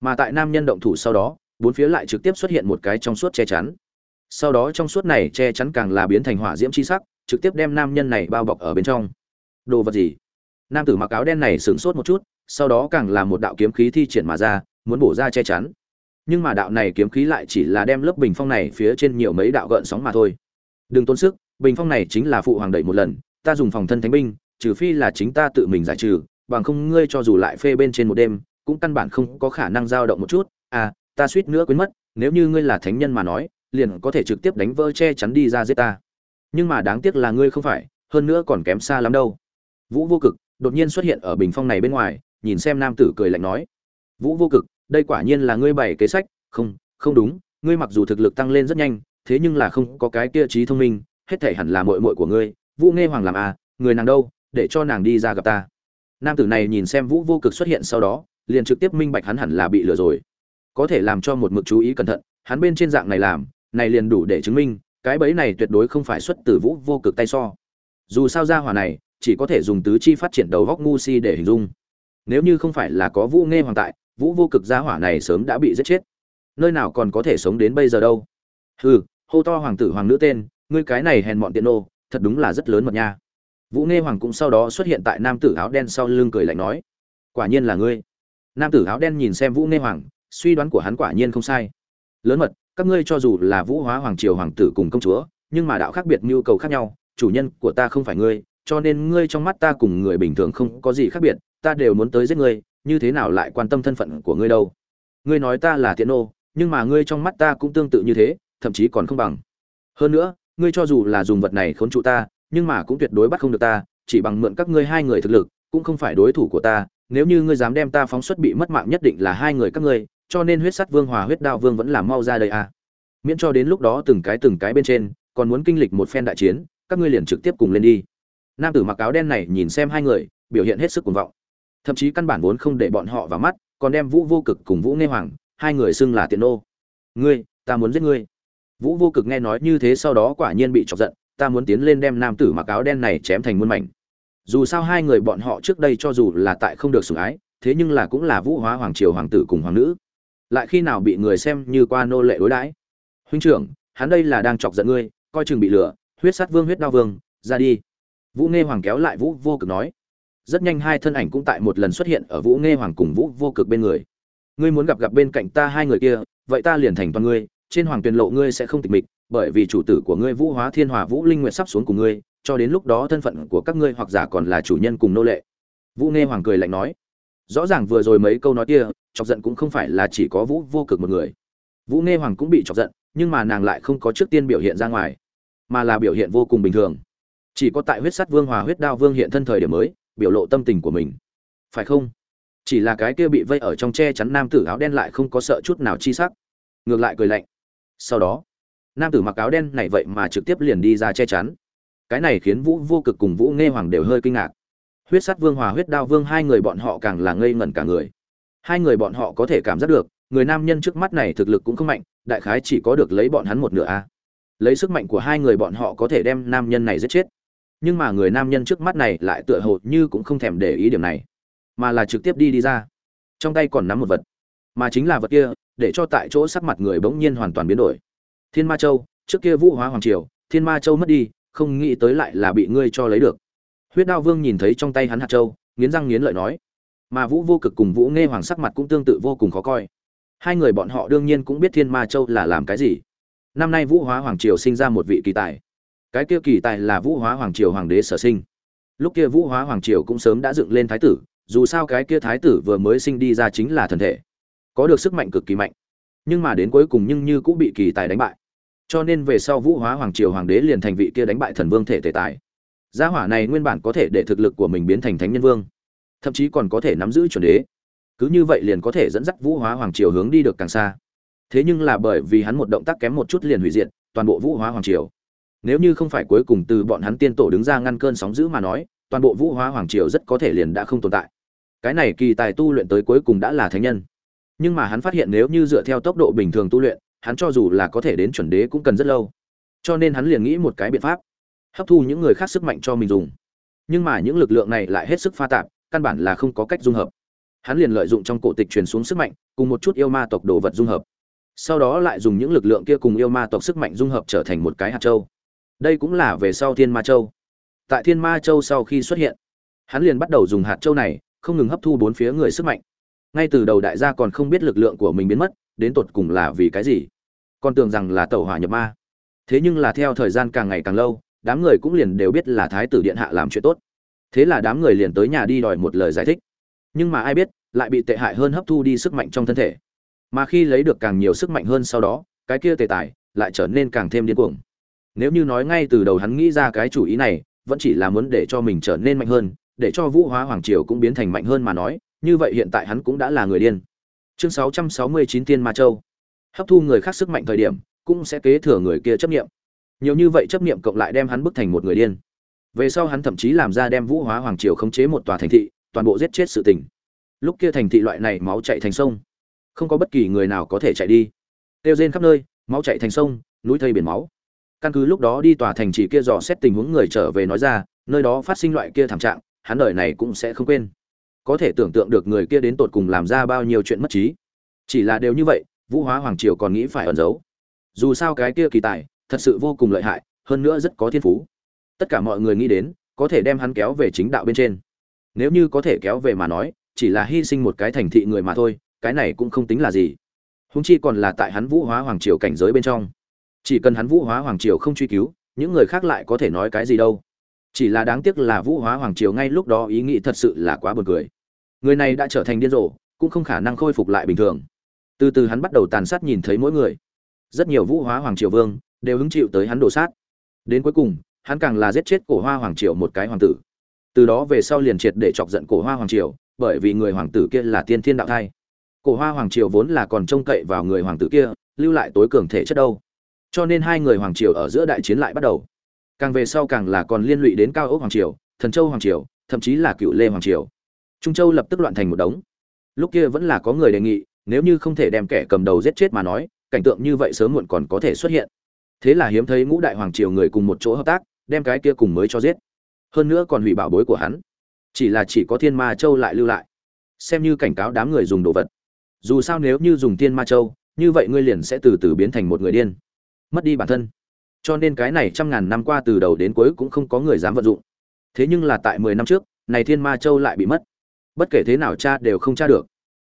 Mà tại nam nhân động thủ sau đó, bốn phía lại trực tiếp xuất hiện một cái trong suốt che chắn sau đó trong suốt này che chắn càng là biến thành hỏa diễm chi sắc, trực tiếp đem nam nhân này bao bọc ở bên trong. Đồ vật gì? Nam tử mặc áo đen này sửng sốt một chút, sau đó càng là một đạo kiếm khí thi triển mà ra, muốn bổ ra che chắn. Nhưng mà đạo này kiếm khí lại chỉ là đem lớp bình phong này phía trên nhiều mấy đạo gợn sóng mà thôi. Đừng tốn sức, bình phong này chính là phụ hoàng đẩy một lần, ta dùng phòng thân thánh binh, trừ phi là chính ta tự mình giải trừ, bằng không ngươi cho dù lại phê bên trên một đêm, cũng căn bản không có khả năng dao động một chút. À ta suýt nữa quên mất, nếu như ngươi là thánh nhân mà nói liền có thể trực tiếp đánh vỡ che chắn đi ra giết ta. Nhưng mà đáng tiếc là ngươi không phải, hơn nữa còn kém xa lắm đâu. Vũ vô cực đột nhiên xuất hiện ở bình phong này bên ngoài, nhìn xem nam tử cười lạnh nói. Vũ vô cực, đây quả nhiên là ngươi bày kế sách. Không không đúng, ngươi mặc dù thực lực tăng lên rất nhanh, thế nhưng là không có cái kia trí thông minh, hết thể hẳn là mội mội của ngươi. Vũ nghe hoàng làm à người nàng đâu, để cho nàng đi ra gặp ta. Nam tử này nhìn xem vũ vô cực xuất hiện sau đó, liền trực tiếp minh bạch hắn hẳn là bị lừa rồi. Có thể làm cho một mực chú ý cẩn thận, hắn bên trên dạng này làm này liền đủ để chứng minh, cái bẫy này tuyệt đối không phải xuất từ vũ vô cực tay so. Dù sao ra hỏa này, chỉ có thể dùng tứ chi phát triển đầu góc ngu si để hình dung. Nếu như không phải là có vũ nghe hoàng tại, vũ vô cực gia hỏa này sớm đã bị giết chết. Nơi nào còn có thể sống đến bây giờ đâu. Hừ, hô to hoàng tử hoàng nữ tên, ngươi cái này hèn mọn tiện nô, thật đúng là rất lớn mật nha. Vũ nghe hoàng cũng sau đó xuất hiện tại nam tử áo đen sau lưng cười lạnh nói, quả nhiên là ngươi. Nam tử áo đen nhìn xem vũ nghe hoàng, suy đoán của hắn quả nhiên không sai. Lớn mật các ngươi cho dù là vũ hóa hoàng triều hoàng tử cùng công chúa, nhưng mà đạo khác biệt nhu cầu khác nhau, chủ nhân của ta không phải ngươi, cho nên ngươi trong mắt ta cùng người bình thường không có gì khác biệt, ta đều muốn tới giết ngươi, như thế nào lại quan tâm thân phận của ngươi đâu? Ngươi nói ta là tiện nô, nhưng mà ngươi trong mắt ta cũng tương tự như thế, thậm chí còn không bằng. Hơn nữa, ngươi cho dù là dùng vật này khốn trụ ta, nhưng mà cũng tuyệt đối bắt không được ta, chỉ bằng mượn các ngươi hai người thực lực, cũng không phải đối thủ của ta, nếu như ngươi dám đem ta phóng xuất bị mất mạng nhất định là hai người các ngươi cho nên huyết sắt vương hòa huyết đao vương vẫn làm mau ra đây à. miễn cho đến lúc đó từng cái từng cái bên trên, còn muốn kinh lịch một phen đại chiến, các ngươi liền trực tiếp cùng lên đi. Nam tử mặc áo đen này nhìn xem hai người, biểu hiện hết sức cuồng vọng. Thậm chí căn bản vốn không để bọn họ vào mắt, còn đem vũ vô cực cùng vũ nghe hoàng, hai người xưng là tiện nô. Ngươi, ta muốn giết ngươi. Vũ vô cực nghe nói như thế sau đó quả nhiên bị chọc giận, ta muốn tiến lên đem nam tử mặc áo đen này chém thành muôn mảnh. Dù sao hai người bọn họ trước đây cho dù là tại không được sủng ái, thế nhưng là cũng là vũ hóa hoàng triều hoàng tử cùng hoàng nữ lại khi nào bị người xem như qua nô lệ đối đãi? Huynh trưởng, hắn đây là đang chọc giận ngươi, coi chừng bị lửa huyết sát vương, huyết đao vương, ra đi. Vũ nghe hoàng kéo lại vũ vô cực nói. Rất nhanh hai thân ảnh cũng tại một lần xuất hiện ở vũ nghe hoàng cùng vũ vô cực bên người. Ngươi muốn gặp gặp bên cạnh ta hai người kia, vậy ta liền thành toàn ngươi, trên hoàng tuyền lộ ngươi sẽ không tịch mịch, bởi vì chủ tử của ngươi vũ hóa thiên hòa vũ linh nguyện sắp xuống cùng ngươi, cho đến lúc đó thân phận của các ngươi hoặc giả còn là chủ nhân cùng nô lệ. Vũ nghe hoàng cười lạnh nói. Rõ ràng vừa rồi mấy câu nói kia chọc giận cũng không phải là chỉ có vũ vô cực một người. Vũ nghe hoàng cũng bị chọc giận, nhưng mà nàng lại không có trước tiên biểu hiện ra ngoài, mà là biểu hiện vô cùng bình thường. Chỉ có tại huyết sắt vương hòa huyết đao vương hiện thân thời điểm mới, biểu lộ tâm tình của mình. Phải không? Chỉ là cái kia bị vây ở trong che chắn nam tử áo đen lại không có sợ chút nào chi sắc. Ngược lại cười lạnh. Sau đó, nam tử mặc áo đen này vậy mà trực tiếp liền đi ra che chắn. Cái này khiến vũ vô cực cùng vũ nghe hoàng đều hơi kinh ngạc. Huyết sắt vương hòa huyết đao vương hai người bọn họ càng là ngây ngẩn cả người hai người bọn họ có thể cảm giác được, người nam nhân trước mắt này thực lực cũng không mạnh, đại khái chỉ có được lấy bọn hắn một nửa a. Lấy sức mạnh của hai người bọn họ có thể đem nam nhân này giết chết. Nhưng mà người nam nhân trước mắt này lại tựa hồ như cũng không thèm để ý điểm này, mà là trực tiếp đi đi ra. Trong tay còn nắm một vật, mà chính là vật kia, để cho tại chỗ sắc mặt người bỗng nhiên hoàn toàn biến đổi. Thiên ma châu, trước kia vũ hóa hoàng triều, thiên ma châu mất đi, không nghĩ tới lại là bị ngươi cho lấy được. Huyết đao vương nhìn thấy trong tay hắn hạt châu, nghiến răng nghiến lợi nói mà vũ vô cực cùng vũ nghe hoàng sắc mặt cũng tương tự vô cùng khó coi. Hai người bọn họ đương nhiên cũng biết thiên ma châu là làm cái gì. Năm nay vũ hóa hoàng triều sinh ra một vị kỳ tài. Cái kia kỳ tài là vũ hóa hoàng triều hoàng đế sở sinh. Lúc kia vũ hóa hoàng triều cũng sớm đã dựng lên thái tử, dù sao cái kia thái tử vừa mới sinh đi ra chính là thần thể. Có được sức mạnh cực kỳ mạnh. Nhưng mà đến cuối cùng nhưng như cũng bị kỳ tài đánh bại. Cho nên về sau vũ hóa hoàng triều hoàng đế liền thành vị kia đánh bại thần vương thể tề tài. Gia hỏa này nguyên bản có thể để thực lực của mình biến thành thánh nhân vương thậm chí còn có thể nắm giữ chuẩn đế. Cứ như vậy liền có thể dẫn dắt vũ hóa hoàng triều hướng đi được càng xa. Thế nhưng là bởi vì hắn một động tác kém một chút liền hủy diệt toàn bộ vũ hóa hoàng triều. Nếu như không phải cuối cùng từ bọn hắn tiên tổ đứng ra ngăn cơn sóng dữ mà nói, toàn bộ vũ hóa hoàng triều rất có thể liền đã không tồn tại. Cái này kỳ tài tu luyện tới cuối cùng đã là thánh nhân. Nhưng mà hắn phát hiện nếu như dựa theo tốc độ bình thường tu luyện, hắn cho dù là có thể đến chuẩn đế cũng cần rất lâu. Cho nên hắn liền nghĩ một cái biện pháp, hấp thu những người khác sức mạnh cho mình dùng. Nhưng mà những lực lượng này lại hết sức pha tạp căn bản là không có cách dung hợp. Hắn liền lợi dụng trong cổ tịch truyền xuống sức mạnh, cùng một chút yêu ma tộc đồ vật dung hợp. Sau đó lại dùng những lực lượng kia cùng yêu ma tộc sức mạnh dung hợp trở thành một cái hạt châu. Đây cũng là về sau thiên ma châu. Tại thiên ma châu sau khi xuất hiện, hắn liền bắt đầu dùng hạt châu này, không ngừng hấp thu bốn phía người sức mạnh. Ngay từ đầu đại gia còn không biết lực lượng của mình biến mất, đến tột cùng là vì cái gì. Còn tưởng rằng là tẩu hỏa nhập ma. Thế nhưng là theo thời gian càng ngày càng lâu, đám người cũng liền đều biết là thái tử điện hạ làm chuyện tốt thế là đám người liền tới nhà đi đòi một lời giải thích. Nhưng mà ai biết, lại bị tệ hại hơn hấp thu đi sức mạnh trong thân thể. Mà khi lấy được càng nhiều sức mạnh hơn sau đó, cái kia tệ tài lại trở nên càng thêm điên cuồng. Nếu như nói ngay từ đầu hắn nghĩ ra cái chủ ý này, vẫn chỉ là muốn để cho mình trở nên mạnh hơn, để cho vũ hóa hoàng triều cũng biến thành mạnh hơn mà nói, như vậy hiện tại hắn cũng đã là người điên. Chương 669 t i ê n ma châu. Hấp thu người khác sức mạnh thời điểm, cũng sẽ kế thừa người kia chấp nghiệm nhiều như vậy chấp nghiệm cộng lại đem hắn bức thành một người điên về sau hắn thậm chí làm ra đem vũ hóa hoàng triều khống chế một tòa thành thị, toàn bộ giết chết sự tình. Lúc kia thành thị loại này máu chạy thành sông, không có bất kỳ người nào có thể chạy đi. Tiêu rên khắp nơi, máu chạy thành sông, núi thây biển máu. Căn cứ lúc đó đi tòa thành trì kia dò xét tình huống người trở về nói ra, nơi đó phát sinh loại kia thảm trạng, hắn đời này cũng sẽ không quên. Có thể tưởng tượng được người kia đến tột cùng làm ra bao nhiêu chuyện mất trí. Chỉ là đều như vậy, vũ hóa hoàng triều còn nghĩ phải ẩn giấu. Dù sao cái kia kỳ tài, thật sự vô cùng lợi hại, hơn nữa rất có thiên phú tất cả mọi người nghĩ đến, có thể đem hắn kéo về chính đạo bên trên. Nếu như có thể kéo về mà nói, chỉ là hy sinh một cái thành thị người mà thôi, cái này cũng không tính là gì. Húng chi còn là tại hắn vũ hóa hoàng triều cảnh giới bên trong. Chỉ cần hắn vũ hóa hoàng triều không truy cứu, những người khác lại có thể nói cái gì đâu. Chỉ là đáng tiếc là vũ hóa hoàng triều ngay lúc đó ý nghĩ thật sự là quá buồn cười. Người này đã trở thành điên rồ, cũng không khả năng khôi phục lại bình thường. Từ từ hắn bắt đầu tàn sát nhìn thấy mỗi người. Rất nhiều vũ hóa hoàng triều vương đều hứng chịu tới hắn đổ sát. Đến cuối cùng hắn càng là giết chết cổ hoa hoàng triều một cái hoàng tử. Từ đó về sau liền triệt để chọc giận cổ hoa hoàng triều, bởi vì người hoàng tử kia là tiên thiên đạo thai. Cổ hoa hoàng triều vốn là còn trông cậy vào người hoàng tử kia, lưu lại tối cường thể chất đâu. Cho nên hai người hoàng triều ở giữa đại chiến lại bắt đầu. Càng về sau càng là còn liên lụy đến cao ốc hoàng triều, thần châu hoàng triều, thậm chí là cựu lê hoàng triều. Trung châu lập tức loạn thành một đống. Lúc kia vẫn là có người đề nghị, nếu như không thể đem kẻ cầm đầu giết chết mà nói, cảnh tượng như vậy sớm muộn còn có thể xuất hiện. Thế là hiếm thấy ngũ đại hoàng triều người cùng một chỗ hợp tác đem cái kia cùng mới cho giết. Hơn nữa còn hủy bảo bối của hắn. Chỉ là chỉ có thiên ma châu lại lưu lại. Xem như cảnh cáo đám người dùng đồ vật. Dù sao nếu như dùng thiên ma châu, như vậy ngươi liền sẽ từ từ biến thành một người điên. Mất đi bản thân. Cho nên cái này trăm ngàn năm qua từ đầu đến cuối cũng không có người dám vận dụng. Thế nhưng là tại mười năm trước, này thiên ma châu lại bị mất. Bất kể thế nào cha đều không tra được.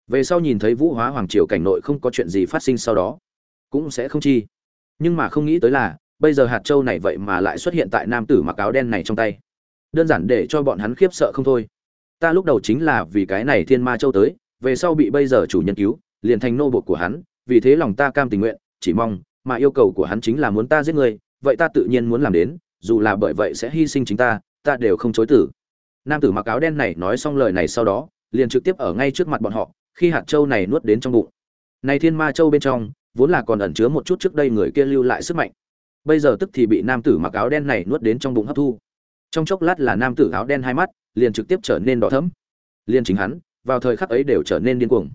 Về sau nhìn thấy vũ hóa hoàng triều cảnh nội không có chuyện gì phát sinh sau đó, cũng sẽ không chi. Nhưng mà không nghĩ tới là bây giờ hạt châu này vậy mà lại xuất hiện tại nam tử mặc áo đen này trong tay. Đơn giản để cho bọn hắn khiếp sợ không thôi. Ta lúc đầu chính là vì cái này thiên ma châu tới, về sau bị bây giờ chủ nhân cứu, liền thành nô bột của hắn, vì thế lòng ta cam tình nguyện, chỉ mong, mà yêu cầu của hắn chính là muốn ta giết người, vậy ta tự nhiên muốn làm đến, dù là bởi vậy sẽ hy sinh chính ta ta đều không chối tử nam tử mặc áo đen này nói xong lời này sau đó, liền trực tiếp ở ngay trước mặt bọn họ, khi hạt châu này nuốt đến trong bụng. Này thiên ma châu bên trong, vốn là còn ẩn chứa một chút trước đây người kia lưu lại sức mạnh bây giờ tức thì bị nam tử mặc áo đen này nuốt đến trong bụng hấp thu. Trong chốc lát là nam tử áo đen hai mắt liền trực tiếp trở nên đỏ thẫm. Liền chính hắn, vào thời khắc ấy đều trở nên điên cuồng.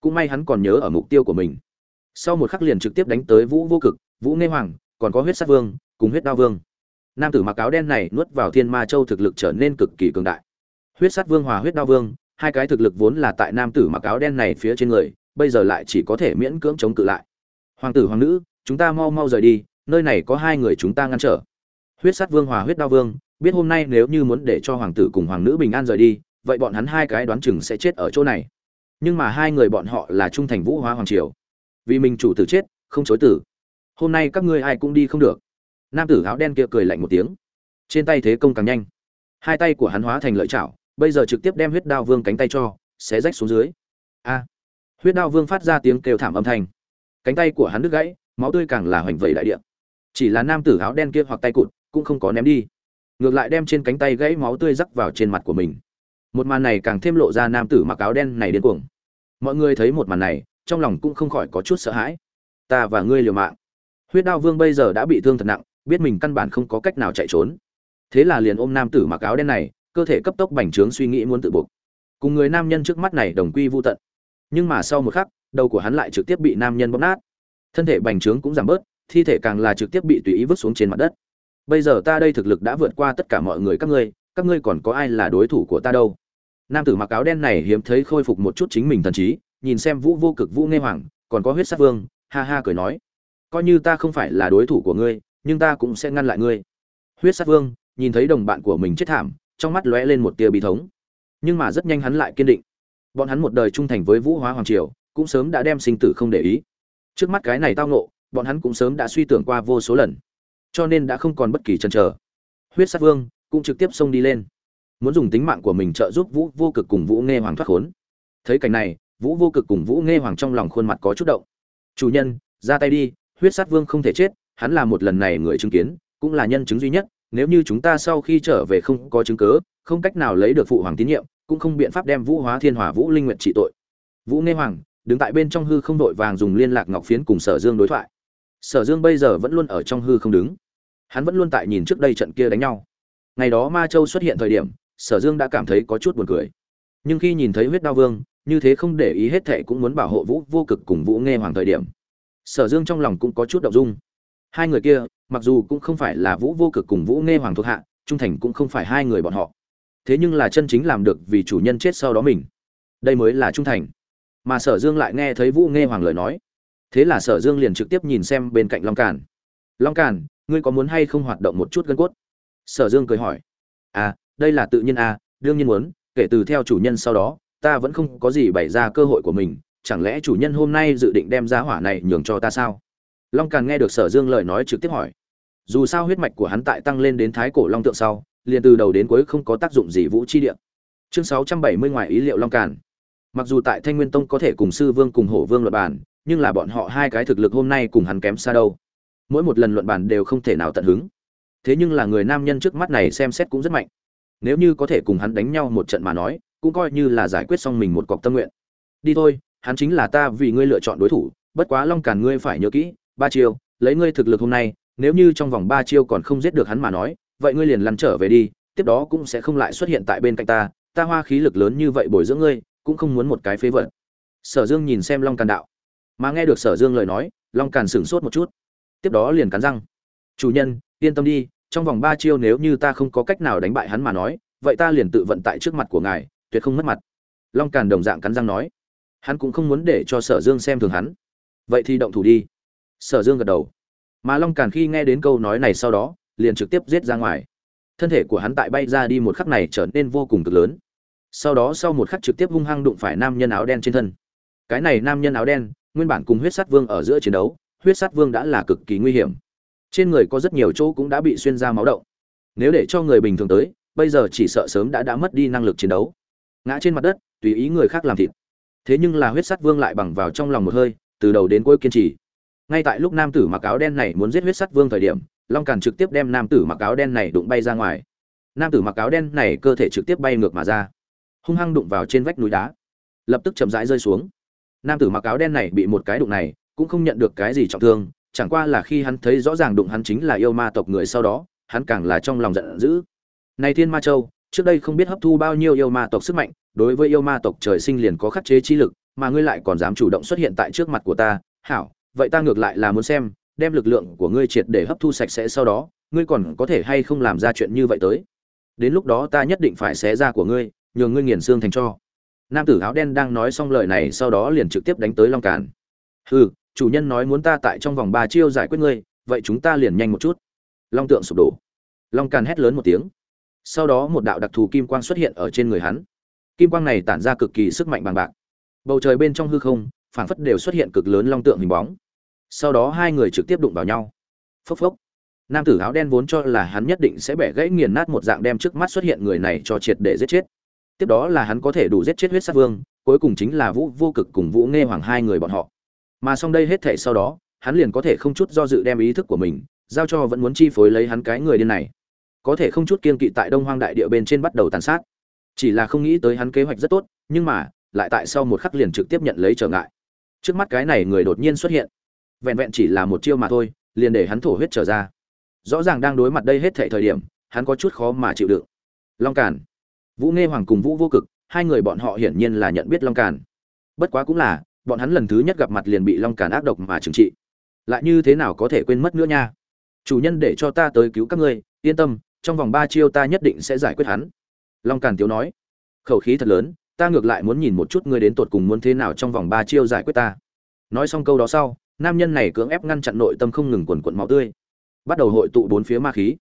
Cũng may hắn còn nhớ ở mục tiêu của mình. Sau một khắc liền trực tiếp đánh tới vũ vô cực, vũ nghe hoàng, còn có huyết sát vương, cùng huyết đao vương. Nam tử mặc áo đen này nuốt vào thiên ma châu thực lực trở nên cực kỳ cường đại. Huyết sát vương hòa huyết đao vương, hai cái thực lực vốn là tại nam tử mặc áo đen này phía trên người, bây giờ lại chỉ có thể miễn cưỡng chống cự lại. Hoàng tử, hoàng nữ, chúng ta mau mau rời đi nơi này có hai người chúng ta ngăn trở. Huyết sát vương hòa huyết đao vương, biết hôm nay nếu như muốn để cho hoàng tử cùng hoàng nữ bình an rời đi, vậy bọn hắn hai cái đoán chừng sẽ chết ở chỗ này. Nhưng mà hai người bọn họ là trung thành vũ hóa hoàng triều. Vì mình chủ tử chết, không chối tử. Hôm nay các ngươi ai cũng đi không được. Nam tử áo đen kia cười lạnh một tiếng. Trên tay thế công càng nhanh. Hai tay của hắn hóa thành lợi chảo, bây giờ trực tiếp đem huyết đao vương cánh tay cho, xé rách xuống dưới. A. Huyết đao vương phát ra tiếng kêu thảm âm thanh. Cánh tay của hắn đứt gãy, máu tươi càng là hoành vẩy đại địa chỉ là nam tử áo đen kia hoặc tay cụt, cũng không có ném đi. Ngược lại đem trên cánh tay gãy máu tươi rắc vào trên mặt của mình. Một màn này càng thêm lộ ra nam tử mặc áo đen này điên cuồng. Mọi người thấy một màn này, trong lòng cũng không khỏi có chút sợ hãi. Ta và ngươi liều mạng. Huyết đao vương bây giờ đã bị thương thật nặng, biết mình căn bản không có cách nào chạy trốn. Thế là liền ôm nam tử mặc áo đen này, cơ thể cấp tốc bành trướng suy nghĩ muốn tự buộc. Cùng người nam nhân trước mắt này đồng quy vô tận. Nhưng mà sau một khắc, đầu của hắn lại trực tiếp bị nam nhân bóp nát. Thân thể bành trướng cũng giảm bớt thi thể càng là trực tiếp bị tùy ý vứt xuống trên mặt đất. Bây giờ ta đây thực lực đã vượt qua tất cả mọi người các ngươi các ngươi còn có ai là đối thủ của ta đâu? Nam tử mặc áo đen này hiếm thấy khôi phục một chút chính mình thần trí, nhìn xem vũ vô cực vũ nghe hoàng, còn có huyết sát vương, ha ha cười nói, coi như ta không phải là đối thủ của ngươi, nhưng ta cũng sẽ ngăn lại ngươi. Huyết sát vương, nhìn thấy đồng bạn của mình chết thảm, trong mắt lóe lên một tia bi thống. Nhưng mà rất nhanh hắn lại kiên định. Bọn hắn một đời trung thành với vũ hóa hoàng triều, cũng sớm đã đem sinh tử không để ý. Trước mắt cái này tao ngộ bọn hắn cũng sớm đã suy tưởng qua vô số lần, cho nên đã không còn bất kỳ chần chờ. Huyết sát vương cũng trực tiếp xông đi lên, muốn dùng tính mạng của mình trợ giúp vũ vô cực cùng vũ nghe hoàng thoát khốn. Thấy cảnh này, vũ vô cực cùng vũ nghe hoàng trong lòng khuôn mặt có chút động. Chủ nhân, ra tay đi, huyết sát vương không thể chết, hắn là một lần này người chứng kiến, cũng là nhân chứng duy nhất, nếu như chúng ta sau khi trở về không có chứng cớ không cách nào lấy được phụ hoàng tín nhiệm, cũng không biện pháp đem vũ hóa thiên hỏa vũ linh nguyện trị tội. Vũ nghe hoàng đứng tại bên trong hư không đội vàng dùng liên lạc ngọc phiến cùng sở dương đối thoại sở dương bây giờ vẫn luôn ở trong hư không đứng. Hắn vẫn luôn tại nhìn trước đây trận kia đánh nhau. Ngày đó ma châu xuất hiện thời điểm, sở dương đã cảm thấy có chút buồn cười. Nhưng khi nhìn thấy huyết đao vương, như thế không để ý hết thệ cũng muốn bảo hộ vũ vô cực cùng vũ nghe hoàng thời điểm. Sở dương trong lòng cũng có chút động dung. Hai người kia, mặc dù cũng không phải là vũ vô cực cùng vũ nghe hoàng thuộc hạ, trung thành cũng không phải hai người bọn họ. Thế nhưng là chân chính làm được vì chủ nhân chết sau đó mình. Đây mới là trung thành. Mà sở dương lại nghe thấy vũ nghe hoàng lời nói thế là sở dương liền trực tiếp nhìn xem bên cạnh long càn. Long càn, ngươi có muốn hay không hoạt động một chút gân cốt? Sở dương cười hỏi. À đây là tự nhiên à đương nhiên muốn, kể từ theo chủ nhân sau đó, ta vẫn không có gì bày ra cơ hội của mình, chẳng lẽ chủ nhân hôm nay dự định đem giá hỏa này nhường cho ta sao? Long càn nghe được sở dương lời nói trực tiếp hỏi. Dù sao huyết mạch của hắn tại tăng lên đến thái cổ long tượng sau, liền từ đầu đến cuối không có tác dụng gì vũ chi địa. Chương sáu trăm bảy mươi ngoài ý liệu long càn. Mặc dù tại thanh nguyên tông có thể cùng sư vương cùng hổ vương luật bản nhưng là bọn họ hai cái thực lực hôm nay cùng hắn kém xa đâu. Mỗi một lần luận bàn đều không thể nào tận hứng. Thế nhưng là người nam nhân trước mắt này xem xét cũng rất mạnh. Nếu như có thể cùng hắn đánh nhau một trận mà nói, cũng coi như là giải quyết xong mình một cọc tâm nguyện. Đi thôi, hắn chính là ta vì ngươi lựa chọn đối thủ, bất quá long càn ngươi phải nhớ kỹ, ba chiêu, lấy ngươi thực lực hôm nay, nếu như trong vòng ba chiêu còn không giết được hắn mà nói, vậy ngươi liền lăn trở về đi, tiếp đó cũng sẽ không lại xuất hiện tại bên cạnh ta ta hoa khí lực lớn như vậy bồi dưỡng ngươi, cũng không muốn một cái phế vật. Sở dương nhìn xem long càn đạo mà nghe được sở dương lời nói, long càn sửng sốt một chút. Tiếp đó liền cắn răng. Chủ nhân, yên tâm đi, trong vòng ba chiêu nếu như ta không có cách nào đánh bại hắn mà nói, vậy ta liền tự vận tại trước mặt của ngài, tuyệt không mất mặt. Long càn đồng dạng cắn răng nói. Hắn cũng không muốn để cho sở dương xem thường hắn. Vậy thì động thủ đi. Sở dương gật đầu. Mà long càn khi nghe đến câu nói này sau đó, liền trực tiếp giết ra ngoài. Thân thể của hắn tại bay ra đi một khắc này trở nên vô cùng cực lớn. Sau đó sau một khắc trực tiếp hung hăng đụng phải nam nhân áo đen trên thân. Cái này nam nhân áo đen nguyên bản cùng huyết sát vương ở giữa chiến đấu, huyết sát vương đã là cực kỳ nguy hiểm. Trên người có rất nhiều chỗ cũng đã bị xuyên ra máu động. Nếu để cho người bình thường tới, bây giờ chỉ sợ sớm đã đã mất đi năng lực chiến đấu. Ngã trên mặt đất, tùy ý người khác làm thịt. Thế nhưng là huyết sát vương lại bằng vào trong lòng một hơi, từ đầu đến cuối kiên trì. Ngay tại lúc nam tử mặc áo đen này muốn giết huyết sát vương thời điểm, long càn trực tiếp đem nam tử mặc áo đen này đụng bay ra ngoài. Nam tử mặc áo đen này cơ thể trực tiếp bay ngược mà ra. Hung hăng đụng vào trên vách núi đá. Lập tức chậm rãi rơi xuống nam tử mặc áo đen này bị một cái đụng này, cũng không nhận được cái gì trọng thương, chẳng qua là khi hắn thấy rõ ràng đụng hắn chính là yêu ma tộc người sau đó, hắn càng là trong lòng giận dữ. Này thiên ma châu, trước đây không biết hấp thu bao nhiêu yêu ma tộc sức mạnh, đối với yêu ma tộc trời sinh liền có khắc chế chi lực, mà ngươi lại còn dám chủ động xuất hiện tại trước mặt của ta. Hảo, vậy ta ngược lại là muốn xem, đem lực lượng của ngươi triệt để hấp thu sạch sẽ sau đó, ngươi còn có thể hay không làm ra chuyện như vậy tới? Đến lúc đó ta nhất định phải xé ra của ngươi, nhường ngươi nghiền xương thành cho nam tử áo đen đang nói xong lời này sau đó liền trực tiếp đánh tới long càn. Hừ, chủ nhân nói muốn ta tại trong vòng ba chiêu giải quyết ngươi, vậy chúng ta liền nhanh một chút. Long tượng sụp đổ. Long càn hét lớn một tiếng. Sau đó một đạo đặc thù kim quang xuất hiện ở trên người hắn. Kim quang này tản ra cực kỳ sức mạnh bằng bạc. Bầu trời bên trong hư không, phảng phất đều xuất hiện cực lớn long tượng hình bóng. Sau đó hai người trực tiếp đụng vào nhau. Phốc phốc. Nam tử áo đen vốn cho là hắn nhất định sẽ bẻ gãy nghiền nát một dạng đem trước mắt xuất hiện người này cho triệt để giết chết tiếp đó là hắn có thể đủ giết chết huyết sát vương, cuối cùng chính là vũ vô cực cùng vũ nghe hoàng hai người bọn họ. Mà xong đây hết thể sau đó, hắn liền có thể không chút do dự đem ý thức của mình giao cho vẫn muốn chi phối lấy hắn cái người điên này. Có thể không chút kiên kỵ tại đông hoang đại địa bên trên bắt đầu tàn sát. Chỉ là không nghĩ tới hắn kế hoạch rất tốt, nhưng mà, lại tại sau một khắc liền trực tiếp nhận lấy trở ngại. Trước mắt cái này người đột nhiên xuất hiện. Vẹn vẹn chỉ là một chiêu mà thôi, liền để hắn thổ huyết trở ra. Rõ ràng đang đối mặt đây hết thể thời điểm, hắn có chút khó mà chịu đựng. Long càn vũ nghe hoàng cùng vũ vô cực, hai người bọn họ hiển nhiên là nhận biết long càn. Bất quá cũng là, bọn hắn lần thứ nhất gặp mặt liền bị long càn ác độc mà trừng trị. Lại như thế nào có thể quên mất nữa nha? Chủ nhân để cho ta tới cứu các ngươi, yên tâm, trong vòng ba chiêu ta nhất định sẽ giải quyết hắn. Long càn tiếu nói. Khẩu khí thật lớn, ta ngược lại muốn nhìn một chút ngươi đến tột cùng muốn thế nào trong vòng ba chiêu giải quyết ta. Nói xong câu đó sau, nam nhân này cưỡng ép ngăn chặn nội tâm không ngừng quần quận máu tươi. Bắt đầu hội tụ bốn phía ma khí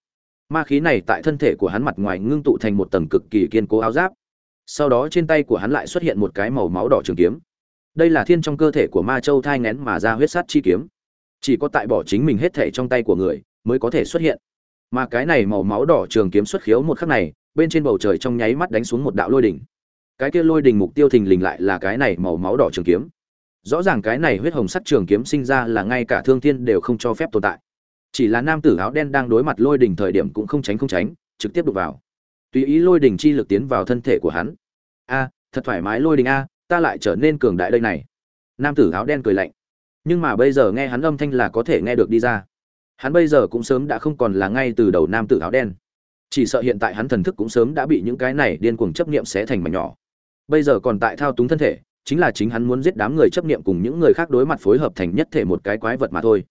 ma khí này tại thân thể của hắn mặt ngoài ngưng tụ thành một tầng cực kỳ kiên cố áo giáp. Sau đó trên tay của hắn lại xuất hiện một cái màu máu đỏ trường kiếm. Đây là thiên trong cơ thể của ma châu thai ngén mà ra huyết sát chi kiếm. Chỉ có tại bỏ chính mình hết thể trong tay của người mới có thể xuất hiện. Mà cái này màu máu đỏ trường kiếm xuất khiếu một khắc này, bên trên bầu trời trong nháy mắt đánh xuống một đạo lôi đỉnh. Cái kia lôi đỉnh mục tiêu thình lình lại là cái này màu máu đỏ trường kiếm. Rõ ràng cái này huyết hồng sắt trường kiếm sinh ra là ngay cả thương thiên đều không cho phép tồn tại chỉ là nam tử áo đen đang đối mặt lôi đỉnh thời điểm cũng không tránh không tránh, trực tiếp đục vào. Tùy ý lôi đỉnh chi lực tiến vào thân thể của hắn. A, thật thoải mái lôi đỉnh a, ta lại trở nên cường đại đây này. Nam tử áo đen cười lạnh. Nhưng mà bây giờ nghe hắn âm thanh là có thể nghe được đi ra. Hắn bây giờ cũng sớm đã không còn là ngay từ đầu nam tử áo đen. Chỉ sợ hiện tại hắn thần thức cũng sớm đã bị những cái này điên cuồng chấp niệm xé thành mảnh nhỏ. Bây giờ còn tại thao túng thân thể, chính là chính hắn muốn giết đám người chấp niệm cùng những người khác đối mặt phối hợp thành nhất thể một cái quái vật mà thôi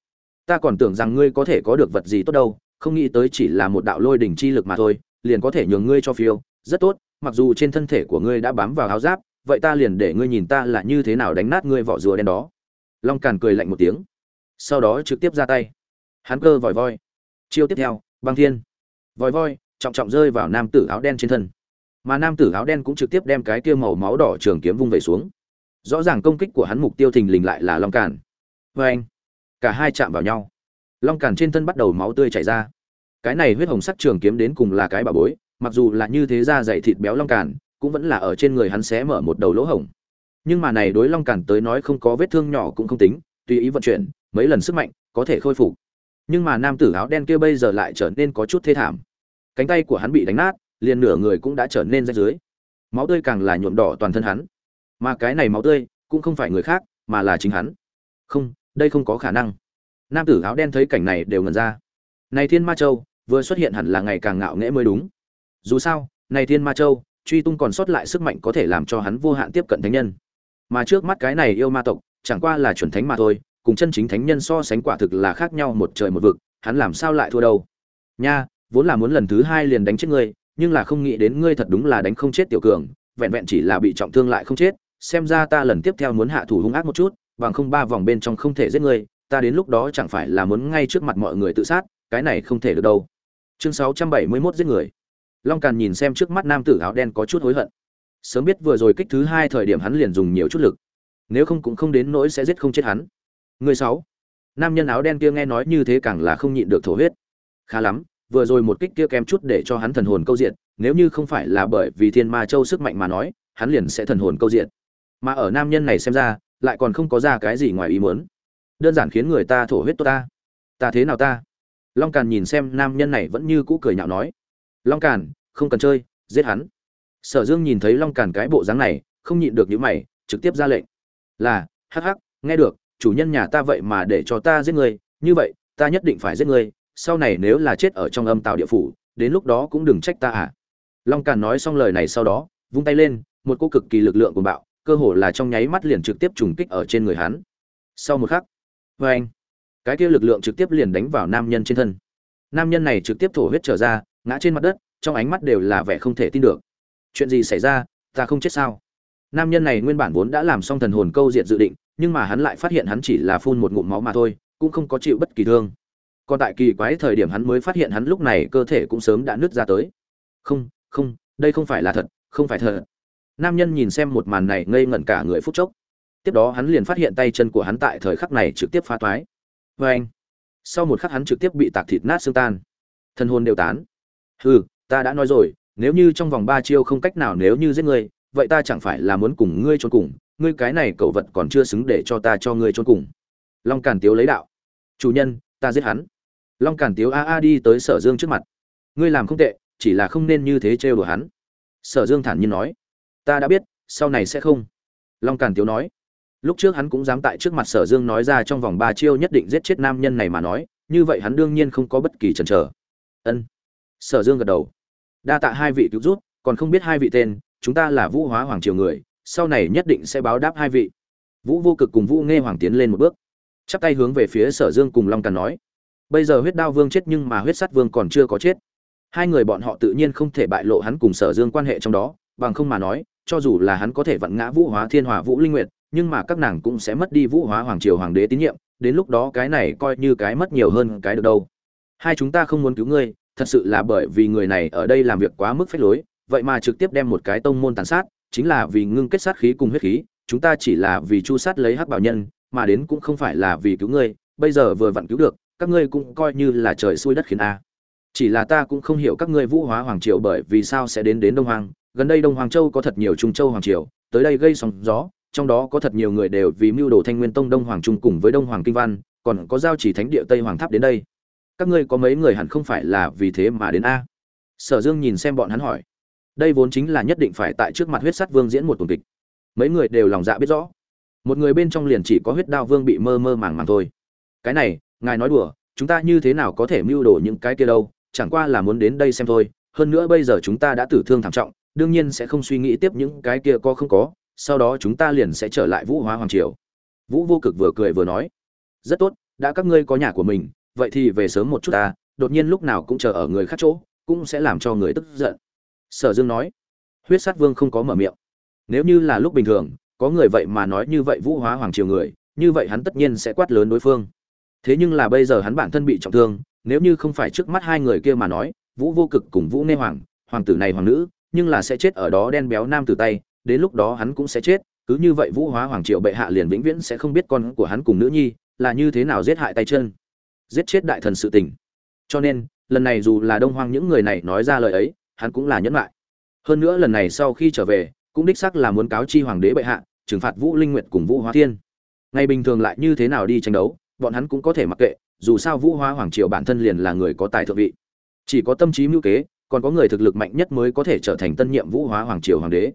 ta còn tưởng rằng ngươi có thể có được vật gì tốt đâu, không nghĩ tới chỉ là một đạo lôi đỉnh chi lực mà thôi, liền có thể nhường ngươi cho phiêu. Rất tốt, mặc dù trên thân thể của ngươi đã bám vào áo giáp, vậy ta liền để ngươi nhìn ta là như thế nào đánh nát ngươi vỏ rùa đen đó. Long càn cười lạnh một tiếng, sau đó trực tiếp ra tay. Hắn cơ vòi voi. Chiêu tiếp theo, băng thiên. Vòi voi, trọng trọng rơi vào nam tử áo đen trên thân. Mà nam tử áo đen cũng trực tiếp đem cái kia màu máu đỏ trường kiếm vung về xuống. Rõ ràng công kích của hắn mục tiêu thình lình lại là long càn. Vê anh cả hai chạm vào nhau. Long càn trên thân bắt đầu máu tươi chảy ra. Cái này huyết hồng sắc trường kiếm đến cùng là cái bà bối, mặc dù là như thế ra dày thịt béo long càn, cũng vẫn là ở trên người hắn xé mở một đầu lỗ hổng. Nhưng mà này đối long càn tới nói không có vết thương nhỏ cũng không tính, tùy ý vận chuyển, mấy lần sức mạnh có thể khôi phục. Nhưng mà nam tử áo đen kia bây giờ lại trở nên có chút thê thảm. Cánh tay của hắn bị đánh nát, liền nửa người cũng đã trở nên rách dưới máu tươi càng là nhuộm đỏ toàn thân hắn. Mà cái này máu tươi cũng không phải người khác, mà là chính hắn. Không đây không có khả năng. Nam tử áo đen thấy cảnh này đều ngần ra. Này thiên ma châu, vừa xuất hiện hẳn là ngày càng ngạo nghễ mới đúng. Dù sao, này thiên ma châu, truy tung còn sót lại sức mạnh có thể làm cho hắn vô hạn tiếp cận thánh nhân. Mà trước mắt cái này yêu ma tộc, chẳng qua là chuẩn thánh mà thôi, cùng chân chính thánh nhân so sánh quả thực là khác nhau một trời một vực, hắn làm sao lại thua đâu? Nha, vốn là muốn lần thứ hai liền đánh chết ngươi, nhưng là không nghĩ đến ngươi thật đúng là đánh không chết tiểu cường, vẹn vẹn chỉ là bị trọng thương lại không chết, xem ra ta lần tiếp theo muốn hạ thủ hung ác một chút bằng không ba vòng bên trong không thể giết ngươi ta đến lúc đó chẳng phải là muốn ngay trước mặt mọi người tự sát, cái này không thể được đâu. Chương 671 giết người. Long càn nhìn xem trước mắt nam tử áo đen có chút hối hận. Sớm biết vừa rồi kích thứ hai thời điểm hắn liền dùng nhiều chút lực. Nếu không cũng không đến nỗi sẽ giết không chết hắn. Người sáu. Nam nhân áo đen kia nghe nói như thế càng là không nhịn được thổ huyết. Khá lắm, vừa rồi một kích kia kém chút để cho hắn thần hồn câu diện, nếu như không phải là bởi vì thiên ma châu sức mạnh mà nói, hắn liền sẽ thần hồn câu diện. Mà ở nam nhân này xem ra lại còn không có ra cái gì ngoài ý muốn. Đơn giản khiến người ta thổ huyết tốt ta. Ta thế nào ta? Long càn nhìn xem nam nhân này vẫn như cũ cười nhạo nói. Long càn, không cần chơi, giết hắn. Sở dương nhìn thấy long càn cái bộ dáng này, không nhịn được những mày, trực tiếp ra lệnh. Là, hắc hắc, nghe được, chủ nhân nhà ta vậy mà để cho ta giết người, như vậy, ta nhất định phải giết người, sau này nếu là chết ở trong âm tàu địa phủ, đến lúc đó cũng đừng trách ta à. Long càn nói xong lời này sau đó, vung tay lên, một cô cực kỳ lực lượng của bạo cơ hồ là trong nháy mắt liền trực tiếp trùng kích ở trên người hắn. Sau một khắc, vê anh, cái kia lực lượng trực tiếp liền đánh vào nam nhân trên thân. Nam nhân này trực tiếp thổ huyết trở ra, ngã trên mặt đất, trong ánh mắt đều là vẻ không thể tin được. Chuyện gì xảy ra, ta không chết sao? Nam nhân này nguyên bản vốn đã làm xong thần hồn câu diệt dự định, nhưng mà hắn lại phát hiện hắn chỉ là phun một ngụm máu mà thôi, cũng không có chịu bất kỳ thương. Còn tại kỳ quái thời điểm hắn mới phát hiện hắn lúc này cơ thể cũng sớm đã nứt ra tới. Không không, đây không phải là thật, không phải thật nam nhân nhìn xem một màn này ngây ngẩn cả người phút chốc. Tiếp đó hắn liền phát hiện tay chân của hắn tại thời khắc này trực tiếp phá toái. Vê anh, sau một khắc hắn trực tiếp bị tạc thịt nát xương tan. Thân hồn đều tán. Hừ, ta đã nói rồi, nếu như trong vòng ba chiêu không cách nào nếu như giết ngươi, vậy ta chẳng phải là muốn cùng ngươi trốn cùng, ngươi cái này cậu vật còn chưa xứng để cho ta cho ngươi trốn cùng. Long càn tiếu lấy đạo. Chủ nhân, ta giết hắn. Long càn tiếu a a đi tới sở dương trước mặt. Ngươi làm không tệ, chỉ là không nên như thế trêu đùa hắn. Sở dương thản nhiên nói ta đã biết, sau này sẽ không. Long càn tiếu nói. Lúc trước hắn cũng dám tại trước mặt sở dương nói ra trong vòng ba chiêu nhất định giết chết nam nhân này mà nói, như vậy hắn đương nhiên không có bất kỳ chần chờ. Ân. Sở dương gật đầu. Đa tạ hai vị cứu rút còn không biết hai vị tên, chúng ta là vũ hóa hoàng triều người, sau này nhất định sẽ báo đáp hai vị. Vũ vô cực cùng vũ nghe hoàng tiến lên một bước. Chắp tay hướng về phía sở dương cùng long càn nói. Bây giờ huyết đao vương chết nhưng mà huyết sắt vương còn chưa có chết. Hai người bọn họ tự nhiên không thể bại lộ hắn cùng sở dương quan hệ trong đó, bằng không mà nói cho dù là hắn có thể vặn ngã vũ hóa thiên hòa vũ linh nguyệt, nhưng mà các nàng cũng sẽ mất đi vũ hóa hoàng triều hoàng đế tín nhiệm, đến lúc đó cái này coi như cái mất nhiều hơn cái được đâu. Hai chúng ta không muốn cứu ngươi, thật sự là bởi vì người này ở đây làm việc quá mức phách lối, vậy mà trực tiếp đem một cái tông môn tàn sát, chính là vì ngưng kết sát khí cùng huyết khí, chúng ta chỉ là vì chu sát lấy hắc bảo nhân, mà đến cũng không phải là vì cứu ngươi, bây giờ vừa vặn cứu được, các ngươi cũng coi như là trời xui đất khiến a. Chỉ là ta cũng không hiểu các ngươi vũ hóa hoàng triều bởi vì sao sẽ đến đến đông hoàng gần đây đông hoàng châu có thật nhiều trung châu hoàng triều, tới đây gây sóng gió, trong đó có thật nhiều người đều vì mưu đồ thanh nguyên tông đông hoàng trung cùng với đông hoàng kinh văn, còn có giao chỉ thánh địa tây hoàng tháp đến đây. Các ngươi có mấy người hẳn không phải là vì thế mà đến a? Sở dương nhìn xem bọn hắn hỏi. Đây vốn chính là nhất định phải tại trước mặt huyết sắt vương diễn một tuần kịch. Mấy người đều lòng dạ biết rõ. Một người bên trong liền chỉ có huyết đao vương bị mơ mơ màng màng thôi. Cái này, ngài nói đùa, chúng ta như thế nào có thể mưu đồ những cái kia đâu? Chẳng qua là muốn đến đây xem thôi. Hơn nữa bây giờ chúng ta đã tử thương thảm trọng đương nhiên sẽ không suy nghĩ tiếp những cái kia có không có, sau đó chúng ta liền sẽ trở lại vũ hóa hoàng triều. Vũ vô cực vừa cười vừa nói, rất tốt, đã các ngươi có nhà của mình, vậy thì về sớm một chút ta, đột nhiên lúc nào cũng chờ ở người khác chỗ, cũng sẽ làm cho người tức giận. Sở dương nói, huyết sát vương không có mở miệng. Nếu như là lúc bình thường, có người vậy mà nói như vậy vũ hóa hoàng triều người, như vậy hắn tất nhiên sẽ quát lớn đối phương. Thế nhưng là bây giờ hắn bản thân bị trọng thương, nếu như không phải trước mắt hai người kia mà nói, vũ vô cực cùng vũ nê hoàng hoàng tử này hoàng nữ nhưng là sẽ chết ở đó đen béo nam từ tay, đến lúc đó hắn cũng sẽ chết, cứ như vậy vũ hóa hoàng triều bệ hạ liền vĩnh viễn sẽ không biết con của hắn cùng nữ nhi là như thế nào giết hại tay chân, giết chết đại thần sự tình. Cho nên, lần này dù là đông hoang những người này nói ra lời ấy, hắn cũng là nhẫn lại. Hơn nữa lần này sau khi trở về, cũng đích xác là muốn cáo chi hoàng đế bệ hạ, trừng phạt vũ linh nguyệt cùng vũ hóa thiên. Ngày bình thường lại như thế nào đi tranh đấu, bọn hắn cũng có thể mặc kệ, dù sao vũ hóa hoàng triều bản thân liền là người có tài thượng vị. Chỉ có tâm trí mưu kế còn có người thực lực mạnh nhất mới có thể trở thành tân nhiệm vũ hóa hoàng triều hoàng đế.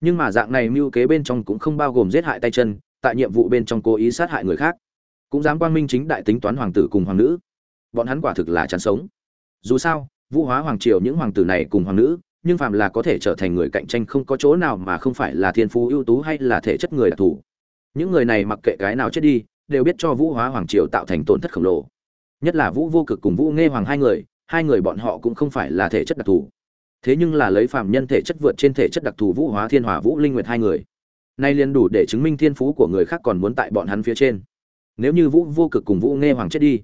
Nhưng mà dạng này mưu kế bên trong cũng không bao gồm giết hại tay chân, tại nhiệm vụ bên trong cố ý sát hại người khác. Cũng dám quang minh chính đại tính toán hoàng tử cùng hoàng nữ. Bọn hắn quả thực là chán sống. Dù sao, vũ hóa hoàng triều những hoàng tử này cùng hoàng nữ, nhưng phàm là có thể trở thành người cạnh tranh không có chỗ nào mà không phải là thiên phú ưu tú hay là thể chất người đặc thù. Những người này mặc kệ cái nào chết đi, đều biết cho vũ hóa hoàng triều tạo thành tổn thất khổng lồ. Nhất là vũ vô cực cùng vũ nghe hoàng hai người hai người bọn họ cũng không phải là thể chất đặc thù. Thế nhưng là lấy phàm nhân thể chất vượt trên thể chất đặc thù vũ hóa thiên hòa vũ linh nguyệt hai người. Nay liền đủ để chứng minh thiên phú của người khác còn muốn tại bọn hắn phía trên. Nếu như vũ vô cực cùng vũ nghe hoàng chết đi,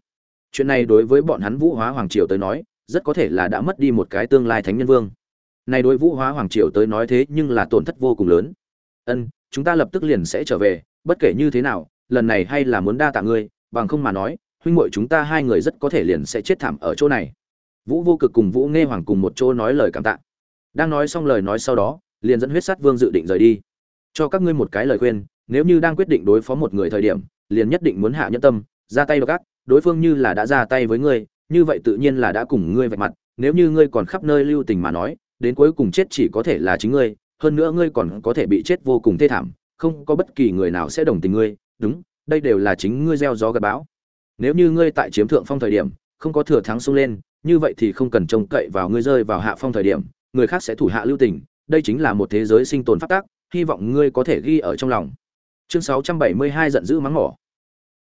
chuyện này đối với bọn hắn vũ hóa hoàng triều tới nói, rất có thể là đã mất đi một cái tương lai thánh nhân vương. Này đối vũ hóa hoàng triều tới nói thế nhưng là tổn thất vô cùng lớn. Ân, chúng ta lập tức liền sẽ trở về, bất kể như thế nào, lần này hay là muốn đa tạ ngươi, bằng không mà nói, huynh muội chúng ta hai người rất có thể liền sẽ chết thảm ở chỗ này vũ vô cực cùng vũ nghe hoàng cùng một chỗ nói lời cảm tạ. Đang nói xong lời nói sau đó, liền dẫn huyết sát vương dự định rời đi. Cho các ngươi một cái lời khuyên, nếu như đang quyết định đối phó một người thời điểm, liền nhất định muốn hạ nhân tâm, ra tay vào gác đối phương như là đã ra tay với ngươi, như vậy tự nhiên là đã cùng ngươi vạch mặt, nếu như ngươi còn khắp nơi lưu tình mà nói, đến cuối cùng chết chỉ có thể là chính ngươi, hơn nữa ngươi còn có thể bị chết vô cùng thê thảm, không có bất kỳ người nào sẽ đồng tình ngươi, đúng, đây đều là chính ngươi gieo gió gặt bão. Nếu như ngươi tại chiếm thượng phong thời điểm, không có thừa thắng xông lên như vậy thì không cần trông cậy vào ngươi rơi vào hạ phong thời điểm, người khác sẽ thủ hạ lưu tình, đây chính là một thế giới sinh tồn phát tác hy vọng ngươi có thể ghi ở trong lòng. Chương 672 giận dữ mắng mỏ.